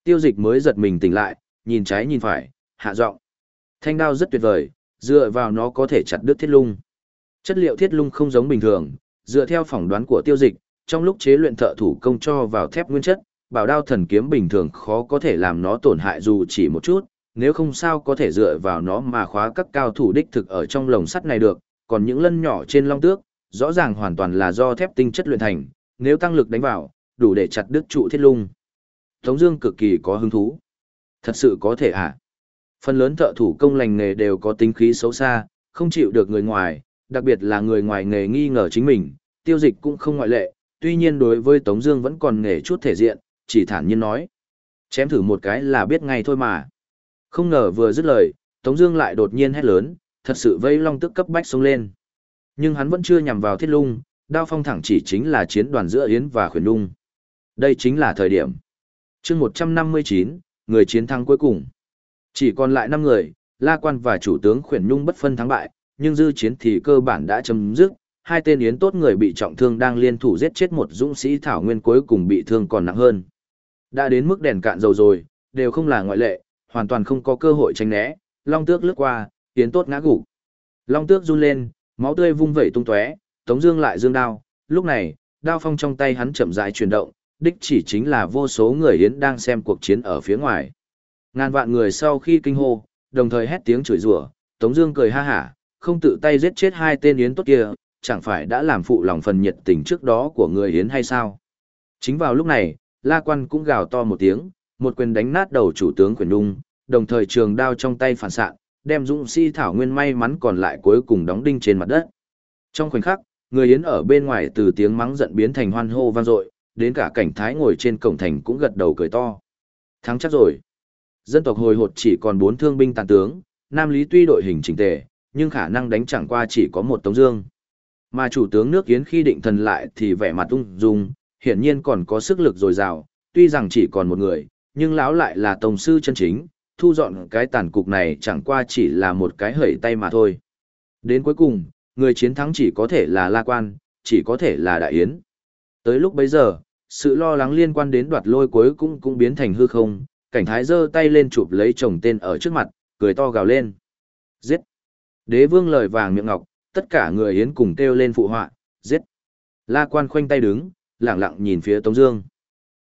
Tiêu dịch mới giật mình tỉnh lại, nhìn trái nhìn phải, hạ giọng. Thanh đao rất tuyệt vời, dựa vào nó có thể chặt đứt thiết lung. Chất liệu thiết lung không giống bình thường, dựa theo phỏng đoán của tiêu dịch, trong lúc chế luyện thợ thủ công cho vào thép nguyên chất, bảo đao thần kiếm bình thường khó có thể làm nó tổn hại dù chỉ một chút, nếu không sao có thể dựa vào nó mà khóa các cao thủ đích thực ở trong lồng sắt này được, còn những lân nhỏ trên long tước, rõ ràng hoàn toàn là do thép tinh chất luyện thành, nếu tăng lực đánh vào, đủ để chặt đứt trụ thiết lung. Tống Dương cực kỳ có hứng thú. Thật sự có thể à? Phần lớn thợ thủ công lành nghề đều có tính khí xấu xa, không chịu được người ngoài, đặc biệt là người ngoài nghề nghi ngờ chính mình, tiêu dịch cũng không ngoại lệ, tuy nhiên đối với Tống Dương vẫn còn nghề chút thể diện, chỉ thản nhiên nói. Chém thử một cái là biết ngay thôi mà. Không ngờ vừa dứt lời, Tống Dương lại đột nhiên hét lớn, thật sự vây long tức cấp bách xông lên. Nhưng hắn vẫn chưa nhằm vào thiết lung, đao phong thẳng chỉ chính là chiến đoàn giữa Yến và Khuyển Nung. Đây chính là thời điểm. Chương 159, người chiến thắng cuối cùng. Chỉ còn lại 5 người, La Quan và chủ tướng Khuyển Nhung bất phân thắng bại, nhưng dư chiến thì cơ bản đã chấm dứt, hai tên yến tốt người bị trọng thương đang liên thủ giết chết một dũng sĩ thảo nguyên cuối cùng bị thương còn nặng hơn. Đã đến mức đèn cạn dầu rồi, đều không là ngoại lệ, hoàn toàn không có cơ hội tránh né, long tước lướt qua, yến tốt ngã gục. Long tước run lên, máu tươi vung vẩy tung tóe, Tống Dương lại dương đao, lúc này, đao phong trong tay hắn chậm rãi chuyển động, đích chỉ chính là vô số người yến đang xem cuộc chiến ở phía ngoài. Ngàn vạn người sau khi kinh hô, đồng thời hét tiếng chửi rủa, Tống Dương cười ha hả, không tự tay giết chết hai tên yến tốt kia, chẳng phải đã làm phụ lòng phần nhiệt tình trước đó của người yến hay sao? Chính vào lúc này, La Quan cũng gào to một tiếng, một quyền đánh nát đầu chủ tướng Quyền Đung, đồng thời trường đao trong tay phản xạ, đem dũng sĩ thảo nguyên may mắn còn lại cuối cùng đóng đinh trên mặt đất. Trong khoảnh khắc, người yến ở bên ngoài từ tiếng mắng giận biến thành hoan hô vang dội, đến cả cảnh thái ngồi trên cổng thành cũng gật đầu cười to. Thắng chắc rồi. Dân tộc hồi hột chỉ còn bốn thương binh tàn tướng, Nam Lý tuy đội hình chỉnh tề, nhưng khả năng đánh chẳng qua chỉ có một Tống Dương. Mà chủ tướng nước Yến khi định thần lại thì vẻ mặt ung dung, hiển nhiên còn có sức lực dồi dào. Tuy rằng chỉ còn một người, nhưng lão lại là tổng sư chân chính, thu dọn cái tàn cục này chẳng qua chỉ là một cái hởi tay mà thôi. Đến cuối cùng, người chiến thắng chỉ có thể là La Quan, chỉ có thể là Đại Yến. Tới lúc bấy giờ, sự lo lắng liên quan đến đoạt lôi cuối cũng cũng biến thành hư không, cảnh thái giơ tay lên chụp lấy chồng tên ở trước mặt, cười to gào lên. Giết! Đế vương lời vàng miệng ngọc, tất cả người yến cùng kêu lên phụ họa, giết! La quan khoanh tay đứng, lặng lặng nhìn phía Tống Dương.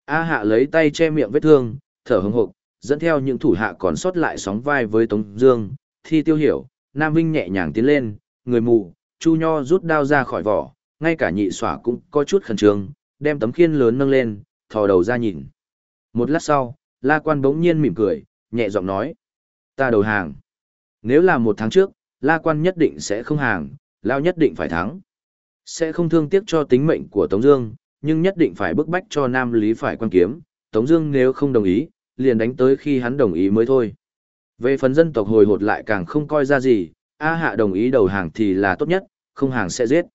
A hạ lấy tay che miệng vết thương, thở hững hục, dẫn theo những thủ hạ còn sót lại sóng vai với Tống Dương. Thi tiêu hiểu, Nam Vinh nhẹ nhàng tiến lên, người mù, Chu Nho rút đao ra khỏi vỏ, ngay cả nhị xỏa cũng có chút khẩn trương, đem tấm khiên lớn nâng lên, thò đầu ra nhìn. Một lát sau, La Quan bỗng nhiên mỉm cười, nhẹ giọng nói. Ta đầu hàng. Nếu là một tháng trước, La Quan nhất định sẽ không hàng, Lao nhất định phải thắng. Sẽ không thương tiếc cho tính mệnh của Tống Dương, nhưng nhất định phải bức bách cho Nam Lý phải quan kiếm. Tống Dương nếu không đồng ý, liền đánh tới khi hắn đồng ý mới thôi. Về phần dân tộc hồi hột lại càng không coi ra gì, A Hạ đồng ý đầu hàng thì là tốt nhất, không hàng sẽ giết.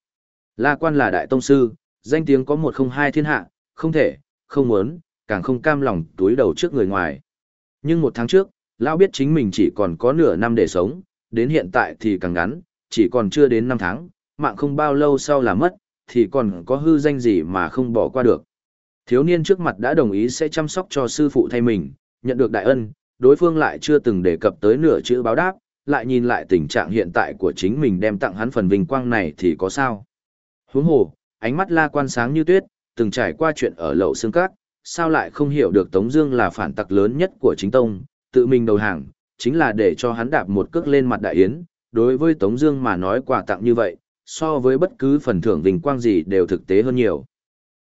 La Quan là đại tông sư, danh tiếng có một không hai thiên hạ, không thể, không muốn, càng không cam lòng túi đầu trước người ngoài. Nhưng một tháng trước, Lão biết chính mình chỉ còn có nửa năm để sống, đến hiện tại thì càng ngắn, chỉ còn chưa đến năm tháng, mạng không bao lâu sau là mất, thì còn có hư danh gì mà không bỏ qua được. Thiếu niên trước mặt đã đồng ý sẽ chăm sóc cho sư phụ thay mình, nhận được đại ân, đối phương lại chưa từng đề cập tới nửa chữ báo đáp, lại nhìn lại tình trạng hiện tại của chính mình đem tặng hắn phần vinh quang này thì có sao. Huống hồ, ánh mắt la quan sáng như tuyết, từng trải qua chuyện ở lậu xương cát, sao lại không hiểu được Tống Dương là phản tặc lớn nhất của chính tông, tự mình đầu hàng, chính là để cho hắn đạp một cước lên mặt đại yến. Đối với Tống Dương mà nói quà tặng như vậy, so với bất cứ phần thưởng vinh quang gì đều thực tế hơn nhiều.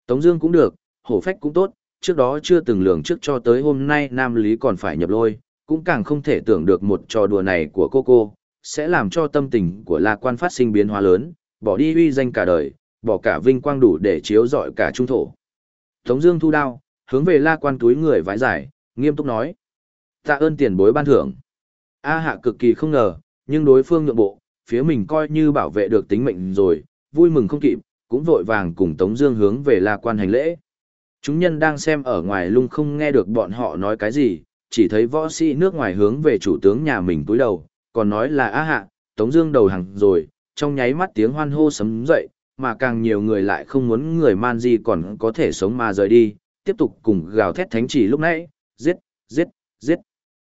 Tống Dương cũng được, hổ phách cũng tốt, trước đó chưa từng lường trước cho tới hôm nay Nam Lý còn phải nhập lôi, cũng càng không thể tưởng được một trò đùa này của cô cô sẽ làm cho tâm tình của La Quan phát sinh biến hóa lớn, bỏ đi uy danh cả đời, bỏ cả vinh quang đủ để chiếu rọi cả trung thổ. Tống Dương thu đao, hướng về La Quan túi người vái giải, nghiêm túc nói: tạ ơn tiền bối ban thưởng. A hạ cực kỳ không ngờ, nhưng đối phương nhượng bộ, phía mình coi như bảo vệ được tính mệnh rồi, vui mừng không kịp, cũng vội vàng cùng Tống Dương hướng về La Quan hành lễ. Chúng nhân đang xem ở ngoài lung không nghe được bọn họ nói cái gì, chỉ thấy võ sĩ nước ngoài hướng về chủ tướng nhà mình cúi đầu, còn nói là A hạ, Tống Dương đầu hàng rồi, trong nháy mắt tiếng hoan hô sấm dậy, mà càng nhiều người lại không muốn người man di còn có thể sống mà rời đi, tiếp tục cùng gào thét thánh chỉ lúc nãy, giết, giết, giết.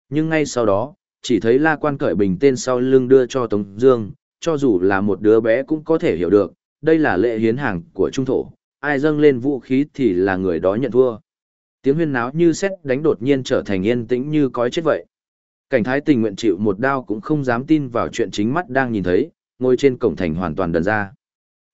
Nhưng ngay sau đó, chỉ thấy La Quan cởi bình tên sau lưng đưa cho Tống Dương, cho dù là một đứa bé cũng có thể hiểu được, đây là lệ hiến hàng của trung thổ, ai dâng lên vũ khí thì là người đó nhận thua. Tiếng huyên náo như sét đánh đột nhiên trở thành yên tĩnh như cõi chết vậy. Cảnh thái tình nguyện chịu một đao cũng không dám tin vào chuyện chính mắt đang nhìn thấy, ngồi trên cổng thành hoàn toàn đần ra.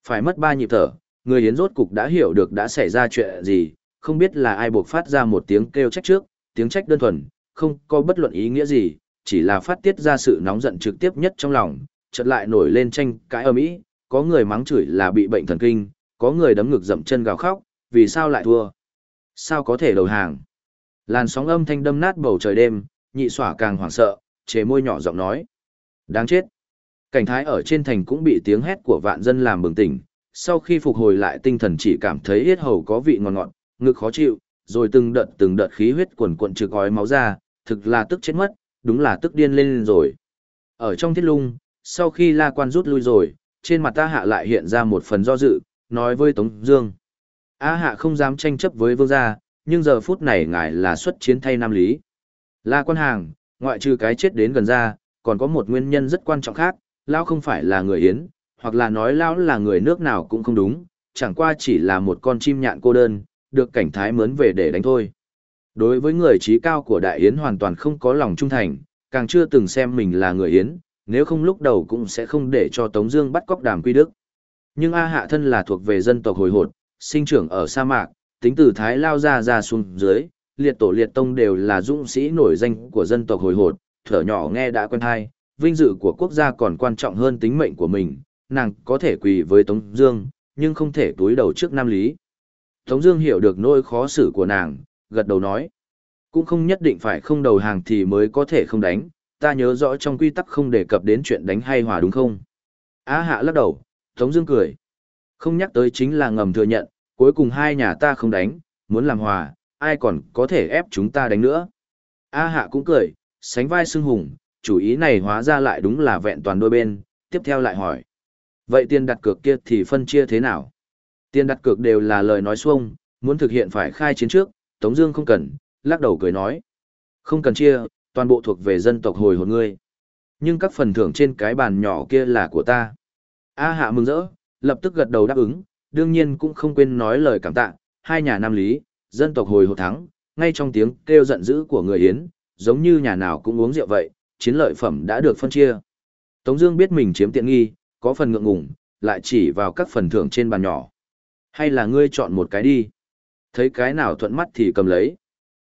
Phải mất ba nhịp thở, người hiến rốt cục đã hiểu được đã xảy ra chuyện gì, không biết là ai buộc phát ra một tiếng kêu trách trước, tiếng trách đơn thuần, không có bất luận ý nghĩa gì, chỉ là phát tiết ra sự nóng giận trực tiếp nhất trong lòng, chợt lại nổi lên tranh cãi ầm ĩ, có người mắng chửi là bị bệnh thần kinh, có người đấm ngực dậm chân gào khóc, vì sao lại thua? Sao có thể đầu hàng? Làn sóng âm thanh đâm nát bầu trời đêm, nhị xỏa càng hoảng sợ, chế môi nhỏ giọng nói. Đáng chết. Cảnh thái ở trên thành cũng bị tiếng hét của vạn dân làm bừng tỉnh, sau khi phục hồi lại tinh thần chỉ cảm thấy hết hầu có vị ngọt ngọt, ngực khó chịu, rồi từng đợt từng đợt khí huyết quần cuộn trực gói máu ra, thực là tức chết mất, đúng là tức điên lên rồi. Ở trong thiết lung, sau khi la quan rút lui rồi, trên mặt ta hạ lại hiện ra một phần do dự, nói với Tống Dương. A hạ không dám tranh chấp với vương gia, nhưng giờ phút này ngài là xuất chiến thay Nam Lý. La quan hàng, ngoại trừ cái chết đến gần ra, còn có một nguyên nhân rất quan trọng khác, Lão không phải là người Yến, hoặc là nói Lão là người nước nào cũng không đúng, chẳng qua chỉ là một con chim nhạn cô đơn, được cảnh thái mướn về để đánh thôi. Đối với người trí cao của Đại Yến hoàn toàn không có lòng trung thành, càng chưa từng xem mình là người Yến, nếu không lúc đầu cũng sẽ không để cho Tống Dương bắt cóc đàm quy đức. Nhưng A Hạ thân là thuộc về dân tộc hồi hột, sinh trưởng ở sa mạc, tính từ Thái Lao ra ra xuống dưới, liệt tổ liệt tông đều là dũng sĩ nổi danh của dân tộc hồi hột, thở nhỏ nghe đã quen hay, vinh dự của quốc gia còn quan trọng hơn tính mệnh của mình, nàng có thể quỳ với Tống Dương, nhưng không thể túi đầu trước Nam Lý. Tống Dương hiểu được nỗi khó xử của nàng, gật đầu nói, cũng không nhất định phải không đầu hàng thì mới có thể không đánh, ta nhớ rõ trong quy tắc không đề cập đến chuyện đánh hay hòa đúng không? Á Hạ lắc đầu, Tống Dương cười, không nhắc tới chính là ngầm thừa nhận, cuối cùng hai nhà ta không đánh, muốn làm hòa, ai còn có thể ép chúng ta đánh nữa? A Hạ cũng cười, sánh vai xưng hùng, chủ ý này hóa ra lại đúng là vẹn toàn đôi bên, tiếp theo lại hỏi. Vậy tiền đặt cược kia thì phân chia thế nào? Tiền đặt cược đều là lời nói xuông, muốn thực hiện phải khai chiến trước, Tống Dương không cần, lắc đầu cười nói. Không cần chia, toàn bộ thuộc về dân tộc hồi hồn ngươi. Nhưng các phần thưởng trên cái bàn nhỏ kia là của ta. A Hạ mừng rỡ, lập tức gật đầu đáp ứng, đương nhiên cũng không quên nói lời cảm tạ. Hai nhà Nam Lý, dân tộc hồi hồn thắng, ngay trong tiếng kêu giận dữ của người Yến, giống như nhà nào cũng uống rượu vậy, chiến lợi phẩm đã được phân chia. Tống Dương biết mình chiếm tiện nghi, có phần ngượng ngùng, lại chỉ vào các phần thưởng trên bàn nhỏ. Hay là ngươi chọn một cái đi, thấy cái nào thuận mắt thì cầm lấy.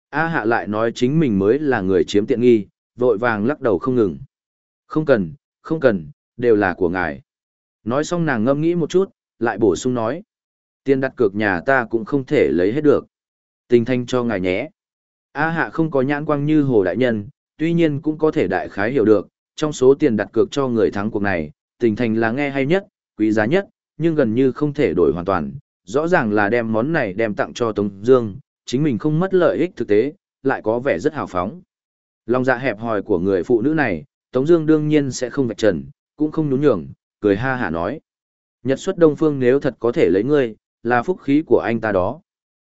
A Hạ lại nói chính mình mới là người chiếm tiện nghi, vội vàng lắc đầu không ngừng. Không cần, không cần, đều là của ngài. Nói xong nàng ngâm nghĩ một chút, lại bổ sung nói. Tiền đặt cược nhà ta cũng không thể lấy hết được. Tình thanh cho ngài nhé. A Hạ không có nhãn quang như Hồ Đại Nhân, tuy nhiên cũng có thể đại khái hiểu được, trong số tiền đặt cược cho người thắng cuộc này, tình thành là nghe hay nhất, quý giá nhất, nhưng gần như không thể đổi hoàn toàn. Rõ ràng là đem món này đem tặng cho Tống Dương, chính mình không mất lợi ích thực tế, lại có vẻ rất hào phóng. Lòng dạ hẹp hòi của người phụ nữ này, Tống Dương đương nhiên sẽ không vạch trần, cũng không nhún nhường, cười ha hả nói: Nhật xuất Đông Phương nếu thật có thể lấy ngươi, là phúc khí của anh ta đó.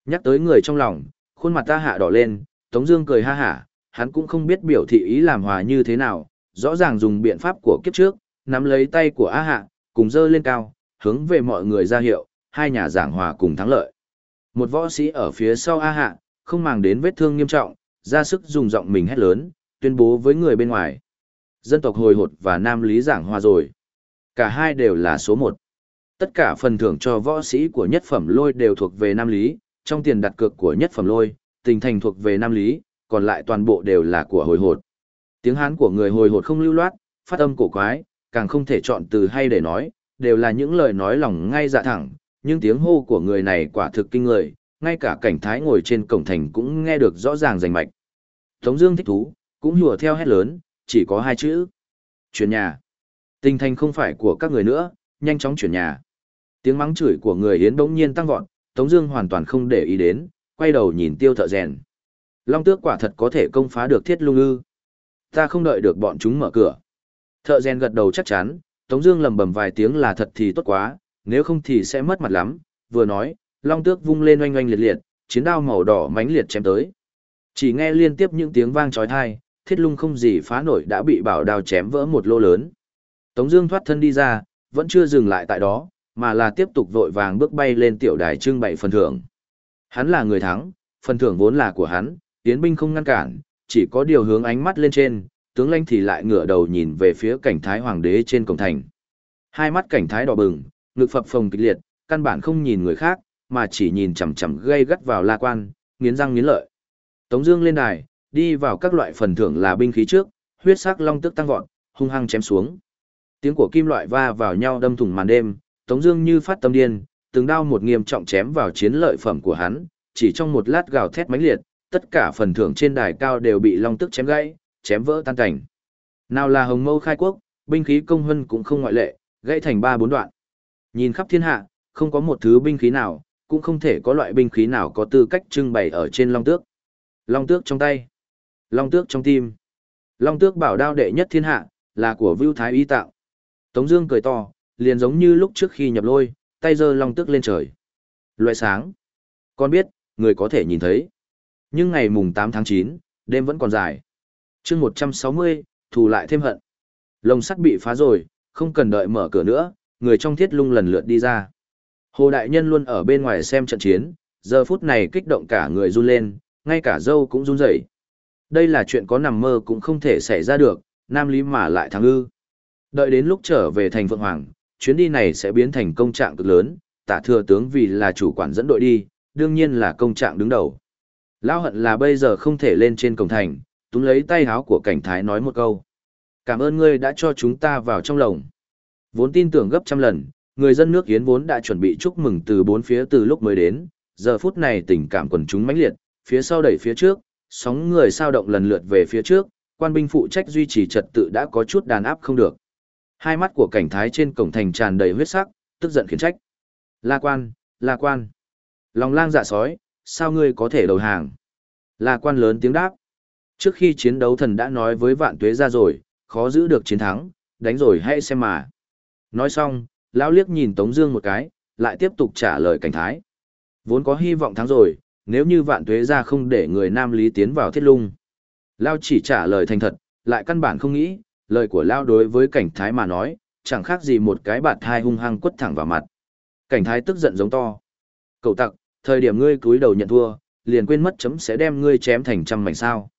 Nhắc tới người trong lòng, khuôn mặt ta hạ đỏ lên, Tống Dương cười ha hả, hắn cũng không biết biểu thị ý làm hòa như thế nào, rõ ràng dùng biện pháp của kiếp trước, nắm lấy tay của A Hạ, cùng dơ lên cao, hướng về mọi người ra hiệu, hai nhà giảng hòa cùng thắng lợi. Một võ sĩ ở phía sau A Hạ, không màng đến vết thương nghiêm trọng, ra sức dùng giọng mình hét lớn, tuyên bố với người bên ngoài. Dân tộc hồi hột và nam lý giảng hòa rồi. Cả hai đều là số một. Tất cả phần thưởng cho võ sĩ của nhất phẩm lôi đều thuộc về nam lý, trong tiền đặt cược của nhất phẩm lôi, tình thành thuộc về nam lý, còn lại toàn bộ đều là của hồi hột. Tiếng Hán của người hồi hột không lưu loát, phát âm cổ quái, càng không thể chọn từ hay để nói, đều là những lời nói lòng ngay dạ thẳng, nhưng tiếng hô của người này quả thực kinh người, ngay cả cảnh thái ngồi trên cổng thành cũng nghe được rõ ràng rành mạch. Tống Dương thích thú, cũng hùa theo hét lớn, chỉ có hai chữ: chuyển nhà. Tình thành không phải của các người nữa, nhanh chóng chuyển nhà. Tiếng mắng chửi của người Yến bỗng nhiên tăng vọt, Tống Dương hoàn toàn không để ý đến, quay đầu nhìn Tiêu Thợ rèn. Long Tước quả thật có thể công phá được Thiết Lung ư? Ta không đợi được bọn chúng mở cửa. Thợ rèn gật đầu chắc chắn, Tống Dương lầm bầm vài tiếng là thật thì tốt quá, nếu không thì sẽ mất mặt lắm. Vừa nói, Long Tước vung lên oanh oanh liệt liệt, chiến đao màu đỏ mãnh liệt chém tới. Chỉ nghe liên tiếp những tiếng vang chói tai, Thiết Lung không gì phá nổi đã bị bảo đao chém vỡ một lô lớn. Tống Dương thoát thân đi ra, vẫn chưa dừng lại tại đó, mà là tiếp tục vội vàng bước bay lên tiểu đài trưng bày phần thưởng. Hắn là người thắng, phần thưởng vốn là của hắn, tiến binh không ngăn cản, chỉ có điều hướng ánh mắt lên trên, tướng lãnh thì lại ngửa đầu nhìn về phía cảnh thái hoàng đế trên cổng thành. Hai mắt cảnh thái đỏ bừng, ngực phập phồng kịch liệt, căn bản không nhìn người khác, mà chỉ nhìn chằm chằm gây gắt vào la quan, nghiến răng nghiến lợi. Tống Dương lên đài, đi vào các loại phần thưởng là binh khí trước, huyết sắc long tức tăng vọt, hung hăng chém xuống. Tiếng của kim loại va vào nhau đâm thủng màn đêm, Tống Dương như phát tâm điên, từng đao một nghiêm trọng chém vào chiến lợi phẩm của hắn, chỉ trong một lát gào thét mãnh liệt, tất cả phần thưởng trên đài cao đều bị long tức chém gãy, chém vỡ tan cảnh. Nào là hồng mâu khai quốc, binh khí công hân cũng không ngoại lệ, gãy thành ba bốn đoạn. Nhìn khắp thiên hạ, không có một thứ binh khí nào, cũng không thể có loại binh khí nào có tư cách trưng bày ở trên long tước. Long tước trong tay, long tước trong tim. Long tước bảo đao đệ nhất thiên hạ, là của Vưu Thái Y tạo. Tống Dương cười to, liền giống như lúc trước khi nhập lôi, tay giơ long tước lên trời. Loại sáng. Con biết, người có thể nhìn thấy. Nhưng ngày mùng 8 tháng 9, đêm vẫn còn dài. Chương 160, thù lại thêm hận. Lồng sắt bị phá rồi, không cần đợi mở cửa nữa, người trong thiết lung lần lượt đi ra. Hồ Đại Nhân luôn ở bên ngoài xem trận chiến, giờ phút này kích động cả người run lên, ngay cả dâu cũng run rẩy. Đây là chuyện có nằm mơ cũng không thể xảy ra được, Nam Lý mà lại thắng ư. Đợi đến lúc trở về thành Phượng Hoàng, chuyến đi này sẽ biến thành công trạng cực lớn, tả thừa tướng vì là chủ quản dẫn đội đi, đương nhiên là công trạng đứng đầu. Lao hận là bây giờ không thể lên trên cổng thành, túm lấy tay háo của cảnh thái nói một câu. Cảm ơn ngươi đã cho chúng ta vào trong lồng. Vốn tin tưởng gấp trăm lần, người dân nước Yến vốn đã chuẩn bị chúc mừng từ bốn phía từ lúc mới đến, giờ phút này tình cảm quần chúng mãnh liệt, phía sau đẩy phía trước, sóng người sao động lần lượt về phía trước, quan binh phụ trách duy trì trật tự đã có chút đàn áp không được. Hai mắt của cảnh thái trên cổng thành tràn đầy huyết sắc, tức giận khiển trách. La quan, la quan. Lòng lang dạ sói, sao ngươi có thể đầu hàng? La quan lớn tiếng đáp. Trước khi chiến đấu thần đã nói với vạn tuế ra rồi, khó giữ được chiến thắng, đánh rồi hãy xem mà. Nói xong, lão liếc nhìn Tống Dương một cái, lại tiếp tục trả lời cảnh thái. Vốn có hy vọng thắng rồi, nếu như vạn tuế ra không để người Nam Lý tiến vào thiết lung. Lão chỉ trả lời thành thật, lại căn bản không nghĩ, lời của Lão đối với cảnh thái mà nói, chẳng khác gì một cái bạt thai hung hăng quất thẳng vào mặt. Cảnh thái tức giận giống to. Cậu tặc, thời điểm ngươi cúi đầu nhận thua, liền quên mất chấm sẽ đem ngươi chém thành trăm mảnh sao.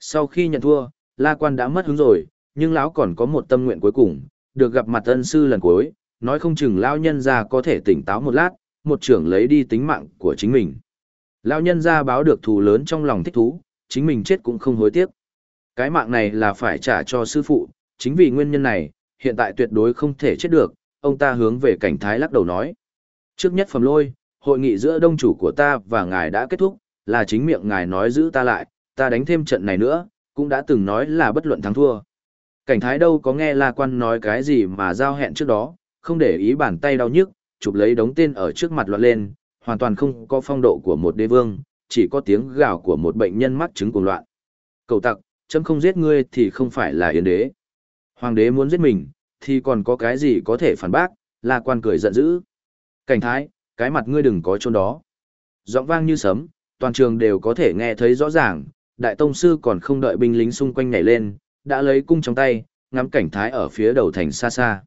Sau khi nhận thua, La Quan đã mất hứng rồi, nhưng lão còn có một tâm nguyện cuối cùng, được gặp mặt ân sư lần cuối, nói không chừng lão nhân gia có thể tỉnh táo một lát, một trưởng lấy đi tính mạng của chính mình. Lão nhân gia báo được thù lớn trong lòng thích thú, chính mình chết cũng không hối tiếc. Cái mạng này là phải trả cho sư phụ, chính vì nguyên nhân này, hiện tại tuyệt đối không thể chết được, ông ta hướng về cảnh thái lắc đầu nói. Trước nhất phẩm lôi, hội nghị giữa đông chủ của ta và ngài đã kết thúc, là chính miệng ngài nói giữ ta lại, ta đánh thêm trận này nữa, cũng đã từng nói là bất luận thắng thua. Cảnh thái đâu có nghe La Quan nói cái gì mà giao hẹn trước đó, không để ý bàn tay đau nhức, chụp lấy đống tên ở trước mặt loạn lên, hoàn toàn không có phong độ của một đế vương, chỉ có tiếng gào của một bệnh nhân mắc chứng cuồng loạn. Cầu tặc, chấm không giết ngươi thì không phải là yến đế. Hoàng đế muốn giết mình, thì còn có cái gì có thể phản bác, La Quan cười giận dữ. Cảnh thái, cái mặt ngươi đừng có chôn đó. Giọng vang như sấm, toàn trường đều có thể nghe thấy rõ ràng, đại tông sư còn không đợi binh lính xung quanh nhảy lên, đã lấy cung trong tay, ngắm cảnh thái ở phía đầu thành xa xa.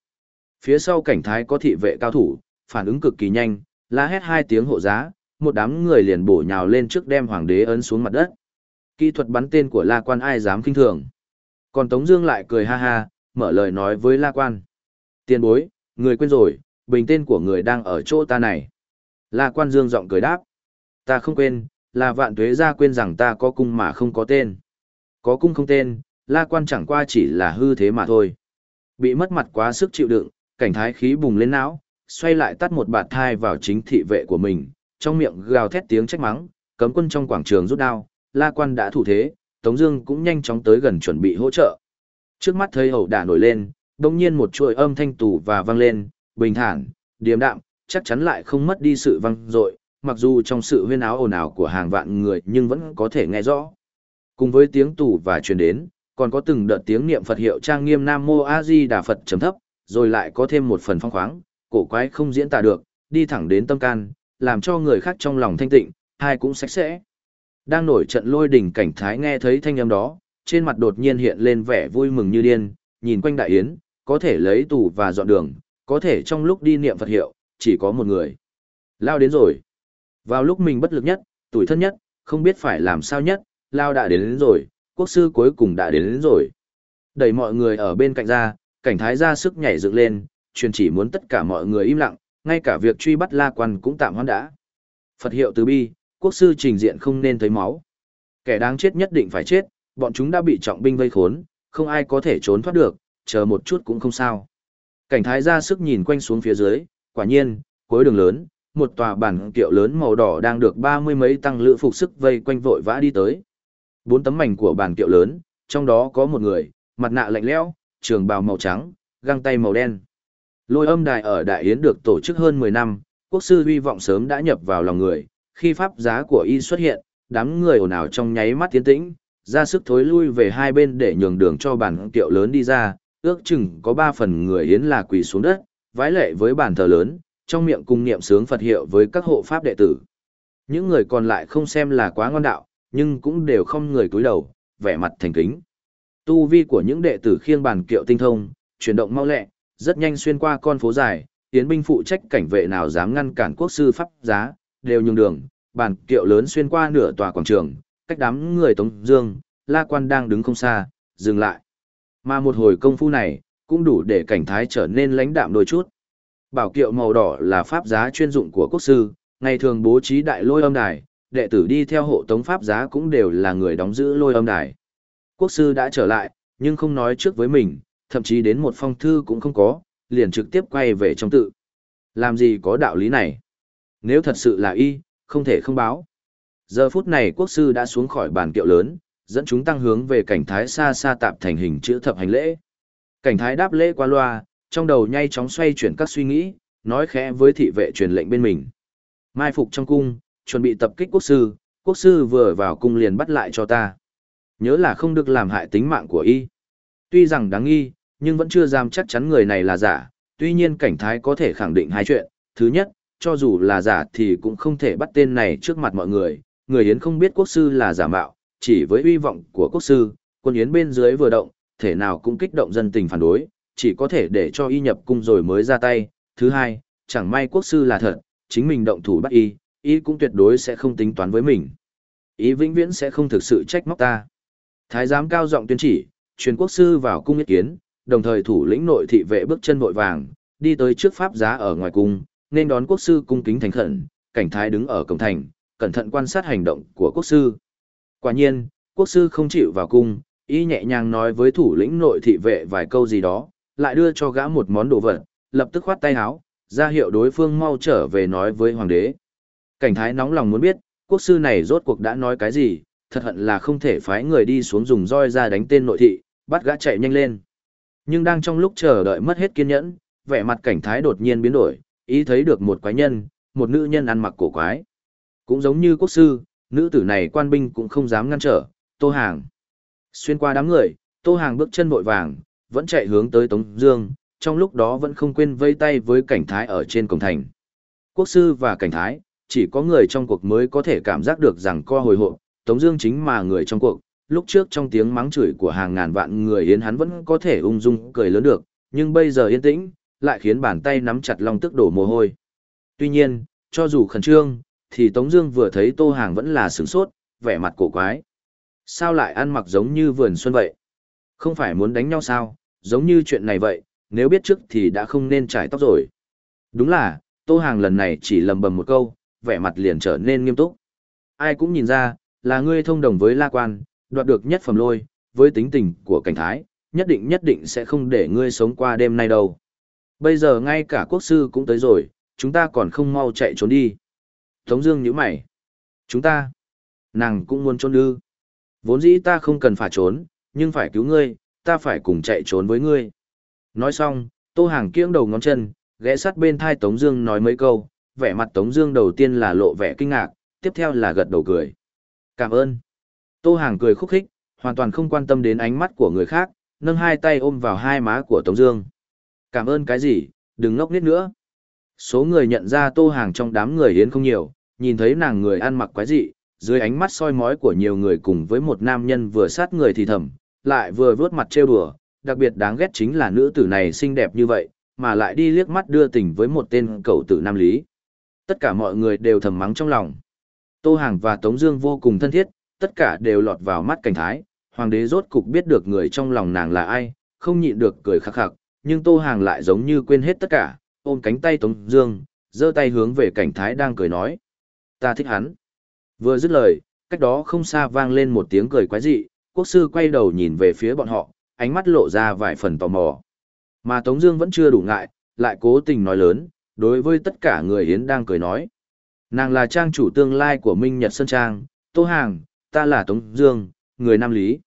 Phía sau cảnh thái có thị vệ cao thủ, phản ứng cực kỳ nhanh, la hét hai tiếng hộ giá, một đám người liền bổ nhào lên trước đem hoàng đế ấn xuống mặt đất. Kỹ thuật bắn tên của La Quan ai dám kinh thường. Còn Tống Dương lại cười ha ha, mở lời nói với La Quan. Tiền bối, người quên rồi, bình tên của người đang ở chỗ ta này. La Quan Dương giọng cười đáp. Ta không quên, là vạn tuế gia quên rằng ta có cung mà không có tên. Có cung không tên, la quan chẳng qua chỉ là hư thế mà thôi. Bị mất mặt quá sức chịu đựng, cảnh thái khí bùng lên não, xoay lại tắt một bạt thai vào chính thị vệ của mình, trong miệng gào thét tiếng trách mắng, cấm quân trong quảng trường rút đao, la quan đã thủ thế, Tống Dương cũng nhanh chóng tới gần chuẩn bị hỗ trợ. Trước mắt thấy hậu đả nổi lên, đông nhiên một chuỗi âm thanh tù và vang lên, bình thản, điềm đạm, chắc chắn lại không mất đi sự vang dội, mặc dù trong sự huyên áo ồn ào của hàng vạn người nhưng vẫn có thể nghe rõ. Cùng với tiếng tù và truyền đến, còn có từng đợt tiếng niệm Phật hiệu trang nghiêm Nam Mô A Di Đà Phật chấm thấp, rồi lại có thêm một phần phong khoáng, cổ quái không diễn tả được, đi thẳng đến tâm can, làm cho người khác trong lòng thanh tịnh, hai cũng sạch sẽ. Đang nổi trận lôi đỉnh cảnh thái nghe thấy thanh âm đó, trên mặt đột nhiên hiện lên vẻ vui mừng như điên, nhìn quanh đại yến, có thể lấy tù và dọn đường, có thể trong lúc đi niệm Phật hiệu, chỉ có một người. Lao đến rồi. Vào lúc mình bất lực nhất, tuổi thân nhất, không biết phải làm sao nhất, Lao đã đến, đến rồi, quốc sư cuối cùng đã đến, đến rồi. Đẩy mọi người ở bên cạnh ra, cảnh thái ra sức nhảy dựng lên, truyền chỉ muốn tất cả mọi người im lặng, ngay cả việc truy bắt La Quan cũng tạm hoãn đã. Phật hiệu từ bi, quốc sư trình diện không nên thấy máu. Kẻ đáng chết nhất định phải chết, bọn chúng đã bị trọng binh vây khốn, không ai có thể trốn thoát được, chờ một chút cũng không sao. Cảnh thái ra sức nhìn quanh xuống phía dưới, quả nhiên, cuối đường lớn, một tòa bản kiệu lớn màu đỏ đang được ba mươi mấy tăng lữ phục sức vây quanh vội vã đi tới. Bốn tấm mảnh của bàn kiệu lớn, trong đó có một người, mặt nạ lạnh lẽo, trường bào màu trắng, găng tay màu đen. Lôi âm đài ở Đại Yến được tổ chức hơn 10 năm, quốc sư hy vọng sớm đã nhập vào lòng người, khi pháp giá của y xuất hiện, đám người ồn ào trong nháy mắt tiến tĩnh, ra sức thối lui về hai bên để nhường đường cho bàn kiệu lớn đi ra, ước chừng có ba phần người Yến là quỳ xuống đất, vái lệ với bàn thờ lớn, trong miệng cung niệm sướng Phật hiệu với các hộ pháp đệ tử. Những người còn lại không xem là quá ngon đạo, nhưng cũng đều không người cúi đầu, vẻ mặt thành kính. Tu vi của những đệ tử khiêng bàn kiệu tinh thông, chuyển động mau lẹ, rất nhanh xuyên qua con phố dài, tiến binh phụ trách cảnh vệ nào dám ngăn cản quốc sư pháp giá, đều nhường đường, bàn kiệu lớn xuyên qua nửa tòa quảng trường, cách đám người Tống Dương, La Quan đang đứng không xa, dừng lại. Mà một hồi công phu này, cũng đủ để cảnh thái trở nên lãnh đạm đôi chút. Bảo kiệu màu đỏ là pháp giá chuyên dụng của quốc sư, ngày thường bố trí đại lôi âm đài, đệ tử đi theo hộ tống pháp giá cũng đều là người đóng giữ lôi âm đài. Quốc sư đã trở lại, nhưng không nói trước với mình, thậm chí đến một phong thư cũng không có, liền trực tiếp quay về trong tự. Làm gì có đạo lý này? Nếu thật sự là y, không thể không báo. Giờ phút này quốc sư đã xuống khỏi bàn kiệu lớn, dẫn chúng tăng hướng về cảnh thái xa xa tạp thành hình chữ thập hành lễ. Cảnh thái đáp lễ qua loa, trong đầu nhanh chóng xoay chuyển các suy nghĩ, nói khẽ với thị vệ truyền lệnh bên mình. Mai phục trong cung, chuẩn bị tập kích quốc sư, quốc sư vừa vào cung liền bắt lại cho ta. Nhớ là không được làm hại tính mạng của y. Tuy rằng đáng nghi, nhưng vẫn chưa dám chắc chắn người này là giả, tuy nhiên cảnh thái có thể khẳng định hai chuyện. Thứ nhất, cho dù là giả thì cũng không thể bắt tên này trước mặt mọi người, người Yến không biết quốc sư là giả mạo, chỉ với uy vọng của quốc sư, quân Yến bên dưới vừa động, thể nào cũng kích động dân tình phản đối, chỉ có thể để cho y nhập cung rồi mới ra tay. Thứ hai, chẳng may quốc sư là thật, chính mình động thủ bắt y, y cũng tuyệt đối sẽ không tính toán với mình. Y vĩnh viễn sẽ không thực sự trách móc ta. Thái giám cao giọng tuyên chỉ, truyền quốc sư vào cung ý kiến, đồng thời thủ lĩnh nội thị vệ bước chân vội vàng, đi tới trước pháp giá ở ngoài cung, nên đón quốc sư cung kính thành khẩn, cảnh thái đứng ở cổng thành, cẩn thận quan sát hành động của quốc sư. Quả nhiên, quốc sư không chịu vào cung, y nhẹ nhàng nói với thủ lĩnh nội thị vệ vài câu gì đó, lại đưa cho gã một món đồ vật, lập tức khoát tay áo, ra hiệu đối phương mau trở về nói với hoàng đế. Cảnh thái nóng lòng muốn biết, quốc sư này rốt cuộc đã nói cái gì, thật hận là không thể phái người đi xuống dùng roi ra đánh tên nội thị, bắt gã chạy nhanh lên. Nhưng đang trong lúc chờ đợi mất hết kiên nhẫn, vẻ mặt cảnh thái đột nhiên biến đổi, ý thấy được một quái nhân, một nữ nhân ăn mặc cổ quái. Cũng giống như quốc sư, nữ tử này quan binh cũng không dám ngăn trở, tô hàng. Xuyên qua đám người, tô hàng bước chân vội vàng, vẫn chạy hướng tới Tống Dương, trong lúc đó vẫn không quên vây tay với cảnh thái ở trên cổng thành. Quốc sư và cảnh thái, chỉ có người trong cuộc mới có thể cảm giác được rằng co hồi hộp, Tống Dương chính mà người trong cuộc. Lúc trước trong tiếng mắng chửi của hàng ngàn vạn người yến hắn vẫn có thể ung dung cười lớn được, nhưng bây giờ yên tĩnh, lại khiến bàn tay nắm chặt long tức đổ mồ hôi. Tuy nhiên, cho dù khẩn trương, thì Tống Dương vừa thấy Tô Hàng vẫn là sửng sốt, vẻ mặt cổ quái. Sao lại ăn mặc giống như vườn xuân vậy? Không phải muốn đánh nhau sao? Giống như chuyện này vậy, nếu biết trước thì đã không nên trải tóc rồi. Đúng là, Tô Hàng lần này chỉ lầm bầm một câu, vẻ mặt liền trở nên nghiêm túc. Ai cũng nhìn ra, là ngươi thông đồng với La Quan, đoạt được nhất phẩm lôi, với tính tình của cảnh thái, nhất định nhất định sẽ không để ngươi sống qua đêm nay đâu. Bây giờ ngay cả quốc sư cũng tới rồi, chúng ta còn không mau chạy trốn đi. Tống Dương nhíu mày. Chúng ta, nàng cũng muốn trốn ư? Vốn dĩ ta không cần phải trốn, nhưng phải cứu ngươi, ta phải cùng chạy trốn với ngươi. Nói xong, Tô Hàng kiêng đầu ngón chân, ghé sát bên thai Tống Dương nói mấy câu. Vẻ mặt Tống Dương đầu tiên là lộ vẻ kinh ngạc, tiếp theo là gật đầu cười. Cảm ơn. Tô Hàng cười khúc khích, hoàn toàn không quan tâm đến ánh mắt của người khác, nâng hai tay ôm vào hai má của Tống Dương. Cảm ơn cái gì, đừng ngốc nít nữa. Số người nhận ra Tô Hàng trong đám người hiến không nhiều, nhìn thấy nàng người ăn mặc quái dị, dưới ánh mắt soi mói của nhiều người cùng với một nam nhân vừa sát người thì thầm, lại vừa vớt mặt trêu đùa, đặc biệt đáng ghét chính là nữ tử này xinh đẹp như vậy, mà lại đi liếc mắt đưa tình với một tên cậu tử nam lý. Tất cả mọi người đều thầm mắng trong lòng. Tô Hàng và Tống Dương vô cùng thân thiết, tất cả đều lọt vào mắt cảnh thái. Hoàng đế rốt cục biết được người trong lòng nàng là ai, không nhịn được cười khắc khắc, nhưng Tô Hàng lại giống như quên hết tất cả, ôm cánh tay Tống Dương, giơ tay hướng về cảnh thái đang cười nói: Ta thích hắn. Vừa dứt lời, cách đó không xa vang lên một tiếng cười quái dị. Quốc sư quay đầu nhìn về phía bọn họ, ánh mắt lộ ra vài phần tò mò. Mà Tống Dương vẫn chưa đủ ngại, lại cố tình nói lớn: đối với tất cả người Yến đang cười nói. Nàng là trang chủ tương lai của Minh Nhật Sơn Trang, Tô Hàng, ta là Tống Dương, người Nam Lý.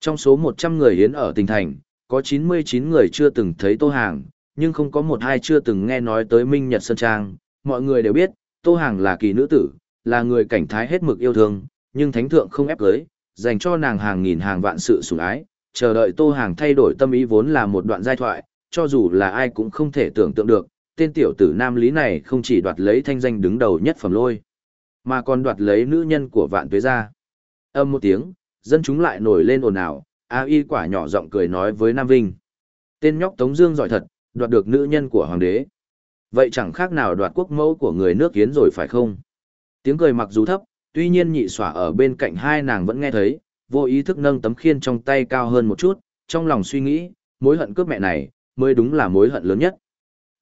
Trong số 100 người Yến ở tỉnh thành, có 99 người chưa từng thấy Tô Hàng, nhưng không có một hai chưa từng nghe nói tới Minh Nhật Sơn Trang. Mọi người đều biết, Tô Hàng là kỳ nữ tử, là người cảnh thái hết mực yêu thương, nhưng thánh thượng không ép cưới, dành cho nàng hàng nghìn hàng vạn sự sủng ái, chờ đợi Tô Hàng thay đổi tâm ý vốn là một đoạn giai thoại, cho dù là ai cũng không thể tưởng tượng được, tên tiểu tử nam lý này không chỉ đoạt lấy thanh danh đứng đầu nhất phẩm lôi, mà còn đoạt lấy nữ nhân của vạn tuế gia. Âm một tiếng, dân chúng lại nổi lên ồn ào, A Y quả nhỏ giọng cười nói với Nam Vinh. Tên nhóc Tống Dương giỏi thật, đoạt được nữ nhân của hoàng đế. Vậy chẳng khác nào đoạt quốc mẫu của người nước kiến rồi phải không? Tiếng cười mặc dù thấp, tuy nhiên nhị xỏa ở bên cạnh hai nàng vẫn nghe thấy, vô ý thức nâng tấm khiên trong tay cao hơn một chút, trong lòng suy nghĩ, mối hận cướp mẹ này, mới đúng là mối hận lớn nhất.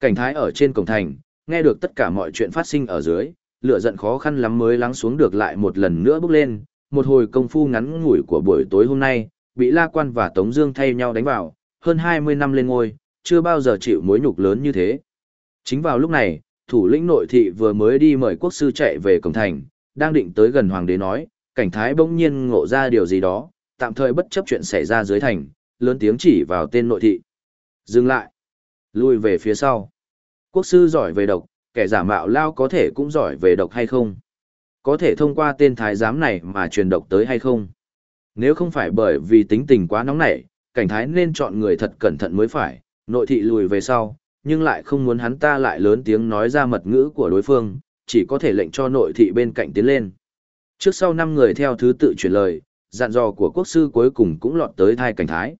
Cảnh thái ở trên cổng thành, nghe được tất cả mọi chuyện phát sinh ở dưới, lửa giận khó khăn lắm mới lắng xuống được lại một lần nữa bước lên, một hồi công phu ngắn ngủi của buổi tối hôm nay, bị La Quan và Tống Dương thay nhau đánh vào, hơn 20 năm lên ngôi, chưa bao giờ chịu mối nhục lớn như thế. Chính vào lúc này, thủ lĩnh nội thị vừa mới đi mời quốc sư chạy về cổng thành, đang định tới gần hoàng đế nói, cảnh thái bỗng nhiên ngộ ra điều gì đó, tạm thời bất chấp chuyện xảy ra dưới thành, lớn tiếng chỉ vào tên nội thị. Dừng lại. Lui về phía sau. Quốc sư giỏi về độc, kẻ giả mạo lao có thể cũng giỏi về độc hay không? Có thể thông qua tên thái giám này mà truyền độc tới hay không? Nếu không phải bởi vì tính tình quá nóng nảy, cảnh thái nên chọn người thật cẩn thận mới phải, nội thị lùi về sau, nhưng lại không muốn hắn ta lại lớn tiếng nói ra mật ngữ của đối phương, chỉ có thể lệnh cho nội thị bên cạnh tiến lên. Trước sau năm người theo thứ tự chuyển lời, dặn dò của quốc sư cuối cùng cũng lọt tới thai cảnh thái.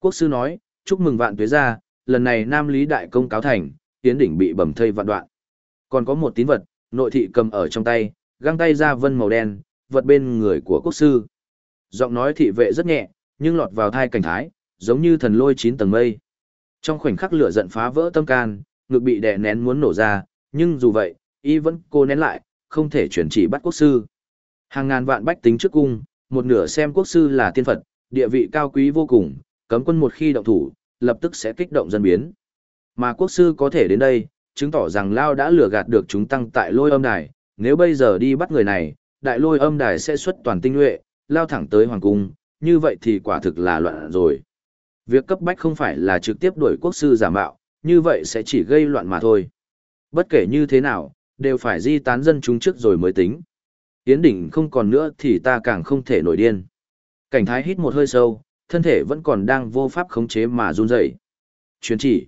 Quốc sư nói, chúc mừng vạn tuế gia, lần này Nam Lý Đại Công cáo thành, tiến đỉnh bị bầm thây vạn đoạn. Còn có một tín vật, nội thị cầm ở trong tay, găng tay ra vân màu đen, vật bên người của quốc sư. Giọng nói thị vệ rất nhẹ, nhưng lọt vào thai cảnh thái, giống như thần lôi chín tầng mây. Trong khoảnh khắc lửa giận phá vỡ tâm can, ngực bị đè nén muốn nổ ra, nhưng dù vậy, y vẫn cô nén lại, không thể chuyển chỉ bắt quốc sư. Hàng ngàn vạn bách tính trước cung, một nửa xem quốc sư là tiên Phật, địa vị cao quý vô cùng, cấm quân một khi động thủ, lập tức sẽ kích động dân biến. Mà quốc sư có thể đến đây, chứng tỏ rằng Lao đã lừa gạt được chúng tăng tại lôi âm đài, nếu bây giờ đi bắt người này, đại lôi âm đài sẽ xuất toàn tinh nhuệ, lao thẳng tới hoàng cung, như vậy thì quả thực là loạn rồi. Việc cấp bách không phải là trực tiếp đuổi quốc sư giả mạo, như vậy sẽ chỉ gây loạn mà thôi. Bất kể như thế nào, đều phải di tán dân chúng trước rồi mới tính. Yến đỉnh không còn nữa thì ta càng không thể nổi điên. Cảnh thái hít một hơi sâu, thân thể vẫn còn đang vô pháp khống chế mà run rẩy. Chuyến chỉ.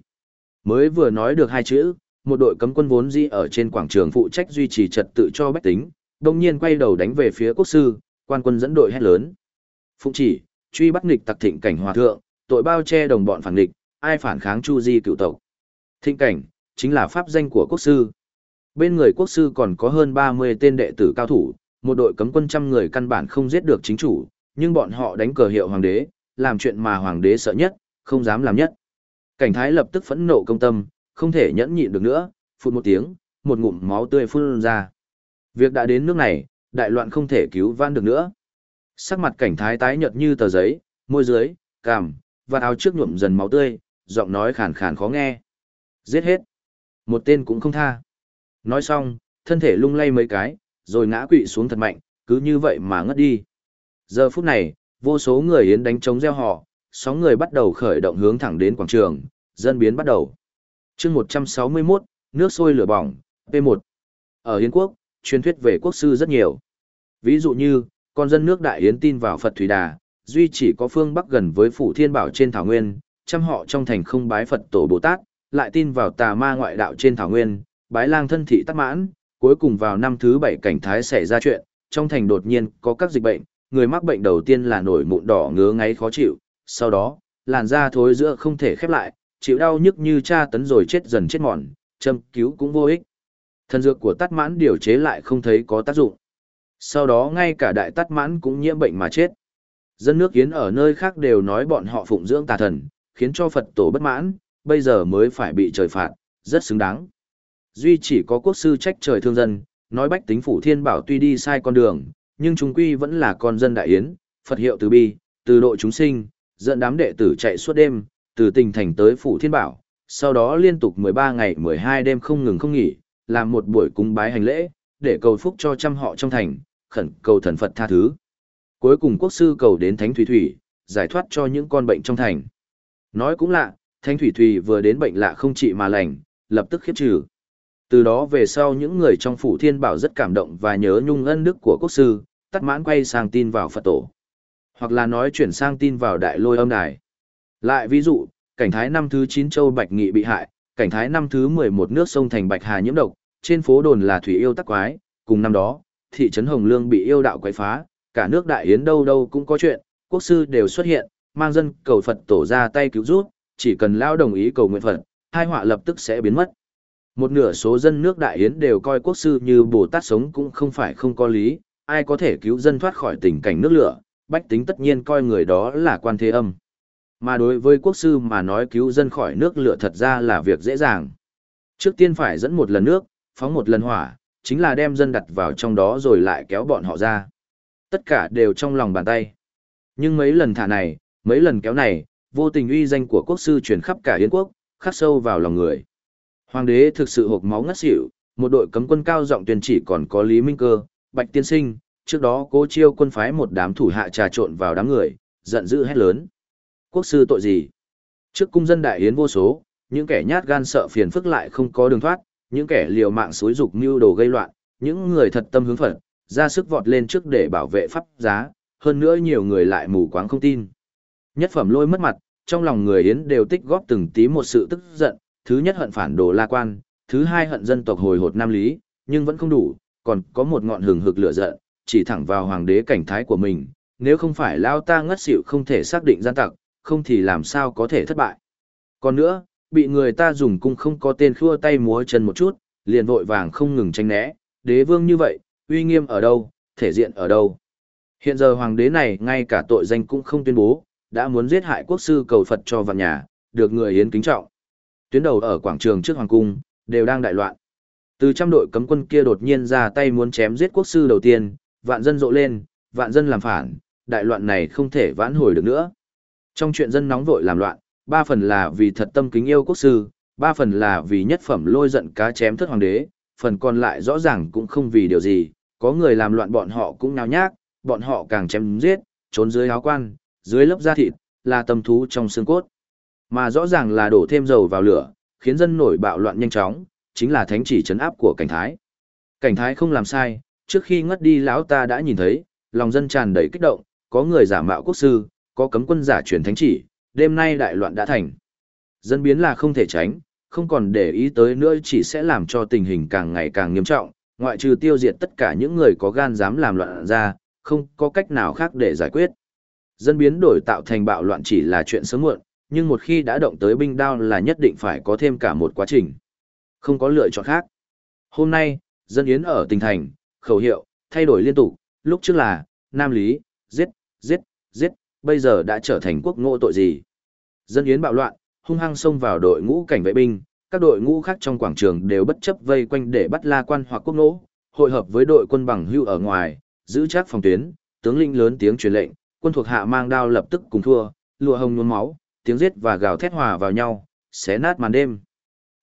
Mới vừa nói được hai chữ, một đội cấm quân vốn di ở trên quảng trường phụ trách duy trì trật tự cho bách tính, đồng nhiên quay đầu đánh về phía quốc sư, quan quân dẫn đội hét lớn. Phụng chỉ, truy bắt nghịch tặc thịnh cảnh hòa thượng, tội bao che đồng bọn phản nghịch, ai phản kháng chu di cựu tộc. Thịnh cảnh, chính là pháp danh của quốc sư. Bên người quốc sư còn có hơn 30 tên đệ tử cao thủ, một đội cấm quân trăm người căn bản không giết được chính chủ, nhưng bọn họ đánh cờ hiệu hoàng đế, làm chuyện mà hoàng đế sợ nhất, không dám làm nhất. Cảnh thái lập tức phẫn nộ công tâm, không thể nhẫn nhịn được nữa, phụt một tiếng, một ngụm máu tươi phun ra. Việc đã đến nước này, đại loạn không thể cứu vãn được nữa. Sắc mặt cảnh thái tái nhợt như tờ giấy, môi dưới, cằm, và áo trước nhuộm dần máu tươi, giọng nói khàn khàn khó nghe. Giết hết. Một tên cũng không tha. Nói xong, thân thể lung lay mấy cái, rồi ngã quỵ xuống thật mạnh, cứ như vậy mà ngất đi. Giờ phút này, vô số người yến đánh trống gieo họ, sóng người bắt đầu khởi động hướng thẳng đến quảng trường, dân biến bắt đầu. chương 161, nước sôi lửa bỏng, P1. Ở Hiến quốc, truyền thuyết về quốc sư rất nhiều. Ví dụ như, con dân nước Đại Yến tin vào Phật Thủy Đà, duy chỉ có phương Bắc gần với Phủ Thiên Bảo trên Thảo Nguyên, trăm họ trong thành không bái Phật Tổ Bồ Tát, lại tin vào tà ma ngoại đạo trên Thảo Nguyên, bái lang thân thị tắc mãn, cuối cùng vào năm thứ bảy cảnh thái xảy ra chuyện, trong thành đột nhiên có các dịch bệnh, người mắc bệnh đầu tiên là nổi mụn đỏ ngứa ngáy khó chịu, sau đó, làn da thối giữa không thể khép lại, chịu đau nhức như tra tấn rồi chết dần chết mòn, châm cứu cũng vô ích. Thần dược của tắt mãn điều chế lại không thấy có tác dụng. Sau đó ngay cả đại tắt mãn cũng nhiễm bệnh mà chết. Dân nước Yến ở nơi khác đều nói bọn họ phụng dưỡng tà thần, khiến cho Phật tổ bất mãn, bây giờ mới phải bị trời phạt, rất xứng đáng. Duy chỉ có quốc sư trách trời thương dân, nói bách tính phủ thiên bảo tuy đi sai con đường, nhưng chúng quy vẫn là con dân đại yến, Phật hiệu từ bi, từ độ chúng sinh, dẫn đám đệ tử chạy suốt đêm, từ tỉnh thành tới phủ thiên bảo, sau đó liên tục 13 ngày 12 đêm không ngừng không nghỉ, làm một buổi cúng bái hành lễ, để cầu phúc cho trăm họ trong thành, khẩn cầu thần Phật tha thứ. Cuối cùng quốc sư cầu đến Thánh Thủy Thủy, giải thoát cho những con bệnh trong thành. Nói cũng lạ, Thánh Thủy Thủy vừa đến bệnh lạ không trị mà lành, lập tức khiếp trừ. Từ đó về sau những người trong phủ thiên bảo rất cảm động và nhớ nhung ân đức của quốc sư, tắt mãn quay sang tin vào Phật tổ. Hoặc là nói chuyển sang tin vào đại lôi âm đài. Lại ví dụ, cảnh thái năm thứ 9 châu Bạch Nghị bị hại, cảnh thái năm thứ 11 nước sông thành Bạch Hà nhiễm độc, trên phố đồn là thủy yêu tắc quái, cùng năm đó, thị trấn Hồng Lương bị yêu đạo quái phá, cả nước đại yến đâu đâu cũng có chuyện, quốc sư đều xuất hiện, mang dân cầu Phật tổ ra tay cứu giúp, chỉ cần lao đồng ý cầu nguyện Phật, hai họa lập tức sẽ biến mất. Một nửa số dân nước đại yến đều coi quốc sư như Bồ Tát sống cũng không phải không có lý, ai có thể cứu dân thoát khỏi tình cảnh nước lửa, bách tính tất nhiên coi người đó là quan thế âm. Mà đối với quốc sư mà nói cứu dân khỏi nước lửa thật ra là việc dễ dàng. Trước tiên phải dẫn một lần nước, phóng một lần hỏa, chính là đem dân đặt vào trong đó rồi lại kéo bọn họ ra. Tất cả đều trong lòng bàn tay. Nhưng mấy lần thả này, mấy lần kéo này, vô tình uy danh của quốc sư truyền khắp cả Yến quốc, khắc sâu vào lòng người. Hoàng đế thực sự hộp máu ngất xỉu, một đội cấm quân cao giọng tuyên chỉ còn có Lý Minh Cơ, Bạch Tiên Sinh, trước đó cố chiêu quân phái một đám thủ hạ trà trộn vào đám người, giận dữ hét lớn. Quốc sư tội gì? Trước cung dân đại yến vô số, những kẻ nhát gan sợ phiền phức lại không có đường thoát, những kẻ liều mạng xúi dục mưu đồ gây loạn, những người thật tâm hướng Phật, ra sức vọt lên trước để bảo vệ pháp giá, hơn nữa nhiều người lại mù quáng không tin. Nhất phẩm lôi mất mặt, trong lòng người Yến đều tích góp từng tí một sự tức giận, thứ nhất hận phản đồ La Quan, thứ hai hận dân tộc hồi hột Nam Lý, nhưng vẫn không đủ, còn có một ngọn hừng hực lửa giận, chỉ thẳng vào hoàng đế cảnh thái của mình, nếu không phải lao ta ngất xỉu không thể xác định gian tặc, không thì làm sao có thể thất bại. Còn nữa, bị người ta dùng cung không có tên khua tay múa chân một chút, liền vội vàng không ngừng tranh né, đế vương như vậy, uy nghiêm ở đâu, thể diện ở đâu. Hiện giờ hoàng đế này ngay cả tội danh cũng không tuyên bố, đã muốn giết hại quốc sư cầu Phật cho vạn nhà, được người Yến kính trọng. Tuyến đầu ở quảng trường trước hoàng cung, đều đang đại loạn. Từ trăm đội cấm quân kia đột nhiên ra tay muốn chém giết quốc sư đầu tiên, vạn dân rộ lên, vạn dân làm phản, đại loạn này không thể vãn hồi được nữa. Trong chuyện dân nóng vội làm loạn, ba phần là vì thật tâm kính yêu quốc sư, ba phần là vì nhất phẩm lôi giận cá chém thất hoàng đế, phần còn lại rõ ràng cũng không vì điều gì, có người làm loạn bọn họ cũng náo nhác, bọn họ càng chém giết, trốn dưới áo quan, dưới lớp da thịt, là tâm thú trong xương cốt. Mà rõ ràng là đổ thêm dầu vào lửa, khiến dân nổi bạo loạn nhanh chóng, chính là thánh chỉ chấn áp của cảnh thái. Cảnh thái không làm sai, trước khi ngất đi lão ta đã nhìn thấy, lòng dân tràn đầy kích động, có người giả mạo quốc sư, có cấm quân giả truyền thánh chỉ, đêm nay đại loạn đã thành. Dân biến là không thể tránh, không còn để ý tới nữa chỉ sẽ làm cho tình hình càng ngày càng nghiêm trọng, ngoại trừ tiêu diệt tất cả những người có gan dám làm loạn ra, không có cách nào khác để giải quyết. Dân biến đổi tạo thành bạo loạn chỉ là chuyện sớm muộn, nhưng một khi đã động tới binh đao là nhất định phải có thêm cả một quá trình. Không có lựa chọn khác. Hôm nay, dân yến ở tỉnh thành, khẩu hiệu, thay đổi liên tục, lúc trước là, Nam Lý, giết, giết, giết, bây giờ đã trở thành quốc ngộ tội gì. Dân yến bạo loạn, hung hăng xông vào đội ngũ cảnh vệ binh, các đội ngũ khác trong quảng trường đều bất chấp vây quanh để bắt la quan hoặc quốc ngộ, hội hợp với đội quân bằng hưu ở ngoài, giữ chắc phòng tuyến, tướng lĩnh lớn tiếng truyền lệnh, quân thuộc hạ mang đao lập tức cùng thua, lụa hồng nhuốm máu, tiếng giết và gào thét hòa vào nhau, xé nát màn đêm.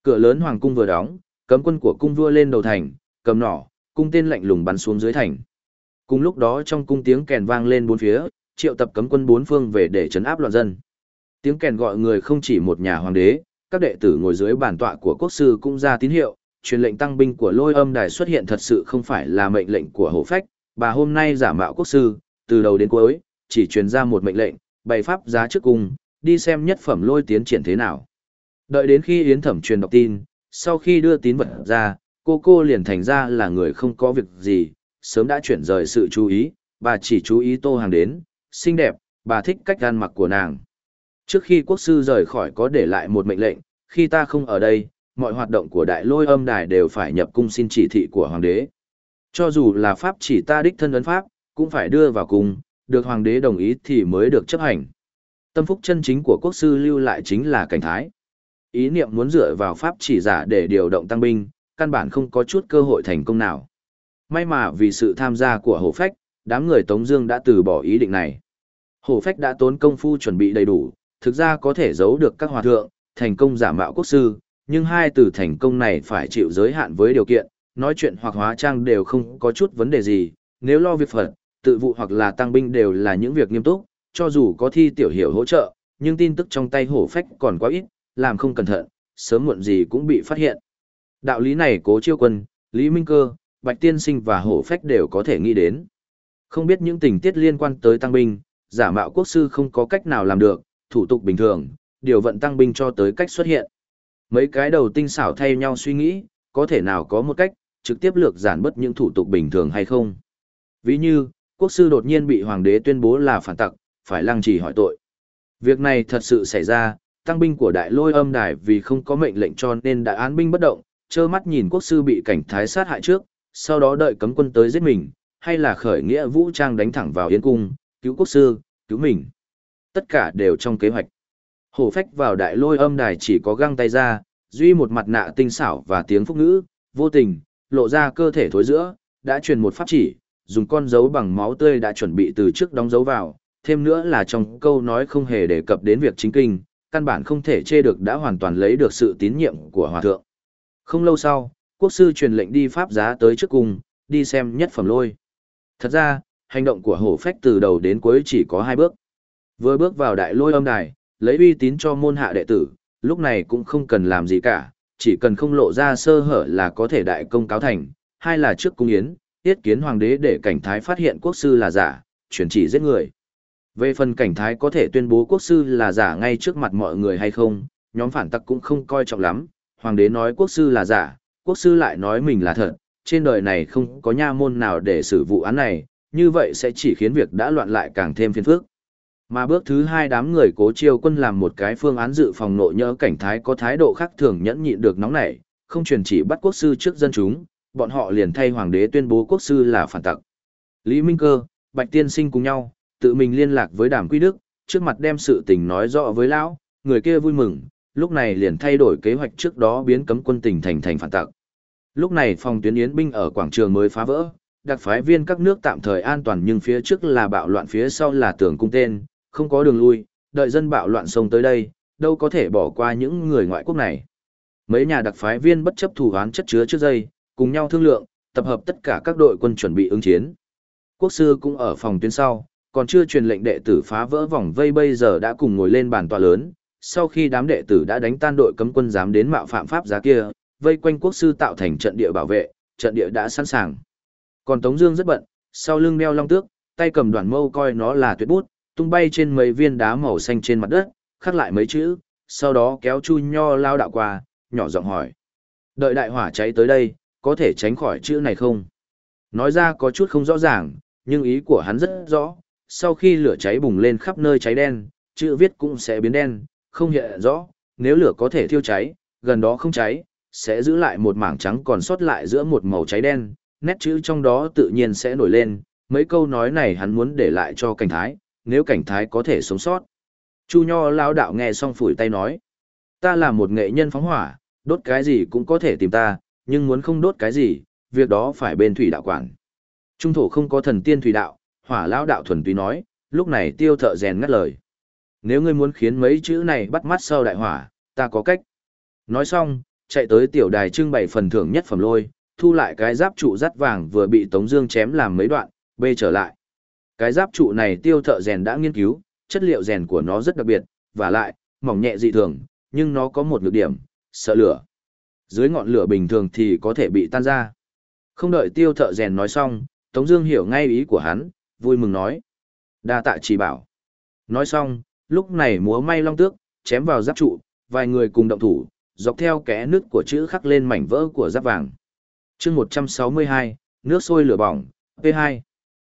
Cửa lớn hoàng cung vừa đóng, cấm quân của cung vua lên đầu thành, cầm nỏ, cung tên lạnh lùng bắn xuống dưới thành. Cùng lúc đó trong cung tiếng kèn vang lên bốn phía, triệu tập cấm quân bốn phương về để trấn áp loạn dân. Tiếng kèn gọi người không chỉ một nhà hoàng đế, các đệ tử ngồi dưới bản tọa của quốc sư cũng ra tín hiệu, truyền lệnh tăng binh của lôi âm đài xuất hiện thật sự không phải là mệnh lệnh của hổ phách, bà hôm nay giả mạo quốc sư, từ đầu đến cuối, chỉ truyền ra một mệnh lệnh, bày pháp giá trước cung, đi xem nhất phẩm lôi tiến triển thế nào. Đợi đến khi Yến Thẩm truyền đọc tin, sau khi đưa tín vật ra, cô cô liền thành ra là người không có việc gì, sớm đã chuyển rời sự chú ý, bà chỉ chú ý tô hàng đến, xinh đẹp, bà thích cách ăn mặc của nàng. Trước khi quốc sư rời khỏi có để lại một mệnh lệnh, khi ta không ở đây, mọi hoạt động của đại lôi âm đài đều phải nhập cung xin chỉ thị của hoàng đế. Cho dù là pháp chỉ ta đích thân ấn pháp, cũng phải đưa vào cung, được hoàng đế đồng ý thì mới được chấp hành. Tâm phúc chân chính của quốc sư lưu lại chính là cảnh thái. Ý niệm muốn dựa vào pháp chỉ giả để điều động tăng binh, căn bản không có chút cơ hội thành công nào. May mà vì sự tham gia của Hồ Phách, đám người Tống Dương đã từ bỏ ý định này. Hồ Phách đã tốn công phu chuẩn bị đầy đủ, thực ra có thể giấu được các hòa thượng, thành công giả mạo quốc sư, nhưng hai từ thành công này phải chịu giới hạn với điều kiện, nói chuyện hoặc hóa trang đều không có chút vấn đề gì, nếu lo việc phật, tự vụ hoặc là tăng binh đều là những việc nghiêm túc, cho dù có thi tiểu hiểu hỗ trợ, nhưng tin tức trong tay hổ phách còn quá ít, làm không cẩn thận, sớm muộn gì cũng bị phát hiện. Đạo lý này cố chiêu quân, Lý Minh Cơ, Bạch Tiên Sinh và hổ phách đều có thể nghĩ đến. Không biết những tình tiết liên quan tới tăng binh, giả mạo quốc sư không có cách nào làm được, thủ tục bình thường, điều vận tăng binh cho tới cách xuất hiện. Mấy cái đầu tinh xảo thay nhau suy nghĩ, có thể nào có một cách, trực tiếp lược giản bớt những thủ tục bình thường hay không. Ví như, quốc sư đột nhiên bị hoàng đế tuyên bố là phản tặc, phải lăng trì hỏi tội. Việc này thật sự xảy ra, tăng binh của đại lôi âm đài vì không có mệnh lệnh cho nên đã án binh bất động, trơ mắt nhìn quốc sư bị cảnh thái sát hại trước, sau đó đợi cấm quân tới giết mình, hay là khởi nghĩa vũ trang đánh thẳng vào yến cung, cứu quốc sư, cứu mình. Tất cả đều trong kế hoạch. Hổ phách vào đại lôi âm đài chỉ có găng tay ra, duy một mặt nạ tinh xảo và tiếng phúc ngữ, vô tình, lộ ra cơ thể thối giữa, đã truyền một pháp chỉ, dùng con dấu bằng máu tươi đã chuẩn bị từ trước đóng dấu vào, thêm nữa là trong câu nói không hề đề cập đến việc chính kinh, căn bản không thể chê được đã hoàn toàn lấy được sự tín nhiệm của hòa thượng. Không lâu sau, quốc sư truyền lệnh đi pháp giá tới trước cung, đi xem nhất phẩm lôi. Thật ra, hành động của hổ phách từ đầu đến cuối chỉ có hai bước. Vừa bước vào đại lôi âm đài, lấy uy tín cho môn hạ đệ tử, lúc này cũng không cần làm gì cả, chỉ cần không lộ ra sơ hở là có thể đại công cáo thành, hai là trước cung yến, tiết kiến hoàng đế để cảnh thái phát hiện quốc sư là giả, chuyển chỉ giết người. Về phần cảnh thái có thể tuyên bố quốc sư là giả ngay trước mặt mọi người hay không, nhóm phản tắc cũng không coi trọng lắm, hoàng đế nói quốc sư là giả, quốc sư lại nói mình là thật, trên đời này không có nha môn nào để xử vụ án này, như vậy sẽ chỉ khiến việc đã loạn lại càng thêm phiền phức. Mà bước thứ hai đám người cố chiêu quân làm một cái phương án dự phòng nội nhỡ cảnh thái có thái độ khác thường nhẫn nhịn được nóng nảy, không truyền chỉ bắt quốc sư trước dân chúng, bọn họ liền thay hoàng đế tuyên bố quốc sư là phản tặc. Lý Minh Cơ, Bạch Tiên Sinh cùng nhau, tự mình liên lạc với Đàm Quy Đức, trước mặt đem sự tình nói rõ với lão, người kia vui mừng, lúc này liền thay đổi kế hoạch trước đó biến cấm quân tỉnh thành thành phản tặc. Lúc này phòng tuyến yến binh ở quảng trường mới phá vỡ, đặc phái viên các nước tạm thời an toàn nhưng phía trước là bạo loạn phía sau là tường cung tên, không có đường lui, đợi dân bạo loạn sông tới đây, đâu có thể bỏ qua những người ngoại quốc này. Mấy nhà đặc phái viên bất chấp thủ án chất chứa trước dây, cùng nhau thương lượng, tập hợp tất cả các đội quân chuẩn bị ứng chiến. Quốc sư cũng ở phòng tuyến sau, còn chưa truyền lệnh đệ tử phá vỡ vòng vây bây giờ đã cùng ngồi lên bàn tọa lớn. Sau khi đám đệ tử đã đánh tan đội cấm quân dám đến mạo phạm pháp giá kia, vây quanh quốc sư tạo thành trận địa bảo vệ, trận địa đã sẵn sàng. Còn Tống Dương rất bận, sau lưng đeo long tước, tay cầm đoàn mâu coi nó là tuyệt bút, tung bay trên mấy viên đá màu xanh trên mặt đất, khắc lại mấy chữ, sau đó kéo Chu Nho lao đạo qua, nhỏ giọng hỏi: đợi đại hỏa cháy tới đây, có thể tránh khỏi chữ này không? Nói ra có chút không rõ ràng, nhưng ý của hắn rất rõ. Sau khi lửa cháy bùng lên khắp nơi cháy đen, chữ viết cũng sẽ biến đen, không hiện rõ. Nếu lửa có thể thiêu cháy, gần đó không cháy, sẽ giữ lại một mảng trắng còn sót lại giữa một màu cháy đen, nét chữ trong đó tự nhiên sẽ nổi lên. Mấy câu nói này hắn muốn để lại cho cảnh thái, nếu cảnh thái có thể sống sót. Chu Nho lao đạo nghe xong phủi tay nói. Ta là một nghệ nhân phóng hỏa, đốt cái gì cũng có thể tìm ta, nhưng muốn không đốt cái gì, việc đó phải bên thủy đạo quản. Trung thổ không có thần tiên thủy đạo, hỏa lao đạo thuần túy nói, lúc này tiêu thợ rèn ngắt lời. Nếu ngươi muốn khiến mấy chữ này bắt mắt sau đại hỏa, ta có cách. Nói xong, chạy tới tiểu đài trưng bày phần thưởng nhất phẩm lôi, thu lại cái giáp trụ rắt vàng vừa bị Tống Dương chém làm mấy đoạn, bê trở lại. Cái giáp trụ này tiêu thợ rèn đã nghiên cứu, chất liệu rèn của nó rất đặc biệt, và lại, mỏng nhẹ dị thường, nhưng nó có một nhược điểm, sợ lửa. Dưới ngọn lửa bình thường thì có thể bị tan ra. Không đợi tiêu thợ rèn nói xong, Tống Dương hiểu ngay ý của hắn, vui mừng nói: đa tạ chỉ bảo. Nói xong, lúc này múa may long tước, chém vào giáp trụ, vài người cùng động thủ, dọc theo kẽ nước của chữ khắc lên mảnh vỡ của giáp vàng. Chương 162, nước sôi lửa bỏng, P2.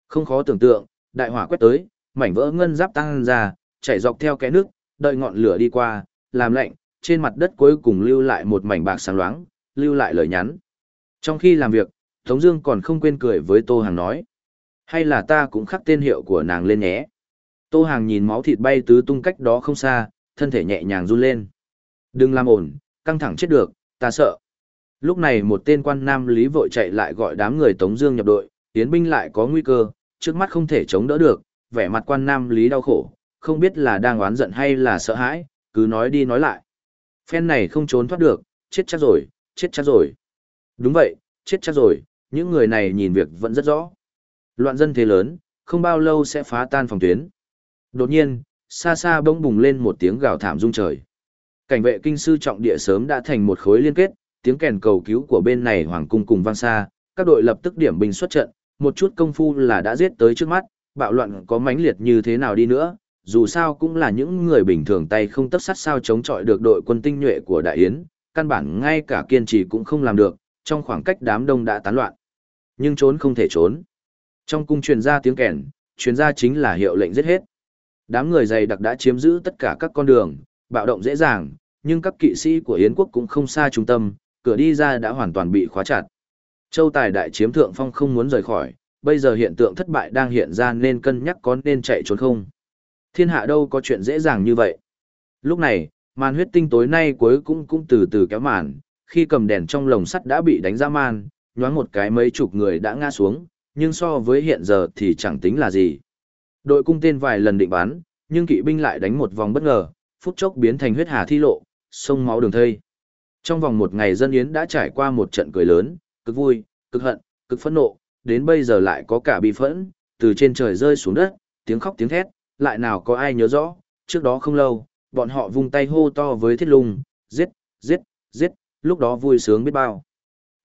Không khó tưởng tượng, đại hỏa quét tới, mảnh vỡ ngân giáp tăng ra, chảy dọc theo kẽ nước, đợi ngọn lửa đi qua, làm lạnh, trên mặt đất cuối cùng lưu lại một mảnh bạc sáng loáng, lưu lại lời nhắn. Trong khi làm việc, Tống Dương còn không quên cười với Tô Hàng nói, hay là ta cũng khắc tên hiệu của nàng lên nhé. Tô Hàng nhìn máu thịt bay tứ tung cách đó không xa, thân thể nhẹ nhàng run lên. Đừng làm ổn, căng thẳng chết được, ta sợ. Lúc này một tên quan nam lý vội chạy lại gọi đám người Tống Dương nhập đội, tiến binh lại có nguy cơ, trước mắt không thể chống đỡ được, vẻ mặt quan nam lý đau khổ, không biết là đang oán giận hay là sợ hãi, cứ nói đi nói lại. Phen này không trốn thoát được, chết chắc rồi, chết chắc rồi. Đúng vậy, chết chắc rồi, những người này nhìn việc vẫn rất rõ. Loạn dân thế lớn, không bao lâu sẽ phá tan phòng tuyến. Đột nhiên, xa xa bỗng bùng lên một tiếng gào thảm rung trời. Cảnh vệ kinh sư trọng địa sớm đã thành một khối liên kết, tiếng kèn cầu cứu của bên này hoàng cung cùng vang xa, các đội lập tức điểm binh xuất trận, một chút công phu là đã giết tới trước mắt, bạo loạn có mãnh liệt như thế nào đi nữa, dù sao cũng là những người bình thường tay không tấp sắt sao chống chọi được đội quân tinh nhuệ của Đại Yến, căn bản ngay cả kiên trì cũng không làm được, trong khoảng cách đám đông đã tán loạn. Nhưng trốn không thể trốn. Trong cung truyền ra tiếng kèn, truyền ra chính là hiệu lệnh giết hết. Đám người dày đặc đã chiếm giữ tất cả các con đường, bạo động dễ dàng, nhưng các kỵ sĩ của Yến quốc cũng không xa trung tâm, cửa đi ra đã hoàn toàn bị khóa chặt. Châu Tài đại chiếm thượng phong không muốn rời khỏi, bây giờ hiện tượng thất bại đang hiện ra nên cân nhắc có nên chạy trốn không. Thiên hạ đâu có chuyện dễ dàng như vậy. Lúc này, màn huyết tinh tối nay cuối cũng cũng từ từ kéo màn, khi cầm đèn trong lồng sắt đã bị đánh ra man, nhoáng một cái mấy chục người đã ngã xuống, nhưng so với hiện giờ thì chẳng tính là gì. Đội cung tên vài lần định bắn, nhưng kỵ binh lại đánh một vòng bất ngờ, phút chốc biến thành huyết hà thi lộ, sông máu đường thây. Trong vòng một ngày dân yến đã trải qua một trận cười lớn, cực vui, cực hận, cực phẫn nộ, đến bây giờ lại có cả bi phẫn, từ trên trời rơi xuống đất, tiếng khóc tiếng thét, lại nào có ai nhớ rõ, trước đó không lâu, bọn họ vung tay hô to với thiết lung, giết, giết, giết, lúc đó vui sướng biết bao.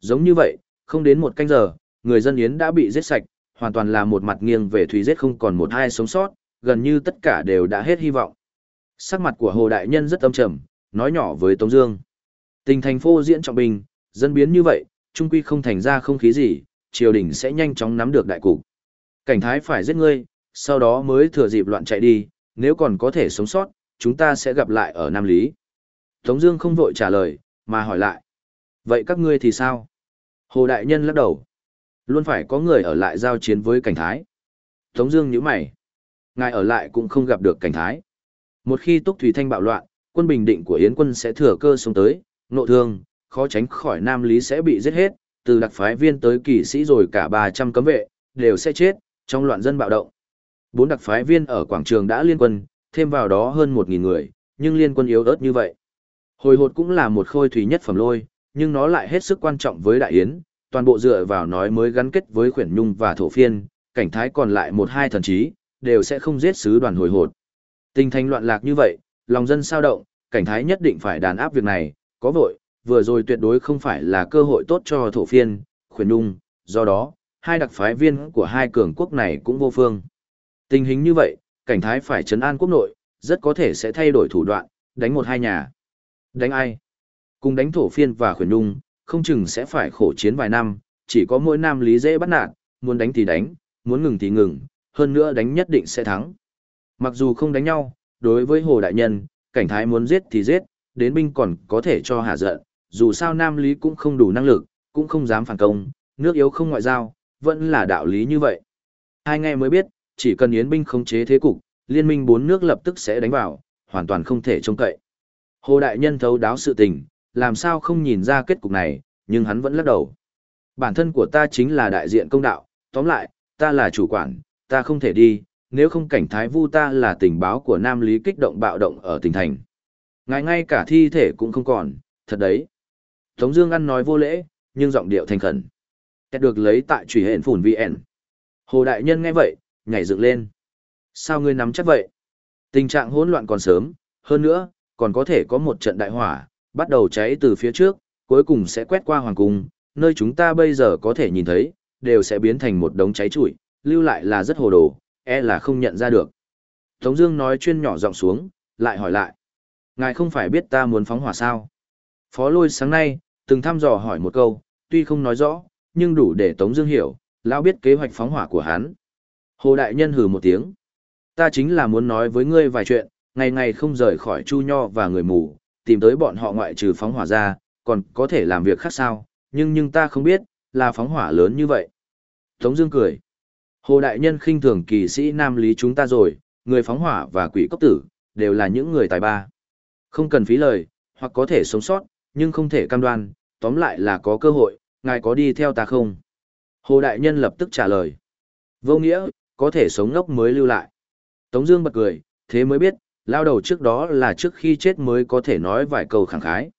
Giống như vậy, không đến một canh giờ, người dân Yến đã bị giết sạch, hoàn toàn là một mặt nghiêng về thủy giết không còn một hai sống sót, gần như tất cả đều đã hết hy vọng. Sắc mặt của Hồ Đại Nhân rất âm trầm, nói nhỏ với Tống Dương. Tình thành phố diễn trọng bình, dân biến như vậy, trung quy không thành ra không khí gì, triều đình sẽ nhanh chóng nắm được đại cục. Cảnh thái phải giết ngươi, sau đó mới thừa dịp loạn chạy đi, nếu còn có thể sống sót, chúng ta sẽ gặp lại ở Nam Lý. Tống Dương không vội trả lời, mà hỏi lại. Vậy các ngươi thì sao? Hồ Đại Nhân lắc đầu. Luôn phải có người ở lại giao chiến với cảnh thái. Tống Dương nhíu mày. Ngài ở lại cũng không gặp được cảnh thái. Một khi Túc Thủy Thanh bạo loạn, quân bình định của Yến quân sẽ thừa cơ xuống tới, nội thương, khó tránh khỏi Nam Lý sẽ bị giết hết, từ đặc phái viên tới kỵ sĩ rồi cả 300 cấm vệ, đều sẽ chết, trong loạn dân bạo động. Bốn đặc phái viên ở quảng trường đã liên quân, thêm vào đó hơn 1.000 người, nhưng liên quân yếu ớt như vậy. Hồi hột cũng là một khôi thủy nhất phẩm lôi, nhưng nó lại hết sức quan trọng với đại yến, toàn bộ dựa vào nói mới gắn kết với khuyển nhung và thổ phiên, cảnh thái còn lại một hai thần trí, đều sẽ không giết sứ đoàn hồi hột. Tình thành loạn lạc như vậy, lòng dân sao động, cảnh thái nhất định phải đàn áp việc này, có vội, vừa rồi tuyệt đối không phải là cơ hội tốt cho thổ phiên, khuyển nhung, do đó, hai đặc phái viên của hai cường quốc này cũng vô phương. Tình hình như vậy, cảnh thái phải chấn an quốc nội, rất có thể sẽ thay đổi thủ đoạn, đánh một hai nhà. Đánh ai? Cùng đánh thổ phiên và khuyển nhung, không chừng sẽ phải khổ chiến vài năm, chỉ có mỗi nam lý dễ bắt nạt, muốn đánh thì đánh, muốn ngừng thì ngừng, hơn nữa đánh nhất định sẽ thắng. Mặc dù không đánh nhau, đối với Hồ Đại Nhân, cảnh thái muốn giết thì giết, đến binh còn có thể cho hạ giận, dù sao Nam Lý cũng không đủ năng lực, cũng không dám phản công, nước yếu không ngoại giao, vẫn là đạo lý như vậy. Hai ngày mới biết, chỉ cần Yến binh khống chế thế cục, liên minh bốn nước lập tức sẽ đánh vào, hoàn toàn không thể trông cậy. Hồ Đại Nhân thấu đáo sự tình, làm sao không nhìn ra kết cục này, nhưng hắn vẫn lắc đầu. Bản thân của ta chính là đại diện công đạo, tóm lại, ta là chủ quản, ta không thể đi, nếu không cảnh thái vu ta là tình báo của Nam Lý kích động bạo động ở tỉnh thành. Ngài ngay cả thi thể cũng không còn, thật đấy. Tống Dương ăn nói vô lễ, nhưng giọng điệu thành khẩn. Kết được lấy tại truy hẹn phủn VN. Hồ Đại Nhân nghe vậy, nhảy dựng lên. Sao ngươi nắm chắc vậy? Tình trạng hỗn loạn còn sớm, hơn nữa, còn có thể có một trận đại hỏa, bắt đầu cháy từ phía trước, cuối cùng sẽ quét qua hoàng cung, nơi chúng ta bây giờ có thể nhìn thấy, đều sẽ biến thành một đống cháy trụi, lưu lại là rất hồ đồ, e là không nhận ra được. Tống Dương nói chuyên nhỏ giọng xuống, lại hỏi lại, ngài không phải biết ta muốn phóng hỏa sao? Phó Lôi sáng nay từng thăm dò hỏi một câu, tuy không nói rõ, nhưng đủ để Tống Dương hiểu, lão biết kế hoạch phóng hỏa của hắn. Hồ Đại Nhân hừ một tiếng, ta chính là muốn nói với ngươi vài chuyện, ngày ngày không rời khỏi Chu Nho và người mù, tìm tới bọn họ ngoại trừ phóng hỏa ra, còn có thể làm việc khác sao? Nhưng nhưng ta không biết, là phóng hỏa lớn như vậy. Tống Dương cười. Hồ Đại Nhân khinh thường kỳ sĩ Nam Lý chúng ta rồi, người phóng hỏa và quỷ cốc tử, đều là những người tài ba. Không cần phí lời, hoặc có thể sống sót, nhưng không thể cam đoan, tóm lại là có cơ hội, ngài có đi theo ta không? Hồ Đại Nhân lập tức trả lời. Vô nghĩa, có thể sống ngốc mới lưu lại. Tống Dương bật cười, thế mới biết, lao đầu trước đó là trước khi chết mới có thể nói vài câu khẳng khái.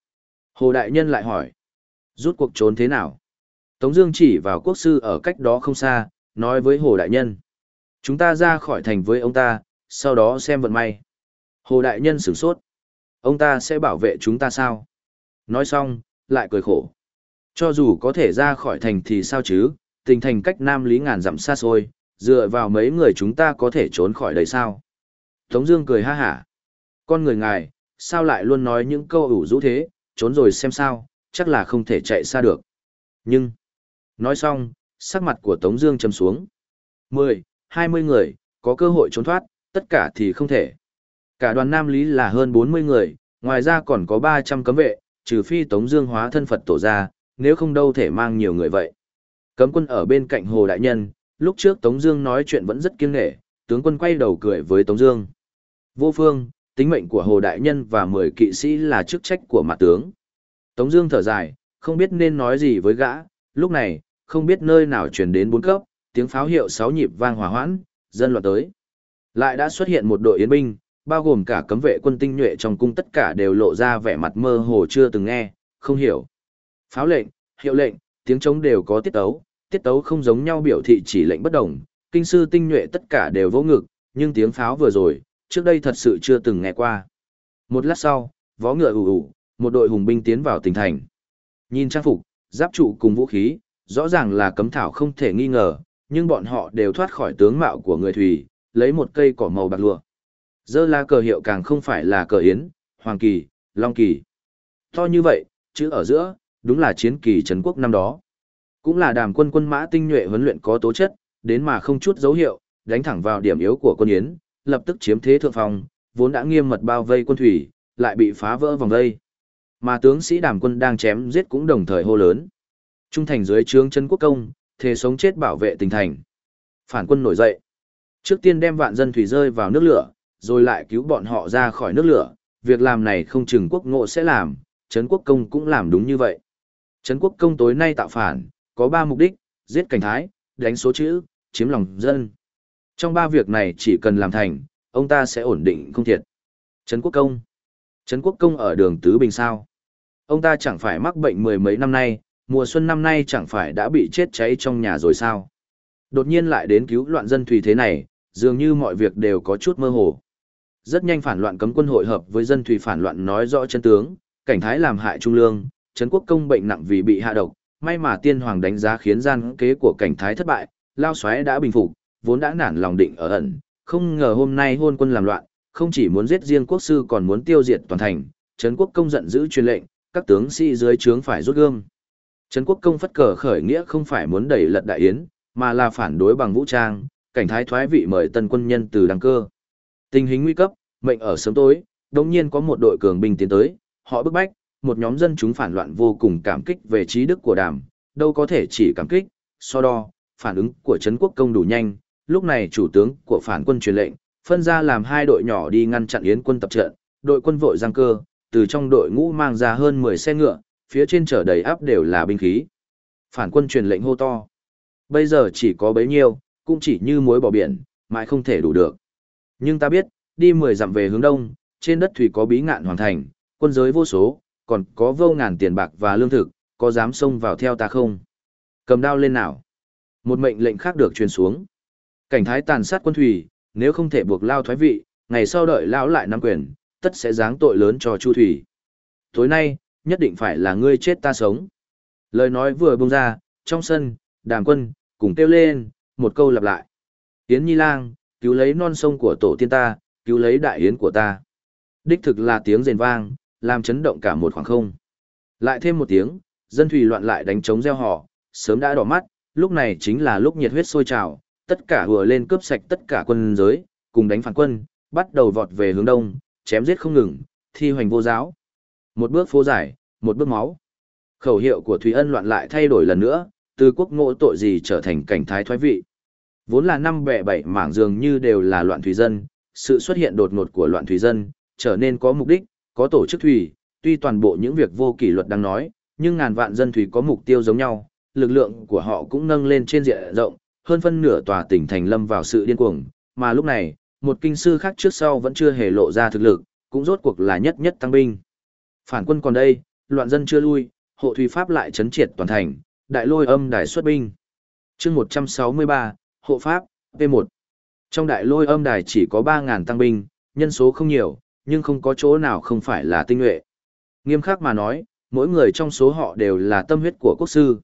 Hồ Đại Nhân lại hỏi, rút cuộc trốn thế nào? Tống Dương chỉ vào quốc sư ở cách đó không xa, nói với Hồ Đại Nhân. Chúng ta ra khỏi thành với ông ta, sau đó xem vận may. Hồ Đại Nhân sửng sốt. Ông ta sẽ bảo vệ chúng ta sao? Nói xong, lại cười khổ. Cho dù có thể ra khỏi thành thì sao chứ, tình thành cách Nam Lý ngàn dặm xa xôi, dựa vào mấy người chúng ta có thể trốn khỏi đây sao? Tống Dương cười ha hả. Con người ngài, sao lại luôn nói những câu ủ rũ thế, trốn rồi xem sao, chắc là không thể chạy xa được. Nhưng, nói xong, sắc mặt của Tống Dương trầm xuống. Mười, hai mươi người, có cơ hội trốn thoát, tất cả thì không thể. Cả đoàn Nam Lý là hơn bốn mươi người, ngoài ra còn có ba trăm cấm vệ, trừ phi Tống Dương hóa thân Phật tổ ra, nếu không đâu thể mang nhiều người vậy. Cấm quân ở bên cạnh Hồ Đại Nhân, lúc trước Tống Dương nói chuyện vẫn rất kiêng nể, tướng quân quay đầu cười với Tống Dương. Vô phương, tính mệnh của Hồ Đại Nhân và mười kỵ sĩ là chức trách của mặt tướng. Tống Dương thở dài, không biết nên nói gì với gã. Lúc này, không biết nơi nào truyền đến bốn cấp, tiếng pháo hiệu sáu nhịp vang hòa hoãn, dân loạt tới. Lại đã xuất hiện một đội yến binh, bao gồm cả cấm vệ quân tinh nhuệ trong cung tất cả đều lộ ra vẻ mặt mơ hồ chưa từng nghe, không hiểu. Pháo lệnh, hiệu lệnh, tiếng trống đều có tiết tấu, tiết tấu không giống nhau biểu thị chỉ lệnh bất đồng, kinh sư tinh nhuệ tất cả đều vô ngực, nhưng tiếng pháo vừa rồi, trước đây thật sự chưa từng nghe qua. Một lát sau, vó ngựa ủ ủ, một đội hùng binh tiến vào tỉnh thành. Nhìn trang phục, giáp trụ cùng vũ khí, rõ ràng là cấm thảo không thể nghi ngờ, nhưng bọn họ đều thoát khỏi tướng mạo của người Thủy, lấy một cây cỏ màu bạc lụa. Dơ là cờ hiệu càng không phải là cờ yến, hoàng kỳ, long kỳ. To như vậy, chữ ở giữa, đúng là chiến kỳ Trấn Quốc năm đó. Cũng là đàm quân quân mã tinh nhuệ huấn luyện có tố chất, đến mà không chút dấu hiệu, đánh thẳng vào điểm yếu của quân yến, lập tức chiếm thế thượng phòng, vốn đã nghiêm mật bao vây quân thủy, lại bị phá vỡ vòng vây. Mà tướng sĩ đàm quân đang chém giết cũng đồng thời hô lớn. Trung thành dưới trướng chân quốc công, thề sống chết bảo vệ tỉnh thành. Phản quân nổi dậy. Trước tiên đem vạn dân thủy rơi vào nước lửa, rồi lại cứu bọn họ ra khỏi nước lửa. Việc làm này không chừng quốc ngộ sẽ làm, Trấn quốc công cũng làm đúng như vậy. Trấn quốc công tối nay tạo phản, có ba mục đích, giết cảnh thái, đánh số chữ, chiếm lòng dân. Trong ba việc này chỉ cần làm thành, ông ta sẽ ổn định không thiệt. Trấn quốc công. Trấn quốc công ở đường Tứ Bình sao? Ông ta chẳng phải mắc bệnh mười mấy năm nay, mùa xuân năm nay chẳng phải đã bị chết cháy trong nhà rồi sao? Đột nhiên lại đến cứu loạn dân thủy thế này, dường như mọi việc đều có chút mơ hồ. Rất nhanh phản loạn cấm quân hội hợp với dân thủy phản loạn nói rõ chân tướng, cảnh thái làm hại trung lương, Trấn quốc công bệnh nặng vì bị hạ độc, may mà tiên hoàng đánh giá khiến gian kế của cảnh thái thất bại, lao xoáy đã bình phục, vốn đã nản lòng định ở ẩn, không ngờ hôm nay hôn quân làm loạn, không chỉ muốn giết riêng quốc sư còn muốn tiêu diệt toàn thành, Trấn quốc công giận giữ truyền lệnh, các tướng sĩ dưới trướng phải rút gươm. Trấn quốc công phất cờ khởi nghĩa không phải muốn đẩy lật đại yến, mà là phản đối bằng vũ trang, cảnh thái thoái vị mời tân quân nhân từ đăng cơ. Tình hình nguy cấp, mệnh ở sớm tối, đột nhiên có một đội cường binh tiến tới, họ bức bách, một nhóm dân chúng phản loạn vô cùng cảm kích về trí đức của đàm, đâu có thể chỉ cảm kích, so đo, phản ứng của Trấn quốc công đủ nhanh, lúc này chủ tướng của phản quân truyền lệnh, phân ra làm hai đội nhỏ đi ngăn chặn yến quân tập trận, đội quân vội giang cơ, từ trong đội ngũ mang ra hơn 10 xe ngựa, phía trên chở đầy áp đều là binh khí. Phản quân truyền lệnh hô to. Bây giờ chỉ có bấy nhiêu, cũng chỉ như muối bỏ biển, mãi không thể đủ được. Nhưng ta biết, đi 10 dặm về hướng đông, trên đất thủy có bí ngạn hoàn thành, quân giới vô số, còn có vô ngàn tiền bạc và lương thực, có dám xông vào theo ta không? Cầm đao lên nào. Một mệnh lệnh khác được truyền xuống. Cảnh thái tàn sát quân thủy, nếu không thể buộc lao thoái vị, ngày sau đợi lão lại nắm quyền, tất sẽ giáng tội lớn cho Chu Thủy. Tối nay, nhất định phải là ngươi chết ta sống. Lời nói vừa bung ra, trong sân, đàm quân, cùng kêu lên, một câu lặp lại. Yến Nhi Lang, cứu lấy non sông của tổ tiên ta, cứu lấy đại yến của ta. Đích thực là tiếng rền vang, làm chấn động cả một khoảng không. Lại thêm một tiếng, dân thủy loạn lại đánh trống gieo họ, sớm đã đỏ mắt, lúc này chính là lúc nhiệt huyết sôi trào, tất cả hùa lên cướp sạch tất cả quân giới, cùng đánh phản quân, bắt đầu vọt về hướng đông, chém giết không ngừng, thi hoành vô giáo. Một bước phố giải, một bước máu. Khẩu hiệu của Thúy Ân loạn lại thay đổi lần nữa, từ quốc ngộ tội gì trở thành cảnh thái thoái vị. Vốn là năm bẻ bảy mảng dường như đều là loạn thủy dân, sự xuất hiện đột ngột của loạn thủy dân, trở nên có mục đích, có tổ chức thủy, tuy toàn bộ những việc vô kỷ luật đang nói, nhưng ngàn vạn dân thủy có mục tiêu giống nhau, lực lượng của họ cũng nâng lên trên diện rộng, hơn phân nửa tòa tỉnh thành lâm vào sự điên cuồng, mà lúc này, một kinh sư khác trước sau vẫn chưa hề lộ ra thực lực, cũng rốt cuộc là nhất nhất tăng binh. Phản quân còn đây, loạn dân chưa lui, hộ thủy pháp lại chấn triệt toàn thành, đại lôi âm đài xuất binh. chương 163, hộ pháp, P1. Trong đại lôi âm đài chỉ có 3.000 tăng binh, nhân số không nhiều, nhưng không có chỗ nào không phải là tinh nhuệ. Nghiêm khắc mà nói, mỗi người trong số họ đều là tâm huyết của quốc sư.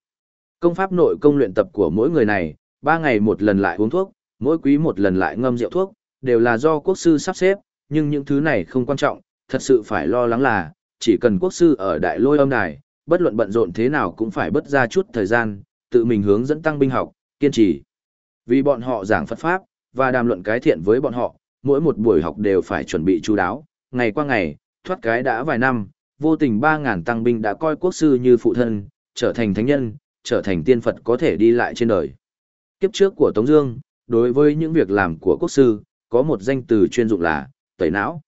Công pháp nội công luyện tập của mỗi người này, ba ngày một lần lại uống thuốc, mỗi quý một lần lại ngâm rượu thuốc, đều là do quốc sư sắp xếp, nhưng những thứ này không quan trọng, thật sự phải lo lắng là, chỉ cần quốc sư ở đại lôi âm đài, bất luận bận rộn thế nào cũng phải bất ra chút thời gian, tự mình hướng dẫn tăng binh học, kiên trì. Vì bọn họ giảng Phật Pháp, và đàm luận cái thiện với bọn họ, mỗi một buổi học đều phải chuẩn bị chú đáo, ngày qua ngày, thoát cái đã vài năm, vô tình 3.000 tăng binh đã coi quốc sư như phụ thân, trở thành thánh nhân, trở thành tiên Phật có thể đi lại trên đời. Kiếp trước của Tống Dương, đối với những việc làm của quốc sư, có một danh từ chuyên dụng là tẩy não.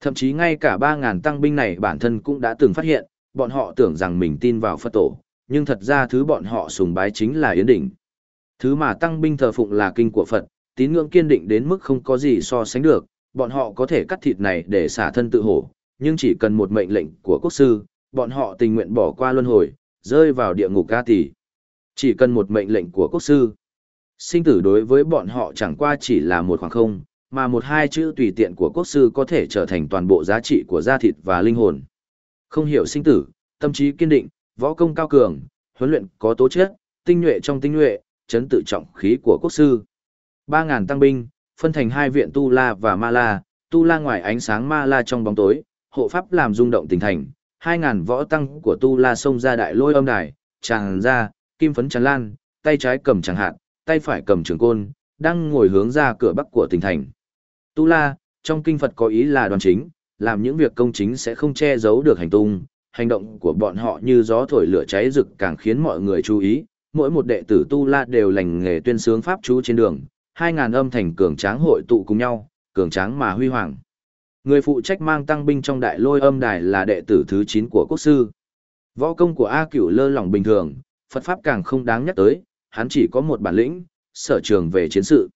Thậm chí ngay cả 3.000 tăng binh này bản thân cũng đã từng phát hiện, bọn họ tưởng rằng mình tin vào Phật tổ, nhưng thật ra thứ bọn họ sùng bái chính là Yến Đỉnh. Thứ mà tăng binh thờ phụng là kinh của Phật, tín ngưỡng kiên định đến mức không có gì so sánh được, bọn họ có thể cắt thịt này để xả thân tự hổ, nhưng chỉ cần một mệnh lệnh của quốc sư, bọn họ tình nguyện bỏ qua luân hồi, rơi vào địa ngục ca tỷ. Chỉ cần một mệnh lệnh của quốc sư. Sinh tử đối với bọn họ chẳng qua chỉ là một khoảng không, mà một hai chữ tùy tiện của quốc sư có thể trở thành toàn bộ giá trị của da thịt và linh hồn. Không hiểu sinh tử, tâm trí kiên định, võ công cao cường, huấn luyện có tố chất, tinh nhuệ trong tinh nhuệ, chấn tự trọng khí của quốc sư. 3.000 tăng binh, phân thành hai viện Tu La và Ma La, Tu La ngoài ánh sáng Ma La trong bóng tối, hộ pháp làm rung động tình thành, 2.000 võ tăng của Tu La xông ra đại lôi âm đài, tràn ra, kim phấn tràn lan, tay trái cầm chẳng hạn, tay phải cầm trường côn, đang ngồi hướng ra cửa bắc của tỉnh thành. Tu La, trong kinh Phật có ý là đoàn chính, làm những việc công chính sẽ không che giấu được hành tung, hành động của bọn họ như gió thổi lửa cháy rực càng khiến mọi người chú ý, mỗi một đệ tử Tu La đều lành nghề tuyên sướng pháp chú trên đường, hai ngàn âm thành cường tráng hội tụ cùng nhau, cường tráng mà huy hoàng. Người phụ trách mang tăng binh trong đại lôi âm đài là đệ tử thứ 9 của quốc sư. Võ công của A Cửu lơ lỏng bình thường, Phật Pháp càng không đáng nhắc tới, hắn chỉ có một bản lĩnh, sở trường về chiến sự.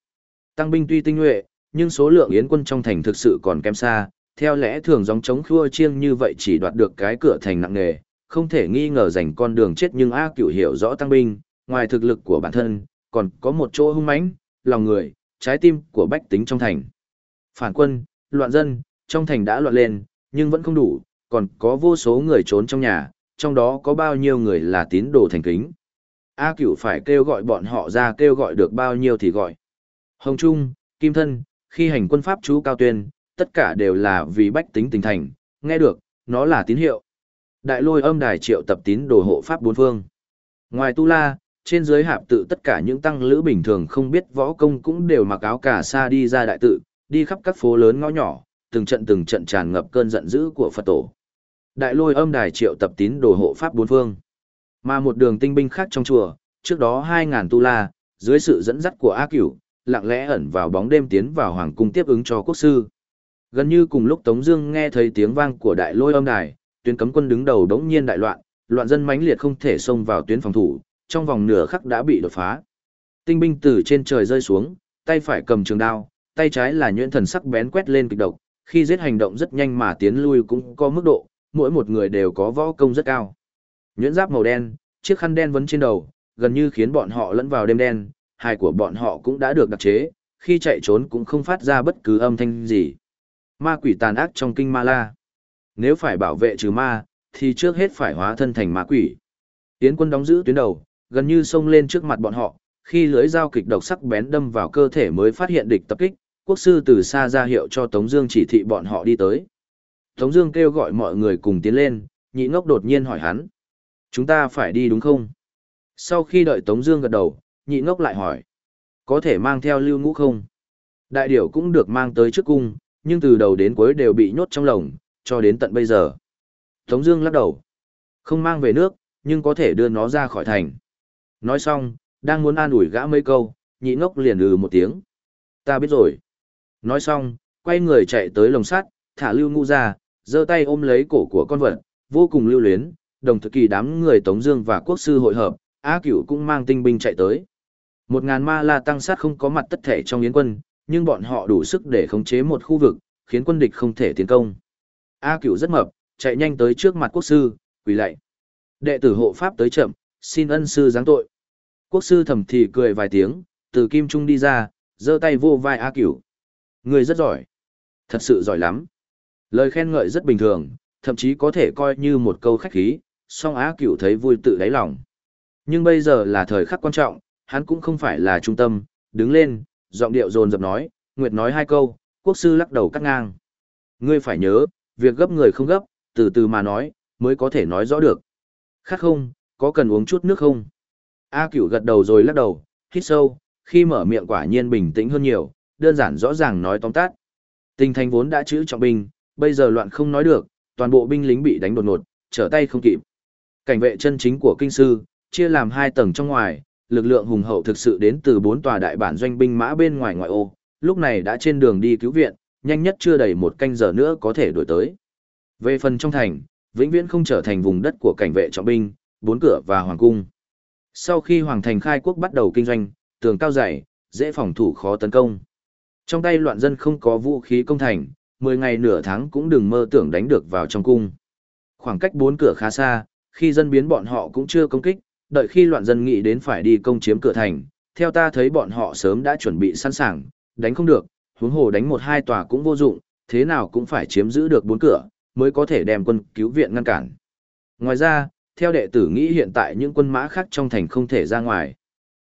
Tăng binh tuy tinh nhuệ, nhưng số lượng yến quân trong thành thực sự còn kém xa, theo lẽ thường dòng chống khua chiêng như vậy chỉ đoạt được cái cửa thành nặng nề, không thể nghi ngờ giành con đường chết nhưng A Cửu hiểu rõ tăng binh, ngoài thực lực của bản thân, còn có một chỗ hung mãnh, lòng người, trái tim của bách tính trong thành. Phản quân, loạn dân, trong thành đã loạn lên, nhưng vẫn không đủ, còn có vô số người trốn trong nhà, trong đó có bao nhiêu người là tín đồ thành kính. A cửu phải kêu gọi bọn họ ra kêu gọi được bao nhiêu thì gọi. Hồng Trung, Kim Thân, khi hành quân Pháp chú cao tuyên, tất cả đều là vì bách tính tình thành, nghe được, nó là tín hiệu. Đại lôi âm đài triệu tập tín đồ hộ Pháp bốn phương. Ngoài Tu La, trên dưới hạp tự tất cả những tăng lữ bình thường không biết võ công cũng đều mặc áo cả sa đi ra đại tự, đi khắp các phố lớn ngõ nhỏ, từng trận từng trận tràn ngập cơn giận dữ của Phật tổ. Đại lôi âm đài triệu tập tín đồ hộ pháp bốn phương. Mà một đường tinh binh khác trong chùa, trước đó 2.000 tu la, dưới sự dẫn dắt của A Cửu, lặng lẽ ẩn vào bóng đêm tiến vào hoàng cung tiếp ứng cho quốc sư. Gần như cùng lúc Tống Dương nghe thấy tiếng vang của đại lôi âm đài, tuyến cấm quân đứng đầu đống nhiên đại loạn, loạn dân mãnh liệt không thể xông vào tuyến phòng thủ, trong vòng nửa khắc đã bị đột phá. Tinh binh từ trên trời rơi xuống, tay phải cầm trường đao, tay trái là nhuyễn thần sắc bén quét lên kịch độc, khi giết hành động rất nhanh mà tiến lui cũng có mức độ, mỗi một người đều có võ công rất cao. Nhuyễn giáp màu đen, chiếc khăn đen vấn trên đầu, gần như khiến bọn họ lẫn vào đêm đen, Hai của bọn họ cũng đã được đặc chế, khi chạy trốn cũng không phát ra bất cứ âm thanh gì. Ma quỷ tàn ác trong kinh ma la. Nếu phải bảo vệ trừ ma, thì trước hết phải hóa thân thành ma quỷ. Tiến quân đóng giữ tuyến đầu, gần như xông lên trước mặt bọn họ, khi lưỡi dao kịch độc sắc bén đâm vào cơ thể mới phát hiện địch tập kích, quốc sư từ xa ra hiệu cho Tống Dương chỉ thị bọn họ đi tới. Tống Dương kêu gọi mọi người cùng tiến lên, nhị ngốc đột nhiên hỏi hắn, chúng ta phải đi đúng không? Sau khi đợi Tống Dương gật đầu, nhị ngốc lại hỏi, có thể mang theo lưu ngũ không? Đại điểu cũng được mang tới trước cung, nhưng từ đầu đến cuối đều bị nhốt trong lồng, cho đến tận bây giờ. Tống Dương lắc đầu, không mang về nước, nhưng có thể đưa nó ra khỏi thành. Nói xong, đang muốn an ủi gã mấy câu, nhị ngốc liền ừ một tiếng. Ta biết rồi. Nói xong, quay người chạy tới lồng sắt, thả lưu ngũ ra, giơ tay ôm lấy cổ của con vật, vô cùng lưu luyến, đồng thời kỳ đám người Tống Dương và quốc sư hội hợp, Á Cửu cũng mang tinh binh chạy tới. Một ngàn ma la tăng sát không có mặt tất thể trong yến quân, nhưng bọn họ đủ sức để khống chế một khu vực, khiến quân địch không thể tiến công. A Cửu rất mập, chạy nhanh tới trước mặt quốc sư, quỳ lạy. Đệ tử hộ pháp tới chậm, xin ân sư giáng tội. Quốc sư thầm thì cười vài tiếng, từ kim trung đi ra, giơ tay vô vai A Cửu. Người rất giỏi. Thật sự giỏi lắm. Lời khen ngợi rất bình thường, thậm chí có thể coi như một câu khách khí, song á Cửu thấy vui tự đáy lòng. Nhưng bây giờ là thời khắc quan trọng, hắn cũng không phải là trung tâm, đứng lên, giọng điệu dồn dập nói, Nguyệt nói hai câu, quốc sư lắc đầu cắt ngang. Ngươi phải nhớ, việc gấp người không gấp, từ từ mà nói, mới có thể nói rõ được. Khát không, có cần uống chút nước không? A cửu gật đầu rồi lắc đầu, hít sâu, khi mở miệng quả nhiên bình tĩnh hơn nhiều, đơn giản rõ ràng nói tóm tắt. Tình thành vốn đã chữ trọng binh, bây giờ loạn không nói được, toàn bộ binh lính bị đánh đột ngột, trở tay không kịp. Cảnh vệ chân chính của kinh sư, chia làm hai tầng trong ngoài, lực lượng hùng hậu thực sự đến từ bốn tòa đại bản doanh binh mã bên ngoài ngoại ô, lúc này đã trên đường đi cứu viện, nhanh nhất chưa đầy một canh giờ nữa có thể đổi tới. Về phần trong thành, vĩnh viễn không trở thành vùng đất của cảnh vệ trọng binh, bốn cửa và hoàng cung. Sau khi hoàng thành khai quốc bắt đầu kinh doanh, tường cao dày, dễ phòng thủ khó tấn công. Trong tay loạn dân không có vũ khí công thành, 10 ngày nửa tháng cũng đừng mơ tưởng đánh được vào trong cung. Khoảng cách bốn cửa khá xa, khi dân biến bọn họ cũng chưa công kích, đợi khi loạn dân nghĩ đến phải đi công chiếm cửa thành, theo ta thấy bọn họ sớm đã chuẩn bị sẵn sàng, đánh không được, huống hồ đánh một hai tòa cũng vô dụng, thế nào cũng phải chiếm giữ được bốn cửa, mới có thể đem quân cứu viện ngăn cản. Ngoài ra, theo đệ tử nghĩ hiện tại những quân mã khác trong thành không thể ra ngoài.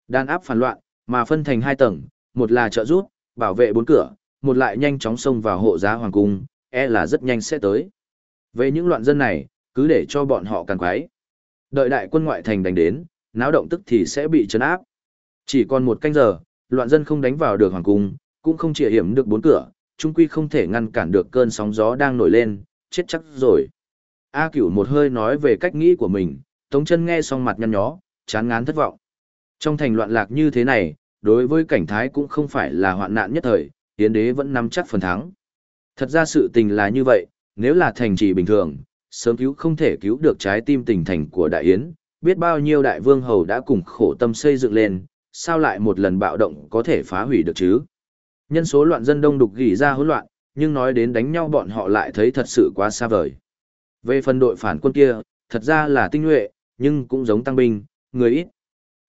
Đàn áp phản loạn, mà phân thành hai tầng, một là trợ giúp, bảo vệ bốn cửa, một lại nhanh chóng xông vào hộ giá hoàng cung, e là rất nhanh sẽ tới. Về những loạn dân này, cứ để cho bọn họ càng quái. Đợi đại quân ngoại thành đánh đến, náo động tức thì sẽ bị chấn áp. Chỉ còn một canh giờ, loạn dân không đánh vào được hoàng cung, cũng không chỉ hiểm được bốn cửa, chung quy không thể ngăn cản được cơn sóng gió đang nổi lên, chết chắc rồi. A cửu một hơi nói về cách nghĩ của mình, Tống chân nghe xong mặt nhăn nhó, chán ngán thất vọng. Trong thành loạn lạc như thế này, đối với cảnh thái cũng không phải là hoạn nạn nhất thời, hiến đế vẫn nắm chắc phần thắng. Thật ra sự tình là như vậy, nếu là thành trì bình thường, sớm cứu không thể cứu được trái tim tình thành của đại yến, biết bao nhiêu đại vương hầu đã cùng khổ tâm xây dựng lên, sao lại một lần bạo động có thể phá hủy được chứ? Nhân số loạn dân đông đục gỉ ra hỗn loạn, nhưng nói đến đánh nhau bọn họ lại thấy thật sự quá xa vời. Về phần đội phản quân kia, thật ra là tinh nhuệ, nhưng cũng giống tăng binh, người ít.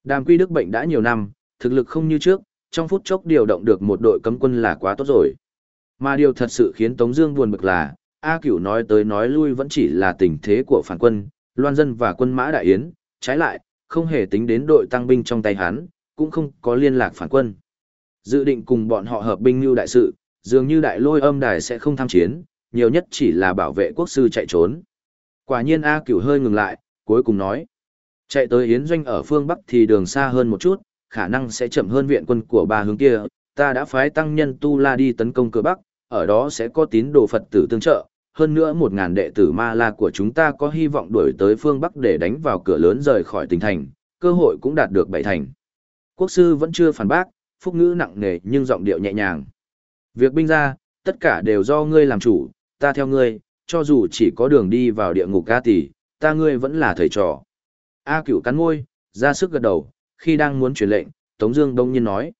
Đàm quy đức bệnh đã nhiều năm, thực lực không như trước, trong phút chốc điều động được một đội cấm quân là quá tốt rồi. Mà điều thật sự khiến Tống Dương buồn bực là, A Cửu nói tới nói lui vẫn chỉ là tình thế của phản quân, loan dân và quân mã đại yến, trái lại, không hề tính đến đội tăng binh trong tay hắn, cũng không có liên lạc phản quân. Dự định cùng bọn họ hợp binh lưu đại sự, dường như đại lôi âm đài sẽ không tham chiến, nhiều nhất chỉ là bảo vệ quốc sư chạy trốn. Quả nhiên A Cửu hơi ngừng lại, cuối cùng nói. Chạy tới Yến Doanh ở phương Bắc thì đường xa hơn một chút, khả năng sẽ chậm hơn viện quân của ba hướng kia, ta đã phái tăng nhân Tu La đi tấn công cửa Bắc, ở đó sẽ có tín đồ Phật tử tương trợ, hơn nữa một ngàn đệ tử Ma La của chúng ta có hy vọng đuổi tới phương Bắc để đánh vào cửa lớn rời khỏi tỉnh thành, cơ hội cũng đạt được bảy thành. Quốc sư vẫn chưa phản bác, phúc ngữ nặng nề nhưng giọng điệu nhẹ nhàng. Việc binh ra, tất cả đều do ngươi làm chủ, ta theo ngươi, cho dù chỉ có đường đi vào địa ngục ca tỷ, ta ngươi vẫn là thầy trò. A cửu cắn môi, ra sức gật đầu, khi đang muốn truyền lệnh, Tống Dương đông nhiên nói.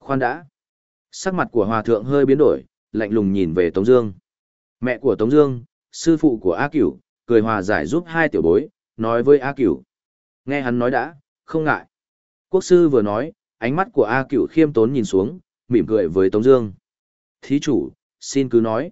Khoan đã. Sắc mặt của Hòa Thượng hơi biến đổi, lạnh lùng nhìn về Tống Dương. Mẹ của Tống Dương, sư phụ của A Cửu, cười hòa giải giúp hai tiểu bối, nói với A Cửu. Nghe hắn nói đã, không ngại. Quốc sư vừa nói, ánh mắt của A Cửu khiêm tốn nhìn xuống, mỉm cười với Tống Dương. Thí chủ, xin cứ nói.